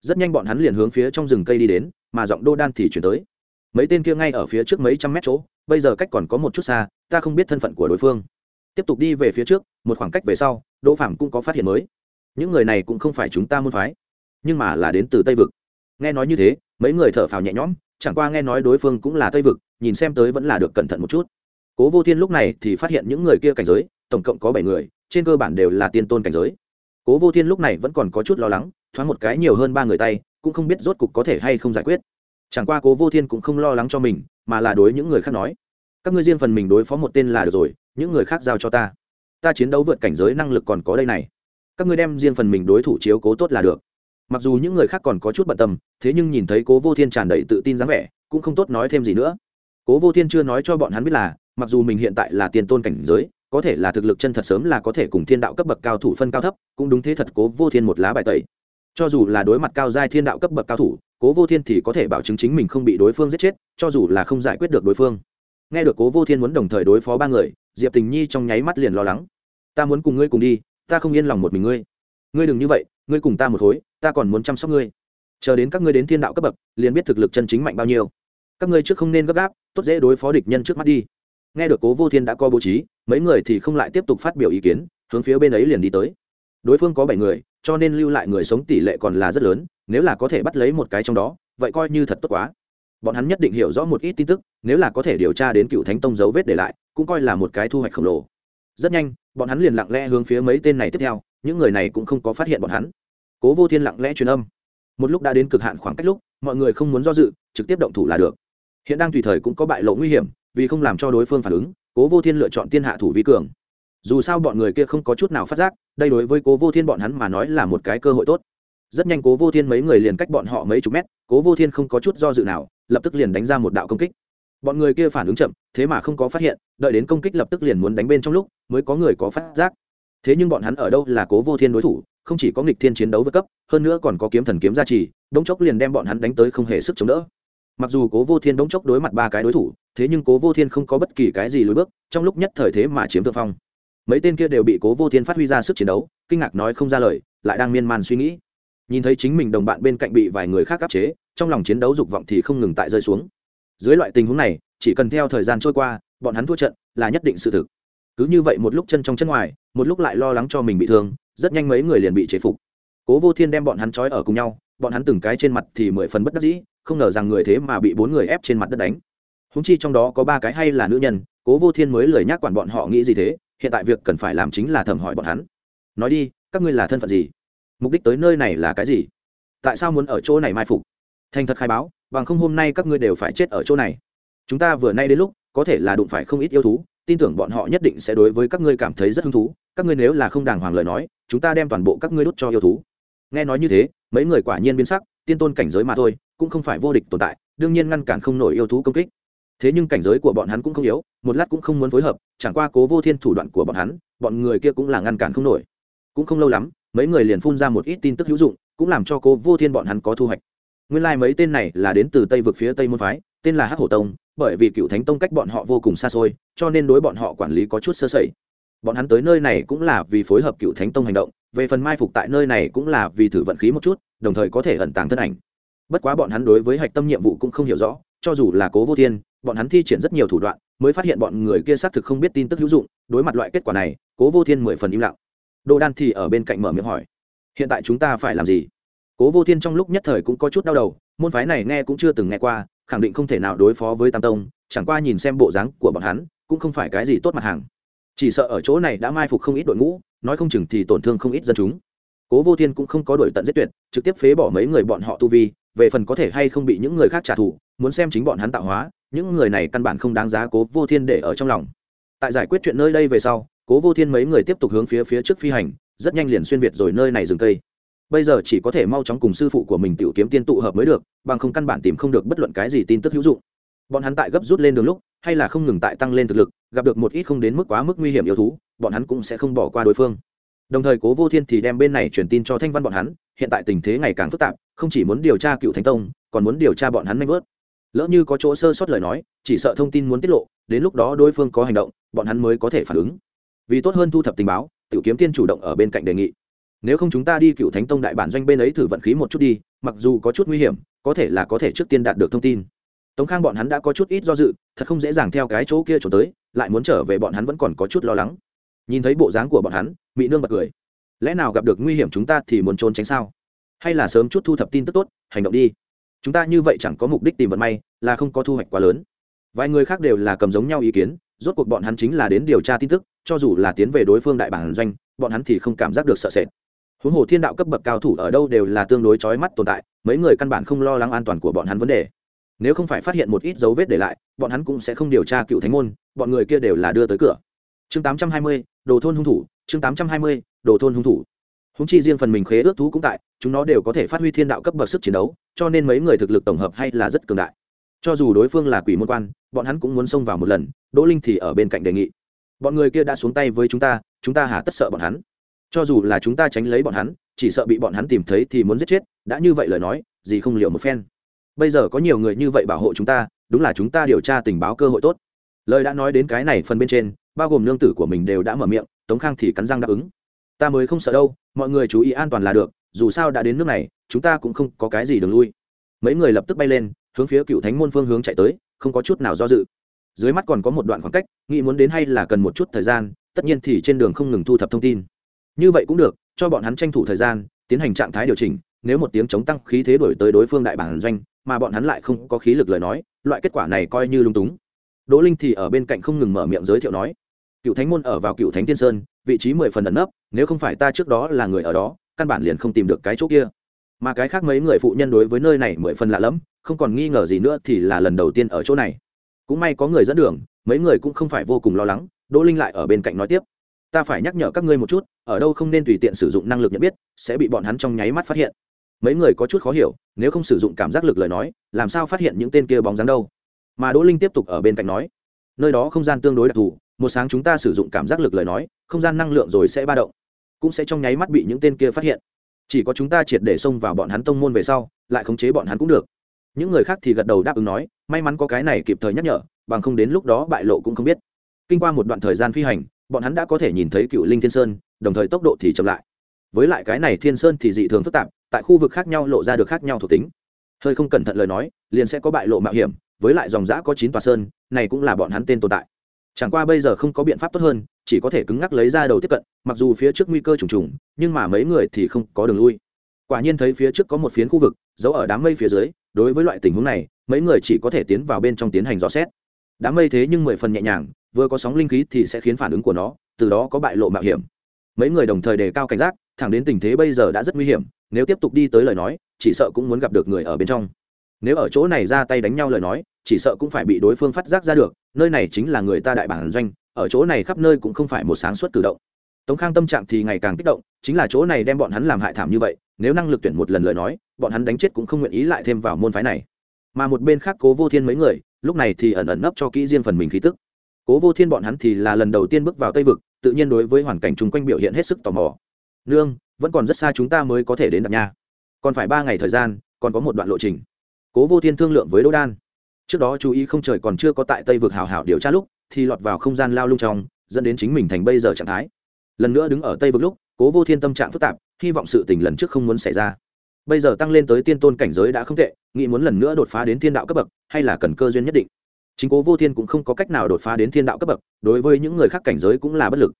Rất nhanh bọn hắn liền hướng phía trong rừng cây đi đến, mà giọng đô đan thì chuyển tới. Mấy tên kia ngay ở phía trước mấy trăm mét chỗ, bây giờ cách còn có một chút xa, ta không biết thân phận của đối phương. Tiếp tục đi về phía trước, một khoảng cách về sau, đỗ phạm cũng có phát hiện mới. Những người này cũng không phải chúng ta muốn phái, nhưng mà là đến từ tây vực nghe nói như thế, mấy người thở phào nhẹ nhõm, chẳng qua nghe nói đối phương cũng là tây vực, nhìn xem tới vẫn là được cẩn thận một chút. Cố vô thiên lúc này thì phát hiện những người kia cảnh giới, tổng cộng có bảy người, trên cơ bản đều là tiên tôn cảnh giới. Cố vô thiên lúc này vẫn còn có chút lo lắng, thoáng một cái nhiều hơn ba người tay, cũng không biết rốt cục có thể hay không giải quyết. Chẳng qua cố vô thiên cũng không lo lắng cho mình, mà là đối những người khác nói, các ngươi riêng phần mình đối phó một tên là được rồi, những người khác giao cho ta. Ta chiến đấu vượt cảnh giới năng lực còn có đây này. Các ngươi đem riêng phần mình đối thủ chiếu cố tốt là được mặc dù những người khác còn có chút bận tâm, thế nhưng nhìn thấy cố vô thiên tràn đầy tự tin dáng vẻ, cũng không tốt nói thêm gì nữa. Cố vô thiên chưa nói cho bọn hắn biết là, mặc dù mình hiện tại là tiền tôn cảnh giới, có thể là thực lực chân thật sớm là có thể cùng thiên đạo cấp bậc cao thủ phân cao thấp, cũng đúng thế thật cố vô thiên một lá bài tẩy. Cho dù là đối mặt cao giai thiên đạo cấp bậc cao thủ, cố vô thiên thì có thể bảo chứng chính mình không bị đối phương giết chết, cho dù là không giải quyết được đối phương. Nghe được cố vô thiên muốn đồng thời đối phó ba người, diệp tình nhi trong nháy mắt liền lo lắng. Ta muốn cùng ngươi cùng đi, ta không yên lòng một mình ngươi. Ngươi đừng như vậy, ngươi cùng ta một khối ta còn muốn chăm sóc ngươi. Chờ đến các ngươi đến thiên đạo cấp bậc, liền biết thực lực chân chính mạnh bao nhiêu. Các ngươi trước không nên gấp gáp, tốt dễ đối phó địch nhân trước mắt đi. Nghe được cố vô thiên đã có bố trí, mấy người thì không lại tiếp tục phát biểu ý kiến, hướng phía bên ấy liền đi tới. Đối phương có bảy người, cho nên lưu lại người sống tỷ lệ còn là rất lớn, nếu là có thể bắt lấy một cái trong đó, vậy coi như thật tốt quá. Bọn hắn nhất định hiểu rõ một ít tin tức, nếu là có thể điều tra đến cựu thánh tông dấu vết để lại, cũng coi là một cái thu hoạch khổng lồ. Rất nhanh, bọn hắn liền lặng lẽ hướng phía mấy tên này tiếp theo, những người này cũng không có phát hiện bọn hắn cố vô thiên lặng lẽ truyền âm. Một lúc đã đến cực hạn khoảng cách lúc, mọi người không muốn do dự, trực tiếp động thủ là được. Hiện đang tùy thời cũng có bại lộ nguy hiểm, vì không làm cho đối phương phản ứng, cố vô thiên lựa chọn tiên hạ thủ vi cường. Dù sao bọn người kia không có chút nào phát giác, đây đối với cố vô thiên bọn hắn mà nói là một cái cơ hội tốt. Rất nhanh cố vô thiên mấy người liền cách bọn họ mấy chục mét, cố vô thiên không có chút do dự nào, lập tức liền đánh ra một đạo công kích. Bọn người kia phản ứng chậm, thế mà không có phát hiện, đợi đến công kích lập tức liền muốn đánh bên trong lúc, mới có người có phát giác. Thế nhưng bọn hắn ở đâu là cố vô thiên đối thủ không chỉ có nghịch thiên chiến đấu vượt cấp, hơn nữa còn có kiếm thần kiếm gia trì, đống chốc liền đem bọn hắn đánh tới không hề sức chống đỡ. Mặc dù cố vô thiên đống chốc đối mặt ba cái đối thủ, thế nhưng cố vô thiên không có bất kỳ cái gì lùi bước, trong lúc nhất thời thế mà chiếm thượng phong. Mấy tên kia đều bị cố vô thiên phát huy ra sức chiến đấu, kinh ngạc nói không ra lời, lại đang miên man suy nghĩ. Nhìn thấy chính mình đồng bạn bên cạnh bị vài người khác áp chế, trong lòng chiến đấu dục vọng thì không ngừng tại rơi xuống. Dưới loại tình huống này, chỉ cần theo thời gian trôi qua, bọn hắn thua trận là nhất định sự thực cứ như vậy một lúc chân trong chân ngoài, một lúc lại lo lắng cho mình bị thương, rất nhanh mấy người liền bị chế phục. Cố vô thiên đem bọn hắn trói ở cùng nhau, bọn hắn từng cái trên mặt thì mười phần bất đắc dĩ, không ngờ rằng người thế mà bị bốn người ép trên mặt đất đánh. Húng chi trong đó có ba cái hay là nữ nhân, cố vô thiên mới lời nhắc quản bọn họ nghĩ gì thế, hiện tại việc cần phải làm chính là thẩm hỏi bọn hắn. Nói đi, các ngươi là thân phận gì? Mục đích tới nơi này là cái gì? Tại sao muốn ở chỗ này mai phục? Thành thật khai báo, bằng không hôm nay các ngươi đều phải chết ở chỗ này. Chúng ta vừa nay đến lúc, có thể là đụng phải không ít yêu thú tin tưởng bọn họ nhất định sẽ đối với các ngươi cảm thấy rất hứng thú, các ngươi nếu là không đàng hoàng lời nói, chúng ta đem toàn bộ các ngươi đốt cho yêu thú. Nghe nói như thế, mấy người quả nhiên biến sắc, tiên tôn cảnh giới mà thôi, cũng không phải vô địch tồn tại, đương nhiên ngăn cản không nổi yêu thú công kích. Thế nhưng cảnh giới của bọn hắn cũng không yếu, một lát cũng không muốn phối hợp, chẳng qua cố vô thiên thủ đoạn của bọn hắn, bọn người kia cũng là ngăn cản không nổi. Cũng không lâu lắm, mấy người liền phun ra một ít tin tức hữu dụng, cũng làm cho cố vô thiên bọn hắn có thu hoạch. Nguyên lai、like、mấy tên này là đến từ tây vực phía tây môn phái, tên là hắc hổ tông bởi vì cựu thánh tông cách bọn họ vô cùng xa xôi, cho nên đối bọn họ quản lý có chút sơ sẩy. Bọn hắn tới nơi này cũng là vì phối hợp cựu thánh tông hành động, về phần mai phục tại nơi này cũng là vì thử vận khí một chút, đồng thời có thể ẩn tàng thân ảnh. Bất quá bọn hắn đối với hạch tâm nhiệm vụ cũng không hiểu rõ, cho dù là cố vô thiên, bọn hắn thi triển rất nhiều thủ đoạn, mới phát hiện bọn người kia xác thực không biết tin tức hữu dụng, đối mặt loại kết quả này, cố vô thiên mười phần im lặng. Đồ đan thì ở bên cạnh mở miệng hỏi, hiện tại chúng ta phải làm gì? Cố vô thiên trong lúc nhất thời cũng có chút đau đầu, môn phái này nghe cũng chưa từng nghe qua khẳng định không thể nào đối phó với tam tông, chẳng qua nhìn xem bộ dáng của bọn hắn, cũng không phải cái gì tốt mặt hàng. Chỉ sợ ở chỗ này đã mai phục không ít đội ngũ, nói không chừng thì tổn thương không ít dân chúng. Cố vô thiên cũng không có đổi tận giết tuyệt, trực tiếp phế bỏ mấy người bọn họ tu vi, về phần có thể hay không bị những người khác trả thù, muốn xem chính bọn hắn tạo hóa, những người này căn bản không đáng giá cố vô thiên để ở trong lòng. Tại giải quyết chuyện nơi đây về sau, cố vô thiên mấy người tiếp tục hướng phía phía trước phi hành, rất nhanh liền xuyên việt rồi nơi này dừng cây bây giờ chỉ có thể mau chóng cùng sư phụ của mình tiểu kiếm tiên tụ hợp mới được, bằng không căn bản tìm không được bất luận cái gì tin tức hữu dụng. Bọn hắn tại gấp rút lên đường lúc, hay là không ngừng tại tăng lên thực lực, gặp được một ít không đến mức quá mức nguy hiểm yêu thú, bọn hắn cũng sẽ không bỏ qua đối phương. Đồng thời cố vô thiên thì đem bên này truyền tin cho thanh văn bọn hắn, hiện tại tình thế ngày càng phức tạp, không chỉ muốn điều tra cựu thánh tông, còn muốn điều tra bọn hắn nanh vớt. Lỡ như có chỗ sơ sót lời nói, chỉ sợ thông tin muốn tiết lộ, đến lúc đó đối phương có hành động, bọn hắn mới có thể phản ứng. Vì tốt hơn thu thập tình báo, tiểu kiếm tiên chủ động ở bên cạnh đề nghị nếu không chúng ta đi cựu thánh tông đại bản doanh bên ấy thử vận khí một chút đi, mặc dù có chút nguy hiểm, có thể là có thể trước tiên đạt được thông tin. Tống khang bọn hắn đã có chút ít do dự, thật không dễ dàng theo cái chỗ kia trốn tới, lại muốn trở về bọn hắn vẫn còn có chút lo lắng. Nhìn thấy bộ dáng của bọn hắn bị nương bật cười. Lẽ nào gặp được nguy hiểm chúng ta thì muốn trốn tránh sao? Hay là sớm chút thu thập tin tức tốt, hành động đi. Chúng ta như vậy chẳng có mục đích tìm vận may, là không có thu hoạch quá lớn. Vài người khác đều là cầm giống nhau ý kiến, rốt cuộc bọn hắn chính là đến điều tra tin tức, cho dù là tiến về đối phương đại bản doanh, bọn hắn thì không cảm giác được sợ sệt huống hồ thiên đạo cấp bậc cao thủ ở đâu đều là tương đối trói mắt tồn tại mấy người căn bản không lo lắng an toàn của bọn hắn vấn đề. Nếu không phải phát hiện một ít dấu vết để lại bọn hắn cũng sẽ không điều tra cựu thánh môn bọn người kia đều là đưa tới cửa. Chương 820, đồ thôn hung thủ chương 820, đồ thôn hung thủ. Húng chi riêng phần mình khế ước thú cũng tại chúng nó đều có thể phát huy thiên đạo cấp bậc sức chiến đấu cho nên mấy người thực lực tổng hợp hay là rất cường đại. Cho dù đối phương là quỷ môn quan bọn hắn cũng muốn xông vào một lần đỗ linh thì ở bên cạnh đề nghị. Bọn người kia đã xuống tay với chúng ta chúng ta hả tất sợ bọn hắn cho dù là chúng ta tránh lấy bọn hắn, chỉ sợ bị bọn hắn tìm thấy thì muốn giết chết, đã như vậy lời nói, gì không liệu một phen. Bây giờ có nhiều người như vậy bảo hộ chúng ta, đúng là chúng ta điều tra tình báo cơ hội tốt. Lời đã nói đến cái này phần bên trên, bao gồm nương tử của mình đều đã mở miệng, tống khang thì cắn răng đáp ứng. Ta mới không sợ đâu, mọi người chú ý an toàn là được, dù sao đã đến nước này, chúng ta cũng không có cái gì đường lui. Mấy người lập tức bay lên, hướng phía cựu thánh môn phương hướng chạy tới, không có chút nào do dự. Dưới mắt còn có một đoạn khoảng cách, nghĩ muốn đến hay là cần một chút thời gian, tất nhiên thì trên đường không ngừng thu thập thông tin như vậy cũng được, cho bọn hắn tranh thủ thời gian, tiến hành trạng thái điều chỉnh, nếu một tiếng chống tăng khí thế đổi tới đối phương đại bản doanh, mà bọn hắn lại không có khí lực lời nói, loại kết quả này coi như lung túng. Đỗ linh thì ở bên cạnh không ngừng mở miệng giới thiệu nói, cựu thánh môn ở vào cựu thánh tiên sơn, vị trí mười phần ẩn nấp, nếu không phải ta trước đó là người ở đó, căn bản liền không tìm được cái chỗ kia. Mà cái khác mấy người phụ nhân đối với nơi này mười phần lạ lẫm, không còn nghi ngờ gì nữa thì là lần đầu tiên ở chỗ này. Cũng may có người dẫn đường, mấy người cũng không phải vô cùng lo lắng, đỗ linh lại ở bên cạnh nói tiếp ta phải nhắc nhở các ngươi một chút, ở đâu không nên tùy tiện sử dụng năng lực nhận biết, sẽ bị bọn hắn trong nháy mắt phát hiện. Mấy người có chút khó hiểu, nếu không sử dụng cảm giác lực lời nói, làm sao phát hiện những tên kia bóng dáng đâu? Mà đỗ linh tiếp tục ở bên cạnh nói, nơi đó không gian tương đối đặc thù, một sáng chúng ta sử dụng cảm giác lực lời nói, không gian năng lượng rồi sẽ ba động, cũng sẽ trong nháy mắt bị những tên kia phát hiện. Chỉ có chúng ta triệt để xông vào bọn hắn tông môn về sau, lại khống chế bọn hắn cũng được. Những người khác thì gật đầu đáp ứng nói, may mắn có cái này kịp thời nhắc nhở, bằng không đến lúc đó bại lộ cũng không biết. Kinh qua một đoạn thời gian phi hành bọn hắn đã có thể nhìn thấy cựu linh thiên sơn, đồng thời tốc độ thì chậm lại. Với lại cái này thiên sơn thì dị thường phức tạp, tại khu vực khác nhau lộ ra được khác nhau thuộc tính. Hơi không cẩn thận lời nói, liền sẽ có bại lộ mạo hiểm, với lại dòng giã có chín tòa sơn, này cũng là bọn hắn tên tồn tại. Chẳng qua bây giờ không có biện pháp tốt hơn, chỉ có thể cứng ngắc lấy ra đầu tiếp cận, mặc dù phía trước nguy cơ trùng trùng, nhưng mà mấy người thì không có đường lui. Quả nhiên thấy phía trước có một phiến khu vực, giấu ở đám mây phía dưới, đối với loại tình huống này, mấy người chỉ có thể tiến vào bên trong tiến hành dò xét. Đám mây thế nhưng mười phần nhẹ nhàng vừa có sóng linh khí thì sẽ khiến phản ứng của nó, từ đó có bại lộ mạo hiểm. Mấy người đồng thời đề cao cảnh giác, thẳng đến tình thế bây giờ đã rất nguy hiểm, nếu tiếp tục đi tới lời nói, chỉ sợ cũng muốn gặp được người ở bên trong. Nếu ở chỗ này ra tay đánh nhau lời nói, chỉ sợ cũng phải bị đối phương phát giác ra được, nơi này chính là người ta đại bản doanh, ở chỗ này khắp nơi cũng không phải một sáng suốt cử động. Tống khang tâm trạng thì ngày càng kích động, chính là chỗ này đem bọn hắn làm hại thảm như vậy, nếu năng lực tuyển một lần lời nói, bọn hắn đánh chết cũng không nguyện ý lại thêm vào môn phái này. Mà một bên khác cố vô thiên mấy người, lúc này thì ẩn ẩn nấp cho kỹ riêng phần mình khí tức cố vô thiên bọn hắn thì là lần đầu tiên bước vào tây vực, tự nhiên đối với hoàn cảnh chung quanh biểu hiện hết sức tò mò. Nương, vẫn còn rất xa chúng ta mới có thể đến đặt nha. Còn phải ba ngày thời gian, còn có một đoạn lộ trình. Cố vô thiên thương lượng với đỗ đan. Trước đó chú ý không trời còn chưa có tại tây vực hào hảo điều tra lúc, thì lọt vào không gian lao lung trong, dẫn đến chính mình thành bây giờ trạng thái. Lần nữa đứng ở tây vực lúc, cố vô thiên tâm trạng phức tạp, hy vọng sự tình lần trước không muốn xảy ra. Bây giờ tăng lên tới tiên tôn cảnh giới đã không tệ, nghĩ muốn lần nữa đột phá đến thiên đạo cấp bậc, hay là cần cơ duyên nhất định? Chính cố vô thiên cũng không có cách nào đột phá đến thiên đạo cấp bậc, đối với những người khác cảnh giới cũng là bất lực.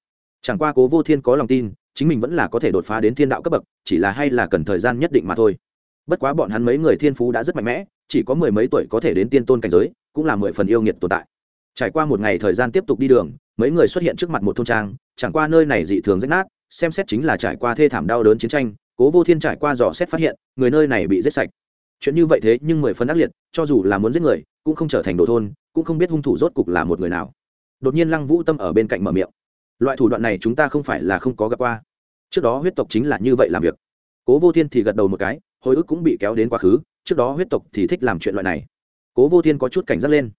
Chẳng qua cố vô thiên có lòng tin, chính mình vẫn là có thể đột phá đến thiên đạo cấp bậc, chỉ là hay là cần thời gian nhất định mà thôi. Bất quá bọn hắn mấy người thiên phú đã rất mạnh mẽ, chỉ có mười mấy tuổi có thể đến tiên tôn cảnh giới, cũng là mười phần yêu nghiệt tồn tại. Trải qua một ngày thời gian tiếp tục đi đường, mấy người xuất hiện trước mặt một thôn trang, chẳng qua nơi này dị thường rách nát, xem xét chính là trải qua thê thảm đau đớn chiến tranh, cố vô thiên trải qua dò xét phát hiện, người nơi này bị giết sạch. Chuyện như vậy thế nhưng mười phần ác liệt, cho dù là muốn giết người cũng không trở thành đồ thôn, cũng không biết hung thủ rốt cục là một người nào. Đột nhiên lăng vũ tâm ở bên cạnh mở miệng. Loại thủ đoạn này chúng ta không phải là không có gặp qua. Trước đó huyết tộc chính là như vậy làm việc. Cố vô thiên thì gật đầu một cái, hồi ức cũng bị kéo đến quá khứ, trước đó huyết tộc thì thích làm chuyện loại này. Cố vô thiên có chút cảnh giác lên.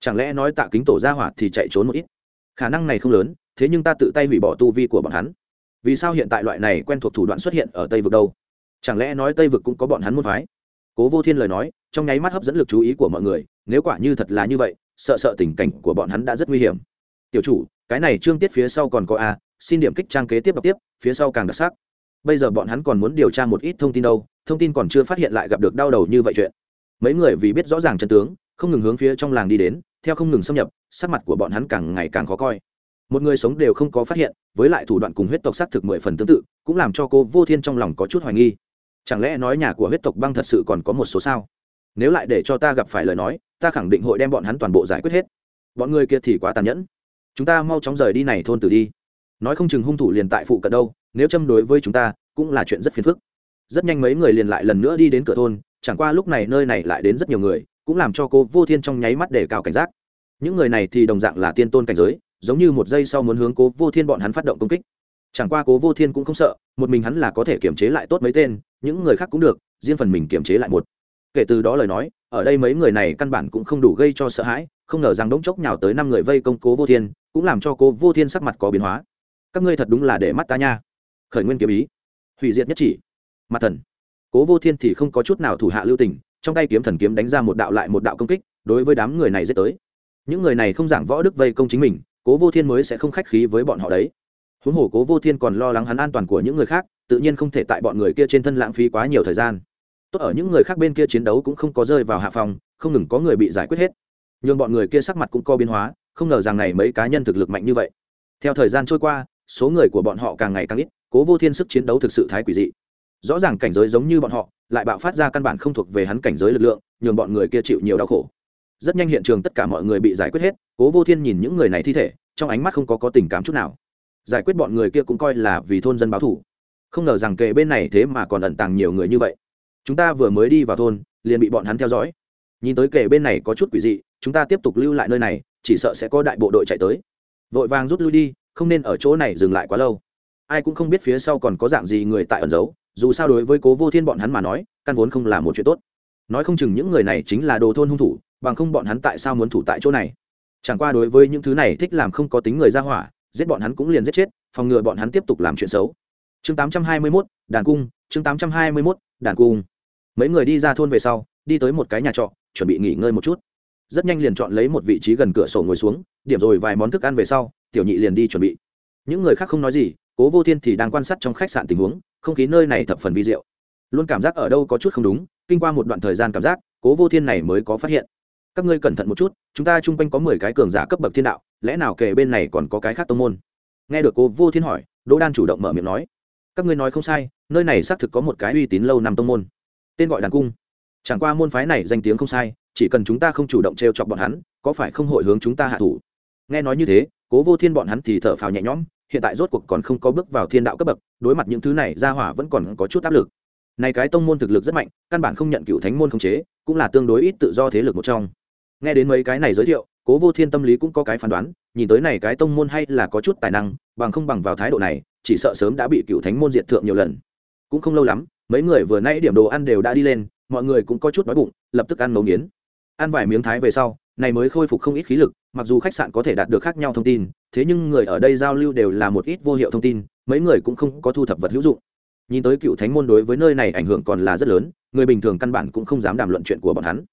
Chẳng lẽ nói tạ kính tổ ra hỏa thì chạy trốn một ít? Khả năng này không lớn, thế nhưng ta tự tay hủy bỏ tu vi của bọn hắn. Vì sao hiện tại loại này quen thuộc thủ đoạn xuất hiện ở tây vực đâu? Chẳng lẽ nói tây vực cũng có bọn hắn môn phái? Cố vô thiên lời nói, trong nháy mắt hấp dẫn lực chú ý của mọi người nếu quả như thật là như vậy, sợ sợ tình cảnh của bọn hắn đã rất nguy hiểm. Tiểu chủ, cái này trương tiết phía sau còn có a, xin điểm kích trang kế tiếp đọc tiếp, phía sau càng đặc sắc. Bây giờ bọn hắn còn muốn điều tra một ít thông tin đâu, thông tin còn chưa phát hiện lại gặp được đau đầu như vậy chuyện. Mấy người vì biết rõ ràng chân tướng, không ngừng hướng phía trong làng đi đến, theo không ngừng xâm nhập, sắc mặt của bọn hắn càng ngày càng khó coi. Một người sống đều không có phát hiện, với lại thủ đoạn cùng huyết tộc xác thực mười phần tương tự, cũng làm cho cô vô thiên trong lòng có chút hoài nghi. Chẳng lẽ nói nhà của huyết tộc băng thật sự còn có một số sao? Nếu lại để cho ta gặp phải lời nói ta khẳng định hội đem bọn hắn toàn bộ giải quyết hết. Bọn người kia thì quá tàn nhẫn. Chúng ta mau chóng rời đi này thôn tử đi. Nói không chừng hung thủ liền tại phụ cận đâu, nếu châm đối với chúng ta, cũng là chuyện rất phiền phức. Rất nhanh mấy người liền lại lần nữa đi đến cửa thôn, chẳng qua lúc này nơi này lại đến rất nhiều người, cũng làm cho cô vô thiên trong nháy mắt để cao cảnh giác. Những người này thì đồng dạng là tiên tôn cảnh giới, giống như một giây sau muốn hướng cố vô thiên bọn hắn phát động công kích. Chẳng qua cố vô thiên cũng không sợ, một mình hắn là có thể kiềm chế lại tốt mấy tên, những người khác cũng được, riêng phần mình kiềm chế lại một. Kể từ đó lời nói ở đây mấy người này căn bản cũng không đủ gây cho sợ hãi, không ngờ rằng đống chốc nhào tới năm người vây công cố vô thiên, cũng làm cho cố vô thiên sắc mặt có biến hóa. Các ngươi thật đúng là để mắt ta nha. Khởi nguyên kiếm ý. Hủy diệt nhất chỉ. Mặt thần. Cố vô thiên thì không có chút nào thủ hạ lưu tình, trong tay kiếm thần kiếm đánh ra một đạo lại một đạo công kích, đối với đám người này dễ tới. Những người này không giảng võ đức vây công chính mình, cố vô thiên mới sẽ không khách khí với bọn họ đấy. Huống hồ cố vô thiên còn lo lắng hắn an toàn của những người khác, tự nhiên không thể tại bọn người kia trên thân lãng phí quá nhiều thời gian tốt ở những người khác bên kia chiến đấu cũng không có rơi vào hạ phòng, không ngừng có người bị giải quyết hết. Nhưng bọn người kia sắc mặt cũng có biến hóa, không ngờ rằng này mấy cá nhân thực lực mạnh như vậy. Theo thời gian trôi qua, số người của bọn họ càng ngày càng ít, cố vô thiên sức chiến đấu thực sự thái quỷ dị. Rõ ràng cảnh giới giống như bọn họ, lại bạo phát ra căn bản không thuộc về hắn cảnh giới lực lượng, nhường bọn người kia chịu nhiều đau khổ. Rất nhanh hiện trường tất cả mọi người bị giải quyết hết, cố vô thiên nhìn những người này thi thể, trong ánh mắt không có có tình cảm chút nào. Giải quyết bọn người kia cũng coi là vì thôn dân báo thủ không ngờ rằng kề bên này thế mà còn ẩn tàng nhiều người như vậy chúng ta vừa mới đi vào thôn liền bị bọn hắn theo dõi. Nhìn tới kề bên này có chút quỷ dị chúng ta tiếp tục lưu lại nơi này chỉ sợ sẽ có đại bộ đội chạy tới. Vội vàng rút lui đi không nên ở chỗ này dừng lại quá lâu. Ai cũng không biết phía sau còn có dạng gì người tại ẩn giấu dù sao đối với cố vô thiên bọn hắn mà nói căn vốn không là một chuyện tốt. Nói không chừng những người này chính là đồ thôn hung thủ bằng không bọn hắn tại sao muốn thủ tại chỗ này? Chẳng qua đối với những thứ này thích làm không có tính người ra hỏa giết bọn hắn cũng liền giết chết phòng ngừa bọn hắn tiếp tục làm chuyện xấu. Chương 821, đàn cung chương 821, đàn cung. Mấy người đi ra thôn về sau, đi tới một cái nhà trọ, chuẩn bị nghỉ ngơi một chút. Rất nhanh liền chọn lấy một vị trí gần cửa sổ ngồi xuống, điểm rồi vài món thức ăn về sau, tiểu nhị liền đi chuẩn bị. Những người khác không nói gì, cố vô thiên thì đang quan sát trong khách sạn tình huống, không khí nơi này thập phần vi diệu. Luôn cảm giác ở đâu có chút không đúng, kinh qua một đoạn thời gian cảm giác, cố vô thiên này mới có phát hiện. Các ngươi cẩn thận một chút, chúng ta chung quanh có mười cái cường giả cấp bậc thiên đạo, lẽ nào kể bên này còn có cái khác tông môn? Nghe được cố vô thiên hỏi, đỗ đan chủ động mở miệng nói các ngươi nói không sai, nơi này xác thực có một cái uy tín lâu năm tông môn. Tên gọi đàn cung. Chẳng qua môn phái này danh tiếng không sai, chỉ cần chúng ta không chủ động t r e o chọc bọn hắn, có phải không hội hướng chúng ta hạ thủ? Nghe nói như thế, cố vô thiên bọn hắn thì thở phào nhẹ nhõm, hiện tại rốt cuộc còn không có bước vào thiên đạo cấp bậc, đối mặt những thứ này ra hỏa vẫn còn có chút áp lực. Này cái tông môn thực lực rất mạnh, căn bản không nhận cựu thánh môn khống chế, cũng là tương đối ít tự do thế lực một trong. Nghe đến mấy cái này giới thiệu, cố vô thiên tâm lý cũng có cái phán đoán nhìn tới này cái tông môn hay là có chút tài năng, bằng không bằng vào thái độ này, chỉ sợ sớm đã bị cựu thánh môn diệt thượng nhiều lần. Cũng không lâu lắm, mấy người vừa nãy điểm đồ ăn đều đã đi lên, mọi người cũng có chút đói bụng, lập tức ăn nấu nghiến. Ăn vài miếng thái về sau, này mới khôi phục không ít khí lực, mặc dù khách sạn có thể đạt được khác nhau thông tin, thế nhưng người ở đây giao lưu đều là một ít vô hiệu thông tin, mấy người cũng không có thu thập vật hữu dụng. Nhìn tới cựu thánh môn đối với nơi này ảnh hưởng còn là rất lớn, người bình thường căn bản cũng không dám đàm luận chuyện của bọn hắn.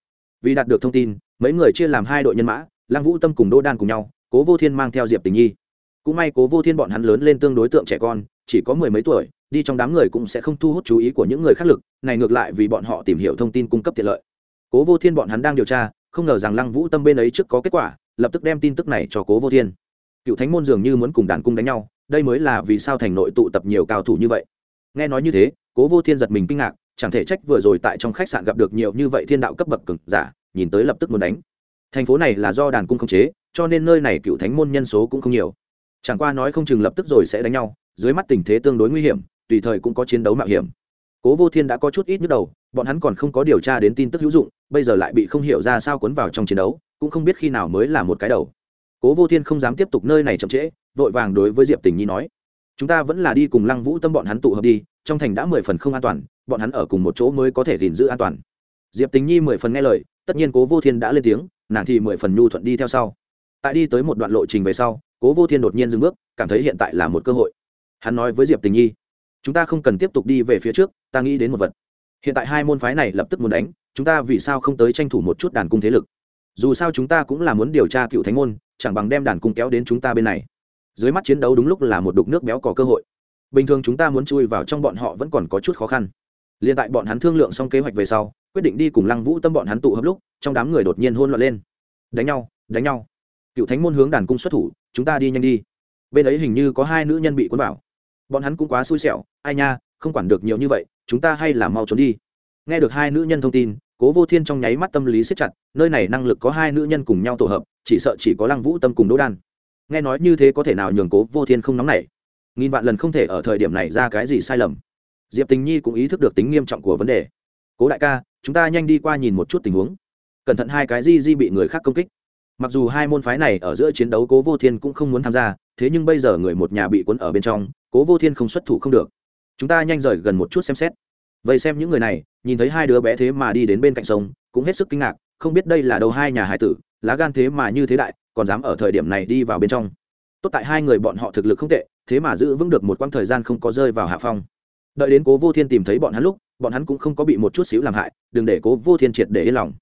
Vì đạt được thông tin, mấy người chia làm hai đội nhân mã, lăng vũ tâm cùng đô đan cùng nhau cố vô thiên mang theo diệp tình nhi. Cũng may cố vô thiên bọn hắn lớn lên tương đối tượng trẻ con, chỉ có mười mấy tuổi, đi trong đám người cũng sẽ không thu hút chú ý của những người khác lực, này ngược lại vì bọn họ tìm hiểu thông tin cung cấp tiện lợi. Cố vô thiên bọn hắn đang điều tra, không ngờ rằng lăng vũ tâm bên ấy trước có kết quả, lập tức đem tin tức này cho cố vô thiên. Cựu thánh môn dường như muốn cùng đàn cung đánh nhau, đây mới là vì sao thành nội tụ tập nhiều cao thủ như vậy. Nghe nói như thế, cố vô thiên giật mình kinh ngạc, chẳng thể trách vừa rồi tại trong khách sạn gặp được nhiều như vậy thiên đạo cấp bậc cực giả, nhìn tới lập tức muốn đánh. Thành phố này là do đàn cung khống chế cho nên nơi này cựu thánh môn nhân số cũng không nhiều. Chẳng qua nói không chừng lập tức rồi sẽ đánh nhau, dưới mắt tình thế tương đối nguy hiểm, tùy thời cũng có chiến đấu mạo hiểm. Cố vô thiên đã có chút ít nhức đầu, bọn hắn còn không có điều tra đến tin tức hữu dụng, bây giờ lại bị không hiểu ra sao cuốn vào trong chiến đấu, cũng không biết khi nào mới là một cái đầu. Cố vô thiên không dám tiếp tục nơi này chậm trễ, vội vàng đối với diệp tình nhi nói, chúng ta vẫn là đi cùng lăng vũ tâm bọn hắn tụ hợp đi, trong thành đã mười phần không an toàn, bọn hắn ở cùng một chỗ mới có thể gìn giữ an toàn. Diệp tình nhi mười phần nghe lời, tất nhiên cố vô thiên đã lên tiếng, nàng thì mười phần nhu thuận đi theo sau tại đi tới một đoạn lộ trình về sau, cố vô thiên đột nhiên dừng bước, cảm thấy hiện tại là một cơ hội. Hắn nói với diệp tình nhi, chúng ta không cần tiếp tục đi về phía trước, ta nghĩ đến một vật. Hiện tại hai môn phái này lập tức muốn đánh, chúng ta vì sao không tới tranh thủ một chút đàn cung thế lực? Dù sao chúng ta cũng là muốn điều tra cựu thánh môn, chẳng bằng đem đàn cung kéo đến chúng ta bên này. Dưới mắt chiến đấu đúng lúc là một đục nước béo có cơ hội. Bình thường chúng ta muốn chui vào trong bọn họ vẫn còn có chút khó khăn. L i ê n tại bọn hắn thương lượng xong kế hoạch về sau, quyết định đi cùng lăng vũ tâm bọn hắn tụ hợp lúc, trong đám người đột nhiên hôn loạn lên. Đánh nhau đánh nhau cựu thánh môn hướng đàn cung xuất thủ, chúng ta đi nhanh đi. Bên ấy hình như có hai nữ nhân bị cuốn vào. Bọn hắn cũng quá xui xẻo, ai nha, không quản được nhiều như vậy, chúng ta hay là mau trốn đi. Nghe được hai nữ nhân thông tin, cố vô thiên trong nháy mắt tâm lý siết chặt, nơi này năng lực có hai nữ nhân cùng nhau tổ hợp, chỉ sợ chỉ có lăng vũ tâm cùng đỗ đan. Nghe nói như thế có thể nào nhường cố vô thiên không nóng nảy? Nghìn vạn lần không thể ở thời điểm này ra cái gì sai lầm. Diệp tình nhi cũng ý thức được tính nghiêm trọng của vấn đề. Cố đại ca, chúng ta nhanh đi qua nhìn một chút tình huống. Cẩn thận hai cái di di bị người khác công kích mặc dù hai môn phái này ở giữa chiến đấu cố vô thiên cũng không muốn tham gia, thế nhưng bây giờ người một nhà bị cuốn ở bên trong, cố vô thiên không xuất thủ không được. Chúng ta nhanh rời gần một chút xem xét. Vậy xem những người này, nhìn thấy hai đứa bé thế mà đi đến bên cạnh sông, cũng hết sức kinh ngạc, không biết đây là đâu hai nhà hải tử, lá gan thế mà như thế đại, còn dám ở thời điểm này đi vào bên trong. Tốt tại hai người bọn họ thực lực không tệ, thế mà giữ vững được một quãng thời gian không có rơi vào hạ phong. Đợi đến cố vô thiên tìm thấy bọn hắn lúc, bọn hắn cũng không có bị một chút xíu làm hại, đừng để cố vô thiên triệt để yên lòng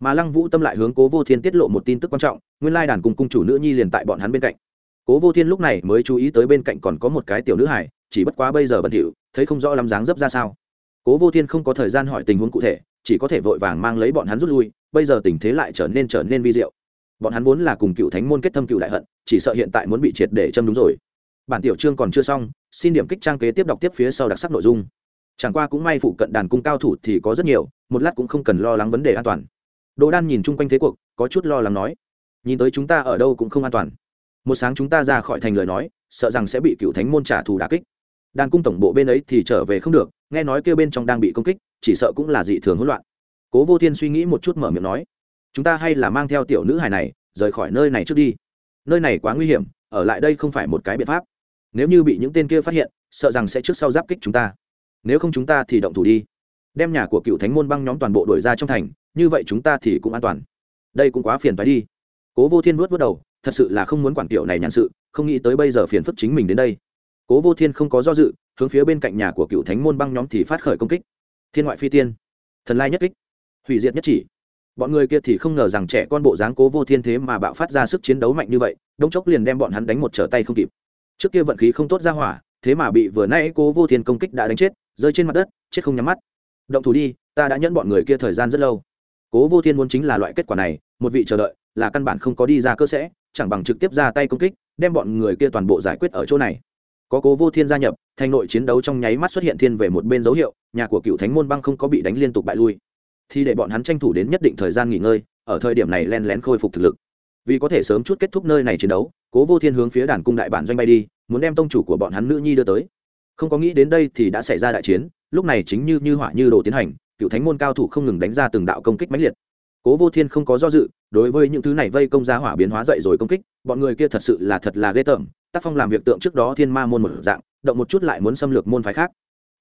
mà lăng vũ tâm lại hướng cố vô thiên tiết lộ một tin tức quan trọng, nguyên lai đàn cùng cung chủ nữ nhi liền tại bọn hắn bên cạnh. Cố vô thiên lúc này mới chú ý tới bên cạnh còn có một cái tiểu nữ hải chỉ bất quá bây giờ bẩn thỉu, thấy không rõ lắm dáng dấp ra sao. Cố vô thiên không có thời gian hỏi tình huống cụ thể, chỉ có thể vội vàng mang lấy bọn hắn rút lui, bây giờ tình thế lại trở nên trở nên vi diệu. Bọn hắn vốn là cùng cựu thánh môn kết thâm cựu đại hận, chỉ sợ hiện tại muốn bị triệt để châm đúng rồi. Bản tiểu chương còn chưa xong, xin điểm kích trang kế tiếp đọc tiếp phía sau đặc sắc nội dung. Chẳng qua cũng may phụ cận đàn cung cao thủ thì có rất nhiều, một lát cũng không cần lo lắng vấn đề an toàn đồ đan nhìn chung quanh thế cuộc, có chút lo lắng nói, nhìn tới chúng ta ở đâu cũng không an toàn. Một sáng chúng ta ra khỏi thành lời nói, sợ rằng sẽ bị cựu thánh môn trả thù đà kích. Đàn cung tổng bộ bên ấy thì trở về không được, nghe nói kêu bên trong đang bị công kích, chỉ sợ cũng là dị thường hỗn loạn. Cố vô thiên suy nghĩ một chút mở miệng nói, chúng ta hay là mang theo tiểu nữ hài này, rời khỏi nơi này trước đi. Nơi này quá nguy hiểm, ở lại đây không phải một cái biện pháp. Nếu như bị những tên kia phát hiện, sợ rằng sẽ trước sau giáp kích chúng ta. Nếu không chúng ta thì động thủ đi. Đem nhà của cựu thánh môn băng nhóm toàn bộ đổi ra trong thành như vậy chúng ta thì cũng an toàn. Đây cũng quá phiền phải đi. Cố vô thiên vuốt vớt đầu, thật sự là không muốn quản tiểu này nhàn sự, không nghĩ tới bây giờ phiền phức chính mình đến đây. Cố vô thiên không có do dự, hướng phía bên cạnh nhà của cựu thánh môn băng nhóm thì phát khởi công kích. Thiên ngoại phi tiên, thần lai nhất kích, hủy diệt nhất chỉ. Bọn người kia thì không ngờ rằng trẻ con bộ dáng cố vô thiên thế mà bạo phát ra sức chiến đấu mạnh như vậy đông chốc liền đem bọn hắn đánh một trở tay không kịp. Trước kia vận khí không tốt ra hỏa, thế mà bị vừa nay cố vô thiên công kích đã đánh chết, rơi trên mặt đất, chết không nhắm mắt. Động thủ đi, ta đã nhẫn bọn người kia thời gian rất lâu cố vô thiên muốn chính là loại kết quả này, một vị chờ đợi, là căn bản không có đi ra cơ sẽ, chẳng bằng trực tiếp ra tay công kích, đem bọn người kia toàn bộ giải quyết ở chỗ này. Có cố vô thiên gia nhập, thành nội chiến đấu trong nháy mắt xuất hiện thiên về một bên dấu hiệu, nhà của cựu thánh môn băng không có bị đánh liên tục bại lui. Thì để bọn hắn tranh thủ đến nhất định thời gian nghỉ ngơi, ở thời điểm này len lén khôi phục thực lực. Vì có thể sớm chút kết thúc nơi này chiến đấu, cố vô thiên hướng phía đàn cung đại bản doanh bay đi, muốn đem tông chủ của bọn hắn nữ nhi đưa tới. Không có nghĩ đến đây thì đã xảy ra đại chiến, lúc này chính như như hỏa như đồ tiến hành cựu thánh môn cao thủ không ngừng đánh ra từng đạo công kích mãnh liệt. Cố vô thiên không có do dự, đối với những thứ này vây công giá hỏa biến hóa dậy rồi công kích, bọn người kia thật sự là thật là ghê tởm, tác phong làm việc tượng trước đó thiên ma môn một dạng, động một chút lại muốn xâm lược môn phái khác.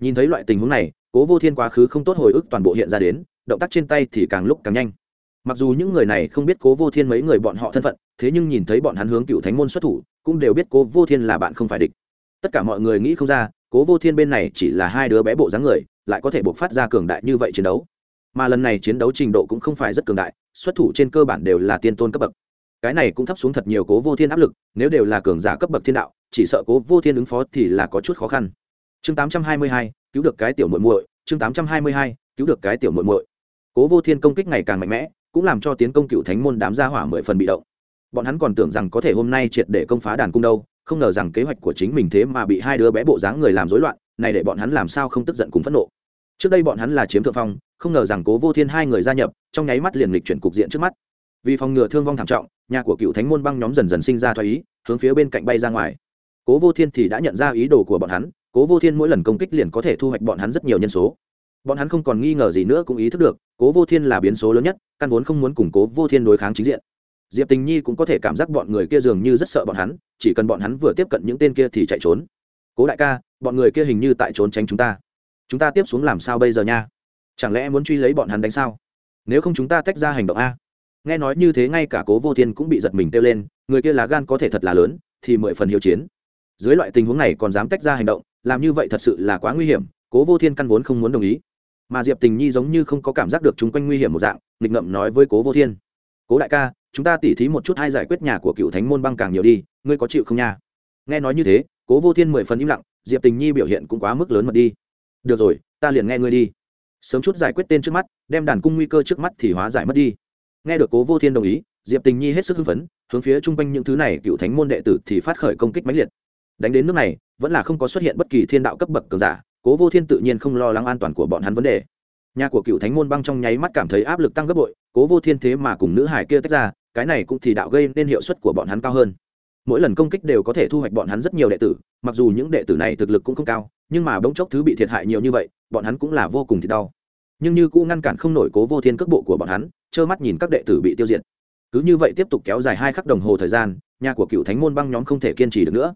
Nhìn thấy loại tình huống này, cố vô thiên quá khứ không tốt hồi ức toàn bộ hiện ra đến, động tác trên tay thì càng lúc càng nhanh. Mặc dù những người này không biết cố vô thiên mấy người bọn họ thân phận, thế nhưng nhìn thấy bọn hắn hướng cựu thánh môn xuất thủ, cũng đều biết cố vô thiên là bạn không phải địch. Tất cả mọi người nghĩ không ra, cố vô thiên bên này chỉ là hai đứa bé bộ dáng người lại có thể buộc phát ra cường đại như vậy chiến đấu. Mà lần này chiến đấu trình độ cũng không phải rất cường đại, xuất thủ trên cơ bản đều là tiên tôn cấp bậc. Cái này cũng thấp xuống thật nhiều cố vô thiên áp lực, nếu đều là cường giả cấp bậc thiên đạo, chỉ sợ cố vô thiên ứng phó thì là có chút khó khăn. Chương tám trăm hai mươi hai, cứu được cái tiểu muội muội, chương tám trăm hai mươi hai, cứu được cái tiểu muội muội. Cố vô thiên công kích ngày càng mạnh mẽ, cũng làm cho tiến công cựu thánh môn đám gia hỏa mười phần bị động. Bọn hắn còn tưởng rằng có thể hôm nay triệt để công phá đàn cung đâu, không ngờ rằng kế hoạch của chính mình thế mà bị hai đứa bé bộ dáng người làm rối loạn, này để bọn hắn làm sao không tức giận cùng phẫn nộ trước đây bọn hắn là chiếm thượng phong, không ngờ rằng cố vô thiên hai người gia nhập, trong nháy mắt liền lịch chuyển cục diện trước mắt. Vì phòng ngừa thương vong thảm trọng, nhà của cựu thánh môn băng nhóm dần dần sinh ra thoái ý, hướng phía bên cạnh bay ra ngoài. Cố vô thiên thì đã nhận ra ý đồ của bọn hắn, cố vô thiên mỗi lần công kích liền có thể thu hoạch bọn hắn rất nhiều nhân số. Bọn hắn không còn nghi ngờ gì nữa cũng ý thức được, cố vô thiên là biến số lớn nhất, căn vốn không muốn củng cố vô thiên đối kháng chính diện. Diệp tình nhi cũng có thể cảm giác bọn người kia dường như rất sợ bọn hắn, chỉ cần bọn hắn vừa tiếp cận những tên kia thì chạy trốn. Cố đại ca, bọn người kia hình như tại trốn tránh chúng ta chúng ta tiếp xuống làm sao bây giờ nha? Chẳng lẽ muốn truy lấy bọn hắn đánh sao? Nếu không chúng ta tách ra hành động a. Nghe nói như thế ngay cả cố vô thiên cũng bị giật mình kêu lên, người kia lá gan có thể thật là lớn, thì mười phần hiếu chiến. Dưới loại tình huống này còn dám tách ra hành động, làm như vậy thật sự là quá nguy hiểm, cố vô thiên căn vốn không muốn đồng ý. Mà diệp tình nhi giống như không có cảm giác được chung quanh nguy hiểm một dạng, nghịch ngậm nói với cố vô thiên. Cố đại ca, chúng ta tỉ thí một chút hay giải quyết nhà của cựu thánh môn băng càng nhiều đi, ngươi có chịu không nha? Nghe nói như thế, cố vô thiên mười phần im lặng, diệp tình nhi biểu hiện cũng quá mức lớn mật đi được rồi, ta liền nghe ngươi đi. Sớm chút giải quyết tên trước mắt, đem đàn cung nguy cơ trước mắt thì hóa giải mất đi. Nghe được cố vô thiên đồng ý, diệp tình nhi hết sức hưng phấn, hướng phía chung quanh những thứ này cựu thánh môn đệ tử thì phát khởi công kích mãnh liệt. Đánh đến nước này, vẫn là không có xuất hiện bất kỳ thiên đạo cấp bậc cường giả, cố vô thiên tự nhiên không lo lắng an toàn của bọn hắn vấn đề. Nhà của cựu thánh môn băng trong nháy mắt cảm thấy áp lực tăng gấp bội, cố vô thiên thế mà cùng nữ hải kia tách ra, cái này cũng thì đạo gây nên hiệu suất của bọn hắn cao hơn. Mỗi lần công kích đều có thể thu hoạch bọn hắn rất nhiều đệ tử, mặc dù những đệ tử này thực lực cũng không cao nhưng mà bỗng chốc thứ bị thiệt hại nhiều như vậy, bọn hắn cũng là vô cùng thiệt đau. Nhưng như cũng ngăn cản không nổi cố vô thiên cước bộ của bọn hắn, trơ mắt nhìn các đệ tử bị tiêu diệt. Cứ như vậy tiếp tục kéo dài hai khắc đồng hồ thời gian, nhà của cựu thánh môn băng nhóm không thể kiên trì được nữa.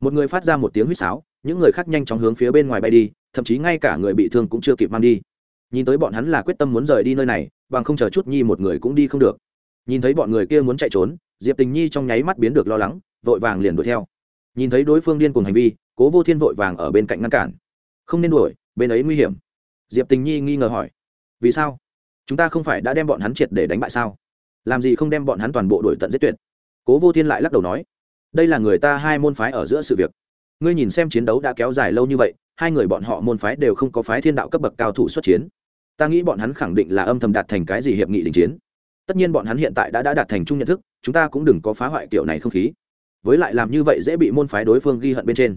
Một người phát ra một tiếng huýt sáo, những người khác nhanh chóng hướng phía bên ngoài bay đi, thậm chí ngay cả người bị thương cũng chưa kịp mang đi. Nhìn tới bọn hắn là quyết tâm muốn rời đi nơi này, bằng không chờ chút nhi một người cũng đi không được. Nhìn thấy bọn người kia muốn chạy trốn, diệp tình nhi trong nháy mắt biến được lo lắng, vội vàng liền đuổi theo. Nhìn thấy đối phương điên cùng hành vi cố vô thiên vội vàng ở bên cạnh ngăn cản. Không nên đuổi bên ấy nguy hiểm. Diệp tình nhi nghi ngờ hỏi vì sao? Chúng ta không phải đã đem bọn hắn triệt để đánh bại sao? Làm gì không đem bọn hắn toàn bộ đuổi tận giết tuyệt? Cố vô thiên lại lắc đầu nói đây là người ta hai môn phái ở giữa sự việc. Ngươi nhìn xem chiến đấu đã kéo dài lâu như vậy hai người bọn họ môn phái đều không có phái thiên đạo cấp bậc cao thủ xuất chiến. Ta nghĩ bọn hắn khẳng định là âm thầm đạt thành cái gì hiệp nghị đình chiến. Tất nhiên bọn hắn hiện tại đã, đã đạt thành chung nhận thức chúng ta cũng đừng có phá hoại kiểu này không khí. Với lại làm như vậy dễ bị môn phái đối phương ghi hận bên trên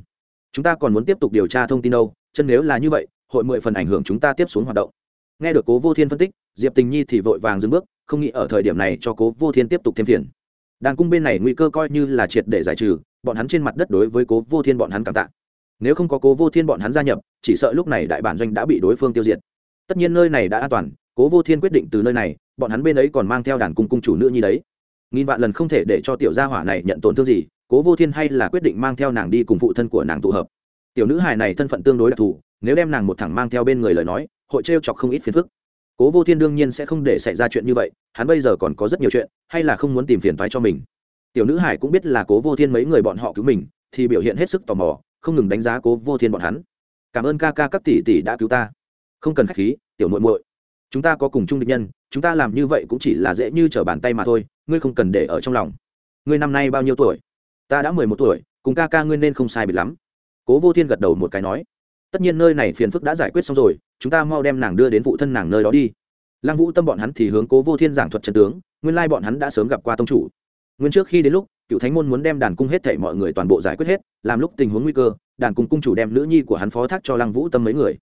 chúng ta còn muốn tiếp tục điều tra thông tin đâu, chân nếu là như vậy, hội mười phần ảnh hưởng chúng ta tiếp xuống hoạt động. Nghe được cố vô thiên phân tích, diệp tình nhi thì vội vàng dừng bước, không nghĩ ở thời điểm này cho cố vô thiên tiếp tục thêm phiền. Đàn cung bên này nguy cơ coi như là triệt để giải trừ, bọn hắn trên mặt đất đối với cố vô thiên bọn hắn cảm tạ. Nếu không có cố vô thiên bọn hắn gia nhập, chỉ sợ lúc này đại bản doanh đã bị đối phương tiêu diệt. Tất nhiên nơi này đã an toàn, cố vô thiên quyết định từ nơi này, bọn hắn bên ấy còn mang theo đàn cung cung chủ nữ như đấy. Nghìn vạn lần không thể để cho tiểu gia hỏa này nhận tổn thương gì cố vô thiên hay là quyết định mang theo nàng đi cùng phụ thân của nàng tụ hợp. Tiểu nữ hài này thân phận tương đối đặc thù, nếu đem nàng một thẳng mang theo bên người lời nói, hội trêu chọc không ít phiền phức. Cố vô thiên đương nhiên sẽ không để xảy ra chuyện như vậy, hắn bây giờ còn có rất nhiều chuyện, hay là không muốn tìm phiền thoái cho mình. Tiểu nữ hải cũng biết là cố vô thiên mấy người bọn họ cứu mình, thì biểu hiện hết sức tò mò, không ngừng đánh giá cố vô thiên bọn hắn. Cảm ơn ca ca các tỷ tỷ đã cứu ta. Không cần k h á c h khí, tiểu muội muội. Chúng ta có cùng chung định nhân, chúng ta làm như vậy cũng chỉ là dễ như t r ở bàn tay mà thôi, ngươi không cần để ở trong lòng. Ngươi năm nay bao nhiêu tuổi? Ta đã mười một tuổi, cùng ca ca ngươi nên không sai biệt lắm. Cố vô thiên gật đầu một cái nói, tất nhiên nơi này phiền phức đã giải quyết xong rồi, chúng ta mau đem nàng đưa đến phụ thân nàng nơi đó đi. Lăng vũ tâm bọn hắn thì hướng cố vô thiên giảng thuật trận tướng, nguyên lai bọn hắn đã sớm gặp qua tông chủ. Nguyên trước khi đến lúc, cựu thánh môn muốn đem đàn cung hết thảy mọi người toàn bộ giải quyết hết, làm lúc tình huống nguy cơ, đàn cung cung chủ đem nữ nhi của hắn phó thác cho lăng vũ tâm mấy người.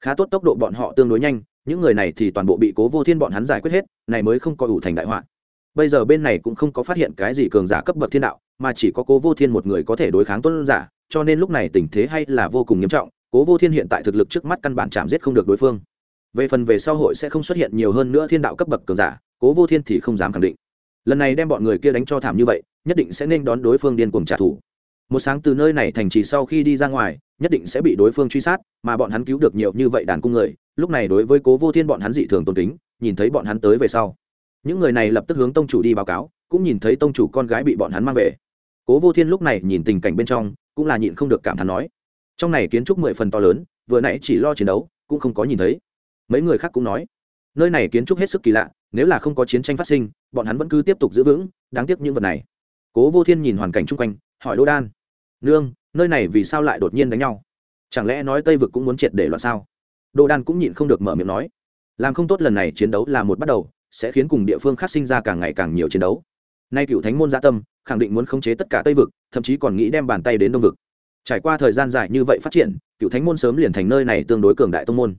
Khá tốt tốc độ bọn họ tương đối nhanh, những người này thì toàn bộ bị cố vô thiên bọn hắn giải quyết hết, này mới không có ủ thành đại họa bây giờ bên này cũng không có phát hiện cái gì cường giả cấp bậc thiên đạo, mà chỉ có cố vô thiên một người có thể đối kháng tuân giả, cho nên lúc này tình thế hay là vô cùng nghiêm trọng, cố vô thiên hiện tại thực lực trước mắt căn bản chạm giết không được đối phương. Về phần về sau hội sẽ không xuất hiện nhiều hơn nữa thiên đạo cấp bậc cường giả, cố vô thiên thì không dám khẳng định. Lần này đem bọn người kia đánh cho thảm như vậy, nhất định sẽ nên đón đối phương điên cuồng trả thù. Một sáng từ nơi này thành trì sau khi đi ra ngoài, nhất định sẽ bị đối phương truy sát, mà bọn hắn cứu được nhiều như vậy đàn cung người, lúc này đối với cố vô thiên bọn hắn dị thường tôn kính, nhìn thấy bọn hắn tới về sau những người này lập tức hướng tông chủ đi báo cáo, cũng nhìn thấy tông chủ con gái bị bọn hắn mang về. Cố vô thiên lúc này nhìn tình cảnh bên trong, cũng là nhịn không được cảm thán nói, trong này kiến trúc mười phần to lớn, vừa nãy chỉ lo chiến đấu, cũng không có nhìn thấy. Mấy người khác cũng nói, nơi này kiến trúc hết sức kỳ lạ, nếu là không có chiến tranh phát sinh, bọn hắn vẫn cứ tiếp tục giữ vững, đáng tiếc những vật này. Cố vô thiên nhìn hoàn cảnh chung quanh, hỏi đô đan, nương, nơi này vì sao lại đột nhiên đánh nhau? Chẳng lẽ nói tây vực cũng muốn triệt để loạn sao? Đô đan cũng nhịn không được mở miệng nói, làm không tốt lần này chiến đấu là một bắt đầu sẽ khiến cùng địa phương khác sinh ra càng ngày càng nhiều chiến đấu. Nay cựu thánh môn gia tâm, khẳng định muốn khống chế tất cả tây vực, thậm chí còn nghĩ đem bàn tay đến đông vực. Trải qua thời gian dài như vậy phát triển, cựu thánh môn sớm liền thành nơi này tương đối cường đại tông môn.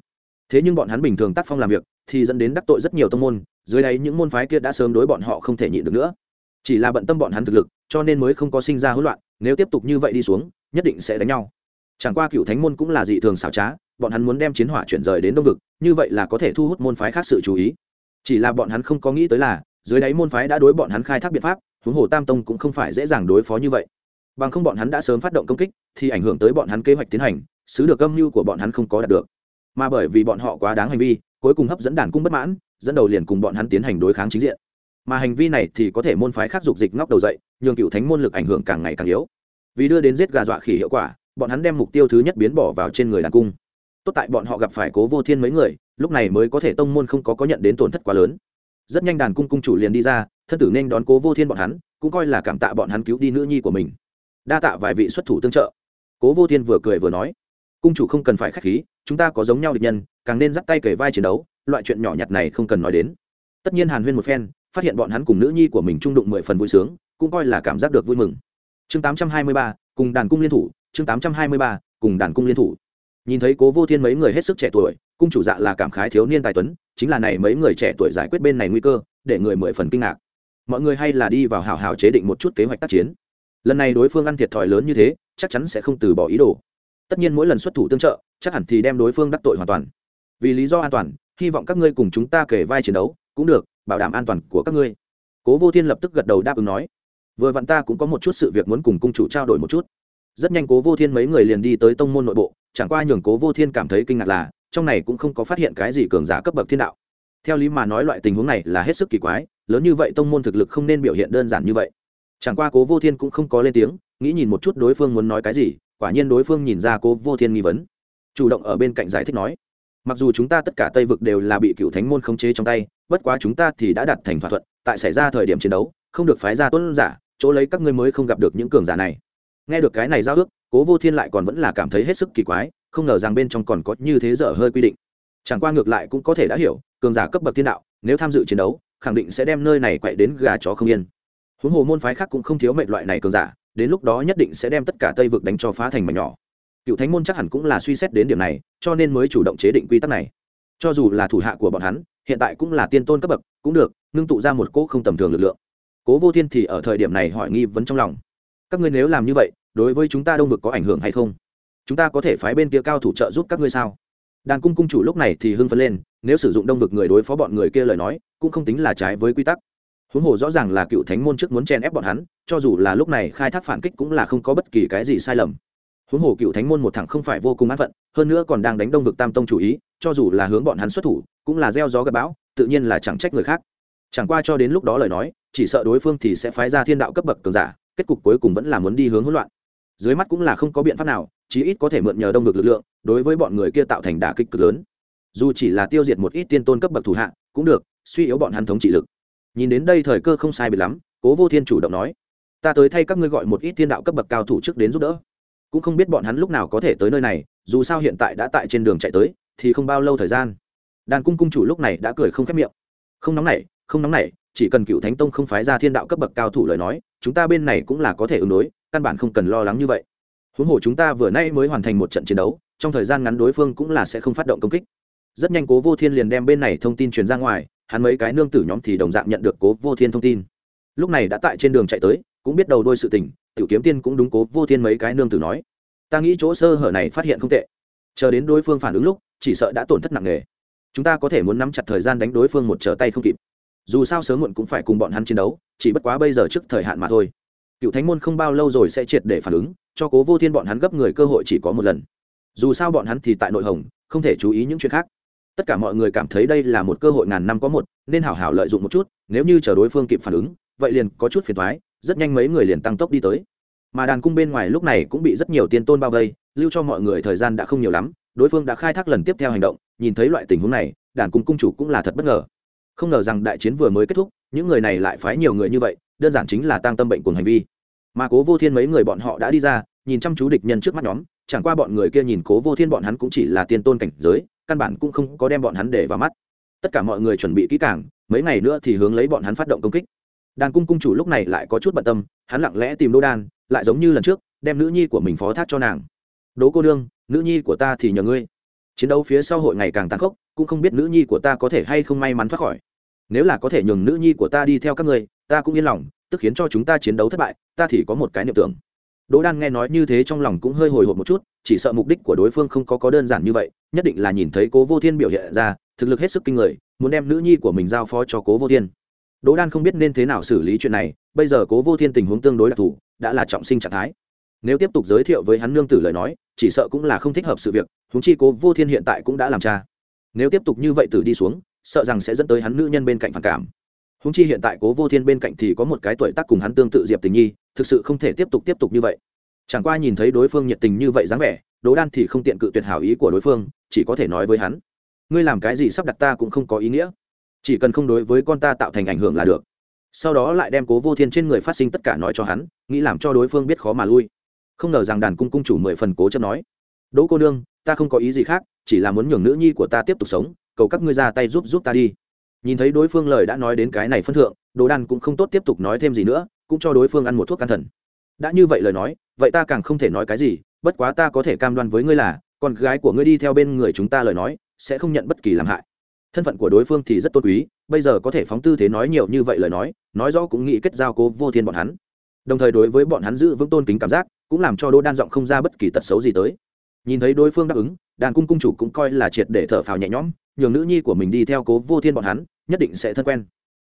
Thế nhưng bọn hắn bình thường tác phong làm việc, thì dẫn đến đắc tội rất nhiều tông môn, dưới đáy những môn phái kia đã sớm đối bọn họ không thể nhịn được nữa. Chỉ là bận tâm bọn hắn thực lực, cho nên mới không có sinh ra hỗn loạn, nếu tiếp tục như vậy đi xuống, nhất định sẽ đánh nhau. Chẳng qua cựu thánh môn cũng là dị thường xảo trá, bọn hắn muốn đem chiến hỏa chuyển rời đến đông vực, như vậy là có thể thu hút môn phái khác sự chú ý chỉ là bọn hắn không có nghĩ tới là, dưới đáy môn phái đã đối bọn hắn khai thác biện pháp, huống hồ tam tông cũng không phải dễ dàng đối phó như vậy. Bằng không bọn hắn đã sớm phát động công kích, thì ảnh hưởng tới bọn hắn kế hoạch tiến hành, xứ được âm mưu của bọn hắn không có đạt được. Mà bởi vì bọn họ quá đáng hành vi, cuối cùng hấp dẫn đàn cung bất mãn, dẫn đầu liền cùng bọn hắn tiến hành đối kháng chính diện. Mà hành vi này thì có thể môn phái khác dục dịch ngóc đầu dậy, nhường cựu thánh môn lực ảnh hưởng càng ngày càng yếu. Vì đưa đến giết gà dọa khỉ hiệu quả, bọn hắn đem mục tiêu thứ nhất biến bỏ vào trên người đàn cung tốt tại bọn họ gặp phải cố vô thiên mấy người, lúc này mới có thể tông môn không có có nhận đến tổn thất quá lớn. Rất nhanh đàn cung cung chủ liền đi ra, thân tử nên đón cố vô thiên bọn hắn, cũng coi là cảm tạ bọn hắn cứu đi nữ nhi của mình. Đa tạ vài vị xuất thủ tương trợ. Cố vô thiên vừa cười vừa nói, cung chủ không cần phải k h á c h khí, chúng ta có giống nhau địch nhân, càng nên dắt tay kể vai chiến đấu, loại chuyện nhỏ nhặt này không cần nói đến. Tất nhiên hàn huyên một phen, phát hiện bọn hắn cùng nữ nhi của mình trung đụng mười phần vui sướng, cũng coi là cảm giác được vui mừng. Chương tám trăm hai mươi ba, cùng đàn cung liên thủ, chương tám trăm hai mươi ba, cùng đàn cung liên thủ nhìn thấy cố vô thiên mấy người hết sức trẻ tuổi, cung chủ dạ là cảm khái thiếu niên tài tuấn, chính là này mấy người trẻ tuổi giải quyết bên này nguy cơ, để người mười phần kinh ngạc. Mọi người hay là đi vào hào hào chế định một chút kế hoạch tác chiến. Lần này đối phương ăn thiệt thòi lớn như thế, chắc chắn sẽ không từ bỏ ý đồ. Tất nhiên mỗi lần xuất thủ tương trợ, chắc hẳn thì đem đối phương đắc tội hoàn toàn. Vì lý do an toàn, hy vọng các ngươi cùng chúng ta kể vai chiến đấu, cũng được, bảo đảm an toàn của các ngươi. Cố vô thiên lập tức gật đầu đáp ứng nói. Vừa vặn ta cũng có một chút sự việc muốn cùng cung chủ trao đổi một chút. Rất nhanh cố vô thiên mấy người liền đi tới tông môn nội bộ chẳng qua nhường cố vô thiên cảm thấy kinh ngạc là, trong này cũng không có phát hiện cái gì cường giả cấp bậc thiên đạo. Theo lý mà nói loại tình huống này là hết sức kỳ quái, lớn như vậy tông môn thực lực không nên biểu hiện đơn giản như vậy. Chẳng qua cố vô thiên cũng không có lên tiếng, nghĩ nhìn một chút đối phương muốn nói cái gì, quả nhiên đối phương nhìn ra cố vô thiên nghi vấn. Chủ động ở bên cạnh giải thích nói, mặc dù chúng ta tất cả tây vực đều là bị cựu thánh môn khống chế trong tay, bất quá chúng ta thì đã đặt thành thỏa thuận, tại xảy ra thời điểm chiến đấu, không được phái ra tuấn giả, chỗ lấy các ngươi mới không gặp được những cường giả này nghe được cái này giao ước, cố vô thiên lại còn vẫn là cảm thấy hết sức kỳ quái, không ngờ rằng bên trong còn có như thế dở hơi quy định. Chẳng qua ngược lại cũng có thể đã hiểu, cường giả cấp bậc thiên đạo, nếu tham dự chiến đấu, khẳng định sẽ đem nơi này quậy đến gà chó không yên. Huống hồ môn phái khác cũng không thiếu mệnh loại này cường giả, đến lúc đó nhất định sẽ đem tất cả tây vực đánh cho phá thành mảnh nhỏ. Cựu thánh môn chắc hẳn cũng là suy xét đến điểm này, cho nên mới chủ động chế định quy tắc này. Cho dù là thủ hạ của bọn hắn, hiện tại cũng là tiên tôn cấp bậc, cũng được, ngưng tụ ra một cỗ không tầm thường lực lượng. Cố vô thiên thì ở thời điểm này hỏi nghi vấn trong lòng các ngươi nếu làm như vậy, đối với chúng ta đông vực có ảnh hưởng hay không? Chúng ta có thể phái bên kia cao thủ trợ giúp các ngươi sao? Đàn cung cung chủ lúc này thì hưng phấn lên, nếu sử dụng đông vực người đối phó bọn người kia lời nói, cũng không tính là trái với quy tắc. Huống hồ rõ ràng là cựu thánh môn trước muốn chen ép bọn hắn, cho dù là lúc này khai thác phản kích cũng là không có bất kỳ cái gì sai lầm. Huống hồ cựu thánh môn một thằng không phải vô cùng an phận, hơn nữa còn đang đánh đông vực tam tông chủ ý, cho dù là hướng bọn hắn xuất thủ, cũng là gieo gió gặp bão, tự nhiên là chẳng trách người khác. Chẳng qua cho đến lúc đó lời nói, chỉ sợ đối phương thì sẽ phái ra thiên đạo cấp bậc cường giả kết cục cuối cùng vẫn là muốn đi hướng hỗn loạn. Dưới mắt cũng là không có biện pháp nào, chí ít có thể mượn nhờ đông vực lực lượng, đối với bọn người kia tạo thành đả kích cực lớn. Dù chỉ là tiêu diệt một ít tiên tôn cấp bậc thủ hạ, cũng được, suy yếu bọn hắn thống trị lực. Nhìn đến đây thời cơ không sai biệt lắm, cố vô thiên chủ động nói, ta tới thay các ngươi gọi một ít tiên đạo cấp bậc cao thủ trước đến giúp đỡ. Cũng không biết bọn hắn lúc nào có thể tới nơi này, dù sao hiện tại đã tại trên đường chạy tới, thì không bao lâu thời gian. Đàn cung cung chủ lúc này đã cười không khép miệng. Không nóng nảy, không nóng nảy chỉ cần cựu thánh tông không phái ra thiên đạo cấp bậc cao thủ lời nói, chúng ta bên này cũng là có thể ứng đối, căn bản không cần lo lắng như vậy. Huống hồ chúng ta vừa nay mới hoàn thành một trận chiến đấu, trong thời gian ngắn đối phương cũng là sẽ không phát động công kích. Rất nhanh cố vô thiên liền đem bên này thông tin truyền ra ngoài, hắn mấy cái nương tử nhóm thì đồng dạng nhận được cố vô thiên thông tin. Lúc này đã tại trên đường chạy tới, cũng biết đầu đôi sự tình, tiểu kiếm tiên cũng đúng cố vô thiên mấy cái nương tử nói. Ta nghĩ chỗ sơ hở này phát hiện không tệ. Chờ đến đối phương phản ứng lúc, chỉ sợ đã tổn thất nặng nề. Chúng ta có thể muốn nắm chặt thời gian đánh đối phương một trở tay không kịp dù sao sớm muộn cũng phải cùng bọn hắn chiến đấu, chỉ bất quá bây giờ trước thời hạn mà thôi. Cựu thánh môn không bao lâu rồi sẽ triệt để phản ứng, cho cố vô thiên bọn hắn gấp người cơ hội chỉ có một lần. Dù sao bọn hắn thì tại nội hồng, không thể chú ý những chuyện khác. Tất cả mọi người cảm thấy đây là một cơ hội ngàn năm có một, nên hảo hảo lợi dụng một chút, nếu như chờ đối phương kịp phản ứng, vậy liền có chút phiền thoái rất nhanh mấy người liền tăng tốc đi tới. Mà đàn cung bên ngoài lúc này cũng bị rất nhiều tiên tôn bao vây, lưu cho mọi người thời gian đã không nhiều lắm, đối phương đã khai thác lần tiếp theo hành động, nhìn thấy loại tình huống này, đàn cung cung chủ cũng là thật bất ngờ không ngờ rằng đại chiến vừa mới kết thúc, những người này lại phái nhiều người như vậy, đơn giản chính là tăng tâm bệnh cùng hành vi. Mà cố vô thiên mấy người bọn họ đã đi ra, nhìn chăm chú địch nhân trước mắt nhóm, chẳng qua bọn người kia nhìn cố vô thiên bọn hắn cũng chỉ là tiên tôn cảnh giới, căn bản cũng không có đem bọn hắn để vào mắt. Tất cả mọi người chuẩn bị kỹ càng, mấy ngày nữa thì hướng lấy bọn hắn phát động công kích. Đàn cung cung chủ lúc này lại có chút bận tâm, hắn lặng lẽ tìm đô đan, lại giống như lần trước, đem nữ nhi của mình phó thác cho nàng. Đố cô đương nữ nhi của ta thì nhờ ngươi chiến đấu phía sau hội ngày càng tàn khốc, cũng không biết nữ nhi của ta có thể hay không may mắn thoát khỏi. Nếu là có thể nhường nữ nhi của ta đi theo các người ta cũng yên lòng, tức khiến cho chúng ta chiến đấu thất bại, ta thì có một cái niệm tưởng. Đỗ đan nghe nói như thế trong lòng cũng hơi hồi hộp một chút, chỉ sợ mục đích của đối phương không có có đơn giản như vậy, nhất định là nhìn thấy cố vô thiên biểu hiện ra, thực lực hết sức kinh người, muốn đem nữ nhi của mình giao phó cho cố vô thiên. Đỗ đan không biết nên thế nào xử lý chuyện này, bây giờ cố vô thiên tình huống tương đối đặc thù, đã là trọng sinh trạng thái. Nếu tiếp tục giới thiệu với hắn nương tử lời nói chỉ sợ cũng là không thích hợp sự việc húng chi cố vô thiên hiện tại cũng đã làm cha. Nếu tiếp tục như vậy tử đi xuống, sợ rằng sẽ dẫn tới hắn nữ nhân bên cạnh phản cảm. Húng chi hiện tại cố vô thiên bên cạnh thì có một cái tuổi tác cùng hắn tương tự diệp tình nhi, thực sự không thể tiếp tục tiếp tục như vậy. Chẳng qua nhìn thấy đối phương nhiệt tình như vậy dáng vẻ đố đan thì không tiện cự tuyệt hảo ý của đối phương, chỉ có thể nói với hắn, ngươi làm cái gì sắp đặt ta cũng không có ý nghĩa. Chỉ cần không đối với con ta tạo thành ảnh hưởng là được. Sau đó lại đem cố vô thiên trên người phát sinh tất cả nói cho hắn, nghĩ làm cho đối phương biết khó mà lui không ngờ rằng đàn cung cung chủ mười phần cố chấp nói, đỗ cô nương, ta không có ý gì khác, chỉ là muốn nhường nữ nhi của ta tiếp tục sống, cầu các ngươi ra tay giúp giúp ta đi. Nhìn thấy đối phương lời đã nói đến cái này phân thượng đồ đan cũng không tốt tiếp tục nói thêm gì nữa, cũng cho đối phương ăn một thuốc can thần. Đã như vậy lời nói, vậy ta càng không thể nói cái gì, bất quá ta có thể cam đoan với ngươi là, con gái của ngươi đi theo bên người chúng ta lời nói, sẽ không nhận bất kỳ làm hại. Thân phận của đối phương thì rất tôn quý, bây giờ có thể phóng tư thế nói nhiều như vậy lời nói nói rõ cũng nghĩ kết giao cố vô thiên bọn hắn. Đồng thời đối với bọn hắn giữ vững tôn kính cảm giác cũng làm cho đỗ đan giọng không ra bất kỳ tật xấu gì tới. Nhìn thấy đối phương đáp ứng, đàn cung cung chủ cũng coi là triệt để thở phào nhẹ nhõm, nhường nữ nhi của mình đi theo cố vô thiên bọn hắn, nhất định sẽ thân quen.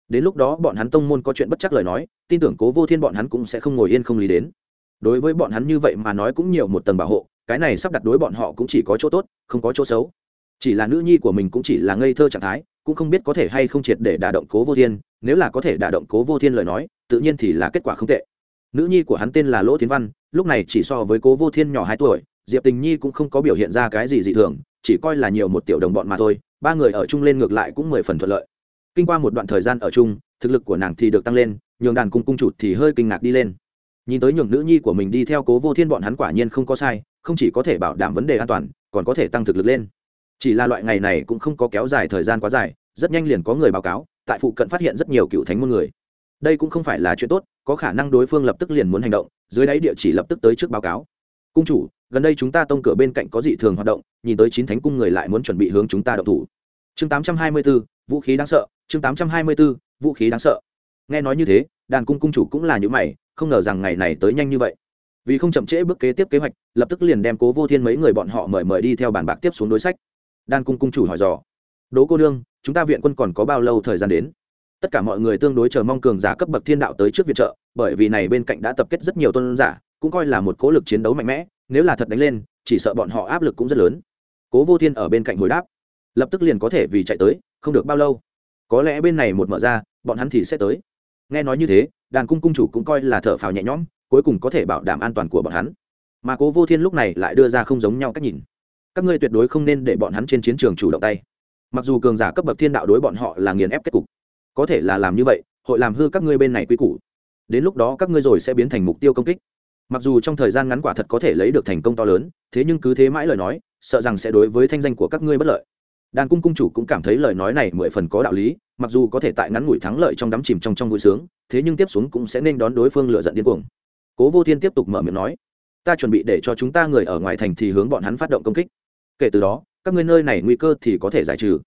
Đến lúc đó bọn hắn tông môn có chuyện bất chắc lời nói, tin tưởng cố vô thiên bọn hắn cũng sẽ không ngồi yên không lý đến. Đối với bọn hắn như vậy mà nói cũng nhiều một tầng bảo hộ, cái này sắp đặt đối bọn họ cũng chỉ có chỗ tốt, không có chỗ xấu. Chỉ là nữ nhi của mình cũng chỉ là ngây thơ trạng thái, cũng không biết có thể hay không triệt để đả động cố vô thiên, nếu là có thể đả động cố vô thiên lời nói, tự nhiên thì là kết quả không tệ. Nữ nhi của hắn tên là lỗ tiến văn lúc này chỉ so với cố vô thiên nhỏ hai tuổi, diệp tình nhi cũng không có biểu hiện ra cái gì dị thường, chỉ coi là nhiều một tiểu đồng bọn mà thôi, ba người ở chung lên ngược lại cũng mười phần thuận lợi. Kinh qua một đoạn thời gian ở chung, thực lực của nàng thì được tăng lên, nhường đàn cung cung chủ thì hơi kinh ngạc đi lên. Nhìn tới nhường nữ nhi của mình đi theo cố vô thiên bọn hắn quả nhiên không có sai, không chỉ có thể bảo đảm vấn đề an toàn, còn có thể tăng thực lực lên. Chỉ là loại ngày này cũng không có kéo dài thời gian quá dài, rất nhanh liền có người báo cáo, tại phụ cận phát hiện rất nhiều cựu thánh môn người đây cũng không phải là chuyện tốt có khả năng đối phương lập tức liền muốn hành động dưới đáy địa chỉ lập tức tới trước báo cáo. Cung chủ gần đây chúng ta tông cửa bên cạnh có dị thường hoạt động nhìn tới chín thánh cung người lại muốn chuẩn bị hướng chúng ta động thủ. Chương tám trăm hai mươi 824, vũ khí đáng sợ chương tám trăm hai mươi 824, vũ khí đáng sợ. Nghe nói như thế đàn cung cung chủ cũng là những mày không ngờ rằng ngày này tới nhanh như vậy. Vì không chậm trễ bước kế tiếp kế hoạch lập tức liền đem cố vô thiên mấy người bọn họ mời mời đi theo bàn bạc tiếp xuống đối sách. Đan cung cung chủ hỏi dò. Đố cô đương, chúng ta viện quân còn có bao lâu thời gian đến? Tất cả mọi người tương đối chờ mong cường giả cấp bậc thiên đạo tới trước viện trợ, bởi vì này bên cạnh đã tập kết rất nhiều tôn giả, cũng coi là một cố lực chiến đấu mạnh mẽ, nếu là thật đánh lên, chỉ sợ bọn họ áp lực cũng rất lớn. Cố vô thiên ở bên cạnh hồi đáp, lập tức liền có thể vì chạy tới, không được bao lâu. Có lẽ bên này một mở ra, bọn hắn thì sẽ tới. Nghe nói như thế, đàn cung cung chủ cũng coi là thở phào nhẹ nhõm, cuối cùng có thể bảo đảm an toàn của bọn hắn. Mà cố vô thiên lúc này lại đưa ra không giống nhau cách nhìn. Các ngươi tuyệt đối không nên để bọn hắn trên chiến trường chủ động tay. Mặc dù cường giả cấp bậc thiên đạo đối bọn họ là nghiền ép kết cục có thể là làm như vậy, hội làm hư các ngươi bên này quy củ. Đến lúc đó các ngươi rồi sẽ biến thành mục tiêu công kích. Mặc dù trong thời gian ngắn quả thật có thể lấy được thành công to lớn, thế nhưng cứ thế mãi lời nói, sợ rằng sẽ đối với thanh danh của các ngươi bất lợi. Đàn cung cung chủ cũng cảm thấy lời nói này mười phần có đạo lý, mặc dù có thể tại ngắn ngủi thắng lợi trong đắm chìm trong trong vui sướng, thế nhưng tiếp xuống cũng sẽ nên đón đối phương lựa giận điên cuồng. Cố vô thiên tiếp tục mở miệng nói, ta chuẩn bị để cho chúng ta người ở ngoài thành thì hướng bọn hắn phát động công kích. Kể từ đó, các ngươi nơi này nguy cơ thì có thể giải trừ.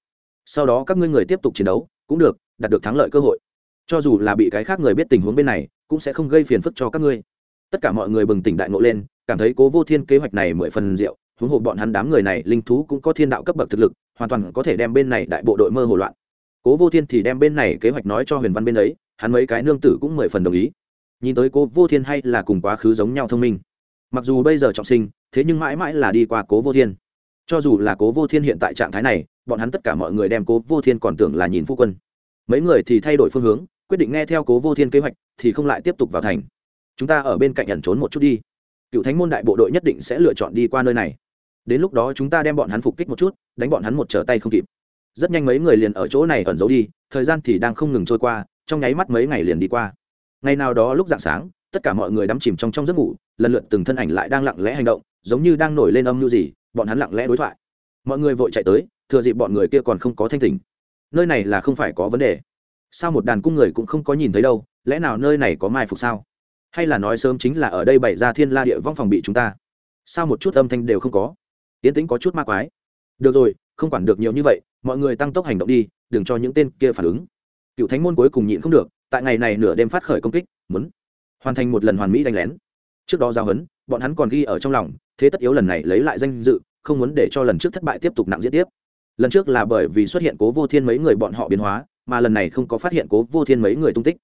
Sau đó các ngươi người tiếp tục chiến đấu, cũng được đạt được thắng lợi cơ hội. Cho dù là bị cái khác người biết tình huống bên này, cũng sẽ không gây phiền phức cho các ngươi. Tất cả mọi người bừng tỉnh đại ngộ lên, cảm thấy cố vô thiên kế hoạch này mười phần diệu, huống hồ bọn hắn đám người này linh thú cũng có thiên đạo cấp bậc thực lực, hoàn toàn có thể đem bên này đại bộ đội mơ hồ loạn. Cố vô thiên thì đem bên này kế hoạch nói cho huyền văn bên ấy, hắn mấy cái nương tử cũng mười phần đồng ý. Nhìn tới cố vô thiên hay là cùng quá khứ giống nhau thông minh. Mặc dù bây giờ trọng sinh, thế nhưng mãi mãi là đi qua cố vô thiên. Cho dù là cố vô thiên hiện tại trạng thái này, bọn hắn tất cả mọi người đem cố vô thiên còn tưởng là nhìn phu quân mấy người thì thay đổi phương hướng, quyết định nghe theo cố vô thiên kế hoạch, thì không lại tiếp tục vào thành. Chúng ta ở bên cạnh ẩn trốn một chút đi. Cựu thánh môn đại bộ đội nhất định sẽ lựa chọn đi qua nơi này. Đến lúc đó chúng ta đem bọn hắn phục kích một chút, đánh bọn hắn một trở tay không kịp. Rất nhanh mấy người liền ở chỗ này ẩn giấu đi, thời gian thì đang không ngừng trôi qua, trong nháy mắt mấy ngày liền đi qua. Ngày nào đó lúc dạng sáng, tất cả mọi người đắm chìm trong trong giấc ngủ, lần lượt từng thân ảnh lại đang lặng lẽ hành động, giống như đang nổi lên âm mưu gì, bọn hắn lặng lẽ đối thoại. Mọi người vội chạy tới, thừa dịp bọn người kia còn không có thanh tỉnh nơi này là không phải có vấn đề. Sao một đàn cung người cũng không có nhìn thấy đâu, lẽ nào nơi này có mai phục sao? Hay là nói sớm chính là ở đây bày ra thiên la địa vong phòng bị chúng ta? Sao một chút âm thanh đều không có? Yến tĩnh có chút ma quái. Được rồi, không quản được nhiều như vậy, mọi người tăng tốc hành động đi, đừng cho những tên kia phản ứng. Cựu thánh môn cuối cùng nhịn không được, tại ngày này nửa đêm phát khởi công kích, muốn hoàn thành một lần hoàn mỹ đánh lén. Trước đó giao hấn, bọn hắn còn ghi ở trong lòng, thế tất yếu lần này lấy lại danh dự, không muốn để cho lần trước thất bại tiếp tục nặng diễn tiếp lần trước là bởi vì xuất hiện cố vô thiên mấy người bọn họ biến hóa, mà lần này không có phát hiện cố vô thiên mấy người tung tích.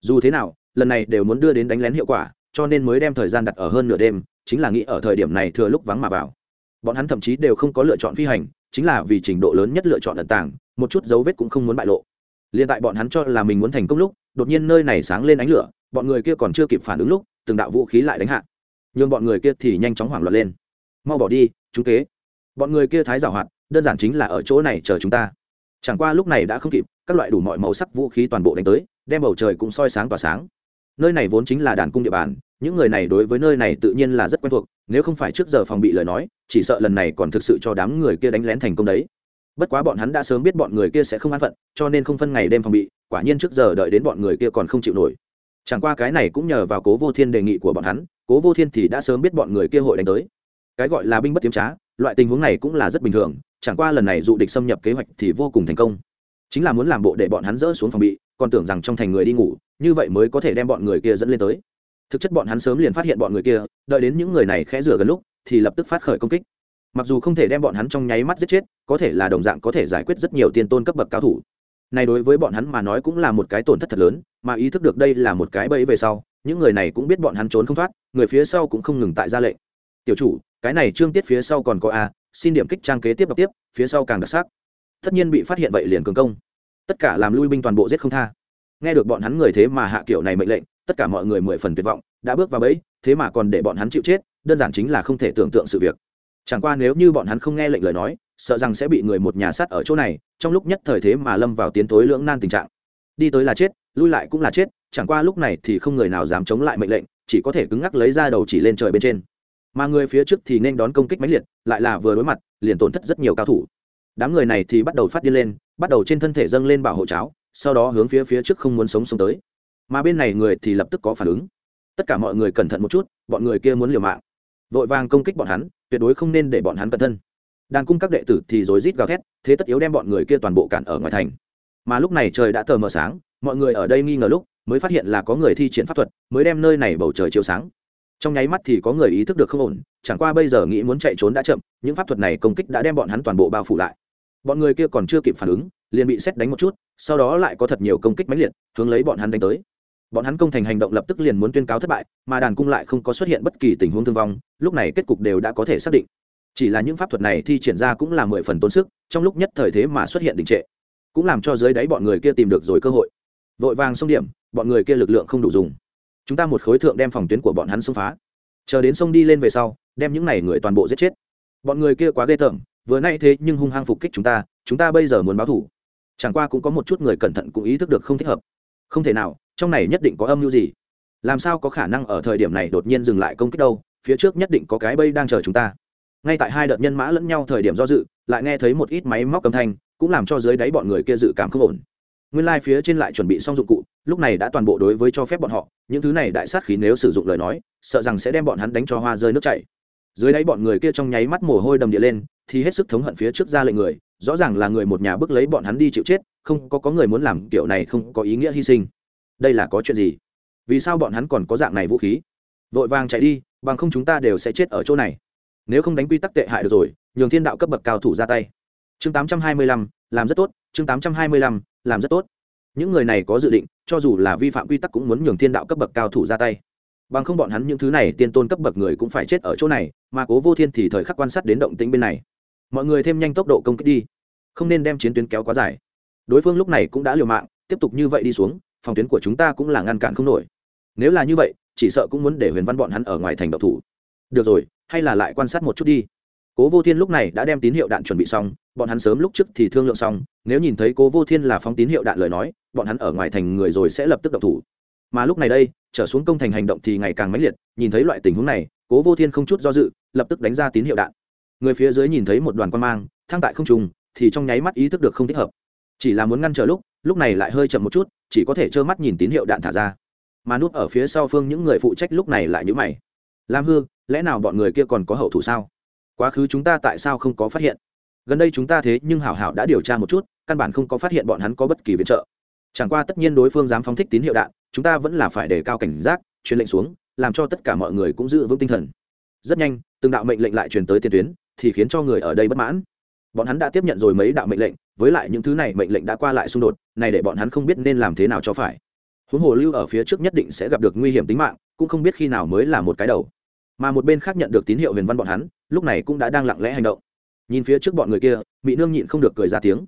Dù thế nào, lần này đều muốn đưa đến đánh lén hiệu quả, cho nên mới đem thời gian đặt ở hơn nửa đêm, chính là nghĩ ở thời điểm này thừa lúc vắng mà vào. Bọn hắn thậm chí đều không có lựa chọn phi hành, chính là vì trình độ lớn nhất lựa chọn ẩn tàng, một chút dấu vết cũng không muốn bại lộ. Liền tại bọn hắn cho là mình muốn thành công lúc, đột nhiên nơi này sáng lên ánh lửa, bọn người kia còn chưa kịp phản ứng lúc, từng đạo vũ khí lại đánh hạ. Nhưng bọn người kia thì nhanh chóng hoảng loạn lên. Mau bỏ đi, chúng kế. Bọn người kia thái giảo hoạt đơn giản chính là ở chỗ này chờ chúng ta. Chẳng qua lúc này đã không kịp, các loại đủ mọi màu sắc vũ khí toàn bộ đánh tới, đem bầu trời cũng soi sáng tỏa sáng. Nơi này vốn chính là đàn cung địa bàn, những người này đối với nơi này tự nhiên là rất quen thuộc, nếu không phải trước giờ phòng bị lời nói, chỉ sợ lần này còn thực sự cho đám người kia đánh lén thành công đấy. Bất quá bọn hắn đã sớm biết bọn người kia sẽ không an phận, cho nên không phân ngày đêm phòng bị, quả nhiên trước giờ đợi đến bọn người kia còn không chịu nổi. Chẳng qua cái này cũng nhờ vào cố vô thiên đề nghị của bọn hắn, cố vô thiên thì đã sớm biết bọn người kia hội đánh tới. Cái gọi là binh bất tiếm trá loại tình huống này cũng là rất bình thường, chẳng qua lần này dụ địch xâm nhập kế hoạch thì vô cùng thành công. Chính là muốn làm bộ để bọn hắn dỡ xuống phòng bị, còn tưởng rằng trong thành người đi ngủ, như vậy mới có thể đem bọn người kia dẫn lên tới. Thực chất bọn hắn sớm liền phát hiện bọn người kia, đợi đến những người này khẽ rửa gần lúc, thì lập tức phát khởi công kích. Mặc dù không thể đem bọn hắn trong nháy mắt giết chết, có thể là đồng dạng có thể giải quyết rất nhiều tiên tôn cấp bậc cao thủ. Này đối với bọn hắn mà nói cũng là một cái tổn thất thật lớn, mà ý thức được đây là một cái bẫy về sau, những người này cũng biết bọn hắn trốn không thoát, người phía sau cũng không ngừng tại ra lệnh tiểu chủ, cái này trương tiết phía sau còn có a, xin điểm kích trang kế tiếp đọc tiếp, phía sau càng đặc sắc. Tất nhiên bị phát hiện vậy liền cường công. Tất cả làm lui binh toàn bộ giết không tha. Nghe được bọn hắn người thế mà hạ kiểu này mệnh lệnh, tất cả mọi người mười phần tuyệt vọng, đã bước vào bẫy, thế mà còn để bọn hắn chịu chết, đơn giản chính là không thể tưởng tượng sự việc. Chẳng qua nếu như bọn hắn không nghe lệnh lời nói, sợ rằng sẽ bị người một nhà sát ở chỗ này, trong lúc nhất thời thế mà lâm vào tiến tối lưỡng nan tình trạng. Đi tới là chết, lui lại cũng là chết, chẳng qua lúc này thì không người nào dám chống lại mệnh lệnh, chỉ có thể cứng ngắc lấy ra đầu chỉ lên trời bên trên mà người phía trước thì nên đón công kích mãnh liệt, lại là vừa đối mặt, liền tổn thất rất nhiều cao thủ. Đám người này thì bắt đầu phát điên lên, bắt đầu trên thân thể dâng lên bảo hộ cháo, sau đó hướng phía phía trước không muốn sống sống tới. Mà bên này người thì lập tức có phản ứng. Tất cả mọi người cẩn thận một chút, bọn người kia muốn liều mạng. Vội vàng công kích bọn hắn, tuyệt đối không nên để bọn hắn cẩn thân. Đàn cung các đệ tử thì rối rít gào thét, thế tất yếu đem bọn người kia toàn bộ cản ở ngoài thành. Mà lúc này trời đã tờ mờ sáng, mọi người ở đây nghi ngờ lúc, mới phát hiện là có người thi triển pháp thuật, mới đem nơi này bầu trời chiếu sáng trong nháy mắt thì có người ý thức được không ổn, chẳng qua bây giờ nghĩ muốn chạy trốn đã chậm, những pháp thuật này công kích đã đem bọn hắn toàn bộ bao phủ lại. Bọn người kia còn chưa kịp phản ứng, liền bị xét đánh một chút, sau đó lại có thật nhiều công kích mãnh liệt, hướng lấy bọn hắn đánh tới. Bọn hắn công thành hành động lập tức liền muốn tuyên cáo thất bại, mà đàn cung lại không có xuất hiện bất kỳ tình huống thương vong, lúc này kết cục đều đã có thể xác định. Chỉ là những pháp thuật này thi triển ra cũng là mười phần tốn sức, trong lúc nhất thời thế mà xuất hiện đình trệ. Cũng làm cho dưới đáy bọn người kia tìm được rồi cơ hội. Vội vàng xông điểm, bọn người kia lực lượng không đủ dùng chúng ta một khối thượng đem phòng tuyến của bọn hắn xông phá. Chờ đến sông đi lên về sau, đem những n à y người toàn bộ giết chết. Bọn người kia quá ghê tởm, vừa nay thế nhưng hung hăng phục kích chúng ta chúng ta bây giờ muốn báo thủ. Chẳng qua cũng có một chút người cẩn thận cũng ý thức được không thích hợp. Không thể nào, trong này nhất định có âm mưu gì. Làm sao có khả năng ở thời điểm này đột nhiên dừng lại công kích đâu, phía trước nhất định có cái bây đang chờ chúng ta. Ngay tại hai đợt nhân mã lẫn nhau thời điểm do dự, lại nghe thấy một ít máy móc âm thanh, cũng làm cho dưới đáy bọn người kia dự cảm không ổn nguyên lai、like、phía trên lại chuẩn bị xong dụng cụ lúc này đã toàn bộ đối với cho phép bọn họ những thứ này đại sát khí nếu sử dụng lời nói sợ rằng sẽ đem bọn hắn đánh cho hoa rơi nước chảy. Dưới đáy bọn người kia trong nháy mắt mồ hôi đầm địa lên thì hết sức thống hận phía trước ra lệnh người rõ ràng là người một nhà bước lấy bọn hắn đi chịu chết không có có người muốn làm kiểu này không có ý nghĩa hy sinh. Đây là có chuyện gì? Vì sao bọn hắn còn có dạng này vũ khí? Vội vàng chạy đi bằng không chúng ta đều sẽ chết ở chỗ này. Nếu không đánh quy tắc tệ hại được rồi nhường thiên đạo cấp bậc cao thủ ra tay. Chương 825, làm rất tốt chương 825, làm rất tốt. Những người này có dự định, cho dù là vi phạm quy tắc cũng muốn nhường thiên đạo cấp bậc cao thủ ra tay. Bằng không bọn hắn những thứ này tiên tôn cấp bậc người cũng phải chết ở chỗ này, mà cố vô thiên thì thời khắc quan sát đến động tĩnh bên này. Mọi người thêm nhanh tốc độ công kích đi, không nên đem chiến tuyến kéo quá dài. Đối phương lúc này cũng đã liều mạng, tiếp tục như vậy đi xuống, phòng tuyến của chúng ta cũng là ngăn cản không nổi. Nếu là như vậy, chỉ sợ cũng muốn để huyền văn bọn hắn ở ngoài thành độc thủ. Được rồi, hay là lại quan sát một chút đi cố vô thiên lúc này đã đem tín hiệu đạn chuẩn bị xong, bọn hắn sớm lúc trước thì thương lượng xong, nếu nhìn thấy cố vô thiên là phóng tín hiệu đạn lời nói, bọn hắn ở ngoài thành người rồi sẽ lập tức độc thủ. Mà lúc này đây, trở xuống công thành hành động thì ngày càng mãnh liệt, nhìn thấy loại tình huống này, cố vô thiên không chút do dự, lập tức đánh ra tín hiệu đạn. Người phía dưới nhìn thấy một đoàn quan mang, thang tại không trùng thì trong nháy mắt ý thức được không thích hợp. Chỉ là muốn ngăn trở lúc lúc này lại hơi chậm một chút, chỉ có thể trơ mắt nhìn tín hiệu đạn thả ra. Mà núp ở phía sau phương những người phụ trách lúc này lại nhữ mày. Lam hương lẽ nào bọn người kia còn có hậu thủ sao? Quá khứ chúng ta tại sao không có phát hiện? Gần đây chúng ta thế nhưng hảo hảo đã điều tra một chút, căn bản không có phát hiện bọn hắn có bất kỳ viện trợ. Chẳng qua tất nhiên đối phương dám phóng thích tín hiệu đạn, chúng ta vẫn là phải đề cao cảnh giác, truyền lệnh xuống, làm cho tất cả mọi người cũng giữ vững tinh thần. Rất nhanh, từng đạo mệnh lệnh lại truyền tới tiền tuyến, thì khiến cho người ở đây bất mãn. Bọn hắn đã tiếp nhận rồi mấy đạo mệnh lệnh, với lại những thứ này mệnh lệnh đã qua lại xung đột, này để bọn hắn không biết nên làm thế nào cho phải. Huống hồ lưu ở phía trước nhất định sẽ gặp được nguy hiểm tính mạng, cũng không biết khi nào mới là một cái đầu. Mà một bên khác nhận được tín hiệu huyền văn bọn hắn lúc này cũng đã đang lặng lẽ hành động. Nhìn phía trước bọn người kia mỹ nương nhịn không được cười ra tiếng.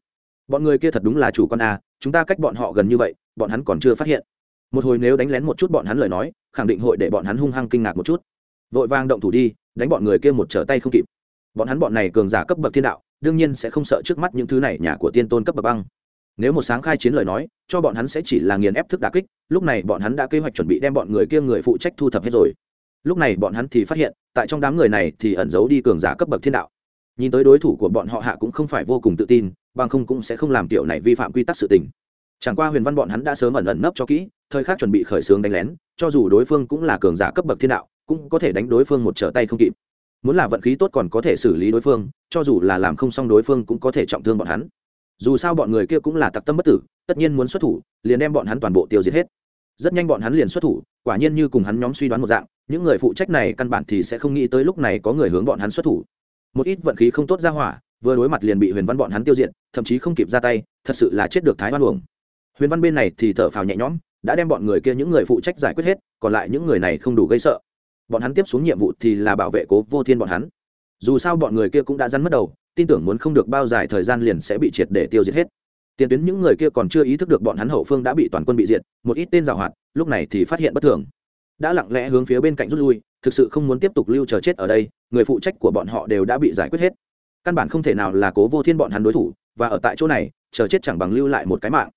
Bọn người kia thật đúng là chủ con a, chúng ta cách bọn họ gần như vậy, bọn hắn còn chưa phát hiện. Một hồi nếu đánh lén một chút bọn hắn lời nói, khẳng định hội để bọn hắn hung hăng kinh ngạc một chút. Vội vang động thủ đi, đánh bọn người kia một trở tay không kịp. Bọn hắn bọn này cường giả cấp bậc thiên đạo, đương nhiên sẽ không sợ trước mắt những thứ này nhà của tiên tôn cấp bậc băng. Nếu một sáng khai chiến lời nói, cho bọn hắn sẽ chỉ là nghiền ép thức đà kích, lúc này bọn hắn đã kế hoạch chuẩn bị đem bọn người kia người phụ trách thu thập hết rồi lúc này bọn hắn thì phát hiện, tại trong đám người này thì ẩn giấu đi cường giả cấp bậc thiên đạo. Nhìn tới đối thủ của bọn họ hạ cũng không phải vô cùng tự tin, bằng không cũng sẽ không làm kiểu này vi phạm quy tắc sự tình. Chẳng qua huyền văn bọn hắn đã sớm ẩn ẩn nấp cho kỹ, thời khắc chuẩn bị khởi xướng đánh lén, cho dù đối phương cũng là cường giả cấp bậc thiên đạo, cũng có thể đánh đối phương một trở tay không kịp. Muốn là vận khí tốt còn có thể xử lý đối phương, cho dù là làm không xong đối phương cũng có thể trọng thương bọn hắn. Dù sao bọn người kia cũng là tặc tâm bất tử, tất nhiên muốn xuất thủ, liền đem bọn hắn toàn bộ tiêu diệt hết. Rất nhanh bọn hắn liền xuất thủ, quả nhiên như cùng hắn nhóm suy đoán một dạng những người phụ trách này căn bản thì sẽ không nghĩ tới lúc này có người hướng bọn hắn xuất thủ. Một ít vận khí không tốt ra hỏa, vừa đối mặt liền bị huyền văn bọn hắn tiêu diệt, thậm chí không kịp ra tay, thật sự là chết được thái văn uổng. Huyền văn bên này thì thở phào nhẹ nhõm, đã đem bọn người kia những người phụ trách giải quyết hết, còn lại những người này không đủ gây sợ. Bọn hắn tiếp xuống nhiệm vụ thì là bảo vệ cố vô thiên bọn hắn. Dù sao bọn người kia cũng đã rắn mất đầu, tin tưởng muốn không được bao dài thời gian liền sẽ bị triệt để tiêu diệt hết. Tiền tuyến những người kia còn chưa ý thức được bọn hắn hậu phương đã bị toàn quân bị diệt, một ít tên giảo hoạt, lúc này thì phát hiện bất thường đã lặng lẽ hướng phía bên cạnh rút lui, thực sự không muốn tiếp tục lưu chờ chết ở đây, người phụ trách của bọn họ đều đã bị giải quyết hết. Căn bản không thể nào là cố vô thiên bọn hắn đối thủ, và ở tại chỗ này, chờ chết chẳng bằng lưu lại một cái mạng.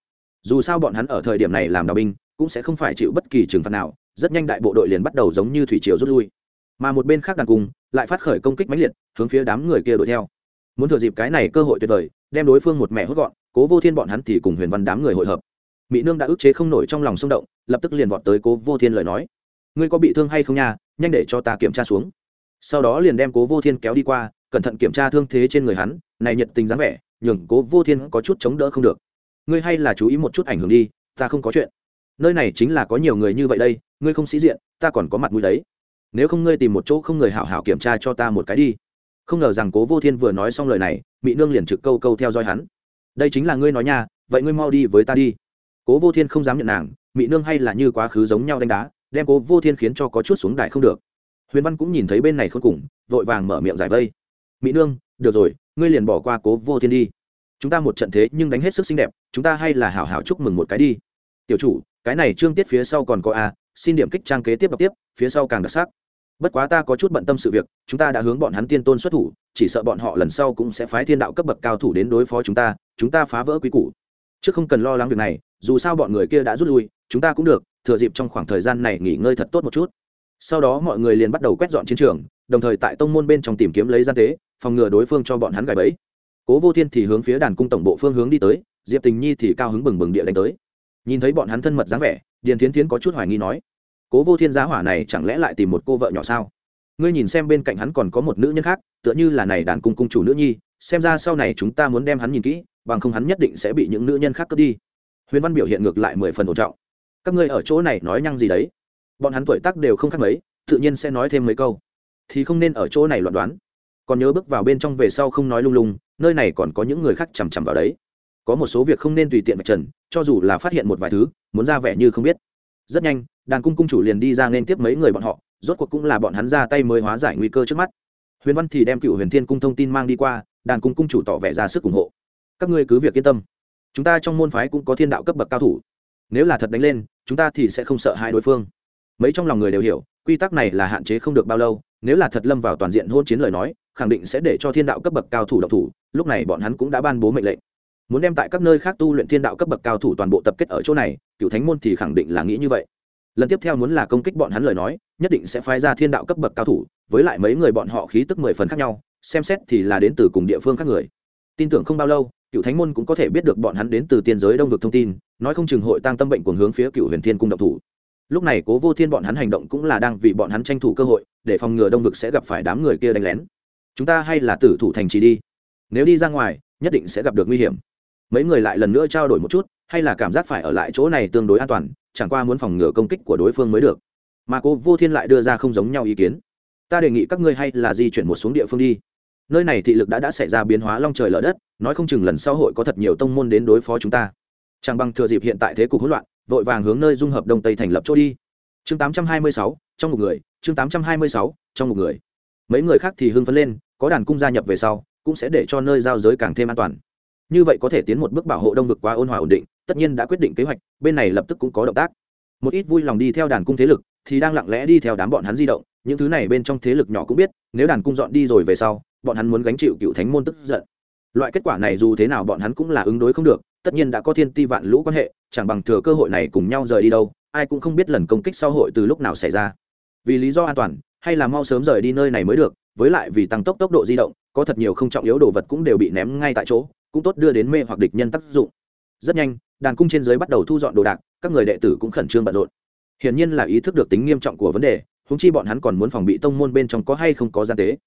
Dù sao bọn hắn ở thời điểm này làm đào binh, cũng sẽ không phải chịu bất kỳ trừng phạt nào, rất nhanh đại bộ đội liền bắt đầu giống như thủy triều rút lui. Mà một bên khác đàn cung, lại phát khởi công kích mãnh liệt, hướng phía đám người kia đuổi theo. Muốn thừa dịp cái này cơ hội tuyệt vời, đem đối phương một mẹ hốt gọn, cố vô thiên bọn hắn thì cùng huyền văn đám người hội hợp. Mỹ nương đã ức chế không nổi trong lòng xung động, lập tức liền vọt tới cố vô thiên lời nói ngươi có bị thương hay không nha, nhanh để cho ta kiểm tra xuống. Sau đó liền đem cố vô thiên kéo đi qua, cẩn thận kiểm tra thương thế trên người hắn, này nhận tình dáng vẻ, nhường cố vô thiên có chút chống đỡ không được. Ngươi hay là chú ý một chút ảnh hưởng đi, ta không có chuyện. Nơi này chính là có nhiều người như vậy đây, ngươi không sĩ diện, ta còn có mặt mũi đấy. Nếu không ngươi tìm một chỗ không người hảo hảo kiểm tra cho ta một cái đi. Không ngờ rằng cố vô thiên vừa nói xong lời này mỹ nương liền trực câu câu theo dõi hắn. Đây chính là ngươi nói nha, vậy ngươi mau đi với ta đi. Cố vô thiên không dám nhận nàng mỹ nương hay là như quá khứ giống nhau đánh đá đem cố vô thiên khiến cho có chút xuống đại không được. Huyền văn cũng nhìn thấy bên này không cùng, vội vàng mở miệng giải vây. Mỹ nương, được rồi, ngươi liền bỏ qua cố vô thiên đi. Chúng ta một trận thế nhưng đánh hết sức xinh đẹp, chúng ta hay là hảo hảo chúc mừng một cái đi. Tiểu chủ, cái này trương tiết phía sau còn có a, xin điểm kích trang kế tiếp đọc tiếp, phía sau càng đặc sắc. Bất quá ta có chút bận tâm sự việc, chúng ta đã hướng bọn hắn tiên tôn xuất thủ, chỉ sợ bọn họ lần sau cũng sẽ phái thiên đạo cấp bậc cao thủ đến đối phó chúng ta chúng ta phá vỡ quý củ. Chứ không cần lo lắng việc này, dù sao bọn người kia đã rút lui, chúng ta cũng được thừa dịp trong khoảng thời gian này nghỉ ngơi thật tốt một chút. Sau đó mọi người liền bắt đầu quét dọn chiến trường, đồng thời tại tông môn bên trong tìm kiếm lấy gian tế, phòng ngừa đối phương cho bọn hắn gài bẫy. Cố vô thiên thì hướng phía đàn cung tổng bộ phương hướng đi tới, diệp tình nhi thì cao hứng bừng bừng địa đánh tới. Nhìn thấy bọn hắn thân mật dáng vẻ, điền thiến thiến có chút hoài nghi nói, cố vô thiên giá hỏa này chẳng lẽ lại tìm một cô vợ nhỏ sao? Ngươi nhìn xem bên cạnh hắn còn có một nữ nhân khác, tựa như là này đàn cung cung chủ nữ nhi, xem ra sau này chúng ta muốn đem hắn nhìn kỹ, bằng không hắn nhất định sẽ bị những nữ nhân khác cướp đi. Huyền văn biểu hiện ngược lại mười phần ổn trọng các ngươi ở chỗ này nói nhăng gì đấy? Bọn hắn tuổi tác đều không khác mấy, tự nhiên sẽ nói thêm mấy câu. Thì không nên ở chỗ này loạn đoán. Còn nhớ bước vào bên trong về sau không nói lung lung, nơi này còn có những người khác chằm chằm vào đấy. Có một số việc không nên tùy tiện vạch trần, cho dù là phát hiện một vài thứ, muốn ra vẻ như không biết. Rất nhanh, đàn cung cung chủ liền đi ra nên tiếp mấy người bọn họ, rốt cuộc cũng là bọn hắn ra tay mới hóa giải nguy cơ trước mắt. Huyền văn thì đem cựu huyền thiên cung thông tin mang đi qua, đàn cung cung chủ tỏ vẻ ra sức ủng hộ. Các ngươi cứ việc yên tâm. Chúng ta trong môn phái cũng có thiên đạo cấp bậc cao thủ. Nếu là thật đánh lên chúng ta thì sẽ không sợ hai đối phương. Mấy trong lòng người đều hiểu, quy tắc này là hạn chế không được bao lâu, nếu là thật lâm vào toàn diện hôn chiến lời nói, khẳng định sẽ để cho thiên đạo cấp bậc cao thủ độc thủ, lúc này bọn hắn cũng đã ban bố mệnh lệnh. Muốn đem tại các nơi khác tu luyện thiên đạo cấp bậc cao thủ toàn bộ tập kết ở chỗ này, cựu thánh môn thì khẳng định là nghĩ như vậy. Lần tiếp theo muốn là công kích bọn hắn lời nói, nhất định sẽ phái ra thiên đạo cấp bậc cao thủ, với lại mấy người bọn họ khí tức mười phần khác nhau, xem xét thì là đến từ cùng địa phương khác người. Tin tưởng không bao lâu cựu thánh môn cũng có thể biết được bọn hắn đến từ tiên giới đông vực thông tin, nói không chừng hội tăng tâm bệnh cuồng hướng phía cựu huyền thiên cung độc thủ. Lúc này cố vô thiên bọn hắn hành động cũng là đang vì bọn hắn tranh thủ cơ hội, để phòng ngừa đông vực sẽ gặp phải đám người kia đánh lén. Chúng ta hay là tử thủ thành trì đi. Nếu đi ra ngoài, nhất định sẽ gặp được nguy hiểm. Mấy người lại lần nữa trao đổi một chút, hay là cảm giác phải ở lại chỗ này tương đối an toàn, chẳng qua muốn phòng ngừa công kích của đối phương mới được. Mà Cố vô thiên lại đưa ra không giống nhau ý kiến. Ta đề nghị các ngươi hay là di chuyển một xuống địa phương đi nơi này thị lực đã đã xảy ra biến hóa long trời lở đất nói không chừng lần sau hội có thật nhiều tông môn đến đối phó chúng ta. Chẳng bằng thừa dịp hiện tại thế cục hỗn loạn vội vàng hướng nơi dung hợp đông tây thành lập chỗ đi. Chương 826, trong một người chương 826, trong một người. Mấy người khác thì hưng phấn lên có đàn cung gia nhập về sau cũng sẽ để cho nơi giao giới càng thêm an toàn. Như vậy có thể tiến một bước bảo hộ đông vực quá ôn hòa ổn định tất nhiên đã quyết định kế hoạch bên này lập tức cũng có động tác. Một ít vui lòng đi theo đàn cung thế lực thì đang lặng lẽ đi theo đám bọn hắn di động những thứ này bên trong thế lực nhỏ cũng biết, nếu đàn cung dọn đi rồi về sau, bọn hắn muốn gánh chịu cựu thánh môn tức giận. Loại kết quả này dù thế nào bọn hắn cũng là ứng đối không được, tất nhiên đã có thiên ti vạn lũ quan hệ, chẳng bằng thừa cơ hội này cùng nhau rời đi đâu, ai cũng không biết lần công kích sau hội từ lúc nào xảy ra. Vì lý do an toàn, hay là mau sớm rời đi nơi này mới được, với lại vì tăng tốc tốc độ di động, có thật nhiều không trọng yếu đồ vật cũng đều bị ném ngay tại chỗ, cũng tốt đưa đến mê hoặc địch nhân tác dụng. Rất nhanh, đàn cung trên dưới bắt đầu thu dọn đồ đạc, các người đệ tử cũng khẩn trương bận rộn. Hiển nhiên là ý thức được tính nghiêm trọng của vấn đề húng chi bọn hắn còn muốn phòng bị tông môn bên trong có hay không có gian tế.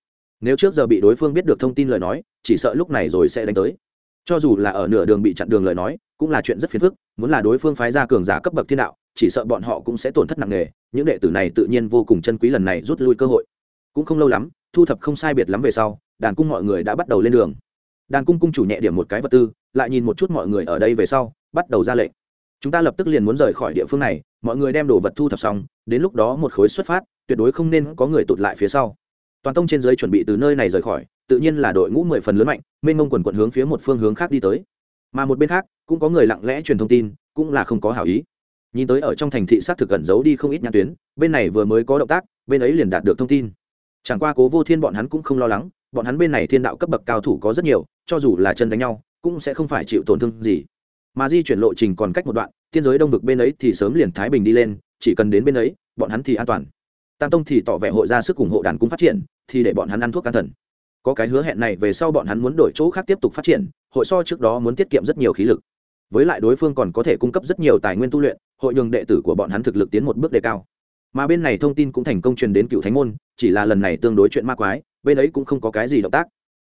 Nếu trước giờ bị đối phương biết được thông tin lời nói, chỉ sợ lúc này rồi sẽ đánh tới. Cho dù là ở nửa đường bị chặn đường lời nói, cũng là chuyện rất phiền phức, muốn là đối phương phái ra cường giả cấp bậc thiên đạo, chỉ sợ bọn họ cũng sẽ tổn thất nặng nề, những đệ tử này tự nhiên vô cùng chân quý lần này rút lui cơ hội. Cũng không lâu lắm, thu thập không sai biệt lắm về sau, đàn cung mọi người đã bắt đầu lên đường. Đàn cung cung chủ nhẹ điểm một cái vật tư, lại nhìn một chút mọi người ở đây về sau, bắt đầu ra lệnh. Chúng ta lập tức liền muốn rời khỏi địa phương này, mọi người đem đồ vật thu thập xong đến lúc đó một khối xuất phát, tuyệt đối không nên có người tụt lại phía sau. Toàn tông trên giới chuẩn bị từ nơi này rời khỏi, tự nhiên là đội ngũ mười phần lớn mạnh, mênh mông quần quận hướng phía một phương hướng khác đi tới. Mà một bên khác, cũng có người lặng lẽ truyền thông tin, cũng là không có hảo ý. Nhìn tới ở trong thành thị xác thực gần giấu đi không ít nhãn tuyến, bên này vừa mới có động tác, bên ấy liền đạt được thông tin. Chẳng qua cố vô thiên bọn hắn cũng không lo lắng, bọn hắn bên này thiên đạo cấp bậc cao thủ có rất nhiều, cho dù là chân đánh nhau, cũng sẽ không phải chịu tổn thương gì. Mà di chuyển lộ trình còn cách một đoạn, tiên giới đông vực bên ấy thì sớm liền thái bình đi lên chỉ cần đến bên ấy, bọn hắn thì an toàn. Tam tông thì tỏ vẻ hội ra sức ủng hộ đàn cung phát triển, thì để bọn hắn ăn thuốc can thần. Có cái hứa hẹn này về sau bọn hắn muốn đổi chỗ khác tiếp tục phát triển, hội so trước đó muốn tiết kiệm rất nhiều khí lực. Với lại đối phương còn có thể cung cấp rất nhiều tài nguyên tu luyện, hội nhường đệ tử của bọn hắn thực lực tiến một bước đề cao. Mà bên này thông tin cũng thành công truyền đến cựu thánh môn, chỉ là lần này tương đối chuyện ma quái, bên ấy cũng không có cái gì động tác.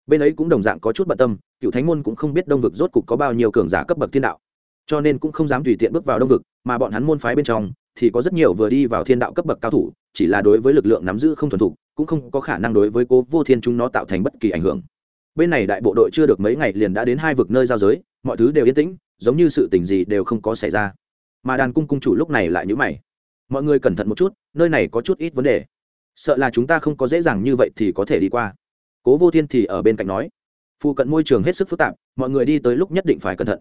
Bên ấy cũng đồng dạng có chút bận tâm, cựu thánh môn cũng không biết đông vực rốt cục có bao nhiêu cường giả cấp bậc thiên đạo. Cho nên cũng không dám tùy tiện bước vào đông vực, mà bọn hắn môn phái bên trong thì có rất nhiều vừa đi vào thiên đạo cấp bậc cao thủ, chỉ là đối với lực lượng nắm giữ không thuần thục, cũng không có khả năng đối với cố vô thiên chúng nó tạo thành bất kỳ ảnh hưởng. Bên này đại bộ đội chưa được mấy ngày liền đã đến hai vực nơi giao giới, mọi thứ đều yên tĩnh, giống như sự tình gì đều không có xảy ra. Mà đàn cung cung chủ lúc này lại nhữ mày. Mọi người cẩn thận một chút, nơi này có chút ít vấn đề. Sợ là chúng ta không có dễ dàng như vậy thì có thể đi qua. Cố vô thiên thì ở bên cạnh nói. Phụ cận môi trường hết sức phức tạp, mọi người đi tới lúc nhất định phải cẩn thận.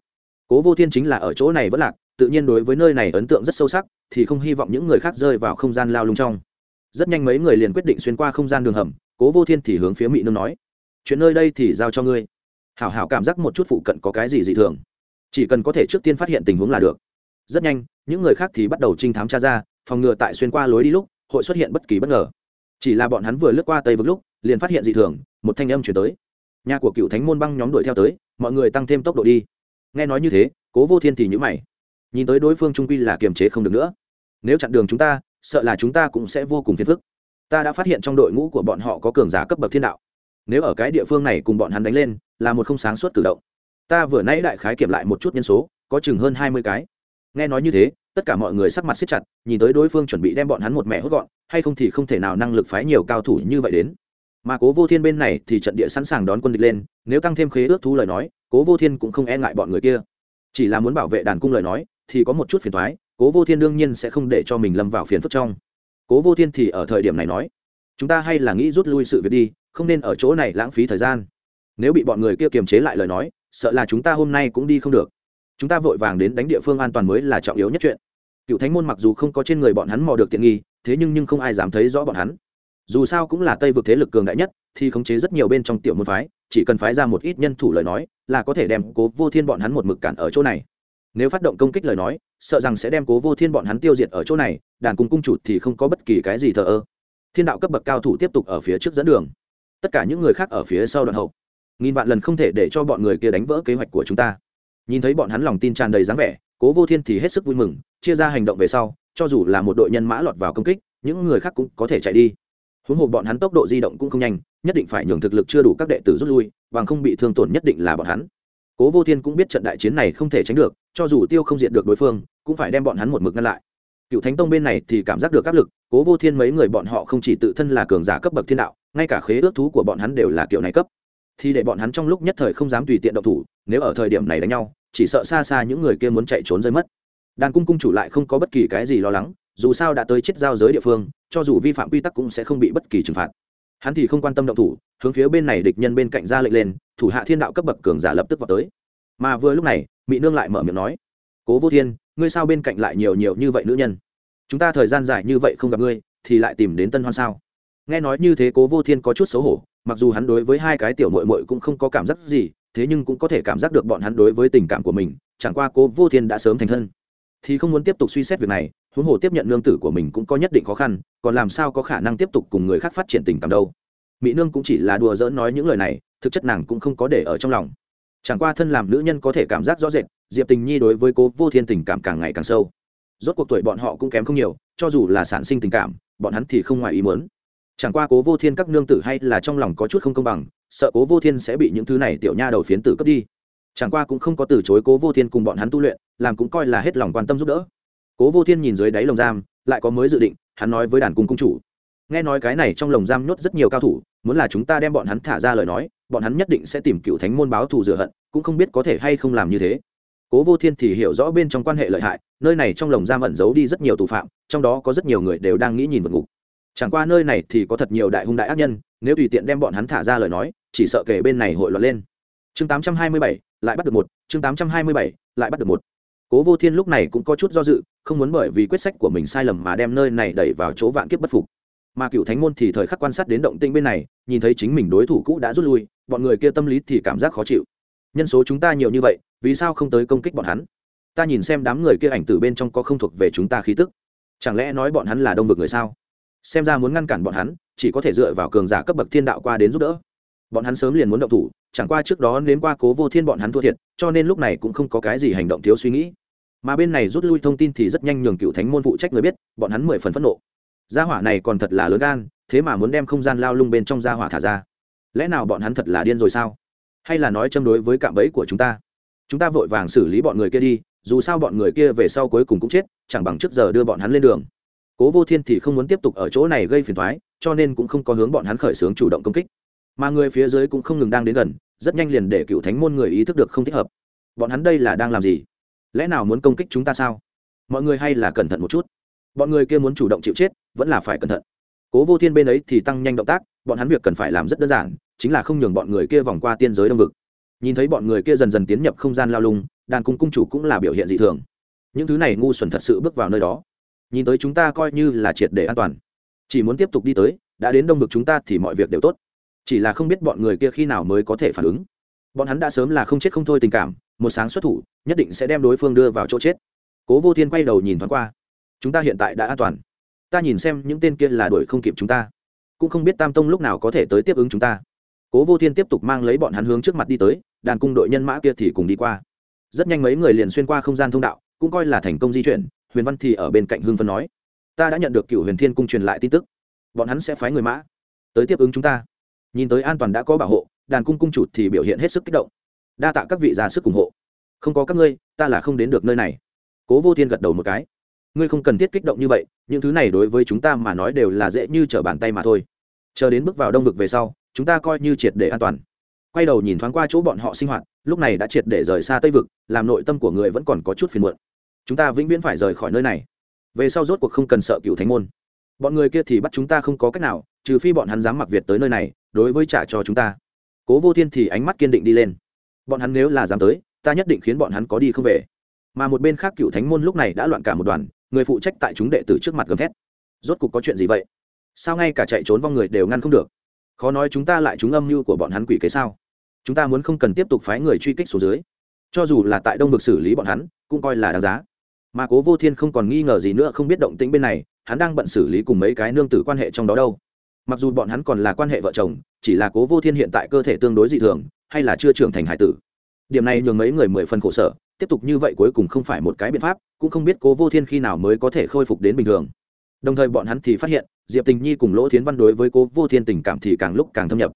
Cố vô thiên chính là ở chỗ này vẫn lạc tự nhiên đối với nơi này ấn tượng rất sâu sắc, thì không hy vọng những người khác rơi vào không gian lao lung trong. Rất nhanh mấy người liền quyết định xuyên qua không gian đường hầm, cố vô thiên thì hướng phía mỹ nương nói, chuyện nơi đây thì giao cho ngươi. Hảo hảo cảm giác một chút phụ cận có cái gì dị thường. Chỉ cần có thể trước tiên phát hiện tình huống là được. Rất nhanh, những người khác thì bắt đầu trinh thám tra ra, phòng ngừa tại xuyên qua lối đi lúc, hội xuất hiện bất kỳ bất ngờ. Chỉ là bọn hắn vừa lướt qua tây vực lúc, liền phát hiện dị thường, một thanh âm chuyển tới. Nhà của cựu thánh môn băng nhóm đuổi theo tới, mọi người tăng thêm tốc độ đi. Nghe nói như thế, cố vô thiên thì nhữ mày nhìn tới đối phương trung quy là kiềm chế không được nữa. Nếu chặn đường chúng ta, sợ là chúng ta cũng sẽ vô cùng phiền phức. Ta đã phát hiện trong đội ngũ của bọn họ có cường giả cấp bậc thiên đạo. Nếu ở cái địa phương này cùng bọn hắn đánh lên, là một không sáng suốt cử động. Ta vừa nãy đại khái kiểm lại một chút nhân số, có chừng hơn hai mươi cái. Nghe nói như thế, tất cả mọi người sắc mặt siết chặt, nhìn tới đối phương chuẩn bị đem bọn hắn một mẹ hốt gọn, hay không thì không thể nào năng lực phái nhiều cao thủ như vậy đến. Mà cố vô thiên bên này thì trận địa sẵn sàng đón quân địch lên, nếu tăng thêm khế ước thú lời nói, cố vô thiên cũng không e ngại bọn người kia. Chỉ là muốn bảo vệ đàn cung lời nói thì có một chút phiền toái, cố vô thiên đương nhiên sẽ không để cho mình lâm vào phiền phức trong. Cố vô thiên thì ở thời điểm này nói chúng ta hay là nghĩ rút lui sự việc đi không nên ở chỗ này lãng phí thời gian. Nếu bị bọn người kia kiềm chế lại lời nói sợ là chúng ta hôm nay cũng đi không được. Chúng ta vội vàng đến đánh địa phương an toàn mới là trọng yếu nhất chuyện. Cựu thánh môn mặc dù không có trên người bọn hắn mò được tiện nghi thế nhưng nhưng không ai dám thấy rõ bọn hắn. Dù sao cũng là tây vực thế lực cường đại nhất thì khống chế rất nhiều bên trong tiểu môn phái chỉ cần phái ra một ít nhân thủ lời nói là có thể đem cố vô thiên bọn hắn một mực cản ở chỗ này nếu phát động công kích lời nói, sợ rằng sẽ đem cố vô thiên bọn hắn tiêu diệt ở chỗ này, đàn cung cung chủ thì không có bất kỳ cái gì thờ ơ. Thiên đạo cấp bậc cao thủ tiếp tục ở phía trước dẫn đường. Tất cả những người khác ở phía sau đoạn hậu. Nghìn vạn lần không thể để cho bọn người kia đánh vỡ kế hoạch của chúng ta. Nhìn thấy bọn hắn lòng tin tràn đầy dáng vẻ, cố vô thiên thì hết sức vui mừng, chia ra hành động về sau, cho dù là một đội nhân mã lọt vào công kích, những người khác cũng có thể chạy đi. Huống hồ bọn hắn tốc độ di động cũng không nhanh, nhất định phải nhường thực lực chưa đủ các đệ tử rút lui, bằng không bị thương tổn nhất định là bọn hắn cố vô thiên cũng biết trận đại chiến này không thể tránh được, cho dù tiêu không diện được đối phương, cũng phải đem bọn hắn một mực ngăn lại. Cựu thánh tông bên này thì cảm giác được áp lực, cố vô thiên mấy người bọn họ không chỉ tự thân là cường giả cấp bậc thiên đạo, ngay cả khế ước thú của bọn hắn đều là kiểu này cấp. Thì để bọn hắn trong lúc nhất thời không dám tùy tiện động thủ, nếu ở thời điểm này đánh nhau, chỉ sợ xa xa những người kia muốn chạy trốn rơi mất. Đàn cung cung chủ lại không có bất kỳ cái gì lo lắng, dù sao đã tới chết giao giới địa phương, cho dù vi phạm quy tắc cũng sẽ không bị bất kỳ trừng phạt hắn thì không quan tâm động thủ, hướng phía bên này địch nhân bên cạnh ra lệnh lên, thủ hạ thiên đạo cấp bậc cường giả lập tức vào tới. Mà vừa lúc này mỹ nương lại mở miệng nói, cố vô thiên, ngươi sao bên cạnh lại nhiều nhiều như vậy nữ nhân? Chúng ta thời gian dài như vậy không gặp ngươi, thì lại tìm đến tân hoan sao? Nghe nói như thế cố vô thiên có chút xấu hổ, mặc dù hắn đối với hai cái tiểu mội mội cũng không có cảm giác gì, thế nhưng cũng có thể cảm giác được bọn hắn đối với tình cảm của mình, chẳng qua cố vô thiên đã sớm thành thân, thì không muốn tiếp tục suy xét việc này huống hồ tiếp nhận nương tử của mình cũng có nhất định khó khăn, còn làm sao có khả năng tiếp tục cùng người khác phát triển tình cảm đâu. Mỹ nương cũng chỉ là đùa giỡn nói những lời này, thực chất nàng cũng không có để ở trong lòng. Chẳng qua thân làm nữ nhân có thể cảm giác rõ rệt, diệp tình nhi đối với cố vô thiên tình cảm càng ngày càng sâu. Rốt cuộc tuổi bọn họ cũng kém không nhiều, cho dù là sản sinh tình cảm, bọn hắn thì không ngoài ý muốn. Chẳng qua cố vô thiên các nương tử hay là trong lòng có chút không công bằng, sợ cố vô thiên sẽ bị những thứ này tiểu nha đầu phiến tử cướp đi. Chẳng qua cũng không có từ chối cố vô thiên cùng bọn hắn tu luyện, làm cũng coi là hết lòng quan tâm giúp đỡ cố vô thiên nhìn dưới đáy lồng giam lại có mới dự định hắn nói với đàn cung cung chủ. Nghe nói cái này trong lồng giam nhốt rất nhiều cao thủ muốn là chúng ta đem bọn hắn thả ra lời nói bọn hắn nhất định sẽ tìm cựu thánh môn báo thù rửa hận cũng không biết có thể hay không làm như thế. Cố vô thiên thì hiểu rõ bên trong quan hệ lợi hại nơi này trong lồng giam ẩn giấu đi rất nhiều tù phạm trong đó có rất nhiều người đều đang nghĩ nhìn vượt ngục. Chẳng qua nơi này thì có thật nhiều đại hung đại ác nhân nếu tùy tiện đem bọn hắn thả ra lời nói chỉ sợ kể bên này hội loạn lên. Chương 827, lại bắt được một chương 827, lại bắt được một cố vô thiên lúc này cũng có chút do dự, không muốn bởi vì quyết sách của mình sai lầm mà đem nơi này đẩy vào chỗ vạn kiếp bất phục. Mà cựu thánh môn thì thời khắc quan sát đến động tĩnh bên này, nhìn thấy chính mình đối thủ cũ đã rút lui, bọn người kia tâm lý thì cảm giác khó chịu. Nhân số chúng ta nhiều như vậy, vì sao không tới công kích bọn hắn? Ta nhìn xem đám người kia ảnh từ bên trong có không thuộc về chúng ta khí tức. Chẳng lẽ nói bọn hắn là đông vực người sao? Xem ra muốn ngăn cản bọn hắn, chỉ có thể dựa vào cường giả cấp bậc thiên đạo qua đến giúp đỡ bọn hắn sớm liền muốn động thủ, chẳng qua trước đó đến qua cố vô thiên bọn hắn thua thiệt, cho nên lúc này cũng không có cái gì hành động thiếu suy nghĩ. Mà bên này rút lui thông tin thì rất nhanh nhường cựu thánh môn phụ trách người biết, bọn hắn mười phần phẫn nộ. Gia hỏa này còn thật là lớn gan, thế mà muốn đem không gian lao lung bên trong gia hỏa thả ra. Lẽ nào bọn hắn thật là điên rồi sao? Hay là nói châm đối với cạm bẫy của chúng ta? Chúng ta vội vàng xử lý bọn người kia đi, dù sao bọn người kia về sau cuối cùng cũng chết, chẳng bằng trước giờ đưa bọn hắn lên đường. Cố vô thiên thì không muốn tiếp tục ở chỗ này gây phiền thoái cho nên cũng không có hướng bọn hắn khởi xướng chủ động công kích mà người phía dưới cũng không ngừng đang đến gần, rất nhanh liền để cựu thánh môn người ý thức được không thích hợp. Bọn hắn đây là đang làm gì? Lẽ nào muốn công kích chúng ta sao? Mọi người hay là cẩn thận một chút? Bọn người kia muốn chủ động chịu chết, vẫn là phải cẩn thận. Cố vô thiên bên ấy thì tăng nhanh động tác, bọn hắn việc cần phải làm rất đơn giản, chính là không nhường bọn người kia vòng qua tiên giới đông vực. Nhìn thấy bọn người kia dần dần tiến nhập không gian lao lung, đàn cung cung chủ cũng là biểu hiện dị thường. Những thứ này ngu xuẩn thật sự bước vào nơi đó. Nhìn tới chúng ta coi như là triệt để an toàn. Chỉ muốn tiếp tục đi tới, đã đến đông vực chúng ta thì mọi việc đều tốt chỉ là không biết bọn người kia khi nào mới có thể phản ứng. Bọn hắn đã sớm là không chết không thôi tình cảm, một sáng xuất thủ, nhất định sẽ đem đối phương đưa vào chỗ chết. Cố vô thiên quay đầu nhìn thoáng qua. Chúng ta hiện tại đã an toàn. Ta nhìn xem những tên kia là đuổi không kịp chúng ta. Cũng không biết tam tông lúc nào có thể tới tiếp ứng chúng ta. Cố vô thiên tiếp tục mang lấy bọn hắn hướng trước mặt đi tới, đàn cung đội nhân mã kia thì cùng đi qua. Rất nhanh mấy người liền xuyên qua không gian thông đạo, cũng coi là thành công di chuyển, huyền văn thì ở bên cạnh hương phân nói, ta đã nhận được cựu huyền thiên cung truyền lại tin tức. Bọn hắn sẽ phái người mã tới tiếp ứng chúng ta nhìn tới an toàn đã có bảo hộ, đàn cung cung chủ thì biểu hiện hết sức kích động. Đa tạ các vị ra sức ủng hộ. Không có các ngươi, ta là không đến được nơi này. Cố vô thiên gật đầu một cái. Ngươi không cần thiết kích động như vậy, những thứ này đối với chúng ta mà nói đều là dễ như trở bàn tay mà thôi. Chờ đến bước vào đông vực về sau, chúng ta coi như triệt để an toàn. Quay đầu nhìn thoáng qua chỗ bọn họ sinh hoạt, lúc này đã triệt để rời xa tây vực, làm nội tâm của người vẫn còn có chút phiền muộn. Chúng ta vĩnh viễn phải rời khỏi nơi này. Về sau rốt cuộc không cần sợ cựu thánh môn. Bọn người kia thì bắt chúng ta không có cách nào, trừ phi bọn hắn dám mặc việt tới nơi này đối với trả cho chúng ta. Cố vô thiên thì ánh mắt kiên định đi lên. Bọn hắn nếu là dám tới, ta nhất định khiến bọn hắn có đi không về. Mà một bên khác cựu thánh môn lúc này đã loạn cả một đoàn, người phụ trách tại chúng đệ tử trước mặt gầm thét. Rốt cục có chuyện gì vậy? Sao ngay cả chạy trốn vong người đều ngăn không được? Khó nói chúng ta lại chúng âm mưu của bọn hắn quỷ kế sao? Chúng ta muốn không cần tiếp tục phái người truy kích xuống dưới. Cho dù là tại đông vực xử lý bọn hắn, cũng coi là đáng giá. Mà cố vô thiên không còn nghi ngờ gì nữa, không biết động tĩnh bên này, hắn đang bận xử lý cùng mấy cái nương tử quan hệ trong đó đâu mặc dù bọn hắn còn là quan hệ vợ chồng, chỉ là cố vô thiên hiện tại cơ thể tương đối dị thường, hay là chưa trưởng thành hải tử. Điểm này nhường mấy người mười phần khổ sở, tiếp tục như vậy cuối cùng không phải một cái biện pháp, cũng không biết cố vô thiên khi nào mới có thể khôi phục đến bình thường. Đồng thời bọn hắn thì phát hiện, diệp tình nhi cùng lỗ thiến văn đối với cố vô thiên tình cảm thì càng lúc càng thâm nhập.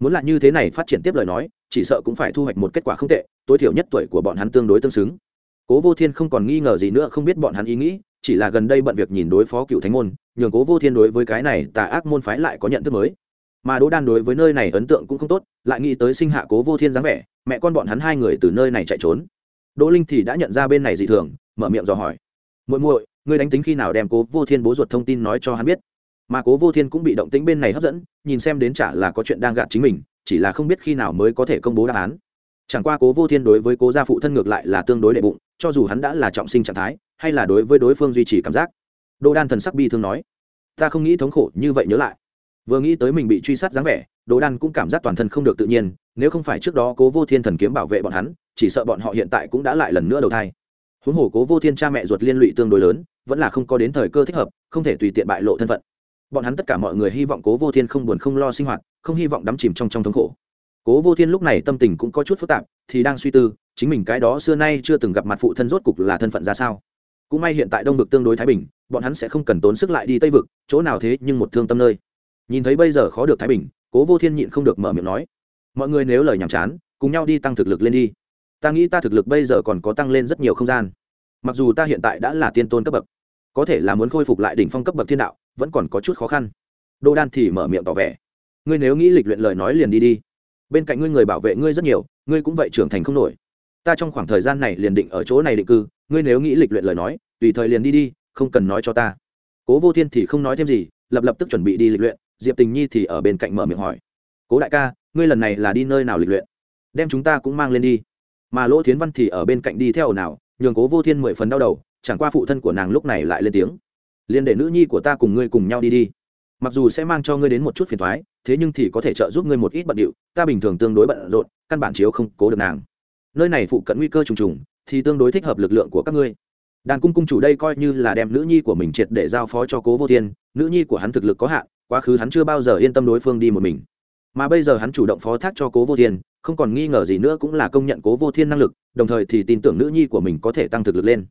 Muốn là như thế này phát triển tiếp lời nói, chỉ sợ cũng phải thu hoạch một kết quả không tệ, tối thiểu nhất tuổi của bọn hắn tương đối tương xứng. Cố vô thiên không còn nghi ngờ gì nữa, không biết bọn hắn ý nghĩ chỉ là gần đây bận việc nhìn đối phó cựu thánh môn, nhường cố vô thiên đối với cái này tà ác môn phái lại có nhận thức mới. Mà đỗ đan đối với nơi này ấn tượng cũng không tốt, lại nghĩ tới sinh hạ cố vô thiên dáng vẻ, mẹ con bọn hắn hai người từ nơi này chạy trốn. Đỗ linh thì đã nhận ra bên này dị thường, mở miệng dò hỏi. Muội muội, ngươi đánh tính khi nào đem cố vô thiên bố ruột thông tin nói cho hắn biết? Mà cố vô thiên cũng bị động tính bên này hấp dẫn, nhìn xem đến chả là có chuyện đang gạt chính mình, chỉ là không biết khi nào mới có thể công bố đáp án. Chẳng qua cố vô thiên đối với cố gia phụ thân ngược lại là tương đối đệ bụng cho dù hắn đã là trọng sinh trạng thái, hay là đối với đối phương duy trì cảm giác. Đồ đan thần sắc bi thương nói, ta không nghĩ thống khổ như vậy nhớ lại. Vừa nghĩ tới mình bị truy sát dáng vẻ đỗ đan cũng cảm giác toàn thân không được tự nhiên, nếu không phải trước đó cố vô thiên thần kiếm bảo vệ bọn hắn, chỉ sợ bọn họ hiện tại cũng đã lại lần nữa đầu thai. Huống hồ cố vô thiên cha mẹ ruột liên lụy tương đối lớn, vẫn là không có đến thời cơ thích hợp, không thể tùy tiện bại lộ thân phận. Bọn hắn tất cả mọi người hy vọng cố vô thiên không buồn không lo sinh hoạt, không hy vọng đắm chìm trong trong thống khổ. Cố vô thiên lúc này tâm tình cũng có chút phức tạp, thì đang suy tư chính mình cái đó xưa nay chưa từng gặp mặt phụ thân rốt cục là thân phận ra sao? Cũng may hiện tại đông vực tương đối thái bình, bọn hắn sẽ không cần tốn sức lại đi tây vực, chỗ nào thế nhưng một thương tâm nơi. Nhìn thấy bây giờ khó được thái bình, cố vô thiên nhịn không được mở miệng nói, mọi người nếu lời nhàm chán, cùng nhau đi tăng thực lực lên đi. Ta nghĩ ta thực lực bây giờ còn có tăng lên rất nhiều không gian. Mặc dù ta hiện tại đã là tiên tôn cấp bậc, có thể là muốn khôi phục lại đỉnh phong cấp bậc thiên đạo, vẫn còn có chút khó khăn. Đô đan thì mở miệng tỏ vẻ, ngươi nếu nghĩ lịch luyện lời nói liền đi đi. Bên cạnh ngươi người bảo vệ ngươi rất nhiều, ngươi cũng vậy trưởng thành không nổi ta trong khoảng thời gian này liền định ở chỗ này định cư, ngươi nếu nghĩ lịch luyện lời nói, tùy thời liền đi đi, không cần nói cho ta. Cố vô thiên thì không nói thêm gì, lập lập tức chuẩn bị đi lịch luyện, diệp tình nhi thì ở bên cạnh mở miệng hỏi. Cố đại ca, ngươi lần này là đi nơi nào lịch luyện? Đem chúng ta cũng mang lên đi. Mà lỗ thiến văn thì ở bên cạnh đi theo nào, nhường cố vô thiên mười phần đau đầu, chẳng qua phụ thân của nàng lúc này lại lên tiếng. Liền để nữ nhi của ta cùng ngươi cùng nhau đi đi. Mặc dù sẽ mang cho ngươi đến một chút phiền thoái thế nhưng thì có thể trợ giúp ngươi một ít bận điệu, ta bình thường tương đối bận rộn, căn bản chiếu không cố được nàng nơi này phụ cận nguy cơ trùng trùng, thì tương đối thích hợp lực lượng của các ngươi. Đàn cung cung chủ đây coi như là đem nữ nhi của mình triệt để giao phó cho cố vô thiên, nữ nhi của hắn thực lực có hạn, quá khứ hắn chưa bao giờ yên tâm đối phương đi một mình. Mà bây giờ hắn chủ động phó thác cho cố vô thiên, không còn nghi ngờ gì nữa cũng là công nhận cố vô thiên năng lực, đồng thời thì tin tưởng nữ nhi của mình có thể tăng thực lực lên.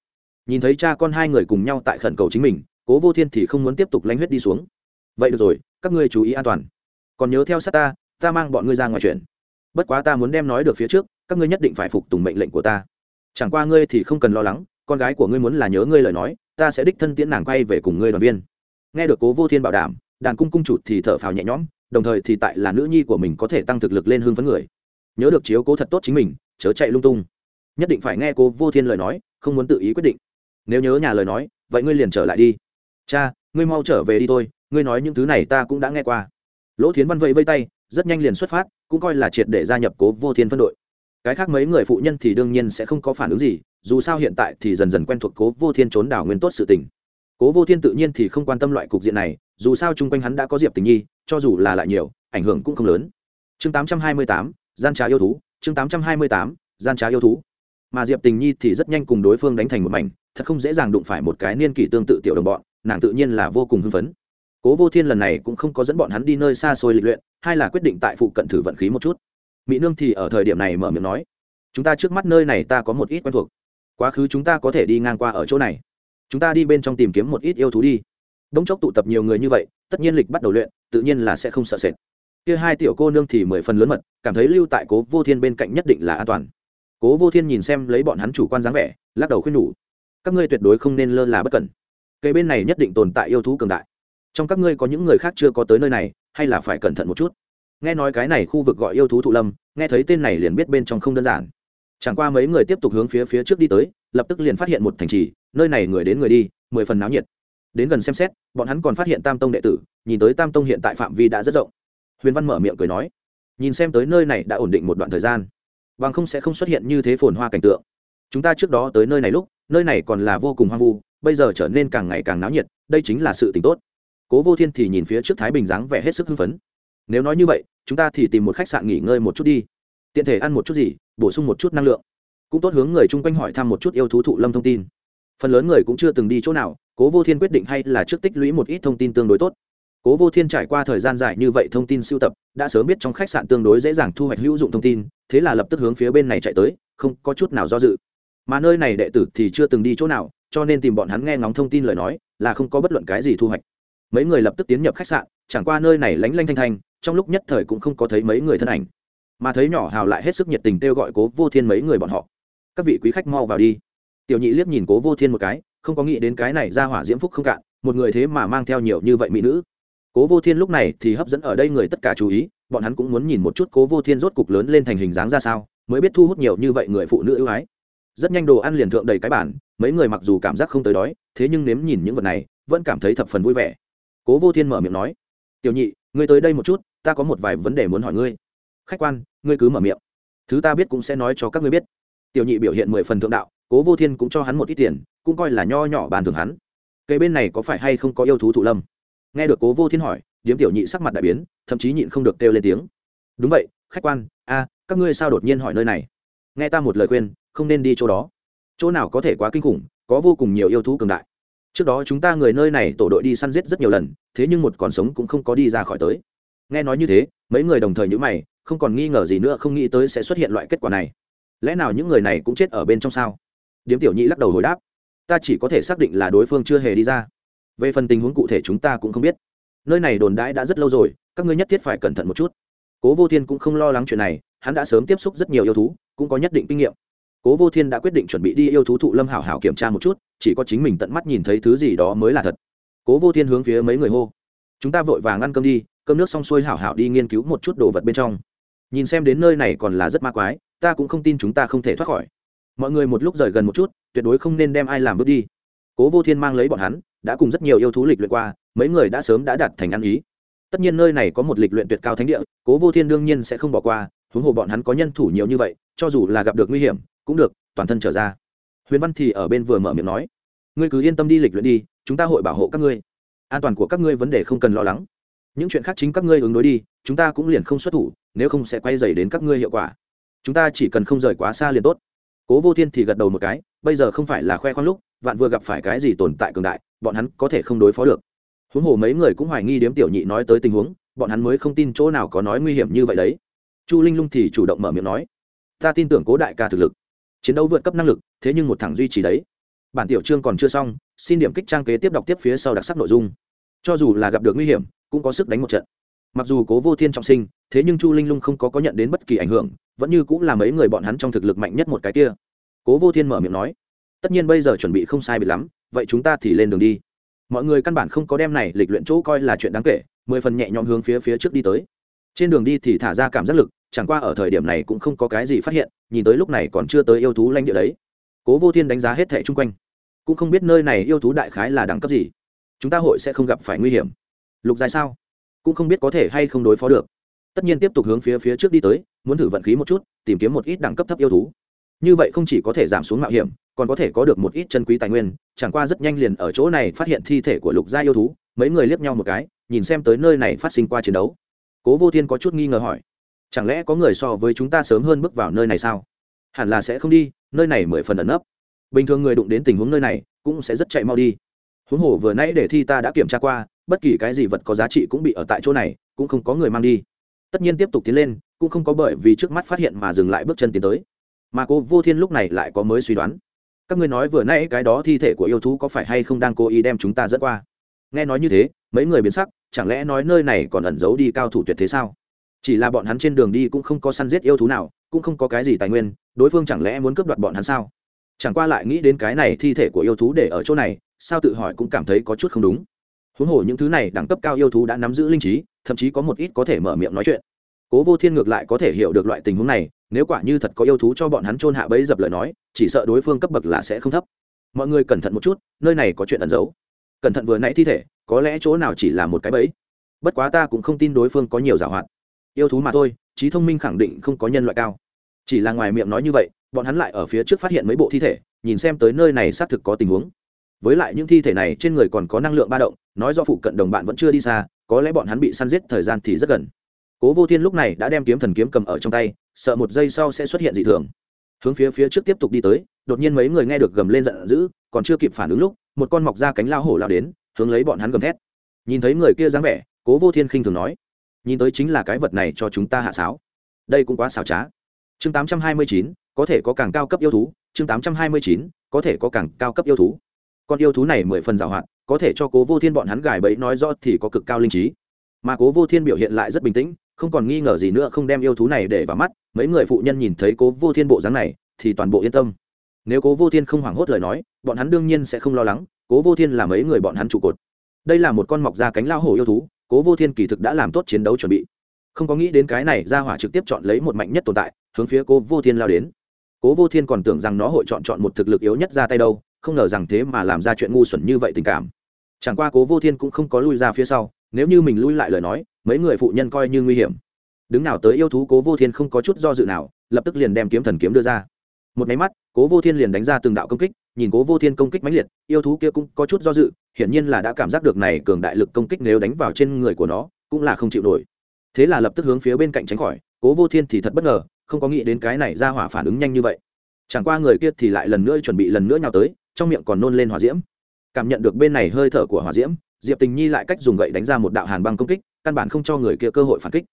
Nhìn thấy cha con hai người cùng nhau tại khẩn cầu chính mình, cố vô thiên thì không muốn tiếp tục lanh huyết đi xuống. Vậy được rồi, các ngươi chú ý an toàn. Còn nhớ theo sát ta ta mang bọn ngươi ra ngoài chuyện. Bất quá ta muốn đem nói được phía trước các ngươi nhất định phải phục tùng mệnh lệnh của ta. Chẳng qua ngươi thì không cần lo lắng, con gái của ngươi muốn là nhớ ngươi lời nói, ta sẽ đích thân tiễn nàng quay về cùng ngươi đoàn viên. Nghe được cố vô thiên bảo đảm, đàn cung cung chủ thì thở phào nhẹ nhõm, đồng thời thì tại là nữ nhi của mình có thể tăng thực lực lên hương phấn người. Nhớ được chiếu cố thật tốt chính mình, chớ chạy lung tung. Nhất định phải nghe cố vô thiên lời nói, không muốn tự ý quyết định. Nếu nhớ nhà lời nói, vậy ngươi liền trở lại đi. Cha, ngươi mau trở về đi thôi, ngươi nói những thứ này ta cũng đã nghe qua. Lỗ thiến văn vẫy vây tay, rất nhanh liền xuất phát, cũng coi là triệt để gia nhập cố vô thiên phân đội cái khác mấy người phụ nhân thì đương nhiên sẽ không có phản ứng gì dù sao hiện tại thì dần dần quen thuộc cố vô thiên trốn đảo nguyên tốt sự tình. Cố vô thiên tự nhiên thì không quan tâm loại cục diện này dù sao chung quanh hắn đã có diệp tình nhi cho dù là lại nhiều ảnh hưởng cũng không lớn. Chương 828, gian trá yêu thú chương 828, gian trá yêu thú. Mà diệp tình nhi thì rất nhanh cùng đối phương đánh thành một mảnh thật không dễ dàng đụng phải một cái niên kỷ tương tự tiểu đồng bọn nàng tự nhiên là vô cùng hưng phấn. Cố vô thiên lần này cũng không có dẫn bọn hắn đi nơi xa xôi lịch luyện hay là quyết định tại phụ cận thử vận khí một chút mỹ nương thì ở thời điểm này mở miệng nói, chúng ta trước mắt nơi này ta có một ít quen thuộc. Quá khứ chúng ta có thể đi ngang qua ở chỗ này. Chúng ta đi bên trong tìm kiếm một ít yêu thú đi. Bỗng chốc tụ tập nhiều người như vậy, tất nhiên lịch bắt đầu luyện, tự nhiên là sẽ không sợ sệt. Kia hai tiểu cô nương thì mười phần lớn mật, cảm thấy lưu tại cố vô thiên bên cạnh nhất định là an toàn. Cố vô thiên nhìn xem lấy bọn hắn chủ quan dáng vẻ, lắc đầu khuyên nhủ, các ngươi tuyệt đối không nên lơ là bất cẩn. Cây bên này nhất định tồn tại yêu thú cường đại. Trong các ngươi có những người khác chưa có tới nơi này, hay là phải cẩn thận một chút nghe nói cái này khu vực gọi yêu thú thụ lâm, nghe thấy tên này liền biết bên trong không đơn giản. Chẳng qua mấy người tiếp tục hướng phía phía trước đi tới, lập tức liền phát hiện một thành trì, nơi này người đến người đi, mười phần náo nhiệt. Đến gần xem xét, bọn hắn còn phát hiện tam tông đệ tử, nhìn tới tam tông hiện tại phạm vi đã rất rộng. Huyền văn mở miệng cười nói, nhìn xem tới nơi này đã ổn định một đoạn thời gian, bằng không sẽ không xuất hiện như thế phồn hoa cảnh tượng. Chúng ta trước đó tới nơi này lúc, nơi này còn là vô cùng hoang vu, bây giờ trở nên càng ngày càng náo nhiệt, đây chính là sự tình tốt. Cố vô thiên thì nhìn phía trước thái bình dáng vẻ hết sức hưng phấn. Nếu nói như vậy chúng ta thì tìm một khách sạn nghỉ ngơi một chút đi. Tiện thể ăn một chút gì, bổ sung một chút năng lượng. Cũng tốt hướng người chung quanh hỏi thăm một chút yêu thú thụ lâm thông tin. Phần lớn người cũng chưa từng đi chỗ nào, cố vô thiên quyết định hay là trước tích lũy một ít thông tin tương đối tốt. Cố vô thiên trải qua thời gian dài như vậy thông tin sưu tập, đã sớm biết trong khách sạn tương đối dễ dàng thu hoạch hữu dụng thông tin, thế là lập tức hướng phía bên này chạy tới, không có chút nào do dự. Mà nơi này đệ tử thì chưa từng đi chỗ nào, cho nên tìm bọn hắn nghe ngóng thông tin lời nói, là không có bất luận cái gì thu hoạch. Mấy người lập tức tiến nhập khách sạn, chẳng qua nơi này lánh lanh thanh thanh trong lúc nhất thời cũng không có thấy mấy người thân ảnh, mà thấy nhỏ hào lại hết sức nhiệt tình kêu gọi cố vô thiên mấy người bọn họ. Các vị quý khách mau vào đi. Tiểu nhị liếc nhìn cố vô thiên một cái, không có nghĩ đến cái này ra hỏa diễm phúc không cạn, một người thế mà mang theo nhiều như vậy mỹ nữ. Cố vô thiên lúc này thì hấp dẫn ở đây người tất cả chú ý, bọn hắn cũng muốn nhìn một chút cố vô thiên rốt cục lớn lên thành hình dáng ra sao, mới biết thu hút nhiều như vậy người phụ nữ ưu ái. Rất nhanh đồ ăn liền thượng đầy cái bản mấy người mặc dù cảm giác không tới đói, thế nhưng nếm nhìn những vật này, vẫn cảm thấy thập phần vui vẻ. Cố vô thiên mở miệng nói, tiểu nhị, ngươi tới đây một chút ta có một vài vấn đề muốn hỏi ngươi. Khách quan, ngươi cứ mở miệng. Thứ ta biết cũng sẽ nói cho các ngươi biết. Tiểu nhị biểu hiện mười phần thượng đạo, cố vô thiên cũng cho hắn một ít tiền, cũng coi là nho nhỏ bàn thường hắn. Cây bên này có phải hay không có yêu thú thụ lâm? Nghe được cố vô thiên hỏi, điếm tiểu nhị sắc mặt đại biến, thậm chí nhịn không được kêu lên tiếng. Đúng vậy, khách quan, a, các ngươi sao đột nhiên hỏi nơi này? Nghe ta một lời khuyên, không nên đi chỗ đó. Chỗ nào có thể quá kinh khủng, có vô cùng nhiều yêu thú cường đại. Trước đó chúng ta người nơi này tổ đội đi săn giết rất nhiều lần, thế nhưng một còn sống cũng không có đi ra khỏi tới nghe nói như thế, mấy người đồng thời nhữ mày, không còn nghi ngờ gì nữa, không nghĩ tới sẽ xuất hiện loại kết quả này. Lẽ nào những người này cũng chết ở bên trong sao? Điếm tiểu nhị lắc đầu hồi đáp, ta chỉ có thể xác định là đối phương chưa hề đi ra. Về phần tình huống cụ thể chúng ta cũng không biết. Nơi này đồn đãi đã rất lâu rồi, các ngươi nhất thiết phải cẩn thận một chút. Cố vô thiên cũng không lo lắng chuyện này, hắn đã sớm tiếp xúc rất nhiều yêu thú, cũng có nhất định kinh nghiệm. Cố vô thiên đã quyết định chuẩn bị đi yêu thú thụ lâm hảo hảo kiểm tra một chút, chỉ có chính mình tận mắt nhìn thấy thứ gì đó mới là thật. Cố vô thiên hướng phía mấy người hô, chúng ta vội vàng ăn cơm đi cơm nước xong xuôi hảo hảo đi nghiên cứu một chút đồ vật bên trong. Nhìn xem đến nơi này còn là rất ma quái, ta cũng không tin chúng ta không thể thoát khỏi. Mọi người một lúc rời gần một chút, tuyệt đối không nên đem ai làm bước đi. Cố vô thiên mang lấy bọn hắn, đã cùng rất nhiều yêu thú lịch luyện qua, mấy người đã sớm đã đạt thành ăn ý. Tất nhiên nơi này có một lịch luyện tuyệt cao thánh địa, cố vô thiên đương nhiên sẽ không bỏ qua, huống hồ bọn hắn có nhân thủ nhiều như vậy, cho dù là gặp được nguy hiểm, cũng được, toàn thân trở ra. Huyền văn thì ở bên vừa mở miệng nói, ngươi cứ yên tâm đi lịch luyện đi, chúng ta hội bảo hộ các ngươi. An toàn của các ngươi vấn đề không cần lo lắng những chuyện khác chính các ngươi ứng đối đi, chúng ta cũng liền không xuất thủ, nếu không sẽ quay dày đến các ngươi hiệu quả. Chúng ta chỉ cần không rời quá xa liền tốt. Cố vô thiên thì gật đầu một cái, bây giờ không phải là khoe khoang lúc, vạn vừa gặp phải cái gì tồn tại cường đại, bọn hắn có thể không đối phó được. Huống hồ mấy người cũng hoài nghi điếm tiểu nhị nói tới tình huống, bọn hắn mới không tin chỗ nào có nói nguy hiểm như vậy đấy. Chu linh lung thì chủ động mở miệng nói, ta tin tưởng cố đại ca thực lực, chiến đấu vượt cấp năng lực, thế nhưng một thằng duy trì đấy. Bản tiểu chương còn chưa xong, xin điểm kích trang kế tiếp đọc tiếp phía sau đặc sắc nội dung. Cho dù là gặp được nguy hiểm cũng có sức đánh một trận. Mặc dù cố vô thiên trọng sinh, thế nhưng chu linh lung không có có nhận đến bất kỳ ảnh hưởng, vẫn như cũng là mấy người bọn hắn trong thực lực mạnh nhất một cái kia. Cố vô thiên mở miệng nói, tất nhiên bây giờ chuẩn bị không sai bị lắm, vậy chúng ta thì lên đường đi. Mọi người căn bản không có đem này lịch luyện chỗ coi là chuyện đáng kể, mười phần nhẹ nhõm hướng phía phía trước đi tới. Trên đường đi thì thả ra cảm giác lực, chẳng qua ở thời điểm này cũng không có cái gì phát hiện, nhìn tới lúc này còn chưa tới yêu thú lãnh địa đấy. Cố vô thiên đánh giá hết thẻ chung quanh, cũng không biết nơi này yêu thú đại khái là đẳng cấp gì. Chúng ta hội sẽ không gặp phải nguy hiểm lục dài sao? Cũng không biết có thể hay không đối phó được. Tất nhiên tiếp tục hướng phía phía trước đi tới, muốn thử vận khí một chút, tìm kiếm một ít đẳng cấp thấp yêu thú. Như vậy không chỉ có thể giảm xuống mạo hiểm, còn có thể có được một ít chân quý tài nguyên, chẳng qua rất nhanh liền ở chỗ này phát hiện thi thể của lục gia yêu thú, mấy người liếc nhau một cái, nhìn xem tới nơi này phát sinh qua chiến đấu. Cố vô thiên có chút nghi ngờ hỏi, chẳng lẽ có người so với chúng ta sớm hơn bước vào nơi này sao? Hẳn là sẽ không đi, nơi này mười phần ẩn nấp. Bình thường người đụng đến tình huống nơi này, cũng sẽ rất chạy mau đi. Huống hồ vừa nãy để thi ta đã kiểm tra qua bất kỳ cái gì vật có giá trị cũng bị ở tại chỗ này, cũng không có người mang đi. Tất nhiên tiếp tục tiến lên, cũng không có bởi vì trước mắt phát hiện mà dừng lại bước chân tiến tới. Mà cô vô thiên lúc này lại có mới suy đoán. Các ngươi nói vừa nãy cái đó thi thể của yêu thú có phải hay không đang cố ý đem chúng ta dẫn qua? Nghe nói như thế, mấy người biến sắc, chẳng lẽ nói nơi này còn ẩn giấu đi cao thủ tuyệt thế sao? Chỉ là bọn hắn trên đường đi cũng không có săn giết yêu thú nào, cũng không có cái gì tài nguyên, đối phương chẳng lẽ muốn cướp đoạt bọn hắn sao? Chẳng qua lại nghĩ đến cái này thi thể của yêu thú để ở chỗ này, sao tự hỏi cũng cảm thấy có chút không đúng huống hồ những thứ này đẳng cấp cao yêu thú đã nắm giữ linh trí, thậm chí có một ít có thể mở miệng nói chuyện. Cố vô thiên ngược lại có thể hiểu được loại tình huống này, nếu quả như thật có yêu thú cho bọn hắn trôn hạ bẫy dập lời nói, chỉ sợ đối phương cấp bậc là sẽ không thấp. Mọi người cẩn thận một chút, nơi này có chuyện ẩn giấu. Cẩn thận vừa nãy thi thể, có lẽ chỗ nào chỉ là một cái bẫy. Bất quá ta cũng không tin đối phương có nhiều giảo hoạt. Yêu thú mà thôi, trí thông minh khẳng định không có nhân loại cao. Chỉ là ngoài miệng nói như vậy, bọn hắn lại ở phía trước phát hiện mấy bộ thi thể, nhìn xem tới nơi này xác thực có tình huống với lại những thi thể này trên người còn có năng lượng ba động, nói do phụ cận đồng bạn vẫn chưa đi xa, có lẽ bọn hắn bị săn giết thời gian thì rất gần. Cố vô thiên lúc này đã đem kiếm thần kiếm cầm ở trong tay, sợ một giây sau sẽ xuất hiện dị thường. Hướng phía phía trước tiếp tục đi tới, đột nhiên mấy người nghe được gầm lên giận dữ, còn chưa kịp phản ứng lúc, một con mọc ra cánh lao hổ lao đến, hướng lấy bọn hắn gầm thét. Nhìn thấy người kia dáng vẻ, cố vô thiên khinh thường nói, nhìn tới chính là cái vật này cho chúng ta hạ sáo. Đây cũng quá xảo trá. Chương tám trăm hai mươi chín, có thể có càng cao cấp yêu thú, chương tám trăm hai mươi chín, có thể có càng cao cấp yêu thú con yêu thú này mười phần giàu hoạt có thể cho cố vô thiên bọn hắn gài bẫy nói rõ thì có cực cao linh trí. Mà cố vô thiên biểu hiện lại rất bình tĩnh, không còn nghi ngờ gì nữa không đem yêu thú này để vào mắt, mấy người phụ nhân nhìn thấy cố vô thiên bộ dáng này, thì toàn bộ yên tâm. Nếu cố vô thiên không hoảng hốt lời nói, bọn hắn đương nhiên sẽ không lo lắng, cố vô thiên là mấy người bọn hắn trụ cột. Đây là một con mọc ra cánh lao hổ yêu thú, cố vô thiên kỳ thực đã làm tốt chiến đấu chuẩn bị. Không có nghĩ đến cái này ra hỏa trực tiếp chọn lấy một mạnh nhất tồn tại, hướng phía cố vô thiên lao đến. Cố vô thiên còn tưởng rằng nó hội chọn chọn một thực lực yếu nhất ra tay đâu không ngờ rằng thế mà làm ra chuyện ngu xuẩn như vậy tình cảm. Chẳng qua cố vô thiên cũng không có lui ra phía sau, nếu như mình lui lại lời nói, mấy người phụ nhân coi như nguy hiểm. Đứng nào tới yêu thú cố vô thiên không có chút do dự nào, lập tức liền đem kiếm thần kiếm đưa ra. Một máy mắt, cố vô thiên liền đánh ra từng đạo công kích, nhìn cố vô thiên công kích mãnh liệt, yêu thú kia cũng có chút do dự, hiển nhiên là đã cảm giác được này cường đại lực công kích nếu đánh vào trên người của nó, cũng là không chịu nổi. Thế là lập tức hướng phía bên cạnh tránh khỏi, cố vô thiên thì thật bất ngờ, không có nghĩ đến cái này ra hỏa phản ứng nhanh như vậy. Chẳng qua người kia thì lại lần nữa chuẩn bị lần nữa nhào tới trong miệng còn nôn lên hỏa diễm. Cảm nhận được bên này hơi thở của hỏa diễm, diệp tình nhi lại cách dùng gậy đánh ra một đạo hàn băng công kích, căn bản không cho người kia cơ hội phản kích.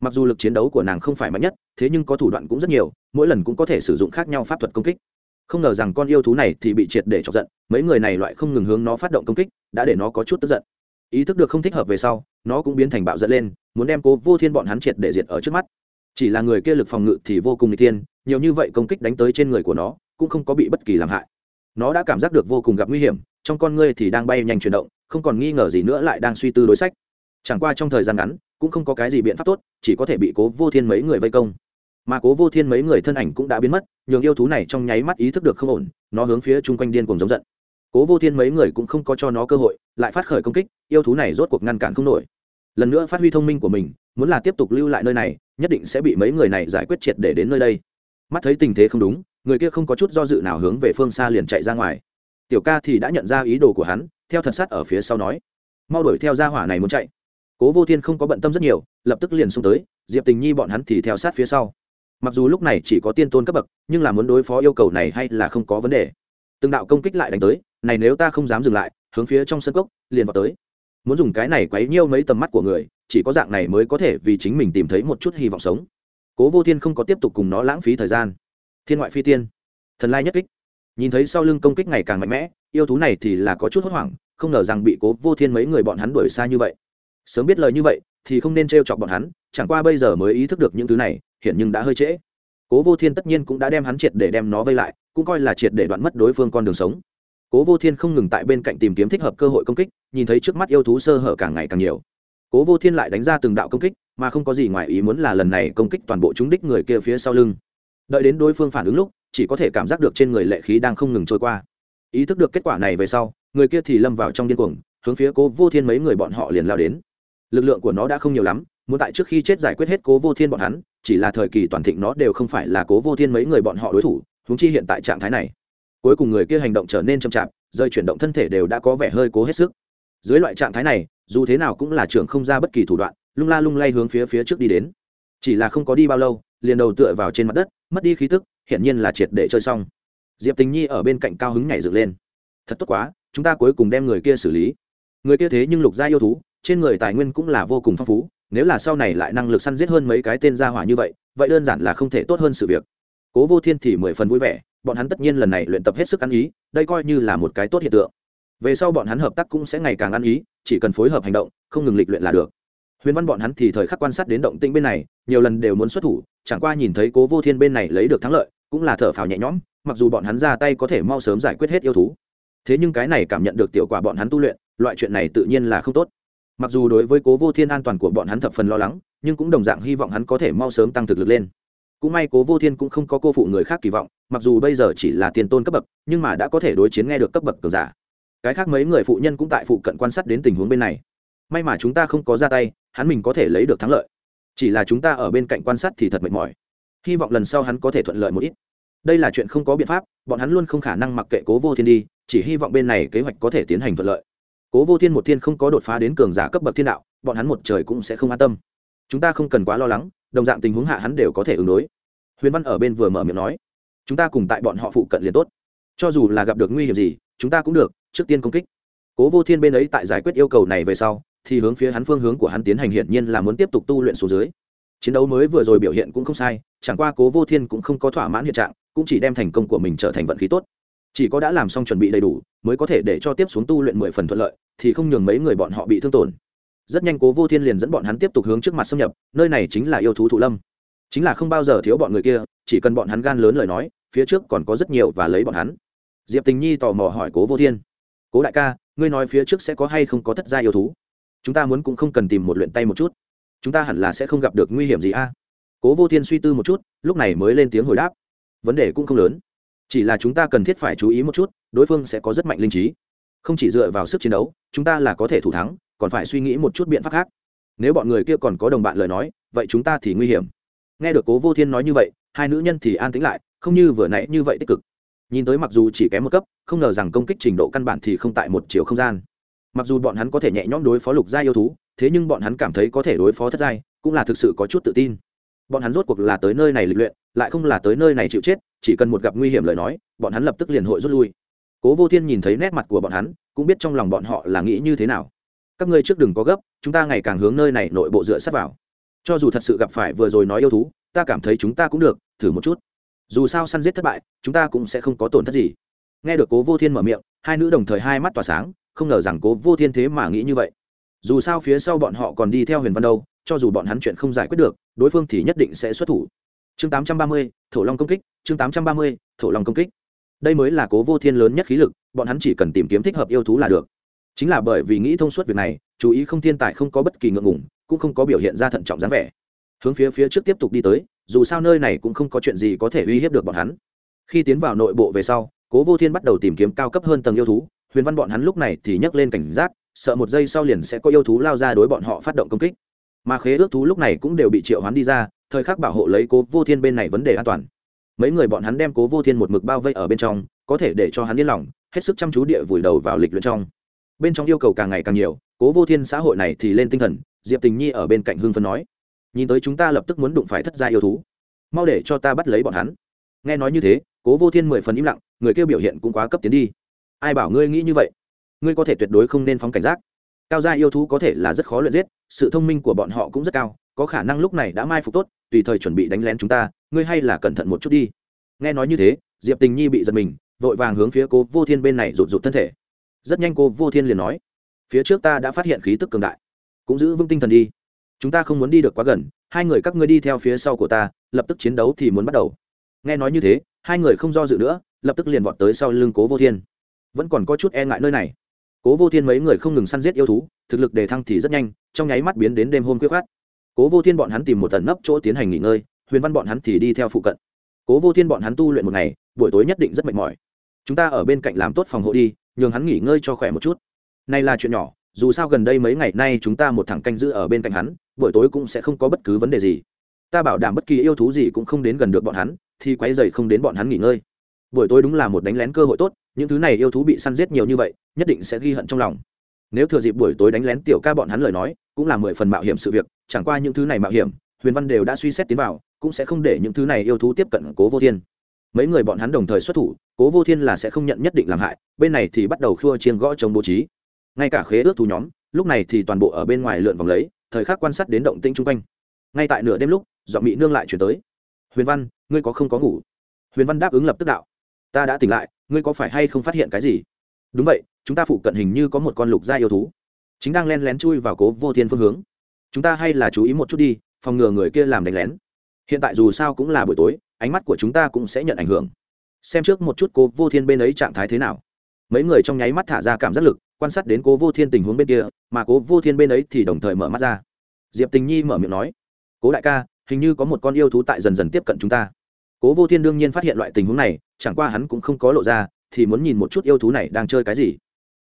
Mặc dù lực chiến đấu của nàng không phải mạnh nhất, thế nhưng có thủ đoạn cũng rất nhiều, mỗi lần cũng có thể sử dụng khác nhau pháp thuật công kích. Không ngờ rằng con yêu thú này thì bị triệt để chọc giận, mấy người này loại không ngừng hướng nó phát động công kích, đã để nó có chút tức giận. Ý thức được không thích hợp về sau, nó cũng biến thành bạo giận lên, muốn đem cố vô thiên bọn hắn triệt để diệt ở trước mắt. Chỉ là người kia lực phòng ngự thì vô cùng n thiên, nhiều như vậy công kích đánh tới trên người của nó, cũng không có bị bất kỳ làm hại nó đã cảm giác được vô cùng gặp nguy hiểm, trong con ngươi thì đang bay nhanh chuyển động, không còn nghi ngờ gì nữa lại đang suy tư đối sách. Chẳng qua trong thời gian ngắn, cũng không có cái gì biện pháp tốt, chỉ có thể bị cố vô thiên mấy người vây công. Mà cố vô thiên mấy người thân ảnh cũng đã biến mất, nhường yêu thú này trong nháy mắt ý thức được không ổn, nó hướng phía chung quanh điên cùng giống giận. Cố vô thiên mấy người cũng không có cho nó cơ hội, lại phát khởi công kích, yêu thú này rốt cuộc ngăn cản không nổi. Lần nữa phát huy thông minh của mình, muốn là tiếp tục lưu lại nơi này, nhất định sẽ bị mấy người này giải quyết triệt để đến nơi đây. Mắt thấy tình thế không đúng người kia không có chút do dự nào hướng về phương xa liền chạy ra ngoài. Tiểu ca thì đã nhận ra ý đồ của hắn, theo thật sát ở phía sau nói, mau đuổi theo ra hỏa này muốn chạy. Cố vô thiên không có bận tâm rất nhiều, lập tức liền xông tới, diệp tình nhi bọn hắn thì theo sát phía sau. Mặc dù lúc này chỉ có tiên tôn cấp bậc, nhưng là muốn đối phó yêu cầu này hay là không có vấn đề. Từng đạo công kích lại đánh tới, này nếu ta không dám dừng lại, hướng phía trong sân cốc, liền vào tới. Muốn dùng cái này quấy nhiêu mấy tầm mắt của người, chỉ có dạng này mới có thể vì chính mình tìm thấy một chút hy vọng sống. Cố vô thiên không có tiếp tục cùng nó lãng phí thời gian thiên ngoại phi tiên. Thần lai nhất kích. Nhìn thấy sau lưng công kích ngày càng mạnh mẽ, yêu thú này thì là có chút hốt hoảng, không ngờ rằng bị cố vô thiên mấy người bọn hắn đuổi xa như vậy. Sớm biết lời như vậy, thì không nên t r e o chọc bọn hắn, chẳng qua bây giờ mới ý thức được những thứ này hiện nhưng đã hơi trễ. Cố vô thiên tất nhiên cũng đã đem hắn triệt để đem nó vây lại, cũng coi là triệt để đoạn mất đối phương con đường sống. Cố vô thiên không ngừng tại bên cạnh tìm kiếm thích hợp cơ hội công kích, nhìn thấy trước mắt yêu thú sơ hở càng ngày càng nhiều. Cố vô thiên lại đánh ra từng đạo công kích, mà không có gì ngoài ý muốn là lần này công kích toàn bộ chúng đích người kia phía sau lưng đợi đến đối phương phản ứng lúc, chỉ có thể cảm giác được trên người lệ khí đang không ngừng trôi qua. Ý thức được kết quả này về sau, người kia thì lâm vào trong điên cuồng, hướng phía cố vô thiên mấy người bọn họ liền lao đến. Lực lượng của nó đã không nhiều lắm, muốn tại trước khi chết giải quyết hết cố vô thiên bọn hắn, chỉ là thời kỳ toàn thịnh nó đều không phải là cố vô thiên mấy người bọn họ đối thủ húng chi hiện tại trạng thái này. Cuối cùng người kia hành động trở nên chậm chạp, rơi chuyển động thân thể đều đã có vẻ hơi cố hết sức. Dưới loại trạng thái này, dù thế nào cũng là trưởng không ra bất kỳ thủ đoạn, lung la lung lay hướng phía phía trước đi đến. Chỉ là không có đi bao lâu liền đầu tựa vào trên mặt đất, mất đi khí tức, hiển nhiên là triệt để chơi xong. Diệp tình nhi ở bên cạnh cao hứng nhảy dựng lên. Thật tốt quá, chúng ta cuối cùng đem người kia xử lý. Người kia thế nhưng lục gia yêu thú, trên người tài nguyên cũng là vô cùng phong phú, nếu là sau này lại năng lực săn giết hơn mấy cái tên gia hỏa như vậy vậy đơn giản là không thể tốt hơn sự việc. Cố vô thiên thì mười phần vui vẻ, bọn hắn tất nhiên lần này luyện tập hết sức ăn ý, đây coi như là một cái tốt hiện tượng. Về sau bọn hắn hợp tác cũng sẽ ngày càng ăn ý, chỉ cần phối hợp hành động, không ngừng lịch luyện là được huyền văn bọn hắn thì thời khắc quan sát đến động tĩnh bên này, nhiều lần đều muốn xuất thủ, chẳng qua nhìn thấy cố vô thiên bên này lấy được thắng lợi, cũng là thở phào nhẹ nhõm, mặc dù bọn hắn ra tay có thể mau sớm giải quyết hết yêu thú. Thế nhưng cái này cảm nhận được tiểu quả bọn hắn tu luyện, loại chuyện này tự nhiên là không tốt. Mặc dù đối với cố vô thiên an toàn của bọn hắn thập phần lo lắng, nhưng cũng đồng dạng hy vọng hắn có thể mau sớm tăng thực lực lên. Cũng may cố vô thiên cũng không có cô phụ người khác kỳ vọng, mặc dù bây giờ chỉ là tiền tôn cấp bậc, nhưng mà đã có thể đối chiến nghe được cấp bậc cường giả. Cái khác mấy người phụ nhân cũng tại phụ cận quan sát đến tình huống bên này may mà chúng ta không có ra tay, hắn mình có thể lấy được thắng lợi. Chỉ là chúng ta ở bên cạnh quan sát thì thật mệt mỏi. Hy vọng lần sau hắn có thể thuận lợi một ít. Đây là chuyện không có biện pháp, bọn hắn luôn không khả năng mặc kệ cố vô thiên đi, chỉ hy vọng bên này kế hoạch có thể tiến hành thuận lợi. Cố vô thiên một thiên không có đột phá đến cường giả cấp bậc thiên đạo, bọn hắn một trời cũng sẽ không an tâm. Chúng ta không cần quá lo lắng, đồng dạng tình huống hạ hắn đều có thể ứng đối. Huyền văn ở bên vừa mở miệng nói, chúng ta cùng tại bọn họ phụ cận liền tốt. Cho dù là gặp được nguy hiểm gì, chúng ta cũng được, trước tiên công kích. Cố vô thiên bên ấy tại giải quyết yêu cầu này về sau thì hướng phía hắn phương hướng của hắn tiến hành hiển nhiên là muốn tiếp tục tu luyện xuống dưới. Chiến đấu mới vừa rồi biểu hiện cũng không sai, chẳng qua cố vô thiên cũng không có thỏa mãn hiện trạng, cũng chỉ đem thành công của mình trở thành vận khí tốt. Chỉ có đã làm xong chuẩn bị đầy đủ, mới có thể để cho tiếp xuống tu luyện mười phần thuận lợi, thì không nhường mấy người bọn họ bị thương tổn. Rất nhanh cố vô thiên liền dẫn bọn hắn tiếp tục hướng trước mặt xâm nhập, nơi này chính là yêu thú thụ lâm. Chính là không bao giờ thiếu bọn người kia, chỉ cần bọn hắn gan lớn lời nói, phía trước còn có rất nhiều và lấy bọn hắn. Diệp tình nhi tò mò hỏi cố vô thiên. Cố đại ca, ngươi nói phía trước sẽ có hay không có thất gia yêu thú? Chúng ta muốn cũng không cần tìm một luyện tay một chút. Chúng ta hẳn là sẽ không gặp được nguy hiểm gì a. Cố vô thiên suy tư một chút, lúc này mới lên tiếng hồi đáp. Vấn đề cũng không lớn. Chỉ là chúng ta cần thiết phải chú ý một chút, đối phương sẽ có rất mạnh linh trí. Không chỉ dựa vào sức chiến đấu, chúng ta là có thể thủ thắng, còn phải suy nghĩ một chút biện pháp khác. Nếu bọn người kia còn có đồng bạn lời nói, vậy chúng ta thì nguy hiểm. Nghe được cố vô thiên nói như vậy, hai nữ nhân thì an tĩnh lại, không như vừa nãy như vậy tích cực. Nhìn tới mặc dù chỉ kém một cấp, không ngờ rằng công kích trình độ căn bản thì không tại một chiều không gian mặc dù bọn hắn có thể nhẹ nhõm đối phó lục gia yêu thú, thế nhưng bọn hắn cảm thấy có thể đối phó thất giai, cũng là thực sự có chút tự tin. Bọn hắn rốt cuộc là tới nơi này lịch luyện, lại không là tới nơi này chịu chết, chỉ cần một gặp nguy hiểm lời nói, bọn hắn lập tức liền hội rút lui. Cố vô thiên nhìn thấy nét mặt của bọn hắn, cũng biết trong lòng bọn họ là nghĩ như thế nào. Các ngươi trước đừng có gấp, chúng ta ngày càng hướng nơi này nội bộ dựa sát vào. Cho dù thật sự gặp phải vừa rồi nói yêu thú, ta cảm thấy chúng ta cũng được, thử một chút. Dù sao săn giết thất bại, chúng ta cũng sẽ không có tổn thất gì. Nghe được cố vô thiên mở miệng, hai nữ đồng thời hai mắt tỏa sáng không ngờ rằng cố vô thiên thế mà nghĩ như vậy. Dù sao phía sau bọn họ còn đi theo huyền văn đâu cho dù bọn hắn chuyện không giải quyết được đối phương thì nhất định sẽ xuất thủ. Chương 830, thổ long công kích chương 830, thổ long công kích. Đây mới là cố vô thiên lớn nhất khí lực bọn hắn chỉ cần tìm kiếm thích hợp yêu thú là được. Chính là bởi vì nghĩ thông suốt việc này chú ý không thiên tài không có bất kỳ ngượng ngùng cũng không có biểu hiện ra thận trọng dáng vẻ. Hướng phía phía trước tiếp tục đi tới dù sao nơi này cũng không có chuyện gì có thể uy hiếp được bọn hắn. Khi tiến vào nội bộ về sau cố vô thiên bắt đầu tìm kiếm cao cấp hơn tầng yêu thú huyền văn bọn hắn lúc này thì nhấc lên cảnh giác, sợ một giây sau liền sẽ có yêu thú lao ra đối bọn họ phát động công kích. Mà khế ước thú lúc này cũng đều bị triệu hoán đi ra, thời khắc bảo hộ lấy cố vô thiên bên này vấn đề an toàn. Mấy người bọn hắn đem cố vô thiên một mực bao vây ở bên trong, có thể để cho hắn yên lòng, hết sức chăm chú địa vùi đầu vào lịch luyện trong. Bên trong yêu cầu càng ngày càng nhiều, cố vô thiên xã hội này thì lên tinh thần, diệp tình nhi ở bên cạnh Hương phân nói, nhìn tới chúng ta lập tức muốn đụng phải thất gia yêu thú. Mau để cho ta bắt lấy bọn hắn. Nghe nói như thế, cố vô thiên mười phần im lặng, người kêu biểu hiện cũng quá cấp tiến đi ai bảo ngươi nghĩ như vậy? Ngươi có thể tuyệt đối không nên phóng cảnh giác. Cao gia yêu thú có thể là rất khó luyện giết, sự thông minh của bọn họ cũng rất cao, có khả năng lúc này đã mai phục tốt, tùy thời chuẩn bị đánh lén chúng ta, ngươi hay là cẩn thận một chút đi. Nghe nói như thế, diệp tình nhi bị giật mình, vội vàng hướng phía cố vô thiên bên này rụt rụt thân thể. Rất nhanh cô vô thiên liền nói, phía trước ta đã phát hiện khí tức cường đại, cũng giữ vững tinh thần đi. Chúng ta không muốn đi được quá gần, hai người các ngươi đi theo phía sau của ta, lập tức chiến đấu thì muốn bắt đầu. Nghe nói như thế, hai người không do dự nữa, lập tức liền vọt tới sau lưng cố vô thiên vẫn còn có chút e ngại nơi này. Cố vô thiên mấy người không ngừng săn giết yêu thú, thực lực đề thăng thì rất nhanh, trong nháy mắt biến đến đêm hôm quyết khát cố vô thiên bọn hắn tìm một tận nấp chỗ tiến hành nghỉ ngơi, huyền văn bọn hắn thì đi theo phụ cận. Cố vô thiên bọn hắn tu luyện một ngày, buổi tối nhất định rất mệt mỏi. Chúng ta ở bên cạnh làm tốt phòng hộ đi, nhường hắn nghỉ ngơi cho khỏe một chút. Này là chuyện nhỏ, dù sao gần đây mấy ngày nay chúng ta một thằng canh giữ ở bên cạnh hắn, buổi tối cũng sẽ không có bất cứ vấn đề gì. Ta bảo đảm bất kỳ yêu thú gì cũng không đến gần được bọn hắn, thì quay dày không đến bọn hắn nghỉ ngơi buổi tối đúng là một đánh lén cơ hội tốt, những thứ này yêu thú bị săn giết nhiều như vậy, nhất định sẽ ghi hận trong lòng. Nếu thừa dịp buổi tối đánh lén tiểu ca bọn hắn lời nói, cũng là mười phần mạo hiểm sự việc, chẳng qua những thứ này mạo hiểm, huyền văn đều đã suy xét tiến vào, cũng sẽ không để những thứ này yêu thú tiếp cận cố vô thiên. Mấy người bọn hắn đồng thời xuất thủ, cố vô thiên là sẽ không nhận nhất định làm hại, bên này thì bắt đầu khua chiên gõ chống bố trí. Ngay cả khế ước thú nhóm, lúc này thì toàn bộ ở bên ngoài lượn vòng lấy, thời khắc quan sát đến động tĩnh chung quanh. Ngay tại nửa đêm lúc dọn mỹ nương lại chuyển tới. Huyền văn, ngươi có không có ngủ? Huyền văn đáp ứng lập tức đạo ta đã tỉnh lại, ngươi có phải hay không phát hiện cái gì? Đúng vậy, chúng ta phụ cận hình như có một con lục gia yêu thú. Chính đang len lén chui vào cố vô thiên phương hướng. Chúng ta hay là chú ý một chút đi, phòng ngừa người kia làm đánh lén. Hiện tại dù sao cũng là buổi tối, ánh mắt của chúng ta cũng sẽ nhận ảnh hưởng. Xem trước một chút cố vô thiên bên ấy trạng thái thế nào. Mấy người trong nháy mắt thả ra cảm giác lực, quan sát đến cố vô thiên tình huống bên kia, mà cố vô thiên bên ấy thì đồng thời mở mắt ra. Diệp tình nhi mở miệng nói, cố đại ca, hình như có một con yêu thú tại dần dần tiếp cận chúng ta cố vô thiên đương nhiên phát hiện loại tình huống này, chẳng qua hắn cũng không có lộ ra, thì muốn nhìn một chút yêu thú này đang chơi cái gì.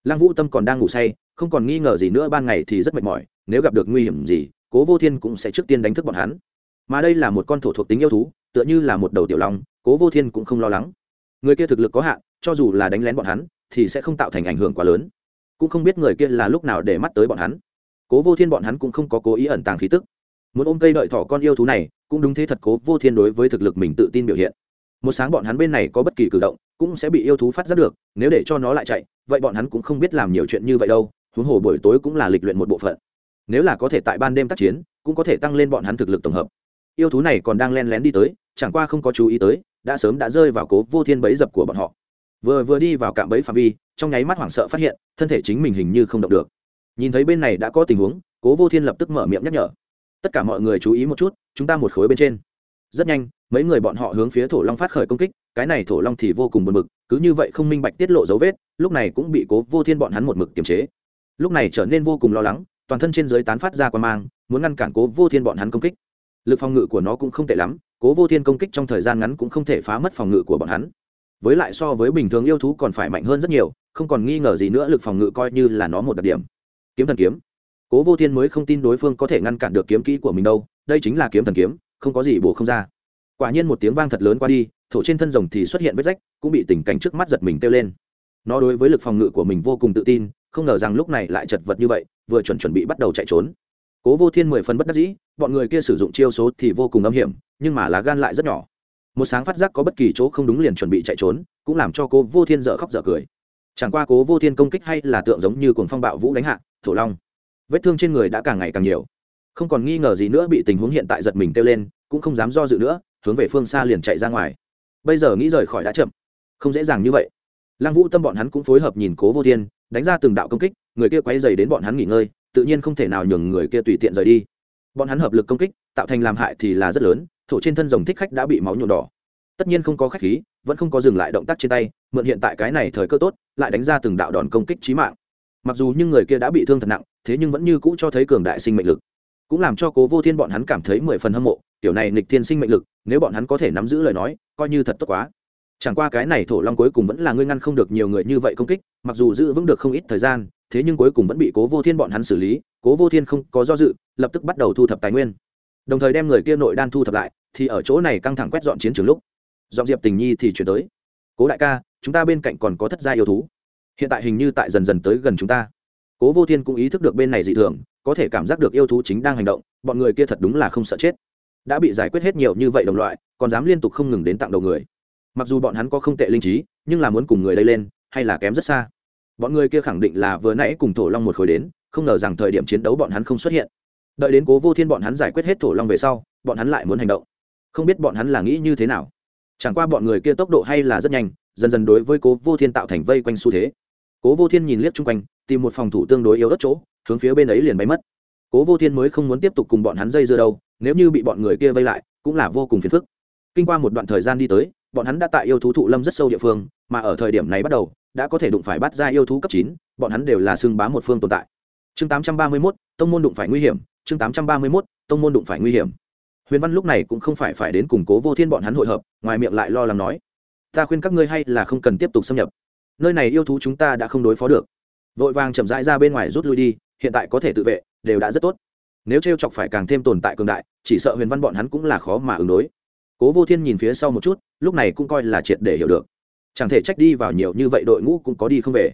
Lăng vũ tâm còn đang ngủ say, không còn nghi ngờ gì nữa, ban ngày thì rất mệt mỏi, nếu gặp được nguy hiểm gì, cố vô thiên cũng sẽ trước tiên đánh thức bọn hắn. Mà đây là một con thổ thuộc tính yêu thú, tựa như là một đầu tiểu long, cố vô thiên cũng không lo lắng. Người kia thực lực có hạn, cho dù là đánh lén bọn hắn, thì sẽ không tạo thành ảnh hưởng quá lớn. Cũng không biết người kia là lúc nào để mắt tới bọn hắn. Cố vô thiên bọn hắn cũng không có cố ý ẩn tàng khí tức muốn ôm cây đợi thỏ con yêu thú này, cũng đúng thế thật cố vô thiên đối với thực lực mình tự tin biểu hiện. Một sáng bọn hắn bên này có bất kỳ cử động, cũng sẽ bị yêu thú phát giác được, nếu để cho nó lại chạy, vậy bọn hắn cũng không biết làm nhiều chuyện như vậy đâu, huống hồ buổi tối cũng là lịch luyện một bộ phận. Nếu là có thể tại ban đêm tác chiến, cũng có thể tăng lên bọn hắn thực lực tổng hợp. Yêu thú này còn đang len lén đi tới, chẳng qua không có chú ý tới, đã sớm đã rơi vào cố vô thiên bẫy dập của bọn họ. Vừa vừa đi vào cạm bẫy phạm vi, trong nháy mắt hoảng sợ phát hiện, thân thể chính mình hình như không động được. Nhìn thấy bên này đã có tình huống, cố vô thiên lập tức mở miệng nhắc nhở tất cả mọi người chú ý một chút, chúng ta một khối bên trên. Rất nhanh, mấy người bọn họ hướng phía thổ long phát khởi công kích, cái này thổ long thì vô cùng buồn bực, cứ như vậy không minh bạch tiết lộ dấu vết, lúc này cũng bị cố vô thiên bọn hắn một mực kiềm chế. Lúc này trở nên vô cùng lo lắng, toàn thân trên dưới tán phát ra qua mang, muốn ngăn cản cố vô thiên bọn hắn công kích. Lực phòng ngự của nó cũng không tệ lắm, cố vô thiên công kích trong thời gian ngắn cũng không thể phá mất phòng ngự của bọn hắn. Với lại so với bình thường yêu thú còn phải mạnh hơn rất nhiều, không còn nghi ngờ gì nữa, lực phòng ngự coi như là nó một đặc điểm. Kiếm thần kiếm cố vô thiên mới không tin đối phương có thể ngăn cản được kiếm kỹ của mình đâu, đây chính là kiếm thần kiếm, không có gì bổ không ra. Quả nhiên một tiếng vang thật lớn qua đi, thổ trên thân rồng thì xuất hiện vết rách, cũng bị tình cảnh trước mắt giật mình kêu lên. Nó đối với lực phòng ngự của mình vô cùng tự tin, không ngờ rằng lúc này lại chật vật như vậy, vừa chuẩn chuẩn bị bắt đầu chạy trốn. Cố vô thiên mười phần bất đắc dĩ, bọn người kia sử dụng chiêu số thì vô cùng âm hiểm, nhưng mà lá gan lại rất nhỏ. Một sáng phát giác có bất kỳ chỗ không đúng liền chuẩn bị chạy trốn, cũng làm cho cố vô thiên dở khóc dở cười. Chẳng qua cố vô thiên công kích hay là tượng giống như cuồng phong bạo vũ đánh hạ, thổ long vết thương trên người đã càng ngày càng nhiều. Không còn nghi ngờ gì nữa bị tình huống hiện tại giật mình kêu lên, cũng không dám do dự nữa, hướng về phương xa liền chạy ra ngoài. Bây giờ nghĩ rời khỏi đã chậm. Không dễ dàng như vậy. Lăng vũ tâm bọn hắn cũng phối hợp nhìn cố vô thiên, đánh ra từng đạo công kích, người kia quay dày đến bọn hắn nghỉ ngơi, tự nhiên không thể nào nhường người kia tùy tiện rời đi. Bọn hắn hợp lực công kích, tạo thành làm hại thì là rất lớn, thổ trên thân rồng thích khách đã bị máu nhuộm đỏ. Tất nhiên không có khách khí, vẫn không có dừng lại động tác trên tay, mượn hiện tại cái này thời cơ tốt, lại đánh ra từng đạo đòn công kích trí mạng. Mặc dù những người kia đã bị thương thật nặng thế nhưng vẫn như cũ cho thấy cường đại sinh mệnh lực. Cũng làm cho cố vô thiên bọn hắn cảm thấy mười phần hâm mộ, tiểu này nịch thiên sinh mệnh lực, nếu bọn hắn có thể nắm giữ lời nói, coi như thật tốt quá. Chẳng qua cái này thổ long cuối cùng vẫn là ngươi ngăn không được nhiều người như vậy công kích, mặc dù giữ vững được không ít thời gian, thế nhưng cuối cùng vẫn bị cố vô thiên bọn hắn xử lý, cố vô thiên không có do dự, lập tức bắt đầu thu thập tài nguyên. Đồng thời đem người kia nội đan thu thập lại, thì ở chỗ này căng thẳng quét dọn chiến trường lúc, dọn diệp tình nhi thì chuyển tới. Cố đại ca, chúng ta bên cạnh còn có thất gia yêu thú. Hiện tại hình như tại dần dần tới gần chúng ta cố vô thiên cũng ý thức được bên này dị thường, có thể cảm giác được yêu thú chính đang hành động, bọn người kia thật đúng là không sợ chết. Đã bị giải quyết hết nhiều như vậy đồng loại, còn dám liên tục không ngừng đến tặng đầu người. Mặc dù bọn hắn có không tệ linh trí, nhưng là muốn cùng người đây lên, hay là kém rất xa. Bọn người kia khẳng định là vừa nãy cùng thổ long một khối đến, không ngờ rằng thời điểm chiến đấu bọn hắn không xuất hiện. Đợi đến cố vô thiên bọn hắn giải quyết hết thổ long về sau, bọn hắn lại muốn hành động. Không biết bọn hắn là nghĩ như thế nào. Chẳng qua bọn người kia tốc độ hay là rất nhanh, dần dần đối với cố vô thiên tạo thành vây quanh xu thế cố vô thiên nhìn liếc chung quanh, tìm một phòng thủ tương đối yếu đất chỗ, hướng phía bên ấy liền bay mất. Cố vô thiên mới không muốn tiếp tục cùng bọn hắn dây dưa đâu, nếu như bị bọn người kia vây lại, cũng là vô cùng phiền phức. Kinh qua một đoạn thời gian đi tới, bọn hắn đã tại yêu thú thụ lâm rất sâu địa phương, mà ở thời điểm này bắt đầu, đã có thể đụng phải bắt ra yêu thú cấp chín, bọn hắn đều là xưng bá một phương tồn tại. Chương tám trăm ba mươi mốt, tông môn đụng phải nguy hiểm. Chương tám trăm ba mươi mốt, tông môn đụng phải nguy hiểm. Huyền văn lúc này cũng không phải phải đến củng cố vô thiên bọn hắn hội hợp, ngoài miệng lại lo lắng nói, ta khuyên các ngươi hay là không cần tiếp tục xâm nhập nơi này yêu thú chúng ta đã không đối phó được. Vội vàng chậm rãi ra bên ngoài rút lui đi, hiện tại có thể tự vệ, đều đã rất tốt. Nếu t r e o chọc phải càng thêm tồn tại cường đại, chỉ sợ huyền văn bọn hắn cũng là khó mà ứng đối. Cố vô thiên nhìn phía sau một chút, lúc này cũng coi là triệt để hiểu được. Chẳng thể trách đi vào nhiều như vậy đội ngũ cũng có đi không về.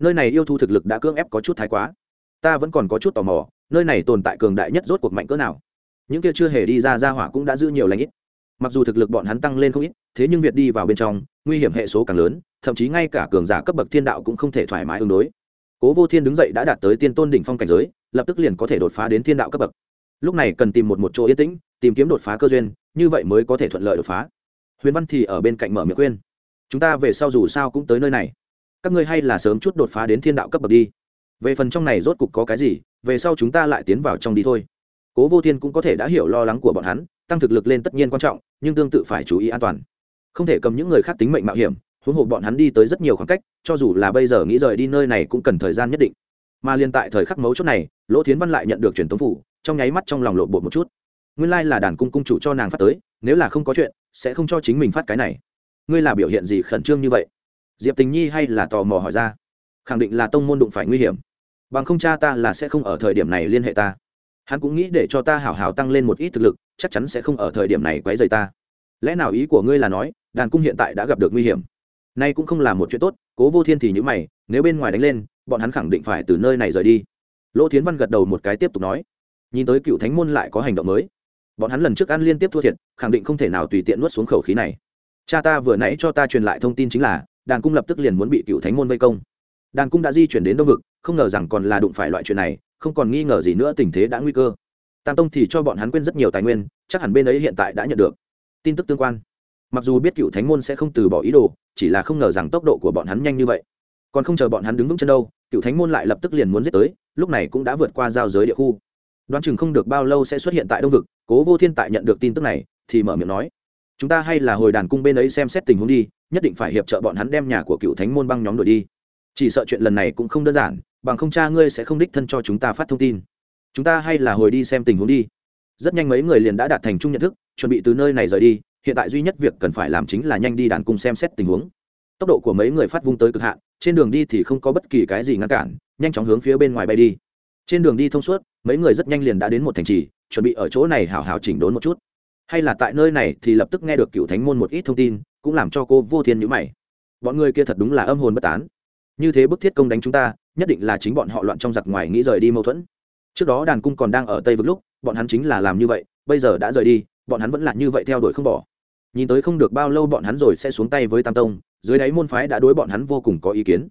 Nơi này yêu thu thực lực đã cưỡng ép có chút thái quá. Ta vẫn còn có chút tò mò, nơi này tồn tại cường đại nhất rốt cuộc mạnh cỡ nào. Những kia chưa hề đi ra ra hỏa cũng đã giữ nhiều lãnh ít. Mặc dù thực lực bọn hắn tăng lên không ít, thế nhưng việc đi vào bên trong nguy hiểm hệ số càng lớn, thậm chí ngay cả cường giả cấp bậc thiên đạo cũng không thể thoải mái ứng đối. Cố vô thiên đứng dậy đã đạt tới tiên tôn đỉnh phong cảnh giới, lập tức liền có thể đột phá đến thiên đạo cấp bậc. Lúc này cần tìm một một chỗ yên tĩnh, tìm kiếm đột phá cơ duyên, như vậy mới có thể thuận lợi đột phá. Huyền văn thì ở bên cạnh mở miệng khuyên, chúng ta về sau dù sao cũng tới nơi này. Các ngươi hay là sớm chút đột phá đến thiên đạo cấp bậc đi. Về phần trong này rốt cục có cái gì, về sau chúng ta lại tiến vào trong đi thôi. Cố vô thiên cũng có thể đã hiểu lo lắng của bọn hắn, tăng thực lực lên tất nhiên quan trọng, nhưng tương tự phải chú ý an toàn không thể cầm những người khác tính mệnh mạo hiểm, huống hồ bọn hắn đi tới rất nhiều khoảng cách, cho dù là bây giờ nghĩ rời đi nơi này cũng cần thời gian nhất định. Mà liên tại thời khắc mấu chốt này, lỗ thiến văn lại nhận được truyền thống phủ, trong nháy mắt trong lòng lộn bột một chút. Nguyên lai là đàn cung cung chủ cho nàng phát tới, nếu là không có chuyện, sẽ không cho chính mình phát cái này. Ngươi là biểu hiện gì khẩn trương như vậy? Diệp tình nhi hay là tò mò hỏi ra. Khẳng định là tông môn đụng phải nguy hiểm. Bằng không cha ta là sẽ không ở thời điểm này liên hệ ta. Hắn cũng nghĩ để cho ta hảo hảo tăng lên một ít thực lực, chắc chắn sẽ không ở thời điểm này quấy rầy ta. Lẽ nào ý của ngươi là nói đàn cung hiện tại đã gặp được nguy hiểm. Nay cũng không là một chuyện tốt, cố vô thiên thì nhữ mày, nếu bên ngoài đánh lên, bọn hắn khẳng định phải từ nơi này rời đi. Lỗ thiến văn gật đầu một cái tiếp tục nói, nhìn tới cựu thánh môn lại có hành động mới. Bọn hắn lần trước ăn liên tiếp thua thiệt, khẳng định không thể nào tùy tiện nuốt xuống khẩu khí này. Cha ta vừa nãy cho ta truyền lại thông tin chính là, đàn cung lập tức liền muốn bị cựu thánh môn vây công. Đàn cung đã di chuyển đến đông vực, không ngờ rằng còn là đụng phải loại chuyện này, không còn nghi ngờ gì nữa tình thế đã nguy cơ. Tam tông thì cho bọn hắn quên rất nhiều tài nguyên, chắc hẳn bên ấy hiện tại đã nhận được tin tức tương quan mặc dù biết cựu thánh môn sẽ không từ bỏ ý đồ, chỉ là không ngờ rằng tốc độ của bọn hắn nhanh như vậy. Còn không chờ bọn hắn đứng vững chân đâu, cựu thánh môn lại lập tức liền muốn giết tới, lúc này cũng đã vượt qua giao giới địa khu. Đoán chừng không được bao lâu sẽ xuất hiện tại đông vực, cố vô thiên tại nhận được tin tức này, thì mở miệng nói, chúng ta hay là hồi đàn cung bên ấy xem xét tình huống đi, nhất định phải hiệp trợ bọn hắn đem nhà của cựu thánh môn băng nhóm đổi đi. Chỉ sợ chuyện lần này cũng không đơn giản, bằng không cha ngươi sẽ không đích thân cho chúng ta phát thông tin. Chúng ta hay là hồi đi xem tình huống đi. Rất nhanh mấy người liền đã đạt thành chung nhận thức, chuẩn bị từ nơi này rời đi hiện tại duy nhất việc cần phải làm chính là nhanh đi đàn cung xem xét tình huống. Tốc độ của mấy người phát vung tới cực hạn, trên đường đi thì không có bất kỳ cái gì ngăn cản, nhanh chóng hướng phía bên ngoài bay đi. Trên đường đi thông suốt, mấy người rất nhanh liền đã đến một thành trì, chuẩn bị ở chỗ này hào hào chỉnh đốn một chút. Hay là tại nơi này thì lập tức nghe được cựu thánh môn một ít thông tin, cũng làm cho cô vô thiên nhữ mày. Bọn người kia thật đúng là âm hồn bất tán. Như thế bức thiết công đánh chúng ta, nhất định là chính bọn họ loạn trong giặc ngoài nghĩ rời đi mâu thuẫn. Trước đó đàn cung còn đang ở tây vực lúc, bọn hắn chính là làm như vậy, bây giờ đã rời đi, bọn hắn vẫn là như vậy theo đuổi không bỏ nhìn tới không được bao lâu bọn hắn rồi sẽ xuống tay với tam tông, dưới đáy môn phái đã đối bọn hắn vô cùng có ý kiến.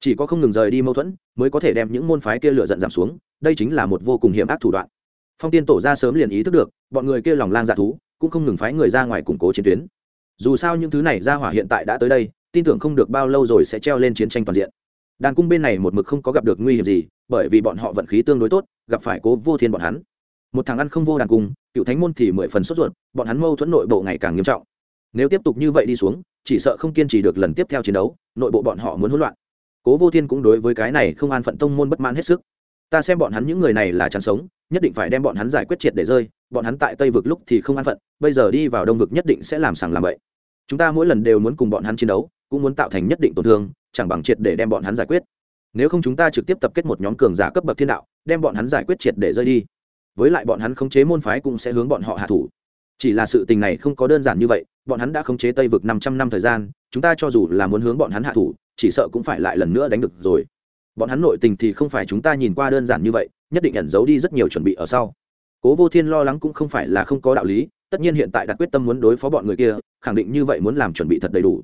Chỉ có không ngừng rời đi mâu thuẫn, mới có thể đem những môn phái kia lựa giận giảm xuống, đây chính là một vô cùng hiểm ác thủ đoạn. Phong tiên tổ ra sớm liền ý thức được, bọn người kia lòng lang dạ thú, cũng không ngừng phái người ra ngoài củng cố chiến tuyến. Dù sao những thứ này ra hỏa hiện tại đã tới đây, tin tưởng không được bao lâu rồi sẽ treo lên chiến tranh toàn diện. Đàn cung bên này một mực không có gặp được nguy hiểm gì, bởi vì bọn họ vận khí tương đối tốt, gặp phải cố vô thiên bọn hắn một thằng ăn không vô đàn cung cựu thánh môn thì mười phần sốt ruột, bọn hắn mâu thuẫn nội bộ ngày càng nghiêm trọng. Nếu tiếp tục như vậy đi xuống, chỉ sợ không kiên trì được lần tiếp theo chiến đấu, nội bộ bọn họ muốn hỗn loạn. Cố vô thiên cũng đối với cái này không an phận tông môn bất mãn hết sức. Ta xem bọn hắn những người này là chán sống, nhất định phải đem bọn hắn giải quyết triệt để rơi, bọn hắn tại tây vực lúc thì không an phận, bây giờ đi vào đông vực nhất định sẽ làm sàng làm vậy chúng ta mỗi lần đều muốn cùng bọn hắn chiến đấu, cũng muốn tạo thành nhất định tổn thương, chẳng bằng triệt để đem bọn hắn giải quyết. Nếu không chúng ta trực tiếp tập kết một nhóm cường giả cấp bậc thiên đạo, đem bọn hắn giải quyết triệt để rơi đi với lại bọn hắn khống chế môn phái cũng sẽ hướng bọn họ hạ thủ. Chỉ là sự tình này không có đơn giản như vậy, bọn hắn đã khống chế tây vực năm trăm năm thời gian, chúng ta cho dù là muốn hướng bọn hắn hạ thủ, chỉ sợ cũng phải lại lần nữa đánh được rồi. Bọn hắn nội tình thì không phải chúng ta nhìn qua đơn giản như vậy, nhất định ẩn giấu đi rất nhiều chuẩn bị ở sau. Cố vô thiên lo lắng cũng không phải là không có đạo lý, tất nhiên hiện tại đặt quyết tâm muốn đối phó bọn người kia, khẳng định như vậy muốn làm chuẩn bị thật đầy đủ.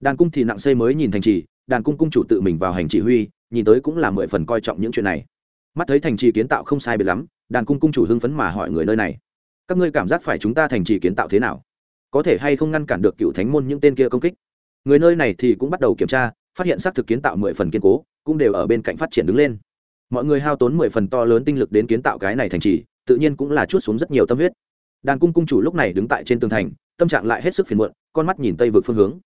Đàn cung thì nặng xây mới nhìn thành trì, đàn cung cung chủ tự mình vào hành chỉ huy, nhìn tới cũng là mười phần coi trọng những chuyện này mắt thấy thành trì kiến tạo không sai biệt lắm, đàn cung cung chủ hưng phấn mà hỏi người nơi này. Các ngươi cảm giác phải chúng ta thành trì kiến tạo thế nào? Có thể hay không ngăn cản được cựu thánh môn những tên kia công kích? Người nơi này thì cũng bắt đầu kiểm tra, phát hiện xác thực kiến tạo mười phần kiên cố, cũng đều ở bên cạnh phát triển đứng lên. Mọi người hao tốn mười phần to lớn tinh lực đến kiến tạo cái này thành trì, tự nhiên cũng là chút xuống rất nhiều tâm huyết. Đàn cung cung chủ lúc này đứng tại trên tường thành, tâm trạng lại hết sức phiền muộn, con mắt nhìn tây vực phương hướng.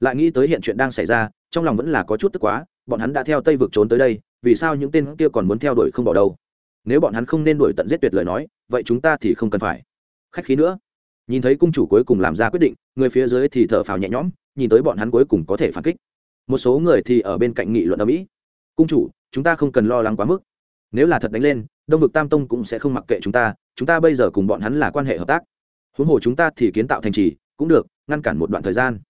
Lại nghĩ tới hiện chuyện đang xảy ra, trong lòng vẫn là có chút tức quá bọn hắn đã theo tây vực trốn tới đây, vì sao những tên kia còn muốn theo đuổi không bỏ đâu? Nếu bọn hắn không nên đuổi tận giết tuyệt lời nói, vậy chúng ta thì không cần phải. Khách khí nữa. Nhìn thấy cung chủ cuối cùng làm ra quyết định, người phía dưới thì thở phào nhẹ nhõm, nhìn tới bọn hắn cuối cùng có thể phản kích. Một số người thì ở bên cạnh nghị luận ở mỹ cung chủ, chúng ta không cần lo lắng quá mức. Nếu là thật đánh lên, đông vực tam tông cũng sẽ không mặc kệ chúng ta chúng ta bây giờ cùng bọn hắn là quan hệ hợp tác. Huống hồ chúng ta thì kiến tạo thành trì, cũng được, ngăn cản một đoạn thời gian.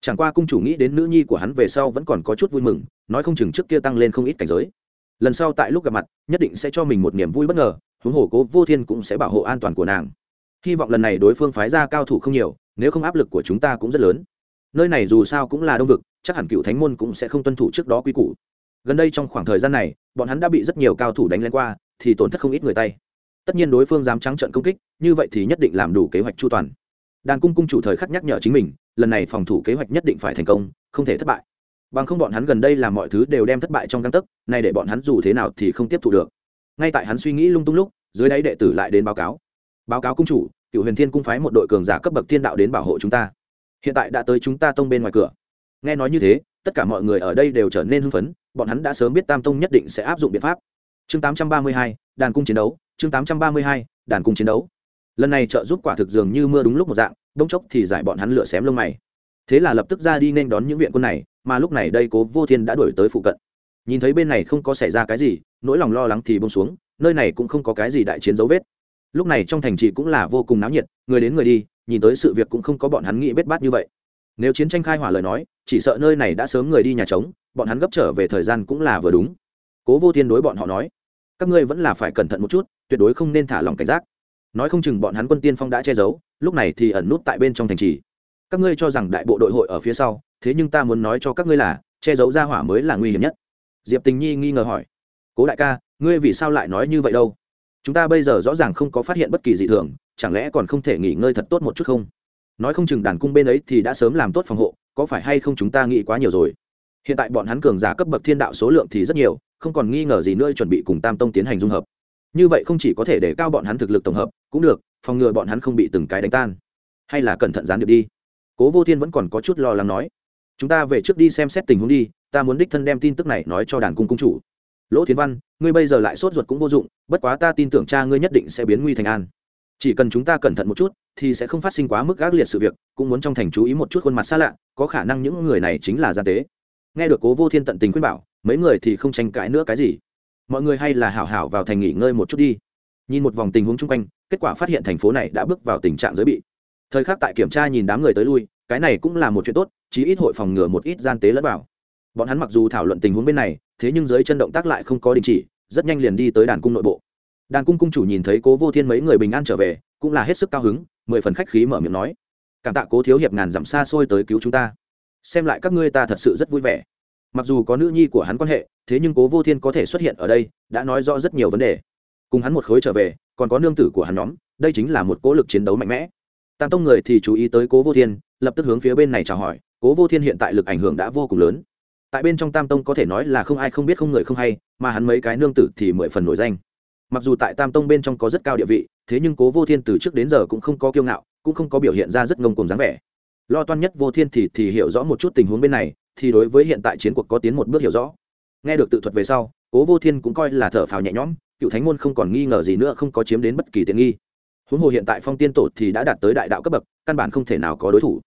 Chẳng qua cung chủ nghĩ đến nữ nhi của hắn về sau vẫn còn có chút vui mừng nói không chừng trước kia tăng lên không ít cảnh giới. Lần sau tại lúc gặp mặt, nhất định sẽ cho mình một niềm vui bất ngờ, huống hồ cố vô thiên cũng sẽ bảo hộ an toàn của nàng. Hy vọng lần này đối phương phái ra cao thủ không nhiều, nếu không áp lực của chúng ta cũng rất lớn. Nơi này dù sao cũng là đông vực, chắc hẳn cựu thánh môn cũng sẽ không tuân thủ trước đó quy củ. Gần đây trong khoảng thời gian này, bọn hắn đã bị rất nhiều cao thủ đánh lên qua, thì tổn thất không ít người tay. Tất nhiên đối phương dám trắng trận công kích, như vậy thì nhất định làm đủ kế hoạch chu toàn. Đàn cung cung chủ thời khắc nhắc nhở chính mình, lần này phòng thủ kế hoạch nhất định phải thành công, không thể thất bại bằng không bọn hắn gần đây làm mọi thứ đều đem thất bại trong căng tấc nay để bọn hắn dù thế nào thì không tiếp thu được. Ngay tại hắn suy nghĩ lung tung lúc dưới đáy đệ tử lại đến báo cáo. Báo cáo cung chủ cựu huyền thiên cung phái một đội cường giả cấp bậc thiên đạo đến bảo hộ chúng ta. Hiện tại đã tới chúng ta tông bên ngoài cửa. Nghe nói như thế tất cả mọi người ở đây đều trở nên hưng phấn bọn hắn đã sớm biết tam tông nhất định sẽ áp dụng biện pháp. Chương 832, đàn cung chiến đấu chương 832, đàn cung chiến đấu. Lần này trợ giúp quả thực dường như mưa đúng lúc một dạng đông chốc thì giải bọn hắn lửa xém lông mày. Thế là lập tức ra đi nên đón những viện quân này mà lúc này đây cố vô thiên đã đuổi tới phụ cận. Nhìn thấy bên này không có xảy ra cái gì, nỗi lòng lo lắng thì bông xuống, nơi này cũng không có cái gì đại chiến dấu vết. Lúc này trong thành trì cũng là vô cùng náo nhiệt, người đến người đi, nhìn tới sự việc cũng không có bọn hắn nghĩ bết bát như vậy. Nếu chiến tranh khai hỏa lời nói, chỉ sợ nơi này đã sớm người đi nhà trống, bọn hắn gấp trở về thời gian cũng là vừa đúng. Cố vô thiên đối bọn họ nói, các ngươi vẫn là phải cẩn thận một chút, tuyệt đối không nên thả lòng cảnh giác. Nói không chừng bọn hắn quân tiên phong đã che giấu, lúc này thì ẩn nút tại bên trong thành trì. Các ngươi cho rằng đại bộ đội hội ở phía sau thế nhưng ta muốn nói cho các ngươi là, che giấu ra hỏa mới là nguy hiểm nhất. Diệp tình nhi nghi ngờ hỏi. Cố đại ca, ngươi vì sao lại nói như vậy đâu? Chúng ta bây giờ rõ ràng không có phát hiện bất kỳ gì thường, chẳng lẽ còn không thể nghỉ ngơi thật tốt một chút không? Nói không chừng đàn cung bên ấy thì đã sớm làm tốt phòng hộ, có phải hay không chúng ta nghĩ quá nhiều rồi? Hiện tại bọn hắn cường giả cấp bậc thiên đạo số lượng thì rất nhiều, không còn nghi ngờ gì nữa chuẩn bị cùng tam tông tiến hành dung hợp. Như vậy không chỉ có thể để cao bọn hắn thực lực tổng hợp, cũng được, phòng ngừa bọn hắn không bị từng cái đánh tan. Hay là cẩn thận gián điệp đi. Cố vô thiên vẫn còn có chút lo lắng nói chúng ta về trước đi xem xét tình huống đi, ta muốn đích thân đem tin tức này nói cho đàn cung cung chủ. Lỗ thiến văn, ngươi bây giờ lại sốt ruột cũng vô dụng, bất quá ta tin tưởng cha ngươi nhất định sẽ biến nguy thành an. Chỉ cần chúng ta cẩn thận một chút, thì sẽ không phát sinh quá mức gác liệt sự việc, cũng muốn trong thành chú ý một chút khuôn mặt xa lạ, có khả năng những người này chính là gian tế. Nghe được cố vô thiên tận tình khuyên bảo, mấy người thì không tranh cãi nữa cái gì. Mọi người hay là hảo hảo vào thành nghỉ ngơi một chút đi. Nhìn một vòng tình huống chung quanh, kết quả phát hiện thành phố này đã bước vào tình trạng giới bị. Thời khắc tại kiểm tra nhìn đám người tới lui, cái này cũng là một chuyện tốt chí ít hội phòng ngừa một ít gian tế lẫn vào. Bọn hắn mặc dù thảo luận tình huống bên này, thế nhưng dưới chân động tác lại không có đình chỉ, rất nhanh liền đi tới đàn cung nội bộ. Đàn cung cung chủ nhìn thấy cố vô thiên mấy người bình an trở về, cũng là hết sức cao hứng, mười phần khách khí mở miệng nói, cảm tạ cố thiếu hiệp ngàn dặm xa xôi tới cứu chúng ta. Xem lại các ngươi ta thật sự rất vui vẻ. Mặc dù có nữ nhi của hắn quan hệ, thế nhưng cố vô thiên có thể xuất hiện ở đây, đã nói rõ rất nhiều vấn đề. Cùng hắn một khối trở về, còn có nương tử của hắn nhóm, đây chính là một cố lực chiến đấu mạnh mẽ. Tam tông người thì chú ý tới cố vô thiên, lập tức hướng phía bên này chào hỏi cố vô thiên hiện tại lực ảnh hưởng đã vô cùng lớn. Tại bên trong tam tông có thể nói là không ai không biết không người không hay, mà hắn mấy cái nương tử thì mười phần nổi danh. Mặc dù tại tam tông bên trong có rất cao địa vị, thế nhưng cố vô thiên từ trước đến giờ cũng không có kiêu ngạo, cũng không có biểu hiện ra rất ngông cùng dáng vẻ. Lo toan nhất vô thiên thì thì hiểu rõ một chút tình huống bên này, thì đối với hiện tại chiến cuộc có tiến một bước hiểu rõ. Nghe được tự thuật về sau, cố vô thiên cũng coi là thở phào nhẹ nhõm, cựu thánh môn không còn nghi ngờ gì nữa, không có chiếm đến bất kỳ tiện nghi. Huống hồ hiện tại phong tiên tổ thì đã đạt tới đại đạo cấp bậc, căn bản không thể nào có đối thủ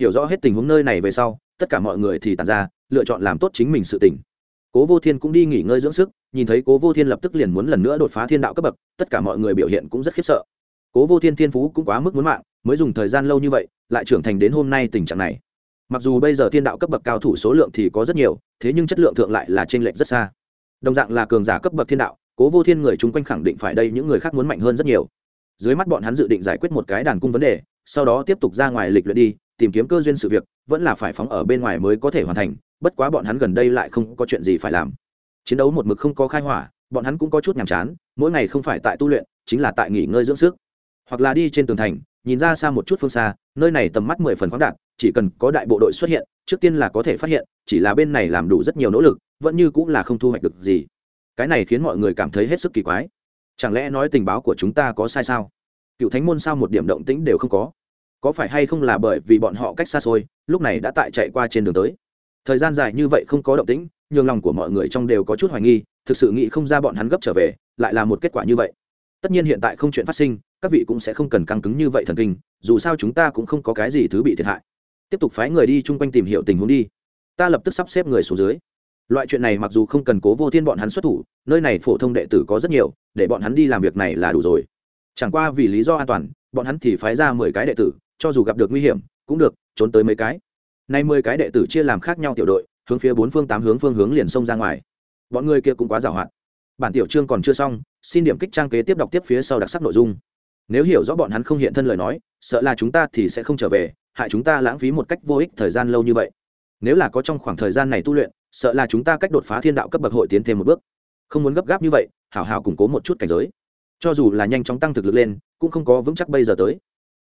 hiểu rõ hết tình huống nơi này về sau, tất cả mọi người thì tàn ra, lựa chọn làm tốt chính mình sự tỉnh cố vô thiên cũng đi nghỉ ngơi dưỡng sức, nhìn thấy cố vô thiên lập tức liền muốn lần nữa đột phá thiên đạo cấp bậc, tất cả mọi người biểu hiện cũng rất khiếp sợ. Cố vô thiên thiên phú cũng quá mức muốn mạng, mới dùng thời gian lâu như vậy, lại trưởng thành đến hôm nay tình trạng này. Mặc dù bây giờ thiên đạo cấp bậc cao thủ số lượng thì có rất nhiều, thế nhưng chất lượng thượng lại là t r ê n lệch rất xa. Đồng dạng là cường giả cấp bậc thiên đạo, cố vô thiên người chung quanh khẳng định phải đây những người khác muốn mạnh hơn rất nhiều. Dưới mắt bọn hắn dự định giải quyết một cái đàn cung vấn đề, sau đó tiếp tục ra ngoài lịch luyện đi tìm kiếm cơ duyên sự việc, vẫn là phải phóng ở bên ngoài mới có thể hoàn thành, bất quá bọn hắn gần đây lại không có chuyện gì phải làm. Chiến đấu một mực không có khai hỏa, bọn hắn cũng có chút nhàm chán, mỗi ngày không phải tại tu luyện, chính là tại nghỉ ngơi dưỡng sức. Hoặc là đi trên tường thành, nhìn ra xa một chút phương xa, nơi này tầm mắt mười phần khoáng đạt, chỉ cần có đại bộ đội xuất hiện, trước tiên là có thể phát hiện, chỉ là bên này làm đủ rất nhiều nỗ lực, vẫn như cũng là không thu hoạch được gì. Cái này khiến mọi người cảm thấy hết sức kỳ quái. Chẳng lẽ nói tình báo của chúng ta có sai sao? Cựu thánh môn sao một điểm động tĩnh đều không có? Có phải hay không là bởi vì bọn họ cách xa xôi, lúc này đã tại chạy qua trên đường tới. Thời gian dài như vậy không có động tĩnh, nhường lòng của mọi người trong đều có chút hoài nghi, thực sự nghĩ không ra bọn hắn gấp trở về, lại là một kết quả như vậy. Tất nhiên hiện tại không chuyện phát sinh, các vị cũng sẽ không cần căng cứng như vậy thần kinh, dù sao chúng ta cũng không có cái gì thứ bị thiệt hại. Tiếp tục phái người đi chung quanh tìm hiểu tình huống đi. Ta lập tức sắp xếp người xuống dưới. Loại chuyện này mặc dù không cần cố vô thiên bọn hắn xuất thủ, nơi này phổ thông đệ tử có rất nhiều, để bọn hắn đi làm việc này là đủ rồi. Chẳng qua vì lý do an toàn, bọn hắn thì phái ra mười cái đệ tử cho dù gặp được nguy hiểm, cũng được, trốn tới mấy cái. Nay mười cái đệ tử chia làm khác nhau tiểu đội, hướng phía bốn phương tám hướng phương hướng liền xông ra ngoài. Bọn người kia cũng quá giàu hoạt. Bản tiểu chương còn chưa xong, xin điểm kích trang kế tiếp đọc tiếp phía sau đặc sắc nội dung. Nếu hiểu rõ bọn hắn không hiện thân lời nói, sợ là chúng ta thì sẽ không trở về, hại chúng ta lãng phí một cách vô ích thời gian lâu như vậy. Nếu là có trong khoảng thời gian này tu luyện, sợ là chúng ta cách đột phá thiên đạo cấp bậc hội tiến thêm một bước. Không muốn gấp gáp như vậy, hảo hảo củng cố một chút cảnh giới. Cho dù là nhanh chóng tăng thực lực lên, cũng không có vững chắc bây giờ tới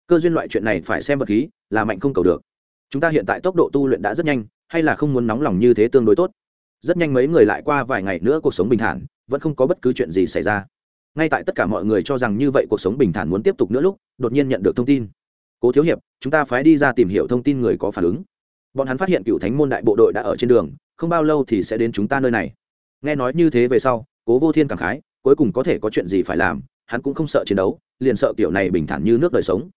cơ duyên loại chuyện này phải xem vật khí, là mạnh không cầu được. Chúng ta hiện tại tốc độ tu luyện đã rất nhanh, hay là không muốn nóng lòng như thế tương đối tốt? Rất nhanh mấy người lại qua vài ngày nữa cuộc sống bình thản, vẫn không có bất cứ chuyện gì xảy ra. Ngay tại tất cả mọi người cho rằng như vậy cuộc sống bình thản muốn tiếp tục nữa lúc, đột nhiên nhận được thông tin. Cố thiếu hiệp, chúng ta phái đi ra tìm hiểu thông tin người có phản ứng. Bọn hắn phát hiện cựu thánh môn đại bộ đội đã ở trên đường, không bao lâu thì sẽ đến chúng ta nơi này. Nghe nói như thế về sau, cố vô thiên cảm khái, cuối cùng có thể có chuyện gì phải làm, hắn cũng không sợ chiến đấu, liền sợ kiểu này bình thản như nước đời sống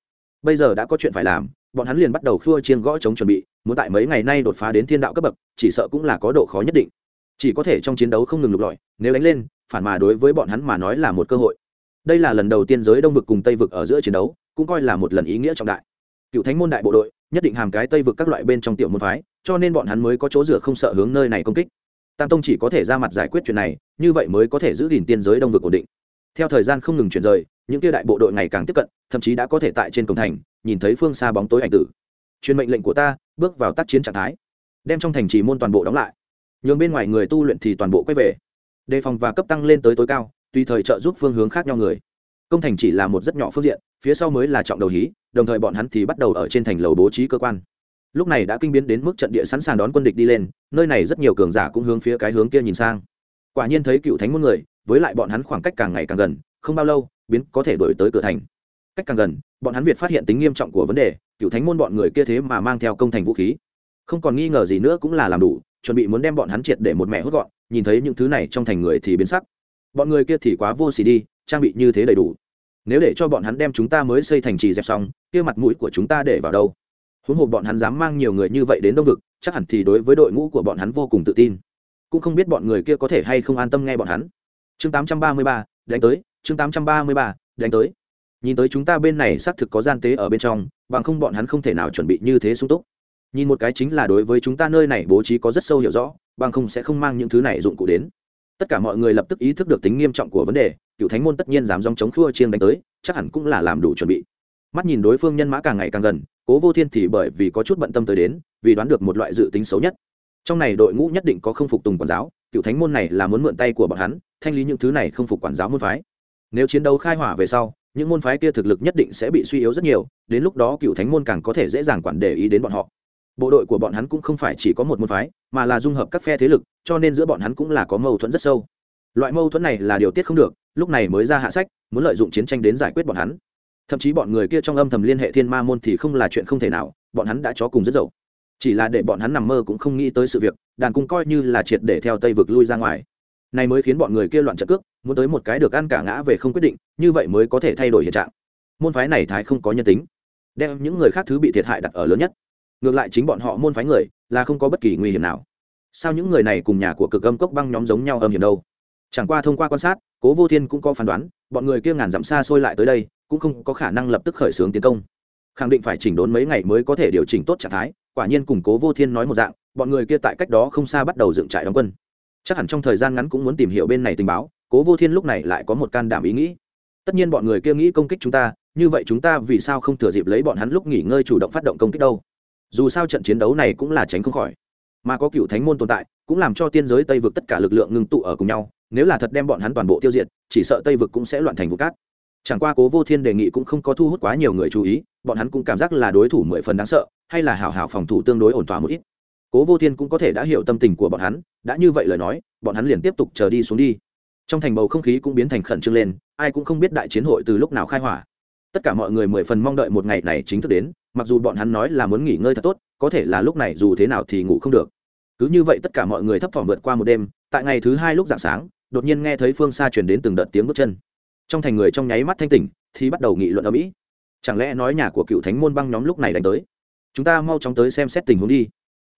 bây giờ đã có chuyện phải làm, bọn hắn liền bắt đầu khua chiên gõ chống chuẩn bị, muốn tại mấy ngày nay đột phá đến thiên đạo cấp bậc, chỉ sợ cũng là có độ khó nhất định. Chỉ có thể trong chiến đấu không ngừng lục lọi, nếu đánh lên, phản mà đối với bọn hắn mà nói là một cơ hội. Đây là lần đầu tiên giới đông vực cùng tây vực ở giữa chiến đấu, cũng coi là một lần ý nghĩa trọng đại. Cựu thánh môn đại bộ đội, nhất định hàm cái tây vực các loại bên trong tiểu môn phái, cho nên bọn hắn mới có chỗ rửa không sợ hướng nơi này công kích. Tam tông chỉ có thể ra mặt giải quyết chuyện này, như vậy mới có thể giữ gìn tiên giới đông vực ổn định. Theo thời gian không ngừng chuyển rời những kia đại bộ đội ngày càng tiếp cận, thậm chí đã có thể tại trên cổng thành, nhìn thấy phương xa bóng tối ảnh tử. Truyền mệnh lệnh của ta, bước vào tác chiến trạng thái. Đem trong thành trì môn toàn bộ đóng lại. Nhường bên ngoài người tu luyện thì toàn bộ quay về. Đề phòng và cấp tăng lên tới tối cao, tùy thời trợ giúp phương hướng khác nhau người. Công thành chỉ là một rất nhỏ phương diện, phía sau mới là trọng đầu hí, đồng thời bọn hắn thì bắt đầu ở trên thành lầu bố trí cơ quan. Lúc này đã kinh biến đến mức trận địa sẵn sàng đón quân địch đi lên, nơi này rất nhiều cường giả cũng hướng phía cái hướng kia nhìn sang. Quả nhiên thấy cựu thánh môn người, với lại bọn hắn khoảng cách càng ngày càng gần không bao lâu biến có thể đổi tới cửa thành. Cách càng gần bọn hắn việt phát hiện tính nghiêm trọng của vấn đề cựu thánh môn bọn người kia thế mà mang theo công thành vũ khí. Không còn nghi ngờ gì nữa cũng là làm đủ chuẩn bị muốn đem bọn hắn triệt để một mẹ hốt gọn nhìn thấy những thứ này trong thành người thì biến sắc. Bọn người kia thì quá vô xì đi trang bị như thế đầy đủ. Nếu để cho bọn hắn đem chúng ta mới xây thành trì dẹp xong kia mặt mũi của chúng ta để vào đâu? Huống hồ bọn hắn dám mang nhiều người như vậy đến đông vực chắc hẳn thì đối với đội ngũ của bọn hắn vô cùng tự tin. Cũng không biết bọn người kia có thể hay không an tâm nghe bọn hắn. Chương 833, đánh tới chương 833, đánh tới. Nhìn tới chúng ta bên này xác thực có gian tế ở bên trong bằng không bọn hắn không thể nào chuẩn bị như thế sung túc. Nhìn một cái chính là đối với chúng ta nơi này bố trí có rất sâu hiểu rõ bằng không sẽ không mang những thứ này dụng cụ đến. Tất cả mọi người lập tức ý thức được tính nghiêm trọng của vấn đề cựu thánh môn tất nhiên dám dòng chống khua chiêng đánh tới chắc hẳn cũng là làm đủ chuẩn bị. Mắt nhìn đối phương nhân mã càng ngày càng gần cố vô thiên thì bởi vì có chút bận tâm tới đến vì đoán được một loại dự tính xấu nhất. Trong này đội ngũ nhất định có không phục tùng quản giáo cựu thánh môn này là muốn mượn tay của bọn hắn thanh lý những thứ này không phục quản giáo môn phái nếu chiến đấu khai hỏa về sau, những môn phái kia thực lực nhất định sẽ bị suy yếu rất nhiều, đến lúc đó cựu thánh môn càng có thể dễ dàng quản để ý đến bọn họ. Bộ đội của bọn hắn cũng không phải chỉ có một môn phái, mà là dung hợp các phe thế lực, cho nên giữa bọn hắn cũng là có mâu thuẫn rất sâu. Loại mâu thuẫn này là điều tiết không được, lúc này mới ra hạ sách, muốn lợi dụng chiến tranh đến giải quyết bọn hắn. Thậm chí bọn người kia trong âm thầm liên hệ thiên ma môn thì không là chuyện không thể nào, bọn hắn đã chó cùng rất dậu. Chỉ là để bọn hắn nằm mơ cũng không nghĩ tới sự việc, đàn cung coi như là triệt để theo tây vực lui ra ngoài. Này mới khiến bọn người kia loạn trận cước muốn tới một cái được ăn cả ngã về không quyết định, như vậy mới có thể thay đổi hiện trạng. Môn phái này thái không có nhân tính, đem những người khác thứ bị thiệt hại đặt ở lớn nhất. Ngược lại chính bọn họ môn phái người, là không có bất kỳ nguy hiểm nào. Sao những người này cùng nhà của cực âm cốc băng nhóm giống nhau âm hiểm đâu? Chẳng qua thông qua quan sát, cố vô thiên cũng có phán đoán, bọn người kia ngàn dặm xa xôi lại tới đây, cũng không có khả năng lập tức khởi xướng tiến công. Khẳng định phải chỉnh đốn mấy ngày mới có thể điều chỉnh tốt trạng thái, quả nhiên cùng cố vô thiên nói một dạng, bọn người kia tại cách đó không xa bắt đầu dựng trại đóng quân. Chắc hẳn trong thời gian ngắn cũng muốn tìm hiểu bên này tình báo cố vô thiên lúc này lại có một can đảm ý nghĩ. Tất nhiên bọn người kia nghĩ công kích chúng ta, như vậy chúng ta vì sao không thừa dịp lấy bọn hắn lúc nghỉ ngơi chủ động phát động công kích đâu? Dù sao trận chiến đấu này cũng là tránh không khỏi. Mà có cựu thánh môn tồn tại, cũng làm cho tiên giới tây vực tất cả lực lượng ngưng tụ ở cùng nhau, nếu là thật đem bọn hắn toàn bộ tiêu diệt, chỉ sợ tây vực cũng sẽ loạn thành vụ cát. Chẳng qua cố vô thiên đề nghị cũng không có thu hút quá nhiều người chú ý, bọn hắn cũng cảm giác là đối thủ mười phần đáng sợ, hay là hảo hảo phòng thủ tương đối ổn thỏa một ít. Cố vô thiên cũng có thể đã hiểu tâm tình của bọn hắn, đã như vậy lời nói, bọn hắn liền tiếp tục chờ đi xuống đi trong thành bầu không khí cũng biến thành khẩn trương lên, ai cũng không biết đại chiến hội từ lúc nào khai hỏa. Tất cả mọi người mười phần mong đợi một ngày này chính thức đến, mặc dù bọn hắn nói là muốn nghỉ ngơi thật tốt, có thể là lúc này dù thế nào thì ngủ không được. Cứ như vậy tất cả mọi người thấp thỏm vượt qua một đêm, tại ngày thứ hai lúc dạng sáng, đột nhiên nghe thấy phương xa truyền đến từng đợt tiếng bước chân. Trong thành người trong nháy mắt thanh tỉnh, thì bắt đầu nghị luận ở mỹ. Chẳng lẽ nói nhà của cựu thánh môn băng nhóm lúc này đánh tới? Chúng ta mau chóng tới xem xét tình huống đi.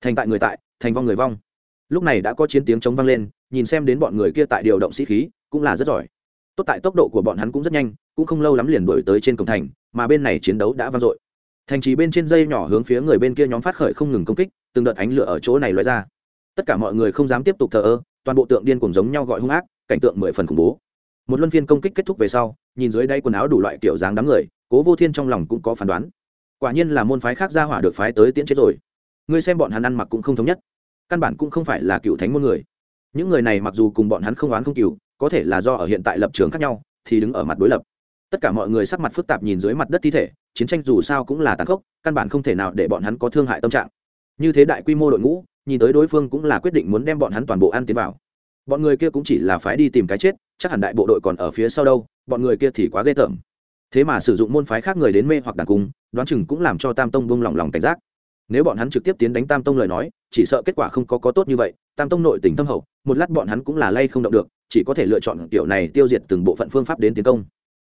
Thành tại người tại, thành vong người vong. Lúc này đã có chiến tiếng chống vang lên nhìn xem đến bọn người kia tại điều động sĩ khí, cũng là rất giỏi. Tốt tại tốc độ của bọn hắn cũng rất nhanh, cũng không lâu lắm liền đổi tới trên cổng thành, mà bên này chiến đấu đã vang dội. Thành trì bên trên dây nhỏ hướng phía người bên kia nhóm phát khởi không ngừng công kích, từng đợt ánh lửa ở chỗ này loại ra. Tất cả mọi người không dám tiếp tục thờ ơ, toàn bộ tượng điên cùng giống nhau gọi hung ác, cảnh tượng mười phần khủng bố. Một luân phiên công kích kết thúc về sau, nhìn dưới đây quần áo đủ loại kiểu dáng đám người, cố vô thiên trong lòng cũng có phán đoán. Quả nhiên là môn phái khác ra hỏa được phái tới tiễn chết rồi. Ngươi xem bọn hắn ăn mặc cũng không thống nhất, căn bản cũng không phải là cựu thánh môn người những người này mặc dù cùng bọn hắn không oán không cừu có thể là do ở hiện tại lập trường khác nhau, thì đứng ở mặt đối lập. Tất cả mọi người sắc mặt phức tạp nhìn dưới mặt đất thi thể, chiến tranh dù sao cũng là tàn khốc, căn bản không thể nào để bọn hắn có thương hại tâm trạng. Như thế đại quy mô đội ngũ, nhìn tới đối phương cũng là quyết định muốn đem bọn hắn toàn bộ ăn tiến vào. Bọn người kia cũng chỉ là phái đi tìm cái chết, chắc hẳn đại bộ đội còn ở phía sau đâu, bọn người kia thì quá ghê tởm. Thế mà sử dụng môn phái khác người đến mê hoặc đàn cung, đoán chừng cũng làm cho tam tông buông lòng lòng cảnh giác nếu bọn hắn trực tiếp tiến đánh tam tông lời nói, chỉ sợ kết quả không có có tốt như vậy, tam tông nội tình thâm hậu, một lát bọn hắn cũng là lay không động được, chỉ có thể lựa chọn kiểu này tiêu diệt từng bộ phận phương pháp đến tiến công.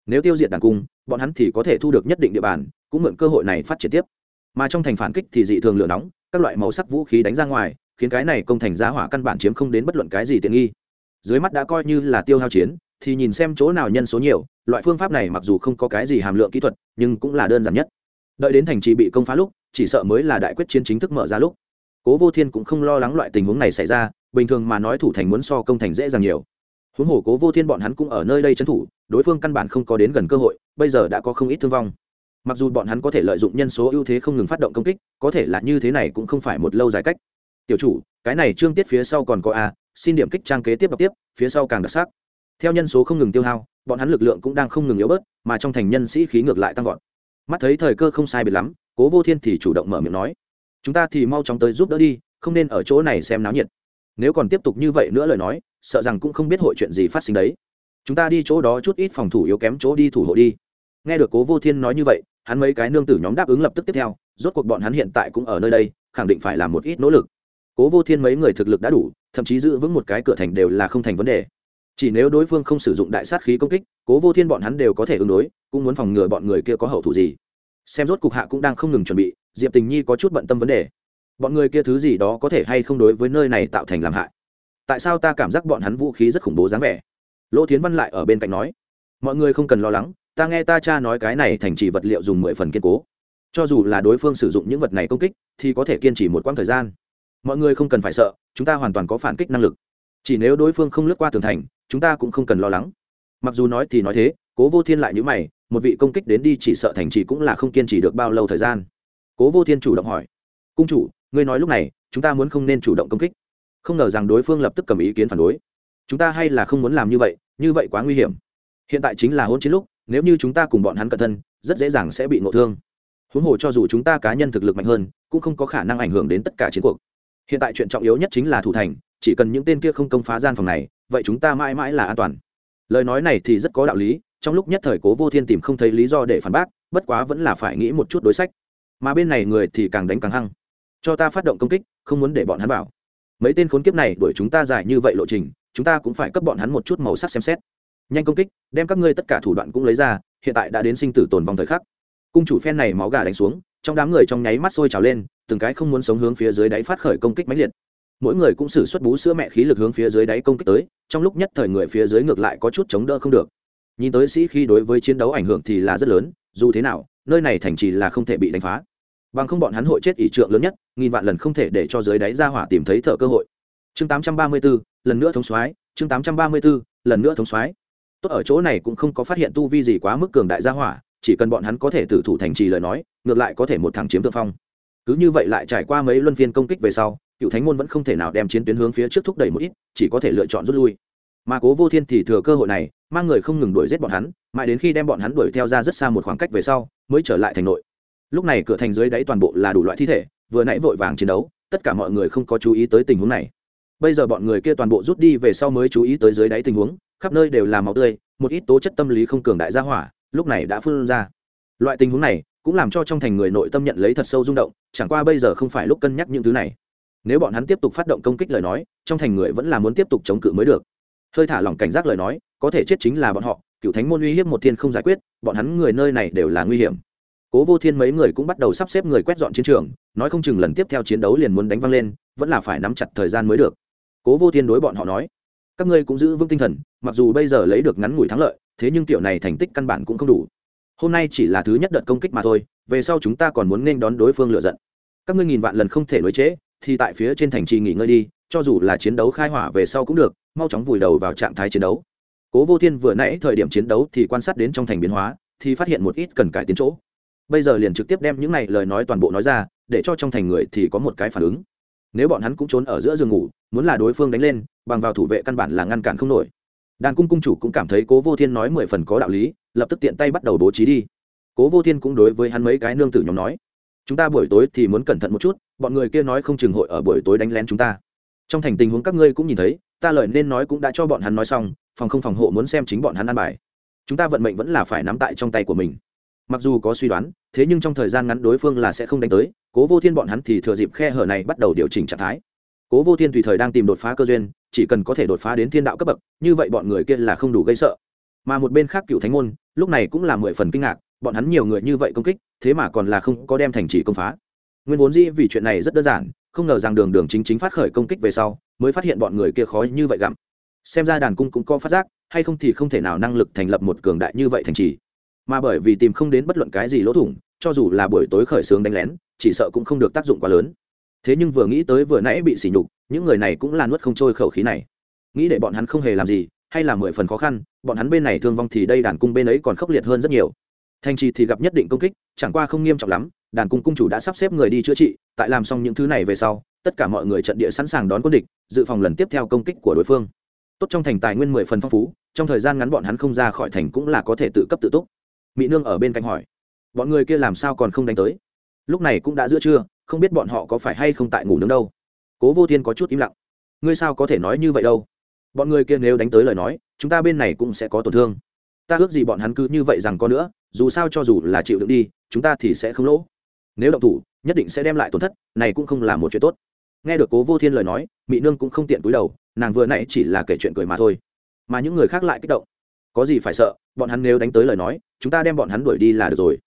Nếu tiêu diệt đàn cung, bọn hắn thì có thể thu được nhất định địa bàn, cũng mượn cơ hội này phát triển tiếp. Mà trong thành phản kích thì dị thường lửa nóng, các loại màu sắc vũ khí đánh ra ngoài, khiến cái này công thành giá hỏa căn bản chiếm không đến bất luận cái gì tiện nghi. Dưới mắt đã coi như là tiêu hao chiến, thì nhìn xem chỗ nào nhân số nhiều, loại phương pháp này mặc dù không có cái gì hàm lượng kỹ thuật, nhưng cũng là đơn giản nhất. Đợi đến thành trì bị công phá lúc chỉ sợ mới là đại quyết chiến chính thức mở ra lúc. Cố vô thiên cũng không lo lắng loại tình huống này xảy ra, bình thường mà nói thủ thành muốn so công thành dễ dàng nhiều. Huống hồ cố vô thiên bọn hắn cũng ở nơi đây trấn thủ, đối phương căn bản không có đến gần cơ hội, bây giờ đã có không ít thương vong. Mặc dù bọn hắn có thể lợi dụng nhân số ưu thế không ngừng phát động công kích, có thể là như thế này cũng không phải một lâu dài cách. Tiểu chủ, cái này trương tiết phía sau còn có a, xin điểm kích trang kế tiếp đọc tiếp, phía sau càng đặc sắc. Theo nhân số không ngừng tiêu hao, bọn hắn lực lượng cũng đang không ngừng yếu bớt, mà trong thành nhân sĩ khí ngược lại tăng vọt mắt thấy thời cơ không sai biệt lắm, cố vô thiên thì chủ động mở miệng nói, chúng ta thì mau chóng tới giúp đỡ đi, không nên ở chỗ này xem náo nhiệt. Nếu còn tiếp tục như vậy nữa lời nói, sợ rằng cũng không biết hội chuyện gì phát sinh đấy. Chúng ta đi chỗ đó chút ít phòng thủ yếu kém chỗ đi thủ hộ đi. Nghe được cố vô thiên nói như vậy, hắn mấy cái nương tử nhóm đáp ứng lập tức tiếp theo, rốt cuộc bọn hắn hiện tại cũng ở nơi đây, khẳng định phải làm một ít nỗ lực. Cố vô thiên mấy người thực lực đã đủ, thậm chí giữ vững một cái cửa thành đều là không thành vấn đề chỉ nếu đối phương không sử dụng đại sát khí công kích, cố vô thiên bọn hắn đều có thể ứng đối, cũng muốn phòng ngừa bọn người kia có hậu thủ gì. Xem rốt cục hạ cũng đang không ngừng chuẩn bị, diệp tình nhi có chút bận tâm vấn đề. Bọn người kia thứ gì đó có thể hay không đối với nơi này tạo thành làm hại? Tại sao ta cảm giác bọn hắn vũ khí rất khủng bố dáng vẻ? Lỗ thiến văn lại ở bên cạnh nói. Mọi người không cần lo lắng, ta nghe ta cha nói cái này thành chỉ vật liệu dùng mười phần kiên cố. Cho dù là đối phương sử dụng những vật này công kích, thì có thể kiên trì một quãng thời gian. Mọi người không cần phải sợ, chúng ta hoàn toàn có phản kích năng lực chỉ nếu đối phương không lướt qua tường thành, chúng ta cũng không cần lo lắng. Mặc dù nói thì nói thế, cố vô thiên lại nhữ mày, một vị công kích đến đi chỉ sợ thành trì cũng là không kiên trì được bao lâu thời gian. Cố vô thiên chủ động hỏi, cung chủ, ngươi nói lúc này, chúng ta muốn không nên chủ động công kích? Không ngờ rằng đối phương lập tức cầm ý kiến phản đối. Chúng ta hay là không muốn làm như vậy như vậy quá nguy hiểm. Hiện tại chính là hôn chiến lúc, nếu như chúng ta cùng bọn hắn cẩn thân, rất dễ dàng sẽ bị ngộ thương. Huống hồ cho dù chúng ta cá nhân thực lực mạnh hơn, cũng không có khả năng ảnh hưởng đến tất cả chiến cuộc. Hiện tại chuyện trọng yếu nhất chính là thủ thành chỉ cần những tên kia không công phá gian phòng này, vậy chúng ta mãi mãi là an toàn. Lời nói này thì rất có đạo lý, trong lúc nhất thời cố vô thiên tìm không thấy lý do để phản bác, bất quá vẫn là phải nghĩ một chút đối sách. Mà bên này người thì càng đánh càng hăng. Cho ta phát động công kích, không muốn để bọn hắn bảo mấy tên khốn kiếp này đuổi chúng ta dài như vậy lộ trình, chúng ta cũng phải cấp bọn hắn một chút màu sắc xem xét. Nhanh công kích, đem các ngươi tất cả thủ đoạn cũng lấy ra, hiện tại đã đến sinh tử tồn vong thời khắc. Cung chủ phen này máu gà đánh xuống, trong đám người trong nháy mắt sôi trào lên, từng cái không muốn sống hướng phía dưới đáy phát khởi công kích mãnh liệt mỗi người cũng xử xuất bú sữa mẹ khí lực hướng phía dưới đáy công kích tới trong lúc nhất thời người phía dưới ngược lại có chút chống đỡ không được. Nhìn tới sĩ khi đối với chiến đấu ảnh hưởng thì là rất lớn dù thế nào nơi này thành trì là không thể bị đánh phá. Bằng không bọn hắn hội chết ỷ trượng lớn nhất nghìn vạn lần không thể để cho dưới đáy ra hỏa tìm thấy thợ cơ hội. Chương 834, lần nữa thống soái chương 834, lần nữa thống soái. Tốt ở chỗ này cũng không có phát hiện tu vi gì quá mức cường đại gia hỏa chỉ cần bọn hắn có thể tử thủ thành trì lời nói ngược lại có thể một thằng chiếm thượng phong. Cứ như vậy lại trải qua mấy luân phiên công kích về sau cựu thánh môn vẫn không thể nào đem chiến tuyến hướng phía trước thúc đẩy một ít, chỉ có thể lựa chọn rút lui. Mà cố vô thiên thì thừa cơ hội này, mang người không ngừng đuổi giết bọn hắn, mãi đến khi đem bọn hắn đuổi theo ra rất xa một khoảng cách về sau, mới trở lại thành nội. Lúc này cửa thành dưới đáy toàn bộ là đủ loại thi thể, vừa nãy vội vàng chiến đấu, tất cả mọi người không có chú ý tới tình huống này. Bây giờ bọn người kia toàn bộ rút đi về sau mới chú ý tới dưới đáy tình huống, khắp nơi đều là máu tươi, một ít tố chất tâm lý không cường đại gia hỏa, lúc này đã phun ra. Loại tình huống này cũng làm cho trong thành người nội tâm nhận lấy thật sâu rung động, chẳng qua bây giờ không phải lúc cân nhắc những thứ này nếu bọn hắn tiếp tục phát động công kích lời nói trong thành người vẫn là muốn tiếp tục chống cự mới được. Hơi thả lỏng cảnh giác lời nói có thể chết chính là bọn họ cựu thánh môn uy hiếp một thiên không giải quyết bọn hắn người nơi này đều là nguy hiểm. Cố vô thiên mấy người cũng bắt đầu sắp xếp người quét dọn chiến trường nói không chừng lần tiếp theo chiến đấu liền muốn đánh văng lên vẫn là phải nắm chặt thời gian mới được. Cố vô thiên đối bọn họ nói các ngươi cũng giữ vững tinh thần mặc dù bây giờ lấy được ngắn ngủi thắng lợi thế nhưng kiểu này thành tích căn bản cũng không đủ. Hôm nay chỉ là thứ nhất đợt công kích mà thôi về sau chúng ta còn muốn nên đón đối phương lựa giận. Các ngươi nghìn vạn lần không thể nối chế, thì tại phía trên thành trì nghỉ ngơi đi, cho dù là chiến đấu khai hỏa về sau cũng được, mau chóng vùi đầu vào trạng thái chiến đấu. Cố vô thiên vừa nãy thời điểm chiến đấu thì quan sát đến trong thành biến hóa, thì phát hiện một ít cần cải tiến chỗ. Bây giờ liền trực tiếp đem những này lời nói toàn bộ nói ra, để cho trong thành người thì có một cái phản ứng. Nếu bọn hắn cũng trốn ở giữa giường ngủ, muốn là đối phương đánh lên, bằng vào thủ vệ căn bản là ngăn cản không nổi. Đàn cung cung chủ cũng cảm thấy cố vô thiên nói mười phần có đạo lý, lập tức tiện tay bắt đầu bố trí đi. Cố vô thiên cũng đối với hắn mấy cái nương tử nhóm nói chúng ta buổi tối thì muốn cẩn thận một chút, bọn người kia nói không chừng hội ở buổi tối đánh lén chúng ta. Trong thành tình huống các ngươi cũng nhìn thấy, ta lời nên nói cũng đã cho bọn hắn nói xong, phòng không phòng hộ muốn xem chính bọn hắn ăn bài. Chúng ta vận mệnh vẫn là phải nắm tại trong tay của mình. Mặc dù có suy đoán, thế nhưng trong thời gian ngắn đối phương là sẽ không đánh tới, cố vô thiên bọn hắn thì thừa dịp khe hở này bắt đầu điều chỉnh trạng thái. Cố vô thiên tùy thời đang tìm đột phá cơ duyên, chỉ cần có thể đột phá đến thiên đạo cấp bậc, như vậy bọn người kia là không đủ gây sợ. Mà một bên khác cựu thánh môn, lúc này cũng là mười phần kinh ngạc, bọn hắn nhiều người như vậy công kích thế mà còn là không có đem thành trì công phá. Nguyên vốn dĩ vì chuyện này rất đơn giản, không ngờ rằng đường đường chính chính phát khởi công kích về sau, mới phát hiện bọn người kia khó như vậy gặm. Xem ra đàn cung cũng có phát giác, hay không thì không thể nào năng lực thành lập một cường đại như vậy thành trì. Mà bởi vì tìm không đến bất luận cái gì lỗ thủng, cho dù là buổi tối khởi xướng đánh lén, chỉ sợ cũng không được tác dụng quá lớn. Thế nhưng vừa nghĩ tới vừa nãy bị sỉ nhục, những người này cũng là nuốt không trôi khẩu khí này. Nghĩ để bọn hắn không hề làm gì, hay là mười phần khó khăn, bọn hắn bên này thương vong thì đây đàn cung bên ấy còn khốc liệt hơn rất nhiều thành trì thì gặp nhất định công kích, chẳng qua không nghiêm trọng lắm, đàn cung cung chủ đã sắp xếp người đi chữa trị, tại làm xong những thứ này về sau, tất cả mọi người trận địa sẵn sàng đón quân địch, dự phòng lần tiếp theo công kích của đối phương. Tốt trong thành tài nguyên mười phần phong phú, trong thời gian ngắn bọn hắn không ra khỏi thành cũng là có thể tự cấp tự túc. Mỹ nương ở bên cạnh hỏi, bọn người kia làm sao còn không đánh tới? Lúc này cũng đã giữa trưa, không biết bọn họ có phải hay không tại ngủ nướng đâu. Cố vô thiên có chút im lặng, ngươi sao có thể nói như vậy đâu? Bọn người kia nếu đánh tới lời nói, chúng ta bên này cũng sẽ có tổn thương. Ta ước gì bọn hắn cứ như vậy rằng có nữa dù sao cho dù là chịu đựng đi, chúng ta thì sẽ không lỗ. Nếu động thủ, nhất định sẽ đem lại tổn thất, này cũng không là một chuyện tốt. Nghe được cố vô thiên lời nói mỹ nương cũng không tiện túi đầu, nàng vừa nãy chỉ là kể chuyện cười mà thôi. Mà những người khác lại kích động. Có gì phải sợ, bọn hắn nếu đánh tới lời nói, chúng ta đem bọn hắn đuổi đi là được rồi.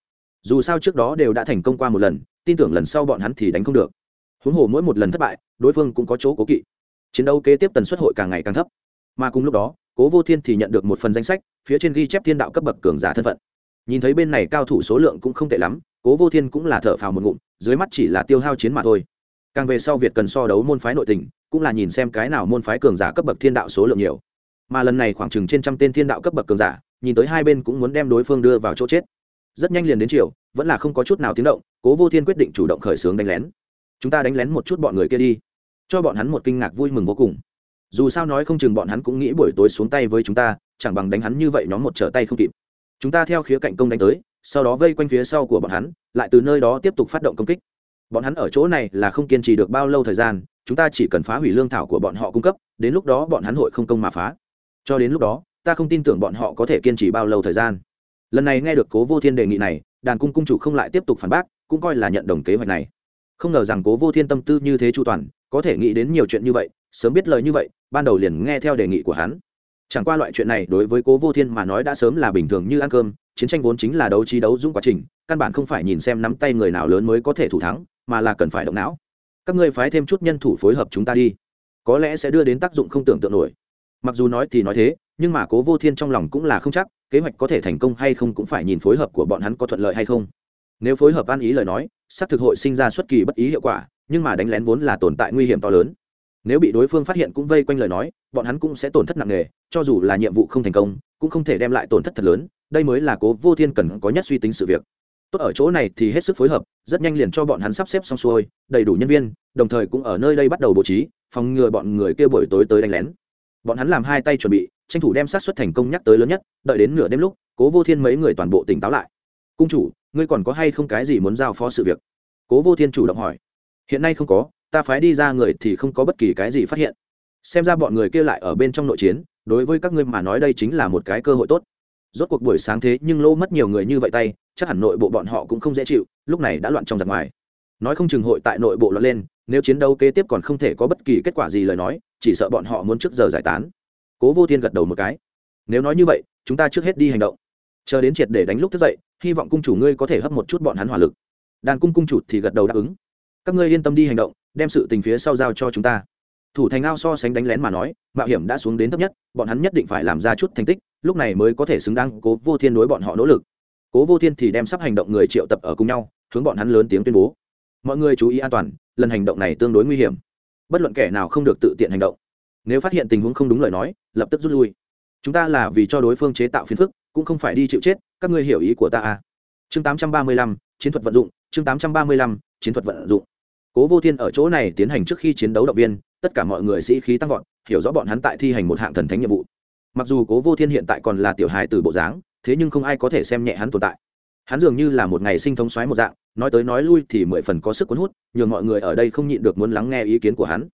Dù sao trước đó đều đã thành công qua một lần, tin tưởng lần sau bọn hắn thì đánh không được. Huống hồ mỗi một lần thất bại, đối phương cũng có chỗ cố kỵ. Chiến đấu kế tiếp tần suất hội càng ngày càng thấp. Mà cùng lúc đó, cố vô thiên thì nhận được một phần danh sách, phía trên ghi chép thiên đạo cấp bậc cường giả thân phận nhìn thấy bên này cao thủ số lượng cũng không tệ lắm, cố vô thiên cũng là thở phào một ngụm, dưới mắt chỉ là tiêu hao chiến mà thôi. Càng về sau việt cần so đấu môn phái nội tình, cũng là nhìn xem cái nào môn phái cường giả cấp bậc thiên đạo số lượng nhiều. Mà lần này khoảng chừng trên trăm tên thiên đạo cấp bậc cường giả, nhìn tới hai bên cũng muốn đem đối phương đưa vào chỗ chết. Rất nhanh liền đến chiều, vẫn là không có chút nào tiếng động, cố vô thiên quyết định chủ động khởi xướng đánh lén. Chúng ta đánh lén một chút bọn người kia đi, cho bọn hắn một kinh ngạc vui mừng vô cùng. Dù sao nói không chừng bọn hắn cũng nghĩ buổi tối xuống tay với chúng ta, chẳng bằng đánh hắn như vậy nhóm một trở tay không kịp chúng ta theo khía cạnh công đánh tới, sau đó vây quanh phía sau của bọn hắn, lại từ nơi đó tiếp tục phát động công kích. Bọn hắn ở chỗ này là không kiên trì được bao lâu thời gian, chúng ta chỉ cần phá hủy lương thảo của bọn họ cung cấp, đến lúc đó bọn hắn hội không công mà phá. Cho đến lúc đó, ta không tin tưởng bọn họ có thể kiên trì bao lâu thời gian. Lần này nghe được cố vô thiên đề nghị này, đàn cung cung chủ không lại tiếp tục phản bác, cũng coi là nhận đồng kế hoạch này. Không ngờ rằng cố vô thiên tâm tư như thế chu toàn, có thể nghĩ đến nhiều chuyện như vậy, sớm biết lời như vậy, ban đầu liền nghe theo đề nghị của hắn chẳng qua loại chuyện này đối với cố vô thiên mà nói đã sớm là bình thường như ăn cơm, chiến tranh vốn chính là đấu trí đấu dũng quá trình, căn bản không phải nhìn xem nắm tay người nào lớn mới có thể thủ thắng, mà là cần phải động não. Các ngươi phái thêm chút nhân thủ phối hợp chúng ta đi. Có lẽ sẽ đưa đến tác dụng không tưởng tượng nổi. Mặc dù nói thì nói thế, nhưng mà cố vô thiên trong lòng cũng là không chắc, kế hoạch có thể thành công hay không cũng phải nhìn phối hợp của bọn hắn có thuận lợi hay không. Nếu phối hợp ăn ý lời nói sắc thực hội sinh ra xuất kỳ bất ý hiệu quả, nhưng mà đánh lén vốn là tồn tại nguy hiểm to lớn nếu bị đối phương phát hiện cũng vây quanh lời nói, bọn hắn cũng sẽ tổn thất nặng nề, cho dù là nhiệm vụ không thành công, cũng không thể đem lại tổn thất thật lớn, đây mới là cố vô thiên cần có nhất suy tính sự việc. Tốt ở chỗ này thì hết sức phối hợp, rất nhanh liền cho bọn hắn sắp xếp xong xuôi, đầy đủ nhân viên, đồng thời cũng ở nơi đây bắt đầu bố trí, phòng ngừa bọn người kia buổi tối tới đánh lén. Bọn hắn làm hai tay chuẩn bị, tranh thủ đem sát xuất thành công nhắc tới lớn nhất, đợi đến nửa đêm lúc, cố vô thiên mấy người toàn bộ tỉnh táo lại. Cung chủ, ngươi còn có hay không cái gì muốn giao phó sự việc? Cố vô thiên chủ động hỏi. Hiện nay không có ta phái đi ra người thì không có bất kỳ cái gì phát hiện. Xem ra bọn người kia lại ở bên trong nội chiến, đối với các ngươi mà nói đây chính là một cái cơ hội tốt. Rốt cuộc buổi sáng thế nhưng lỗ mất nhiều người như vậy tay, chắc hẳn nội bộ bọn họ cũng không dễ chịu, lúc này đã loạn trong giặc ngoài. Nói không chừng hội tại nội bộ loạn lên, nếu chiến đấu kế tiếp còn không thể có bất kỳ kết quả gì lời nói, chỉ sợ bọn họ muốn trước giờ giải tán. Cố vô thiên gật đầu một cái. Nếu nói như vậy, chúng ta trước hết đi hành động. Chờ đến triệt để đánh lúc thức dậy, hy vọng cung chủ ngươi có thể hấp một chút bọn hắn hỏa lực. Đàn cung cung chủ thì gật đầu đáp ứng. Các ngươi yên tâm đi hành động đem sự tình phía sau giao cho chúng ta. Thủ thành ao so sánh đánh lén mà nói mạo hiểm đã xuống đến thấp nhất bọn hắn nhất định phải làm ra chút thành tích lúc này mới có thể xứng đáng cố vô thiên đối bọn họ nỗ lực. Cố vô thiên thì đem sắp hành động người triệu tập ở cùng nhau hướng bọn hắn lớn tiếng tuyên bố. Mọi người chú ý an toàn lần hành động này tương đối nguy hiểm. Bất luận kẻ nào không được tự tiện hành động. Nếu phát hiện tình huống không đúng lời nói lập tức rút lui. Chúng ta là vì cho đối phương chế tạo phiền phức cũng không phải đi chịu chết các ngươi hiểu ý của ta à. Chương 835, chiến thuật vận dụng chương 835, chiến thuật vận dụng cố vô thiên ở chỗ này tiến hành trước khi chiến đấu động viên, tất cả mọi người sĩ khí tăng vọt, hiểu rõ bọn hắn tại thi hành một hạng thần thánh nhiệm vụ. Mặc dù cố vô thiên hiện tại còn là tiểu hài từ bộ dáng, thế nhưng không ai có thể xem nhẹ hắn tồn tại. Hắn dường như là một ngày sinh thống xoáy một dạng, nói tới nói lui thì mười phần có sức cuốn hút, nhường mọi người ở đây không nhịn được muốn lắng nghe ý kiến của hắn.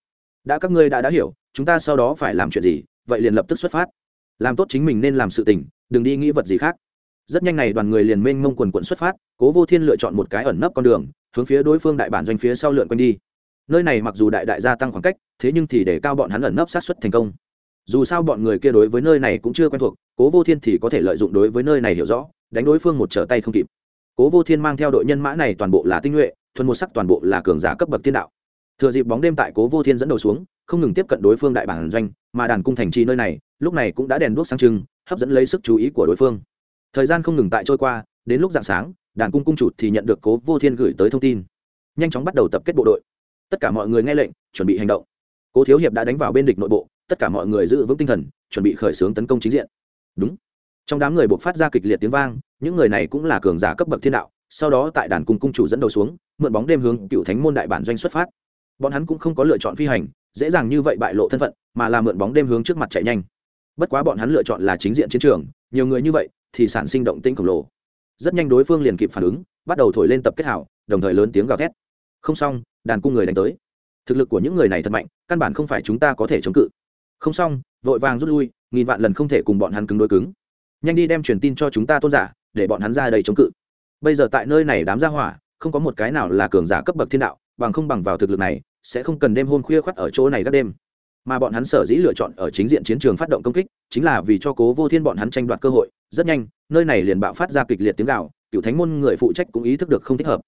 Đã, các ngươi đã đã hiểu, chúng ta sau đó phải làm chuyện gì, vậy liền lập tức xuất phát. Làm tốt chính mình nên làm sự tình, đừng đi nghĩ vật gì khác rất nhanh này đoàn người liền mênh mông quần quận xuất phát, cố vô thiên lựa chọn một cái ẩn nấp con đường, hướng phía đối phương đại bản doanh phía sau lượn quanh đi. Nơi này mặc dù đại đại gia tăng khoảng cách, thế nhưng thì để cao bọn hắn ẩn nấp sát xuất thành công. Dù sao bọn người kia đối với nơi này cũng chưa quen thuộc, cố vô thiên thì có thể lợi dụng đối với nơi này hiểu rõ, đánh đối phương một trở tay không kịp. Cố vô thiên mang theo đội nhân mã này toàn bộ là tinh nhuệ, thuần một sắc toàn bộ là cường giả cấp bậc thiên đạo. Thừa dịp bóng đêm tại cố vô thiên dẫn đầu xuống, không ngừng tiếp cận đối phương đại bản doanh, mà đàn cung thành trì nơi này, lúc này cũng đã đèn đuốc sáng trưng, hấp dẫn lấy sức chú ý của đối phương thời gian không ngừng tại trôi qua, đến lúc dạng sáng, đàn cung cung chủ thì nhận được cố vô thiên gửi tới thông tin. Nhanh chóng bắt đầu tập kết bộ đội. Tất cả mọi người nghe lệnh, chuẩn bị hành động. Cố thiếu hiệp đã đánh vào bên địch nội bộ, tất cả mọi người giữ vững tinh thần, chuẩn bị khởi xướng tấn công chính diện. Đúng. Trong đám người buộc phát ra kịch liệt tiếng vang, những người này cũng là cường giả cấp bậc thiên đạo, sau đó tại đàn cung cung chủ dẫn đầu xuống, mượn bóng đêm hướng cựu thánh môn đại bản doanh xuất phát. Bọn hắn cũng không có lựa chọn phi hành, dễ dàng như vậy bại lộ thân phận, mà là mượn bóng đêm hướng trước mặt chạy nhanh. Bất quá bọn hắn lựa chọn là chính diện chiến trường, nhiều người như vậy thì sản sinh động tinh khổng lồ. Rất nhanh đối phương liền kịp phản ứng, bắt đầu thổi lên tập kết hảo đồng thời lớn tiếng gào thét. Không xong, đàn cung người đánh tới. Thực lực của những người này thật mạnh, căn bản không phải chúng ta có thể chống cự. Không xong, vội vàng rút lui, nghìn vạn lần không thể cùng bọn hắn cứng đối cứng. Nhanh đi đem truyền tin cho chúng ta tôn giả, để bọn hắn ra đây chống cự. Bây giờ tại nơi này đám gia hỏa, không có một cái nào là cường giả cấp bậc thiên đạo, bằng không bằng vào thực lực này, sẽ không cần đêm hôm khuya khoắt ở chỗ này các đêm. Mà bọn hắn sở dĩ lựa chọn ở chính diện chiến trường phát động công kích, chính là vì cho cố vô thiên bọn hắn tranh đoạt cơ hội rất nhanh, nơi này liền bạo phát ra kịch liệt tiếng gạo cựu thánh môn người phụ trách cũng ý thức được không thích hợp.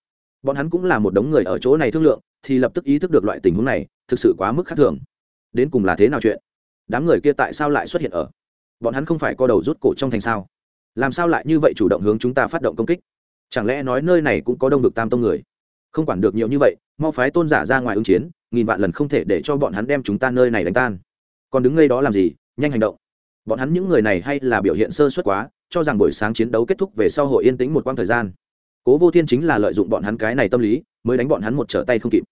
Bọn hắn cũng là một đống người ở chỗ này thương lượng, thì lập tức ý thức được loại tình huống này, thực sự quá mức khác thường. Đến cùng là thế nào chuyện? Đám người kia tại sao lại xuất hiện ở? Bọn hắn không phải co đầu rút cổ trong thành sao? Làm sao lại như vậy chủ động hướng chúng ta phát động công kích? Chẳng lẽ nói nơi này cũng có đông được tam tông người? Không quản được nhiều như vậy, mau phái tôn giả ra ngoài ứng chiến, nghìn vạn lần không thể để cho bọn hắn đem chúng ta nơi này đánh tan. Còn đứng ngay đó làm gì? Nhanh hành động bọn hắn những người này hay là biểu hiện sơ suất quá, cho rằng buổi sáng chiến đấu kết thúc về sau hội yên tĩnh một quãng thời gian. Cố vô thiên chính là lợi dụng bọn hắn cái này tâm lý, mới đánh bọn hắn một trở tay không kịp.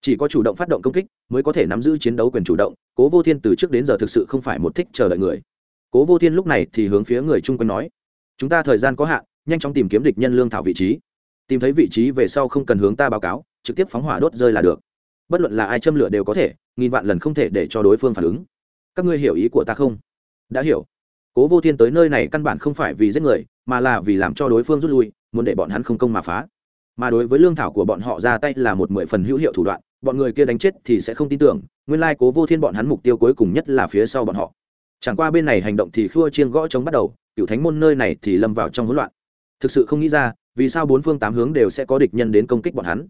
Chỉ có chủ động phát động công kích, mới có thể nắm giữ chiến đấu quyền chủ động, cố vô thiên từ trước đến giờ thực sự không phải một thích chờ đợi người. Cố vô thiên lúc này thì hướng phía người chung quanh nói, chúng ta thời gian có hạn, nhanh chóng tìm kiếm địch nhân lương thảo vị trí. Tìm thấy vị trí về sau không cần hướng ta báo cáo, trực tiếp phóng hỏa đốt rơi là được. Bất luận là ai châm lửa đều có thể, nghìn vạn lần không thể để cho đối phương phản ứng. Các ngươi hiểu ý của ta không? Đã hiểu. Cố vô thiên tới nơi này căn bản không phải vì giết người, mà là vì làm cho đối phương rút lui, muốn để bọn hắn không công mà phá. Mà đối với lương thảo của bọn họ ra tay là một mười phần hữu hiệu thủ đoạn, bọn người kia đánh chết thì sẽ không tin tưởng, nguyên lai cố vô thiên bọn hắn mục tiêu cuối cùng nhất là phía sau bọn họ. Chẳng qua bên này hành động thì khua chiên gõ chống bắt đầu, cựu thánh môn nơi này thì lâm vào trong hỗn loạn. Thực sự không nghĩ ra, vì sao bốn phương tám hướng đều sẽ có địch nhân đến công kích bọn hắn.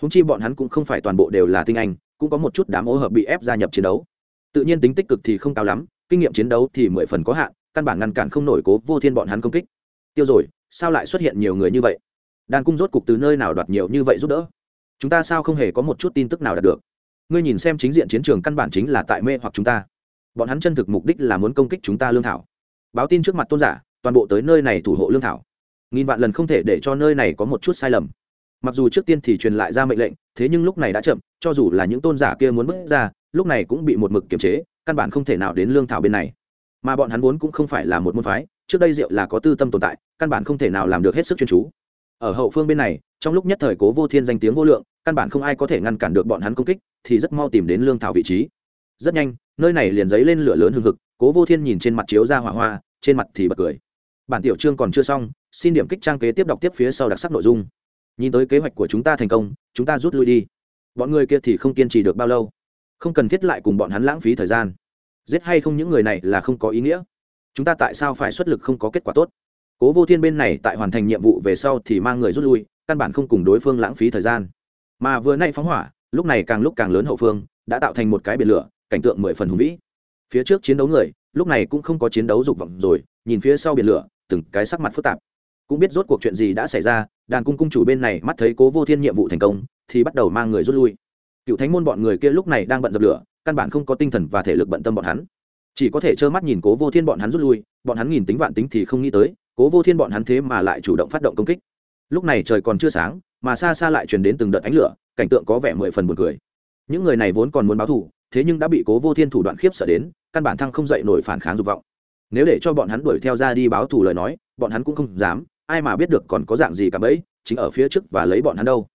Húng chi bọn hắn cũng không phải toàn bộ đều là tinh anh, cũng có một chút đám ô hợp bị ép gia nhập chiến đấu. Tự nhiên tính tích cực thì không cao lắm kinh nghiệm chiến đấu thì mười phần có hạn, căn bản ngăn cản không nổi cố vô thiên bọn hắn công kích. Tiêu rồi, sao lại xuất hiện nhiều người như vậy? Đàn cung rốt cục từ nơi nào đoạt nhiều như vậy giúp đỡ? Chúng ta sao không hề có một chút tin tức nào đạt được? Ngươi nhìn xem chính diện chiến trường căn bản chính là tại mê hoặc chúng ta. Bọn hắn chân thực mục đích là muốn công kích chúng ta lương thảo. Báo tin trước mặt tôn giả, toàn bộ tới nơi này thủ hộ lương thảo. Nghìn vạn lần không thể để cho nơi này có một chút sai lầm. Mặc dù trước tiên thì truyền lại ra mệnh lệnh, thế nhưng lúc này đã chậm, cho dù là những tôn giả kia muốn bước ra, lúc này cũng bị một mực kiềm chế căn bản không thể nào đến lương thảo bên này. Mà bọn hắn vốn cũng không phải là một môn phái, trước đây rượu là có tư tâm tồn tại, căn bản không thể nào làm được hết sức chuyên chú. Ở hậu phương bên này, trong lúc nhất thời cố vô thiên danh tiếng vô lượng, căn bản không ai có thể ngăn cản được bọn hắn công kích, thì rất mau tìm đến lương thảo vị trí. Rất nhanh, nơi này liền dấy lên lửa lớn hừng hực, cố vô thiên nhìn trên mặt chiếu ra hỏa hoa, trên mặt thì bật cười. Bản tiểu chương còn chưa xong, xin điểm kích trang kế tiếp đọc tiếp phía sau đặc sắc nội dung. Nhìn tới kế hoạch của chúng ta thành công, chúng ta rút lui đi. Bọn người kia thì không kiên trì được bao lâu không cần thiết lại cùng bọn hắn lãng phí thời gian. Giết hay không những người này là không có ý nghĩa. Chúng ta tại sao phải xuất lực không có kết quả tốt? Cố vô thiên bên này tại hoàn thành nhiệm vụ về sau thì mang người rút lui, căn bản không cùng đối phương lãng phí thời gian. Mà vừa nay phóng hỏa, lúc này càng lúc càng lớn hậu phương, đã tạo thành một cái biển lửa, cảnh tượng mười phần hùng vĩ. Phía trước chiến đấu người, lúc này cũng không có chiến đấu dục vọng rồi, nhìn phía sau biển lửa, từng cái sắc mặt phức tạp. Cũng biết rốt cuộc chuyện gì đã xảy ra, đàn cung cung chủ bên này mắt thấy cố vô thiên nhiệm vụ thành công, thì bắt đầu mang người rút lui cựu thánh môn bọn người kia lúc này đang bận dập lửa, căn bản không có tinh thần và thể lực bận tâm bọn hắn. Chỉ có thể trơ mắt nhìn cố vô thiên bọn hắn rút lui, bọn hắn nhìn tính vạn tính thì không nghĩ tới, cố vô thiên bọn hắn thế mà lại chủ động phát động công kích. Lúc này trời còn chưa sáng, mà xa xa lại truyền đến từng đợt ánh lửa, cảnh tượng có vẻ mười phần buồn cười. Những người này vốn còn muốn báo thù, thế nhưng đã bị cố vô thiên thủ đoạn khiếp sợ đến, căn bản thăng không dậy nổi phản kháng dục vọng. Nếu để cho bọn hắn đuổi theo ra đi báo thù lời nói, bọn hắn cũng không dám, ai mà biết được còn có dạng gì cả bấy chính ở phía trước và lấy bọn hắn đâu.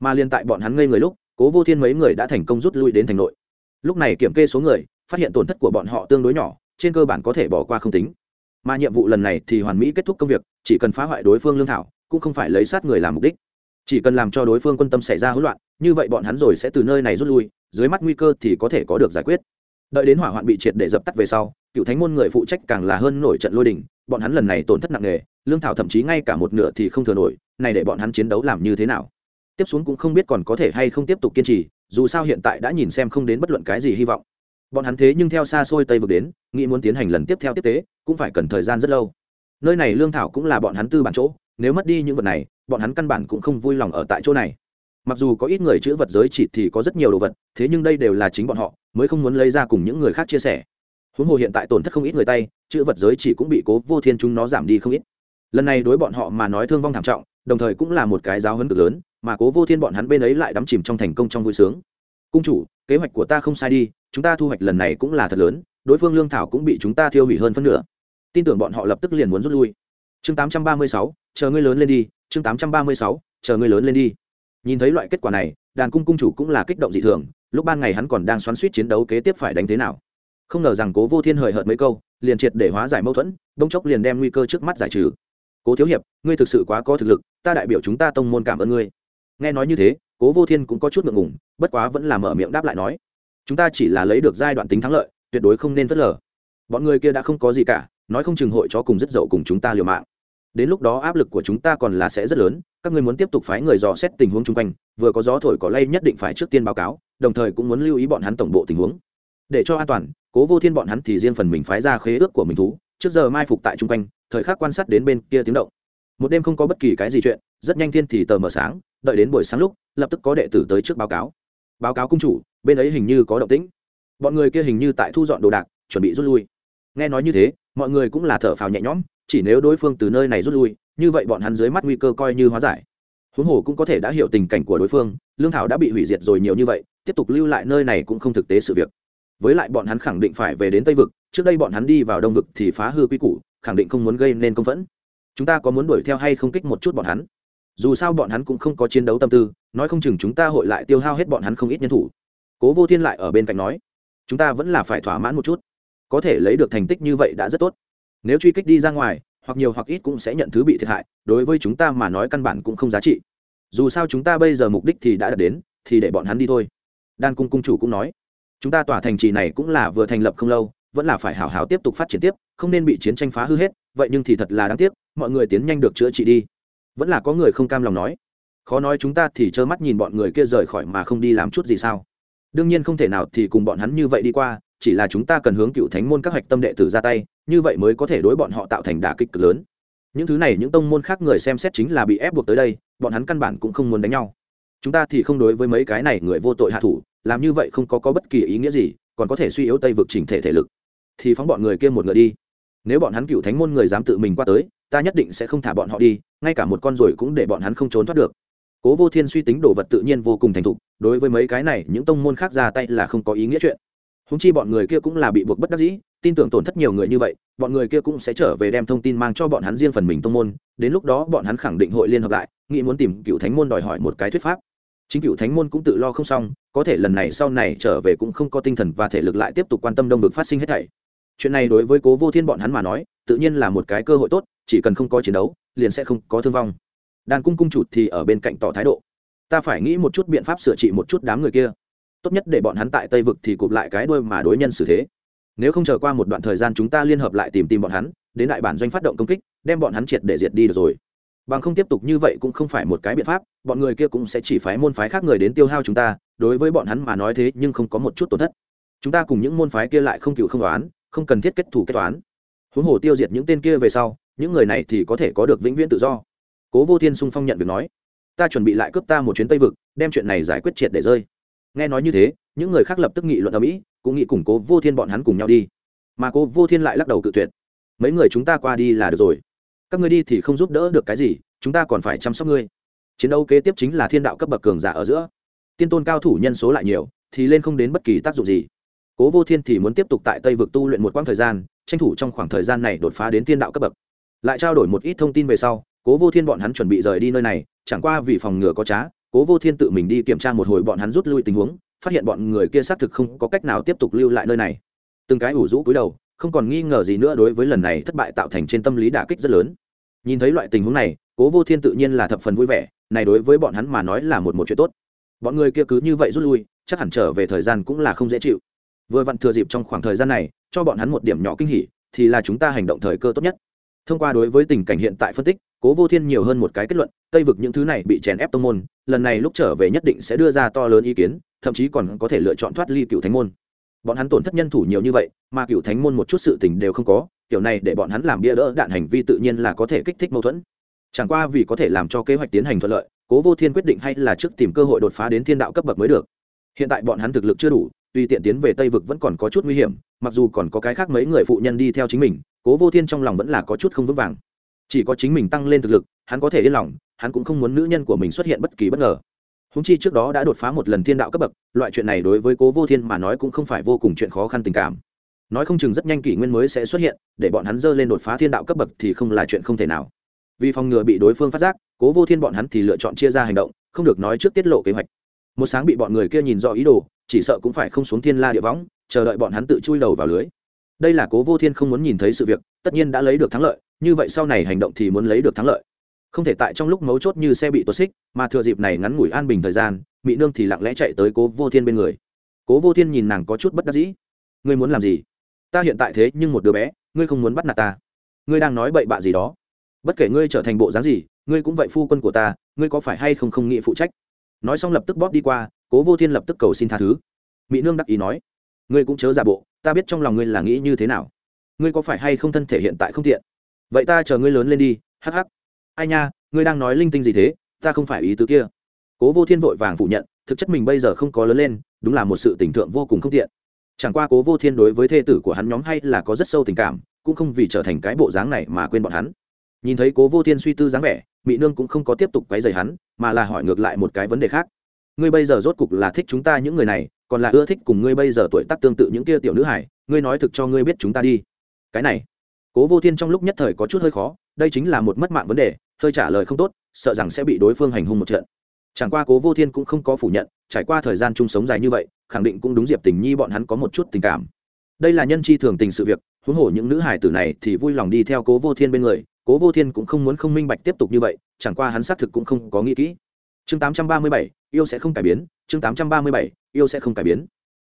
Mà liên tại bọn hắn ngây người lúc cố vô thiên mấy người đã thành công rút lui đến thành nội. Lúc này kiểm kê số người, phát hiện tổn thất của bọn họ tương đối nhỏ, trên cơ bản có thể bỏ qua không tính. Mà nhiệm vụ lần này thì hoàn mỹ kết thúc công việc, chỉ cần phá hoại đối phương lương thảo, cũng không phải lấy sát người làm mục đích. Chỉ cần làm cho đối phương quân tâm xảy ra hỗn loạn, như vậy bọn hắn rồi sẽ từ nơi này rút lui, dưới mắt nguy cơ thì có thể có được giải quyết. Đợi đến hỏa hoạn bị triệt để dập tắt về sau, cựu thánh môn người phụ trách càng là hơn nổi trận lôi đình, bọn hắn lần này tổn thất nặng nề, lương thảo thậm chí ngay cả một nửa thì không thừa nổi, này để bọn hắn chiến đấu làm như thế nào? Tiếp xuống cũng không biết còn có thể hay không tiếp tục kiên trì, dù sao hiện tại đã nhìn xem không đến bất luận cái gì hy vọng. Bọn hắn thế nhưng theo xa xôi tây vực đến, nghĩ muốn tiến hành lần tiếp theo tiếp tế, cũng phải cần thời gian rất lâu. Nơi này lương thảo cũng là bọn hắn tư bản chỗ, nếu mất đi những vật này, bọn hắn căn bản cũng không vui lòng ở tại chỗ này. Mặc dù có ít người chữ vật giới chỉ thì có rất nhiều đồ vật, thế nhưng đây đều là chính bọn họ, mới không muốn lấy ra cùng những người khác chia sẻ. Huống hồ hiện tại tổn thất không ít người tay, chữ vật giới chỉ cũng bị cố vô thiên chúng nó giảm đi không ít. Lần này đối bọn họ mà nói thương vong thảm trọng, đồng thời cũng là một cái giáo hấn cực lớn mà cố vô thiên bọn hắn bên ấy lại đắm chìm trong thành công trong vui sướng. Cung chủ kế hoạch của ta không sai đi chúng ta thu hoạch lần này cũng là thật lớn đối phương lương thảo cũng bị chúng ta thiêu hủy hơn phân nửa. Tin tưởng bọn họ lập tức liền muốn rút lui. Chương 836, chờ ngươi lớn lên đi chương 836, chờ ngươi lớn lên đi. Nhìn thấy loại kết quả này đàn cung cung chủ cũng là kích động dị thường lúc ban ngày hắn còn đang xoắn suýt chiến đấu kế tiếp phải đánh thế nào. Không ngờ rằng cố vô thiên hời hợt mấy câu liền triệt để hóa giải mâu thuẫn bông chốc liền đem nguy cơ trước mắt giải trừ. Cố thiếu hiệp ngươi thực sự quá có thực lực ta đại biểu chúng ta tông môn cảm ơn ngươi nghe nói như thế, cố vô thiên cũng có chút ngượng ngùng, bất quá vẫn là mở miệng đáp lại nói, chúng ta chỉ là lấy được giai đoạn tính thắng lợi, tuyệt đối không nên phớt lờ. Bọn người kia đã không có gì cả, nói không chừng hội cho cùng rất dậu cùng chúng ta liều mạng. Đến lúc đó áp lực của chúng ta còn là sẽ rất lớn, các ngươi muốn tiếp tục phái người dò xét tình huống chung quanh, vừa có gió thổi có lay nhất định phải trước tiên báo cáo, đồng thời cũng muốn lưu ý bọn hắn tổng bộ tình huống. Để cho an toàn, cố vô thiên bọn hắn thì riêng phần mình phái ra khế ước của mình thú, trước giờ mai phục tại chung quanh, thời khắc quan sát đến bên kia tiếng động. Một đêm không có bất kỳ cái gì chuyện, rất nhanh thiên thì tờ mờ sáng đợi đến buổi sáng lúc, lập tức có đệ tử tới trước báo cáo. Báo cáo cung chủ, bên ấy hình như có động tĩnh. Bọn người kia hình như tại thu dọn đồ đạc, chuẩn bị rút lui. Nghe nói như thế, mọi người cũng là thở phào nhẹ nhõm, chỉ nếu đối phương từ nơi này rút lui, như vậy bọn hắn dưới mắt nguy cơ coi như hóa giải. Huống hồ cũng có thể đã hiểu tình cảnh của đối phương, lương thảo đã bị hủy diệt rồi nhiều như vậy, tiếp tục lưu lại nơi này cũng không thực tế sự việc. Với lại bọn hắn khẳng định phải về đến tây vực, trước đây bọn hắn đi vào đông vực thì phá hư quy củ, khẳng định không muốn gây nên công phẫn. Chúng ta có muốn đuổi theo hay không kích một chút bọn hắn? Dù sao bọn hắn cũng không có chiến đấu tâm tư, nói không chừng chúng ta hội lại tiêu hao hết bọn hắn không ít nhân thủ. Cố vô thiên lại ở bên cạnh nói, chúng ta vẫn là phải thỏa mãn một chút. Có thể lấy được thành tích như vậy đã rất tốt. Nếu truy kích đi ra ngoài, hoặc nhiều hoặc ít cũng sẽ nhận thứ bị thiệt hại, đối với chúng ta mà nói căn bản cũng không giá trị. Dù sao chúng ta bây giờ mục đích thì đã đạt đến, thì để bọn hắn đi thôi. Đan cung cung chủ cũng nói, chúng ta tỏa thành trì này cũng là vừa thành lập không lâu, vẫn là phải hào hào tiếp tục phát triển tiếp, không nên bị chiến tranh phá hư hết, vậy nhưng thì thật là đáng tiếc, mọi người tiến nhanh được chữa trị đi vẫn là có người không cam lòng nói. Khó nói chúng ta thì trơ mắt nhìn bọn người kia rời khỏi mà không đi làm chút gì sao? Đương nhiên không thể nào thì cùng bọn hắn như vậy đi qua, chỉ là chúng ta cần hướng cựu thánh môn các hạch tâm đệ tử ra tay, như vậy mới có thể đối bọn họ tạo thành đả kích cực lớn. Những thứ này những tông môn khác người xem xét chính là bị ép buộc tới đây, bọn hắn căn bản cũng không muốn đánh nhau. Chúng ta thì không đối với mấy cái này người vô tội hạ thủ, làm như vậy không có có bất kỳ ý nghĩa gì, còn có thể suy yếu tây vực chỉnh thể thể lực. Thì phóng bọn người kia một ngựa đi. Nếu bọn hắn cựu thánh môn người dám tự mình qua tới ta nhất định sẽ không thả bọn họ đi, ngay cả một con ruồi cũng để bọn hắn không trốn thoát được. Cố vô thiên suy tính đồ vật tự nhiên vô cùng thành thục, đối với mấy cái này, những tông môn khác ra tay là không có ý nghĩa chuyện. Húng chi bọn người kia cũng là bị buộc bất đắc dĩ, tin tưởng tổn thất nhiều người như vậy, bọn người kia cũng sẽ trở về đem thông tin mang cho bọn hắn riêng phần mình tông môn, đến lúc đó bọn hắn khẳng định hội liên hợp lại, nghĩ muốn tìm cựu thánh môn đòi hỏi một cái thuyết pháp. Chính cựu thánh môn cũng tự lo không xong, có thể lần này sau này trở về cũng không có tinh thần và thể lực lại tiếp tục quan tâm đông vực phát sinh hết thảy chuyện này đối với cố vô thiên bọn hắn mà nói, tự nhiên là một cái cơ hội tốt, chỉ cần không có chiến đấu, liền sẽ không có thương vong. Đàn cung cung chủ thì ở bên cạnh tỏ thái độ. Ta phải nghĩ một chút biện pháp sửa trị một chút đám người kia. Tốt nhất để bọn hắn tại tây vực thì cụp lại cái đuôi mà đối nhân xử thế. Nếu không chờ qua một đoạn thời gian chúng ta liên hợp lại tìm tìm bọn hắn, đến đại bản doanh phát động công kích, đem bọn hắn triệt để diệt đi được rồi. Bằng không tiếp tục như vậy cũng không phải một cái biện pháp, bọn người kia cũng sẽ chỉ phái môn phái khác người đến tiêu hao chúng ta, đối với bọn hắn mà nói thế nhưng không có một chút tổn thất. Chúng ta cùng những môn phái kia lại không cựu không đoán không cần thiết kết thủ kết toán. Huống hồ tiêu diệt những tên kia về sau, những người này thì có thể có được vĩnh viễn tự do. Cố vô thiên sung phong nhận việc nói, ta chuẩn bị lại cướp ta một chuyến tây vực, đem chuyện này giải quyết triệt để rơi. Nghe nói như thế, những người khác lập tức nghị luận ở mỹ cũng nghĩ củng cố vô thiên bọn hắn cùng nhau đi. Mà cố vô thiên lại lắc đầu cự tuyệt, mấy người chúng ta qua đi là được rồi. Các ngươi đi thì không giúp đỡ được cái gì, chúng ta còn phải chăm sóc ngươi. Chiến đấu kế tiếp chính là thiên đạo cấp bậc cường giả ở giữa. Tiên tôn cao thủ nhân số lại nhiều, thì lên không đến bất kỳ tác dụng gì cố vô thiên thì muốn tiếp tục tại tây vực tu luyện một quãng thời gian, tranh thủ trong khoảng thời gian này đột phá đến thiên đạo cấp bậc. Lại trao đổi một ít thông tin về sau, cố vô thiên bọn hắn chuẩn bị rời đi nơi này, chẳng qua vì phòng ngừa có trá, cố vô thiên tự mình đi kiểm tra một hồi bọn hắn rút lui tình huống, phát hiện bọn người kia xác thực không có cách nào tiếp tục lưu lại nơi này. Từng cái ủ rũ cúi đầu, không còn nghi ngờ gì nữa đối với lần này thất bại tạo thành trên tâm lý đả kích rất lớn. Nhìn thấy loại tình huống này, cố vô thiên tự nhiên là thập phần vui vẻ, này đối với bọn hắn mà nói là một một chuyện tốt. Bọn người kia cứ như vậy rút lui, chắc hẳn trở về thời gian cũng là không dễ chịu vừa vặn thừa dịp trong khoảng thời gian này, cho bọn hắn một điểm nhỏ kinh hỉ, thì là chúng ta hành động thời cơ tốt nhất. Thông qua đối với tình cảnh hiện tại phân tích, cố vô thiên nhiều hơn một cái kết luận, tây vực những thứ này bị chèn ép tông môn, lần này lúc trở về nhất định sẽ đưa ra to lớn ý kiến, thậm chí còn có thể lựa chọn thoát ly cựu thánh môn. Bọn hắn tổn thất nhân thủ nhiều như vậy, mà cựu thánh môn một chút sự tình đều không có, kiểu này để bọn hắn làm bia đỡ đạn hành vi tự nhiên là có thể kích thích mâu thuẫn. Chẳng qua vì có thể làm cho kế hoạch tiến hành thuận lợi, cố vô thiên quyết định hay là trước tìm cơ hội đột phá đến thiên đạo cấp bậc mới được hiện tại bọn hắn thực lực chưa đủ, tuy tiện tiến về tây vực vẫn còn có chút nguy hiểm, mặc dù còn có cái khác mấy người phụ nhân đi theo chính mình, cố vô thiên trong lòng vẫn là có chút không vững vàng. Chỉ có chính mình tăng lên thực lực, hắn có thể yên lòng, hắn cũng không muốn nữ nhân của mình xuất hiện bất kỳ bất ngờ. Húng chi trước đó đã đột phá một lần thiên đạo cấp bậc, loại chuyện này đối với cố vô thiên mà nói cũng không phải vô cùng chuyện khó khăn tình cảm. Nói không chừng rất nhanh kỷ nguyên mới sẽ xuất hiện, để bọn hắn dơ lên đột phá thiên đạo cấp bậc thì không là chuyện không thể nào. Vì phòng ngừa bị đối phương phát giác, cố vô thiên bọn hắn thì lựa chọn chia ra hành động, không được nói trước tiết lộ kế hoạch một sáng bị bọn người kia nhìn rõ ý đồ, chỉ sợ cũng phải không xuống thiên la địa võng, chờ đợi bọn hắn tự chui đầu vào lưới. Đây là cố vô thiên không muốn nhìn thấy sự việc, tất nhiên đã lấy được thắng lợi, như vậy sau này hành động thì muốn lấy được thắng lợi. Không thể tại trong lúc mấu chốt như xe bị tuột xích, mà thừa dịp này ngắn ngủi an bình thời gian mỹ nương thì lặng lẽ chạy tới cố vô thiên bên người. Cố vô thiên nhìn nàng có chút bất đắc dĩ. Ngươi muốn làm gì? Ta hiện tại thế nhưng một đứa bé, ngươi không muốn bắt nạt ta. Ngươi đang nói bậy bạ gì đó. Bất kể ngươi trở thành bộ dáng gì, ngươi cũng vậy phu quân của ta, ngươi có phải hay không không nghĩ phụ trách? Nói xong lập tức bóp đi qua, cố vô thiên lập tức cầu xin tha thứ. Mỹ nương đắc ý nói, ngươi cũng chớ giả bộ, ta biết trong lòng ngươi là nghĩ như thế nào. Ngươi có phải hay không thân thể hiện tại không tiện? Vậy ta chờ ngươi lớn lên đi, hắc hắc. Ai nha, ngươi đang nói linh tinh gì thế, ta không phải ý tứ kia. Cố vô thiên vội vàng phủ nhận, thực chất mình bây giờ không có lớn lên, đúng là một sự tình thượng vô cùng không tiện. Chẳng qua cố vô thiên đối với thê tử của hắn nhóm hay là có rất sâu tình cảm, cũng không vì trở thành cái bộ dáng này mà quên bọn hắn. Nhìn thấy cố vô thiên suy tư dáng vẻ mỹ nương cũng không có tiếp tục quấy rầy hắn, mà là hỏi ngược lại một cái vấn đề khác. Ngươi bây giờ rốt cục là thích chúng ta những người này, còn là ưa thích cùng ngươi bây giờ tuổi tác tương tự những kia tiểu nữ hải, ngươi nói thực cho ngươi biết chúng ta đi. Cái này, cố vô thiên trong lúc nhất thời có chút hơi khó, đây chính là một mất mạng vấn đề, hơi trả lời không tốt, sợ rằng sẽ bị đối phương hành hung một trận. Chẳng qua cố vô thiên cũng không có phủ nhận, trải qua thời gian chung sống dài như vậy, khẳng định cũng đúng diệp tình nhi bọn hắn có một chút tình cảm đây là nhân chi thường tình sự việc, huống hồ những nữ hải tử này thì vui lòng đi theo cố vô thiên bên người, cố vô thiên cũng không muốn không minh bạch tiếp tục như vậy, chẳng qua hắn xác thực cũng không có nghĩ kỹ. Chương tám trăm ba mươi bảy, yêu sẽ không cải biến, chương tám trăm ba mươi bảy, yêu sẽ không cải biến.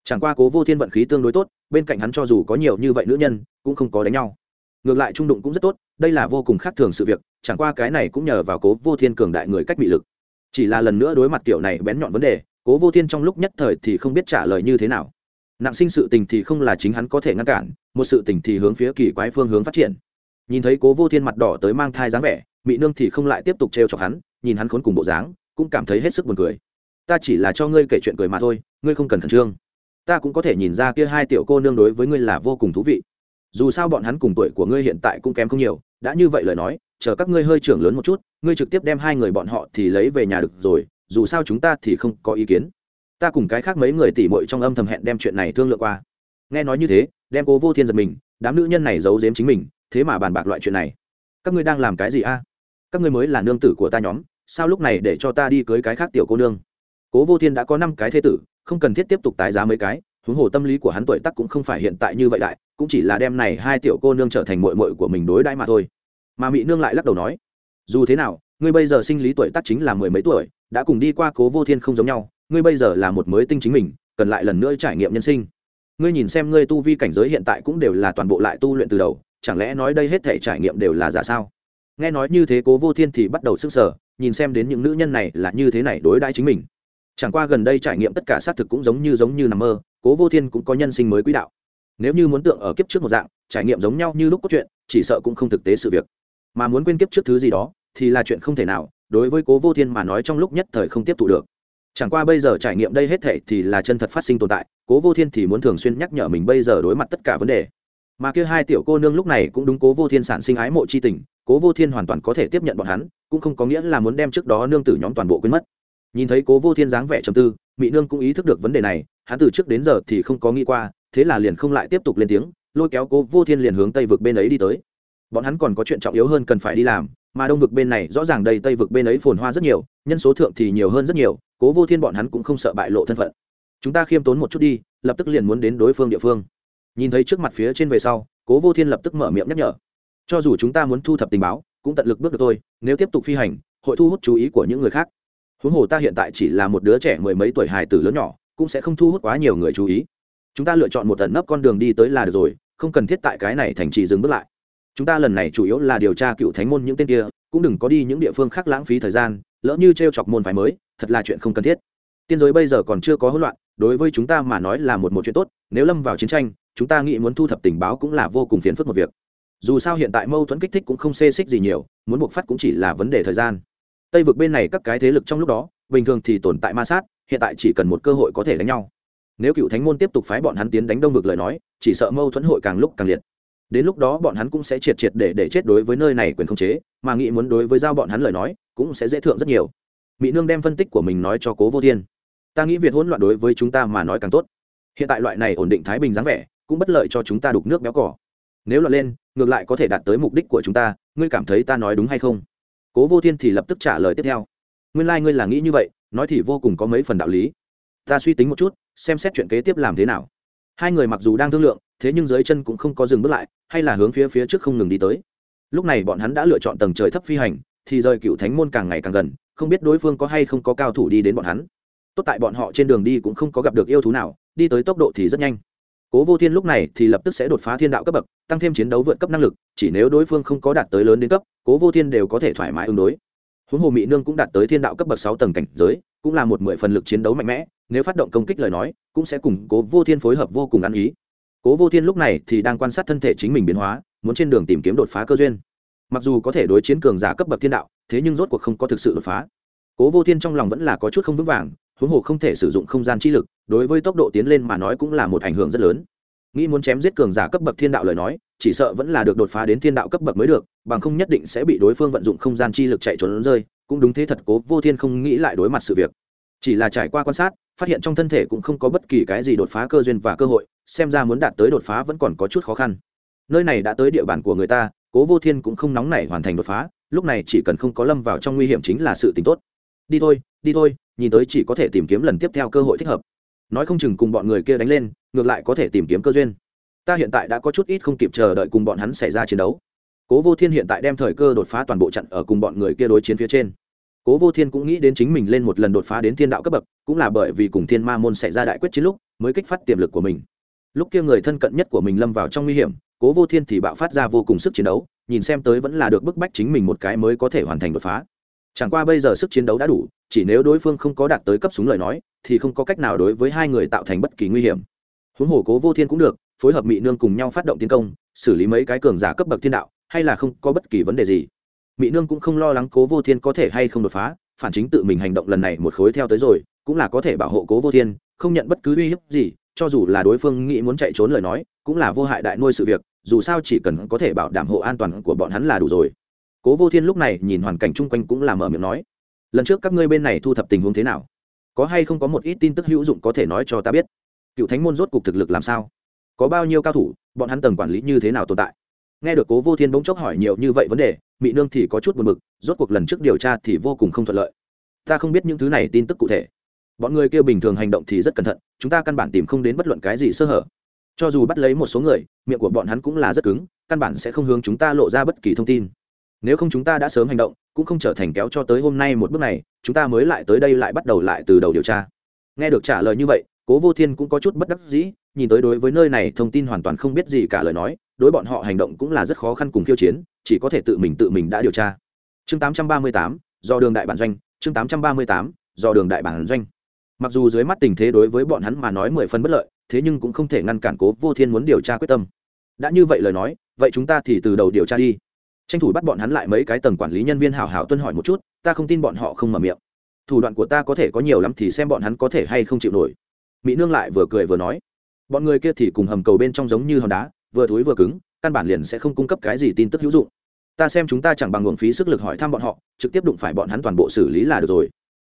Chẳng qua cố vô thiên vận khí tương đối tốt, bên cạnh hắn cho dù có nhiều như vậy nữ nhân, cũng không có đánh nhau. Ngược lại trung đụng cũng rất tốt, đây là vô cùng khác thường sự việc, chẳng qua cái này cũng nhờ vào cố vô thiên cường đại người cách bị lực. Chỉ là lần nữa đối mặt kiểu này bén nhọn vấn đề, cố vô thiên trong lúc nhất thời thì không biết trả lời như thế nào nặng sinh sự tình thì không là chính hắn có thể ngăn cản, một sự tình thì hướng phía kỳ quái phương hướng phát triển. Nhìn thấy cố vô thiên mặt đỏ tới mang thai dáng vẻ mỹ nương thì không lại tiếp tục trêu chọc hắn, nhìn hắn khốn cùng bộ dáng, cũng cảm thấy hết sức buồn cười. Ta chỉ là cho ngươi kể chuyện cười mà thôi, ngươi không cần khẩn trương. Ta cũng có thể nhìn ra kia hai tiểu cô nương đối với ngươi là vô cùng thú vị. Dù sao bọn hắn cùng tuổi của ngươi hiện tại cũng kém không nhiều, đã như vậy lời nói, chờ các ngươi hơi trưởng lớn một chút, ngươi trực tiếp đem hai người bọn họ thì lấy về nhà được rồi, dù sao chúng ta thì không có ý kiến ta cùng cái khác mấy người tỉ mội trong âm thầm hẹn đem chuyện này thương lượng qua. Nghe nói như thế, đem cố vô thiên giật mình, đám nữ nhân này giấu giếm chính mình, thế mà bàn bạc loại chuyện này. Các ngươi đang làm cái gì a? Các ngươi mới là nương tử của ta nhóm, sao lúc này để cho ta đi cưới cái khác tiểu cô nương? Cố vô thiên đã có năm cái thế tử, không cần thiết tiếp tục tái giá mấy cái, huống hồ tâm lý của hắn tuổi tắc cũng không phải hiện tại như vậy đại, cũng chỉ là đem này hai tiểu cô nương trở thành mội mội của mình đối đãi mà thôi. Mà mỹ nương lại lắc đầu nói, dù thế nào, ngươi bây giờ sinh lý tuổi tắc chính là mười mấy tuổi, đã cùng đi qua cố vô thiên không giống nhau ngươi bây giờ là một mới tinh chính mình, cần lại lần nữa trải nghiệm nhân sinh. Ngươi nhìn xem ngươi tu vi cảnh giới hiện tại cũng đều là toàn bộ lại tu luyện từ đầu, chẳng lẽ nói đây hết thể trải nghiệm đều là giả sao? Nghe nói như thế cố vô thiên thì bắt đầu sức sở nhìn xem đến những nữ nhân này là như thế này đối đãi chính mình. Chẳng qua gần đây trải nghiệm tất cả xác thực cũng giống như giống như nằm mơ, cố vô thiên cũng có nhân sinh mới quỹ đạo. Nếu như muốn tượng ở kiếp trước một dạng, trải nghiệm giống nhau như lúc có chuyện, chỉ sợ cũng không thực tế sự việc. Mà muốn quên kiếp trước thứ gì đó, thì là chuyện không thể nào, đối với cố vô thiên mà nói trong lúc nhất thời không tiếp tụ được chẳng qua bây giờ trải nghiệm đây hết thệ thì là chân thật phát sinh tồn tại, cố vô thiên thì muốn thường xuyên nhắc nhở mình bây giờ đối mặt tất cả vấn đề. Mà kia hai tiểu cô nương lúc này cũng đúng cố vô thiên sản sinh ái mộ c h i tình, cố vô thiên hoàn toàn có thể tiếp nhận bọn hắn, cũng không có nghĩa là muốn đem trước đó nương tử nhóm toàn bộ quên mất. Nhìn thấy cố vô thiên dáng vẻ trầm tư mỹ nương cũng ý thức được vấn đề này, hắn từ trước đến giờ thì không có nghĩ qua, thế là liền không lại tiếp tục lên tiếng, lôi kéo cố vô thiên liền hướng tây vực bên ấy đi tới. Bọn hắn còn có chuyện trọng yếu hơn cần phải đi làm mà đông vực bên này rõ ràng đây tây vực bên ấy phồn hoa rất nhiều, nhân số thượng thì nhiều hơn rất nhiều, cố vô thiên bọn hắn cũng không sợ bại lộ thân phận. Chúng ta khiêm tốn một chút đi, lập tức liền muốn đến đối phương địa phương. Nhìn thấy trước mặt phía trên về sau, cố vô thiên lập tức mở miệng nhắc nhở. Cho dù chúng ta muốn thu thập tình báo, cũng tận lực bước được thôi, nếu tiếp tục phi hành, hội thu hút chú ý của những người khác. Huống hồ ta hiện tại chỉ là một đứa trẻ mười mấy tuổi hài tử lớn nhỏ, cũng sẽ không thu hút quá nhiều người chú ý. Chúng ta lựa chọn một tận nấp con đường đi tới là được rồi, không cần thiết tại cái này thành trì dừng bước lại chúng ta lần này chủ yếu là điều tra cựu thánh môn những tên kia, cũng đừng có đi những địa phương khác lãng phí thời gian, lỡ như t r e o chọc môn phái mới, thật là chuyện không cần thiết. Tiên giới bây giờ còn chưa có hỗn loạn, đối với chúng ta mà nói là một một chuyện tốt, nếu lâm vào chiến tranh, chúng ta nghĩ muốn thu thập tình báo cũng là vô cùng phiền phức một việc. Dù sao hiện tại mâu thuẫn kích thích cũng không xê xích gì nhiều, muốn buộc phát cũng chỉ là vấn đề thời gian. Tây vực bên này các cái thế lực trong lúc đó, bình thường thì tồn tại ma sát, hiện tại chỉ cần một cơ hội có thể đánh nhau. Nếu cựu thánh môn tiếp tục phái bọn hắn tiến đánh đông vực lời nói, chỉ sợ mâu thuẫn hội càng lúc càng liệt đến lúc đó bọn hắn cũng sẽ triệt triệt để để chết đối với nơi này quyền không chế, mà nghĩ muốn đối với giao bọn hắn lời nói, cũng sẽ dễ thượng rất nhiều. Mỹ nương đem phân tích của mình nói cho cố vô thiên. Ta nghĩ việc hỗn loạn đối với chúng ta mà nói càng tốt. Hiện tại loại này ổn định thái bình dáng vẻ, cũng bất lợi cho chúng ta đục nước béo cỏ nếu loạn lên, ngược lại có thể đạt tới mục đích của chúng ta, ngươi cảm thấy ta nói đúng hay không? Cố vô thiên thì lập tức trả lời tiếp theo. Nguyên lai、like、ngươi là nghĩ như vậy, nói thì vô cùng có mấy phần đạo lý. Ta suy tính một chút, xem xét chuyện kế tiếp làm thế nào. Hai người mặc dù đang thương lượng thế nhưng dưới chân cũng không có dừng bước lại, hay là hướng phía phía trước không ngừng đi tới. Lúc này bọn hắn đã lựa chọn tầng trời thấp phi hành, thì rời cựu thánh môn càng ngày càng gần, không biết đối phương có hay không có cao thủ đi đến bọn hắn. Tốt tại bọn họ trên đường đi cũng không có gặp được yêu thú nào, đi tới tốc độ thì rất nhanh. Cố vô thiên lúc này thì lập tức sẽ đột phá thiên đạo cấp bậc, tăng thêm chiến đấu vượt cấp năng lực, chỉ nếu đối phương không có đạt tới lớn đến cấp, cố vô thiên đều có thể thoải mái ứng đối. Huống hồ mỹ nương cũng đạt tới thiên đạo cấp bậc sáu tầng cảnh giới, cũng là một mười phần lực chiến đấu mạnh mẽ, nếu phát động công kích lời nói, cũng sẽ cùng cố vô thiên phối hợp vô cùng ăn ý cố vô thiên lúc này thì đang quan sát thân thể chính mình biến hóa, muốn trên đường tìm kiếm đột phá cơ duyên. Mặc dù có thể đối chiến cường giả cấp bậc thiên đạo, thế nhưng rốt cuộc không có thực sự đột phá. Cố vô thiên trong lòng vẫn là có chút không vững vàng, huống hồ không thể sử dụng không gian chi lực, đối với tốc độ tiến lên mà nói cũng là một ảnh hưởng rất lớn. Nghĩ muốn chém giết cường giả cấp bậc thiên đạo lời nói, chỉ sợ vẫn là được đột phá đến thiên đạo cấp bậc mới được, bằng không nhất định sẽ bị đối phương vận dụng không gian chi lực chạy trốn rơi, cũng đúng thế thật cố vô thiên không nghĩ lại đối mặt sự việc chỉ là trải qua quan sát, phát hiện trong thân thể cũng không có bất kỳ cái gì đột phá cơ duyên và cơ hội, xem ra muốn đạt tới đột phá vẫn còn có chút khó khăn. Nơi này đã tới địa bàn của người ta, cố vô thiên cũng không nóng nảy hoàn thành đột phá, lúc này chỉ cần không có lâm vào trong nguy hiểm chính là sự t tốt. Đi thôi đi thôi, nhìn tới chỉ có thể tìm kiếm lần tiếp theo cơ hội thích hợp. Nói không chừng cùng bọn người kia đánh lên, ngược lại có thể tìm kiếm cơ duyên. Ta hiện tại đã có chút ít không kịp chờ đợi cùng bọn hắn xảy ra chiến đấu. Cố vô thiên hiện tại đem thời cơ đột phá toàn bộ trận ở cùng bọn người kia đối chiến phía trên cố vô thiên cũng nghĩ đến chính mình lên một lần đột phá đến thiên đạo cấp bậc, cũng là bởi vì cùng thiên ma môn xảy ra đại quyết chiến lúc, mới kích phát tiềm lực của mình. Lúc kia người thân cận nhất của mình lâm vào trong nguy hiểm, cố vô thiên thì bạo phát ra vô cùng sức chiến đấu, nhìn xem tới vẫn là được bức bách chính mình một cái mới có thể hoàn thành đột phá. Chẳng qua bây giờ sức chiến đấu đã đủ, chỉ nếu đối phương không có đạt tới cấp súng lời nói, thì không có cách nào đối với hai người tạo thành bất kỳ nguy hiểm. Huống hồ cố vô thiên cũng được, phối hợp mỹ nương cùng nhau phát động tiến công, xử lý mấy cái cường giả cấp bậc thiên đạo, hay là không có bất kỳ vấn đề gì mỹ nương cũng không lo lắng cố vô thiên có thể hay không đột phá, phản chính tự mình hành động lần này một khối theo tới rồi, cũng là có thể bảo hộ cố vô thiên, không nhận bất cứ uy hiếp gì, cho dù là đối phương nghĩ muốn chạy trốn lời nói, cũng là vô hại đại nuôi sự việc, dù sao chỉ cần có thể bảo đảm hộ an toàn của bọn hắn là đủ rồi. Cố vô thiên lúc này nhìn hoàn cảnh chung quanh cũng là mở miệng nói, lần trước các ngươi bên này thu thập tình huống thế nào? Có hay không có một ít tin tức hữu dụng có thể nói cho ta biết? Cựu thánh môn rốt cục thực lực làm sao? Có bao nhiêu cao thủ, bọn hắn tầng quản lý như thế nào tồn tại? Nghe được cố vô thiên bỗng chốc hỏi nhiều như vậy vấn đề mỹ nương thì có chút buồn bực, rốt cuộc lần trước điều tra thì vô cùng không thuận lợi. Ta không biết những thứ này tin tức cụ thể. Bọn người kêu bình thường hành động thì rất cẩn thận, chúng ta căn bản tìm không đến bất luận cái gì sơ hở. Cho dù bắt lấy một số người, miệng của bọn hắn cũng là rất cứng, căn bản sẽ không hướng chúng ta lộ ra bất kỳ thông tin. Nếu không chúng ta đã sớm hành động, cũng không trở thành kéo cho tới hôm nay một bước này, chúng ta mới lại tới đây lại bắt đầu lại từ đầu điều tra. Nghe được trả lời như vậy, cố vô thiên cũng có chút bất đắc dĩ, nhìn tới đối với nơi này thông tin hoàn toàn không biết gì cả lời nói đối bọn họ hành động cũng là rất khó khăn cùng khiêu chiến chỉ có thể tự mình tự mình đã điều tra. Chương 838, do đường đại bản doanh. Chương 838, do đường đại bản doanh. Mặc dù dưới mắt tình thế đối với bọn hắn mà nói mười phần bất lợi thế nhưng cũng không thể ngăn cản cố vô thiên muốn điều tra quyết tâm. Đã như vậy lời nói vậy chúng ta thì từ đầu điều tra đi. Tranh thủ bắt bọn hắn lại mấy cái tầng quản lý nhân viên hảo hảo tuân hỏi một chút ta không tin bọn họ không mở miệng. Thủ đoạn của ta có thể có nhiều lắm thì xem bọn hắn có thể hay không chịu nổi. Mỹ nương lại vừa cười vừa nói bọn người kia thì cùng hầm cầu bên trong giống như hòn đá vừa thối vừa cứng, căn bản liền sẽ không cung cấp cái gì tin tức hữu dụng. Ta xem chúng ta chẳng bằng nguồn phí sức lực hỏi thăm bọn họ, trực tiếp đụng phải bọn hắn toàn bộ xử lý là được rồi.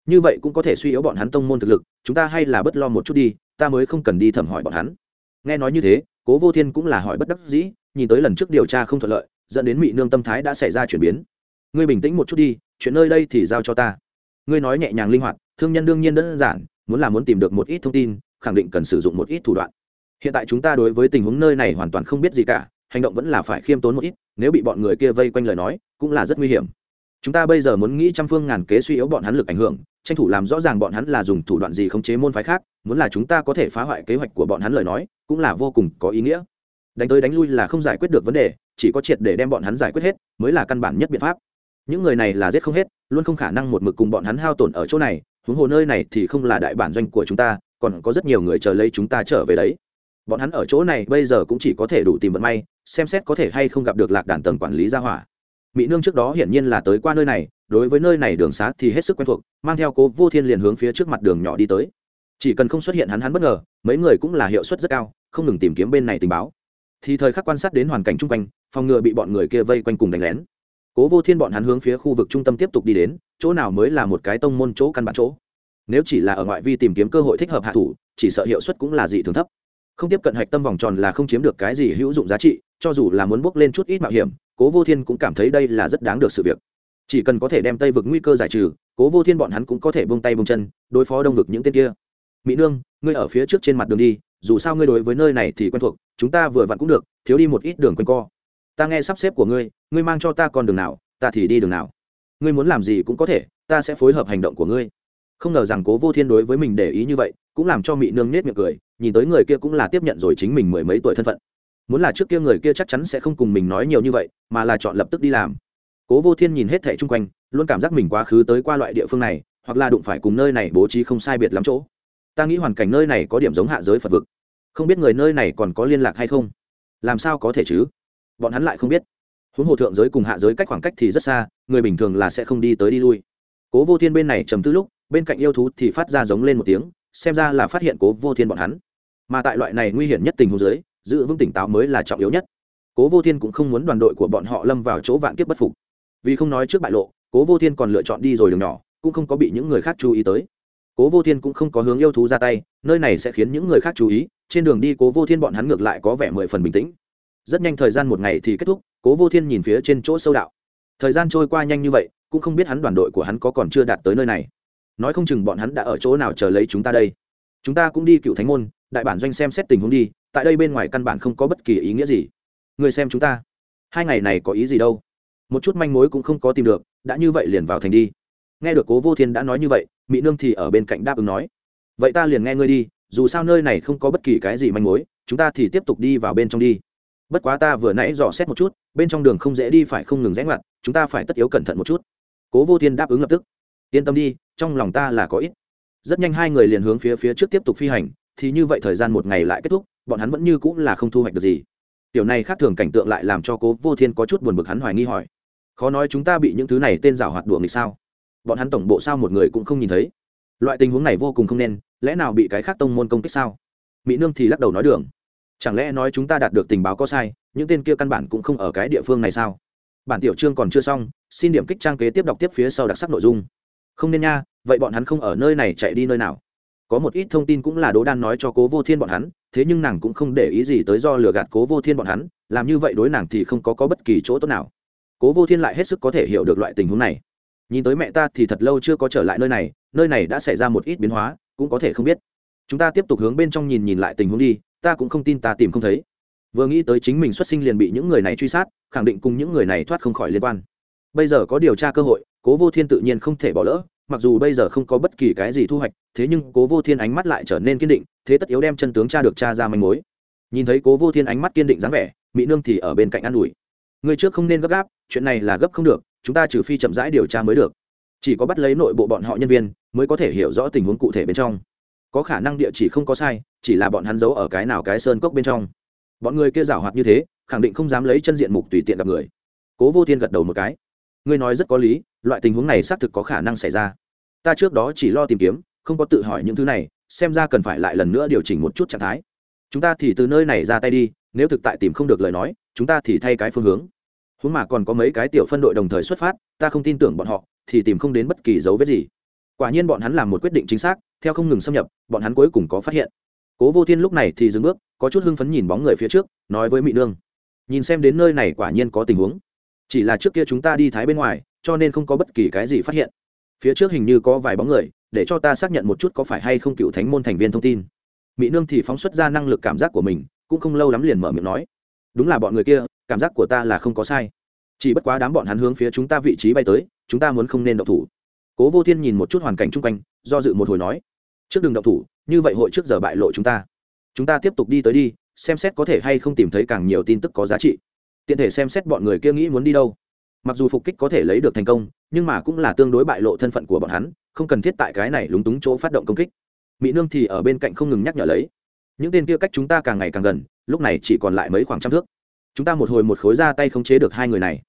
Như vậy cũng có thể suy yếu bọn hắn tông môn thực lực, chúng ta hay là bất lo một chút đi, ta mới không cần đi thẩm hỏi bọn hắn. Nghe nói như thế, cố vô thiên cũng là hỏi bất đắc dĩ, nhìn tới lần trước điều tra không thuận lợi, dẫn đến mỹ nương tâm thái đã xảy ra chuyển biến. Ngươi bình tĩnh một chút đi, chuyện nơi đây thì giao cho ta. Ngươi nói nhẹ nhàng linh hoạt, thương nhân đương nhiên đơn giản, muốn là muốn tìm được một ít thông tin, khẳng định cần sử dụng một ít thủ đoạn hiện tại chúng ta đối với tình huống nơi này hoàn toàn không biết gì cả, hành động vẫn là phải khiêm tốn một ít, nếu bị bọn người kia vây quanh lời nói, cũng là rất nguy hiểm. Chúng ta bây giờ muốn nghĩ trăm phương ngàn kế suy yếu bọn hắn lực ảnh hưởng, tranh thủ làm rõ ràng bọn hắn là dùng thủ đoạn gì khống chế môn phái khác, muốn là chúng ta có thể phá hoại kế hoạch của bọn hắn lời nói, cũng là vô cùng có ý nghĩa. Đánh tới đánh lui là không giải quyết được vấn đề, chỉ có triệt để đem bọn hắn giải quyết hết, mới là căn bản nhất biện pháp. Những người này là giết không hết, luôn không khả năng một mực cùng bọn hắn hao tổn ở chỗ này, huống hồ nơi này thì không là đại bản doanh của chúng ta, còn có rất nhiều người chờ lấy chúng ta trở về đấy bọn hắn ở chỗ này bây giờ cũng chỉ có thể đủ tìm vận may, xem xét có thể hay không gặp được lạc đàn tầng quản lý gia hỏa. Mỹ nương trước đó hiển nhiên là tới qua nơi này, đối với nơi này đường xá thì hết sức quen thuộc, mang theo cố vô thiên liền hướng phía trước mặt đường nhỏ đi tới. Chỉ cần không xuất hiện hắn hắn bất ngờ, mấy người cũng là hiệu suất rất cao, không ngừng tìm kiếm bên này tình báo. Thì thời khắc quan sát đến hoàn cảnh chung quanh, phòng ngừa bị bọn người kia vây quanh cùng đánh lén. Cố vô thiên bọn hắn hướng phía khu vực trung tâm tiếp tục đi đến, chỗ nào mới là một cái tông môn chỗ căn bản chỗ. Nếu chỉ là ở ngoại vi tìm kiếm cơ hội thích hợp hạ thủ, chỉ sợ hiệu suất cũng là dị thường thấp không tiếp cận hạch tâm vòng tròn là không chiếm được cái gì hữu dụng giá trị, cho dù là muốn bước lên chút ít mạo hiểm, cố vô thiên cũng cảm thấy đây là rất đáng được sự việc. Chỉ cần có thể đem tây vực nguy cơ giải trừ, cố vô thiên bọn hắn cũng có thể bông tay bông chân, đối phó đông vực những tên kia. Mỹ nương, ngươi ở phía trước trên mặt đường đi, dù sao ngươi đối với nơi này thì quen thuộc, chúng ta vừa vặn cũng được, thiếu đi một ít đường quanh co. Ta nghe sắp xếp của ngươi ngươi mang cho ta con đường nào, ta thì đi đường nào. Ngươi muốn làm gì cũng có thể, ta sẽ phối hợp hành động của ngươi không ngờ rằng cố vô thiên đối với mình để ý như vậy, cũng làm cho Mị nương nết miệng cười, nhìn tới người kia cũng là tiếp nhận rồi chính mình mười mấy tuổi thân phận. Muốn là trước kia người kia chắc chắn sẽ không cùng mình nói nhiều như vậy, mà là chọn lập tức đi làm. Cố vô thiên nhìn hết thẻ chung quanh, luôn cảm giác mình quá khứ tới qua loại địa phương này, hoặc là đụng phải cùng nơi này bố trí không sai biệt lắm chỗ. Ta nghĩ hoàn cảnh nơi này có điểm giống hạ giới phật vực. Không biết người nơi này còn có liên lạc hay không? Làm sao có thể chứ? Bọn hắn lại không biết. Huống hồ thượng giới cùng hạ giới cách khoảng cách thì rất xa, người bình thường là sẽ không đi tới đi lui. Cố vô thiên bên này trầm tư lúc bên cạnh yêu thú thì phát ra giống lên một tiếng xem ra là phát hiện cố vô thiên bọn hắn. Mà tại loại này nguy hiểm nhất tình huống dưới, giữ vững tỉnh táo mới là trọng yếu nhất. Cố vô thiên cũng không muốn đoàn đội của bọn họ lâm vào chỗ vạn kiếp bất phục. Vì không nói trước bại lộ cố vô thiên còn lựa chọn đi rồi đường nhỏ cũng không có bị những người khác chú ý tới. Cố vô thiên cũng không có hướng yêu thú ra tay nơi này sẽ khiến những người khác chú ý trên đường đi cố vô thiên bọn hắn ngược lại có vẻ mười phần bình tĩnh. Rất nhanh thời gian một ngày thì kết thúc cố vô thiên nhìn phía trên chỗ sâu đạo. Thời gian trôi qua nhanh như vậy cũng không biết hắn đoàn đội của hắn có còn chưa đạt tới nơi này nói không chừng bọn hắn đã ở chỗ nào chờ lấy chúng ta đây. Chúng ta cũng đi cựu thánh môn, đại bản doanh xem xét tình huống đi, tại đây bên ngoài căn bản không có bất kỳ ý nghĩa gì. Người xem chúng ta. Hai ngày này có ý gì đâu? Một chút manh mối cũng không có tìm được, đã như vậy liền vào thành đi. Nghe được cố vô thiên đã nói như vậy mỹ nương thì ở bên cạnh đáp ứng nói. Vậy ta liền nghe ngươi đi, dù sao nơi này không có bất kỳ cái gì manh mối, chúng ta thì tiếp tục đi vào bên trong đi. Bất quá ta vừa nãy dò xét một chút, bên trong đường không dễ đi phải không ngừng rẽ ngoặt, chúng ta phải tất yếu cẩn thận một chút. Cố vô thiên đáp ứng lập tức yên tâm đi, trong lòng ta là có ít. Rất nhanh hai người liền hướng phía phía trước tiếp tục phi hành, thì như vậy thời gian một ngày lại kết thúc, bọn hắn vẫn như cũng là không thu hoạch được gì. Tiểu này khác thường cảnh tượng lại làm cho cố vô thiên có chút buồn bực hắn hoài nghi hỏi. Khó nói chúng ta bị những thứ này tên rào hoạt đùa nghịch sao? Bọn hắn tổng bộ sao một người cũng không nhìn thấy? Loại tình huống này vô cùng không nên, lẽ nào bị cái khác tông môn công kích sao? Mỹ nương thì lắc đầu nói đường. Chẳng lẽ nói chúng ta đạt được tình báo có sai, những tên kia căn bản cũng không ở cái địa phương này sao? Bản tiểu chương còn chưa xong, xin điểm kích trang kế tiếp đọc tiếp phía sau đặc sắc nội dung không nên nha vậy bọn hắn không ở nơi này chạy đi nơi nào? Có một ít thông tin cũng là đố đan nói cho cố vô thiên bọn hắn thế nhưng nàng cũng không để ý gì tới do lừa gạt cố vô thiên bọn hắn làm như vậy đối nàng thì không có, có bất kỳ chỗ tốt nào. Cố vô thiên lại hết sức có thể hiểu được loại tình huống này. Nhìn tới mẹ ta thì thật lâu chưa có trở lại nơi này nơi này đã xảy ra một ít biến hóa cũng có thể không biết. Chúng ta tiếp tục hướng bên trong nhìn nhìn lại tình huống đi ta cũng không tin ta tìm không thấy. Vừa nghĩ tới chính mình xuất sinh liền bị những người này truy sát khẳng định cùng những người này thoát không khỏi liên quan. Bây giờ có điều tra cơ hội cố vô thiên tự nhiên không thể bỏ lỡ, mặc dù bây giờ không có bất kỳ cái gì thu hoạch, thế nhưng cố vô thiên ánh mắt lại trở nên kiên định, thế tất yếu đem chân tướng cha được cha ra manh mối. Nhìn thấy cố vô thiên ánh mắt kiên định dáng vẻ mỹ nương thì ở bên cạnh an ủi. Người trước không nên gấp gáp, chuyện này là gấp không được, chúng ta trừ phi chậm rãi điều tra mới được. Chỉ có bắt lấy nội bộ bọn họ nhân viên, mới có thể hiểu rõ tình huống cụ thể bên trong. Có khả năng địa chỉ không có sai, chỉ là bọn hắn giấu ở cái nào cái sơn cốc bên trong. Bọn người kia giảo hoạt như thế, khẳng định không dám lấy chân diện mục tùy tiện gặp người. Cố vô thiên gật đầu một cái. Ngươi nói rất có lý loại tình huống này xác thực có khả năng xảy ra. Ta trước đó chỉ lo tìm kiếm, không có tự hỏi những thứ này, xem ra cần phải lại lần nữa điều chỉnh một chút trạng thái. Chúng ta thì từ nơi này ra tay đi, nếu thực tại tìm không được lời nói, chúng ta thì thay cái phương hướng. Huống mà còn có mấy cái tiểu phân đội đồng thời xuất phát, ta không tin tưởng bọn họ, thì tìm không đến bất kỳ dấu vết gì. Quả nhiên bọn hắn làm một quyết định chính xác, theo không ngừng xâm nhập, bọn hắn cuối cùng có phát hiện. Cố vô thiên lúc này thì dừng bước, có chút hưng phấn nhìn bóng người phía trước, nói với mỹ nương. Nhìn xem đến nơi này quả nhiên có tình huống. Chỉ là trước kia chúng ta đi thái bên ngoài cho nên không có bất kỳ cái gì phát hiện. Phía trước hình như có vài bóng người, để cho ta xác nhận một chút có phải hay không cựu thánh môn thành viên thông tin. Mỹ nương thì phóng xuất ra năng lực cảm giác của mình, cũng không lâu lắm liền mở miệng nói, đúng là bọn người kia, cảm giác của ta là không có sai. Chỉ bất quá đám bọn hắn hướng phía chúng ta vị trí bay tới, chúng ta muốn không nên động thủ. Cố vô thiên nhìn một chút hoàn cảnh chung quanh, do dự một hồi nói, trước đường động thủ, như vậy hội trước giờ bại lộ chúng ta. Chúng ta tiếp tục đi tới đi, xem xét có thể hay không tìm thấy càng nhiều tin tức có giá trị. Tiện thể xem xét bọn người kia nghĩ muốn đi đâu mặc dù phục kích có thể lấy được thành công, nhưng mà cũng là tương đối bại lộ thân phận của bọn hắn, không cần thiết tại cái này lúng túng chỗ phát động công kích. Mỹ nương thì ở bên cạnh không ngừng nhắc nhở lấy. Những tên kia cách chúng ta càng ngày càng gần, lúc này chỉ còn lại mấy khoảng trăm thước. Chúng ta một hồi một khối ra tay khống chế được hai người này.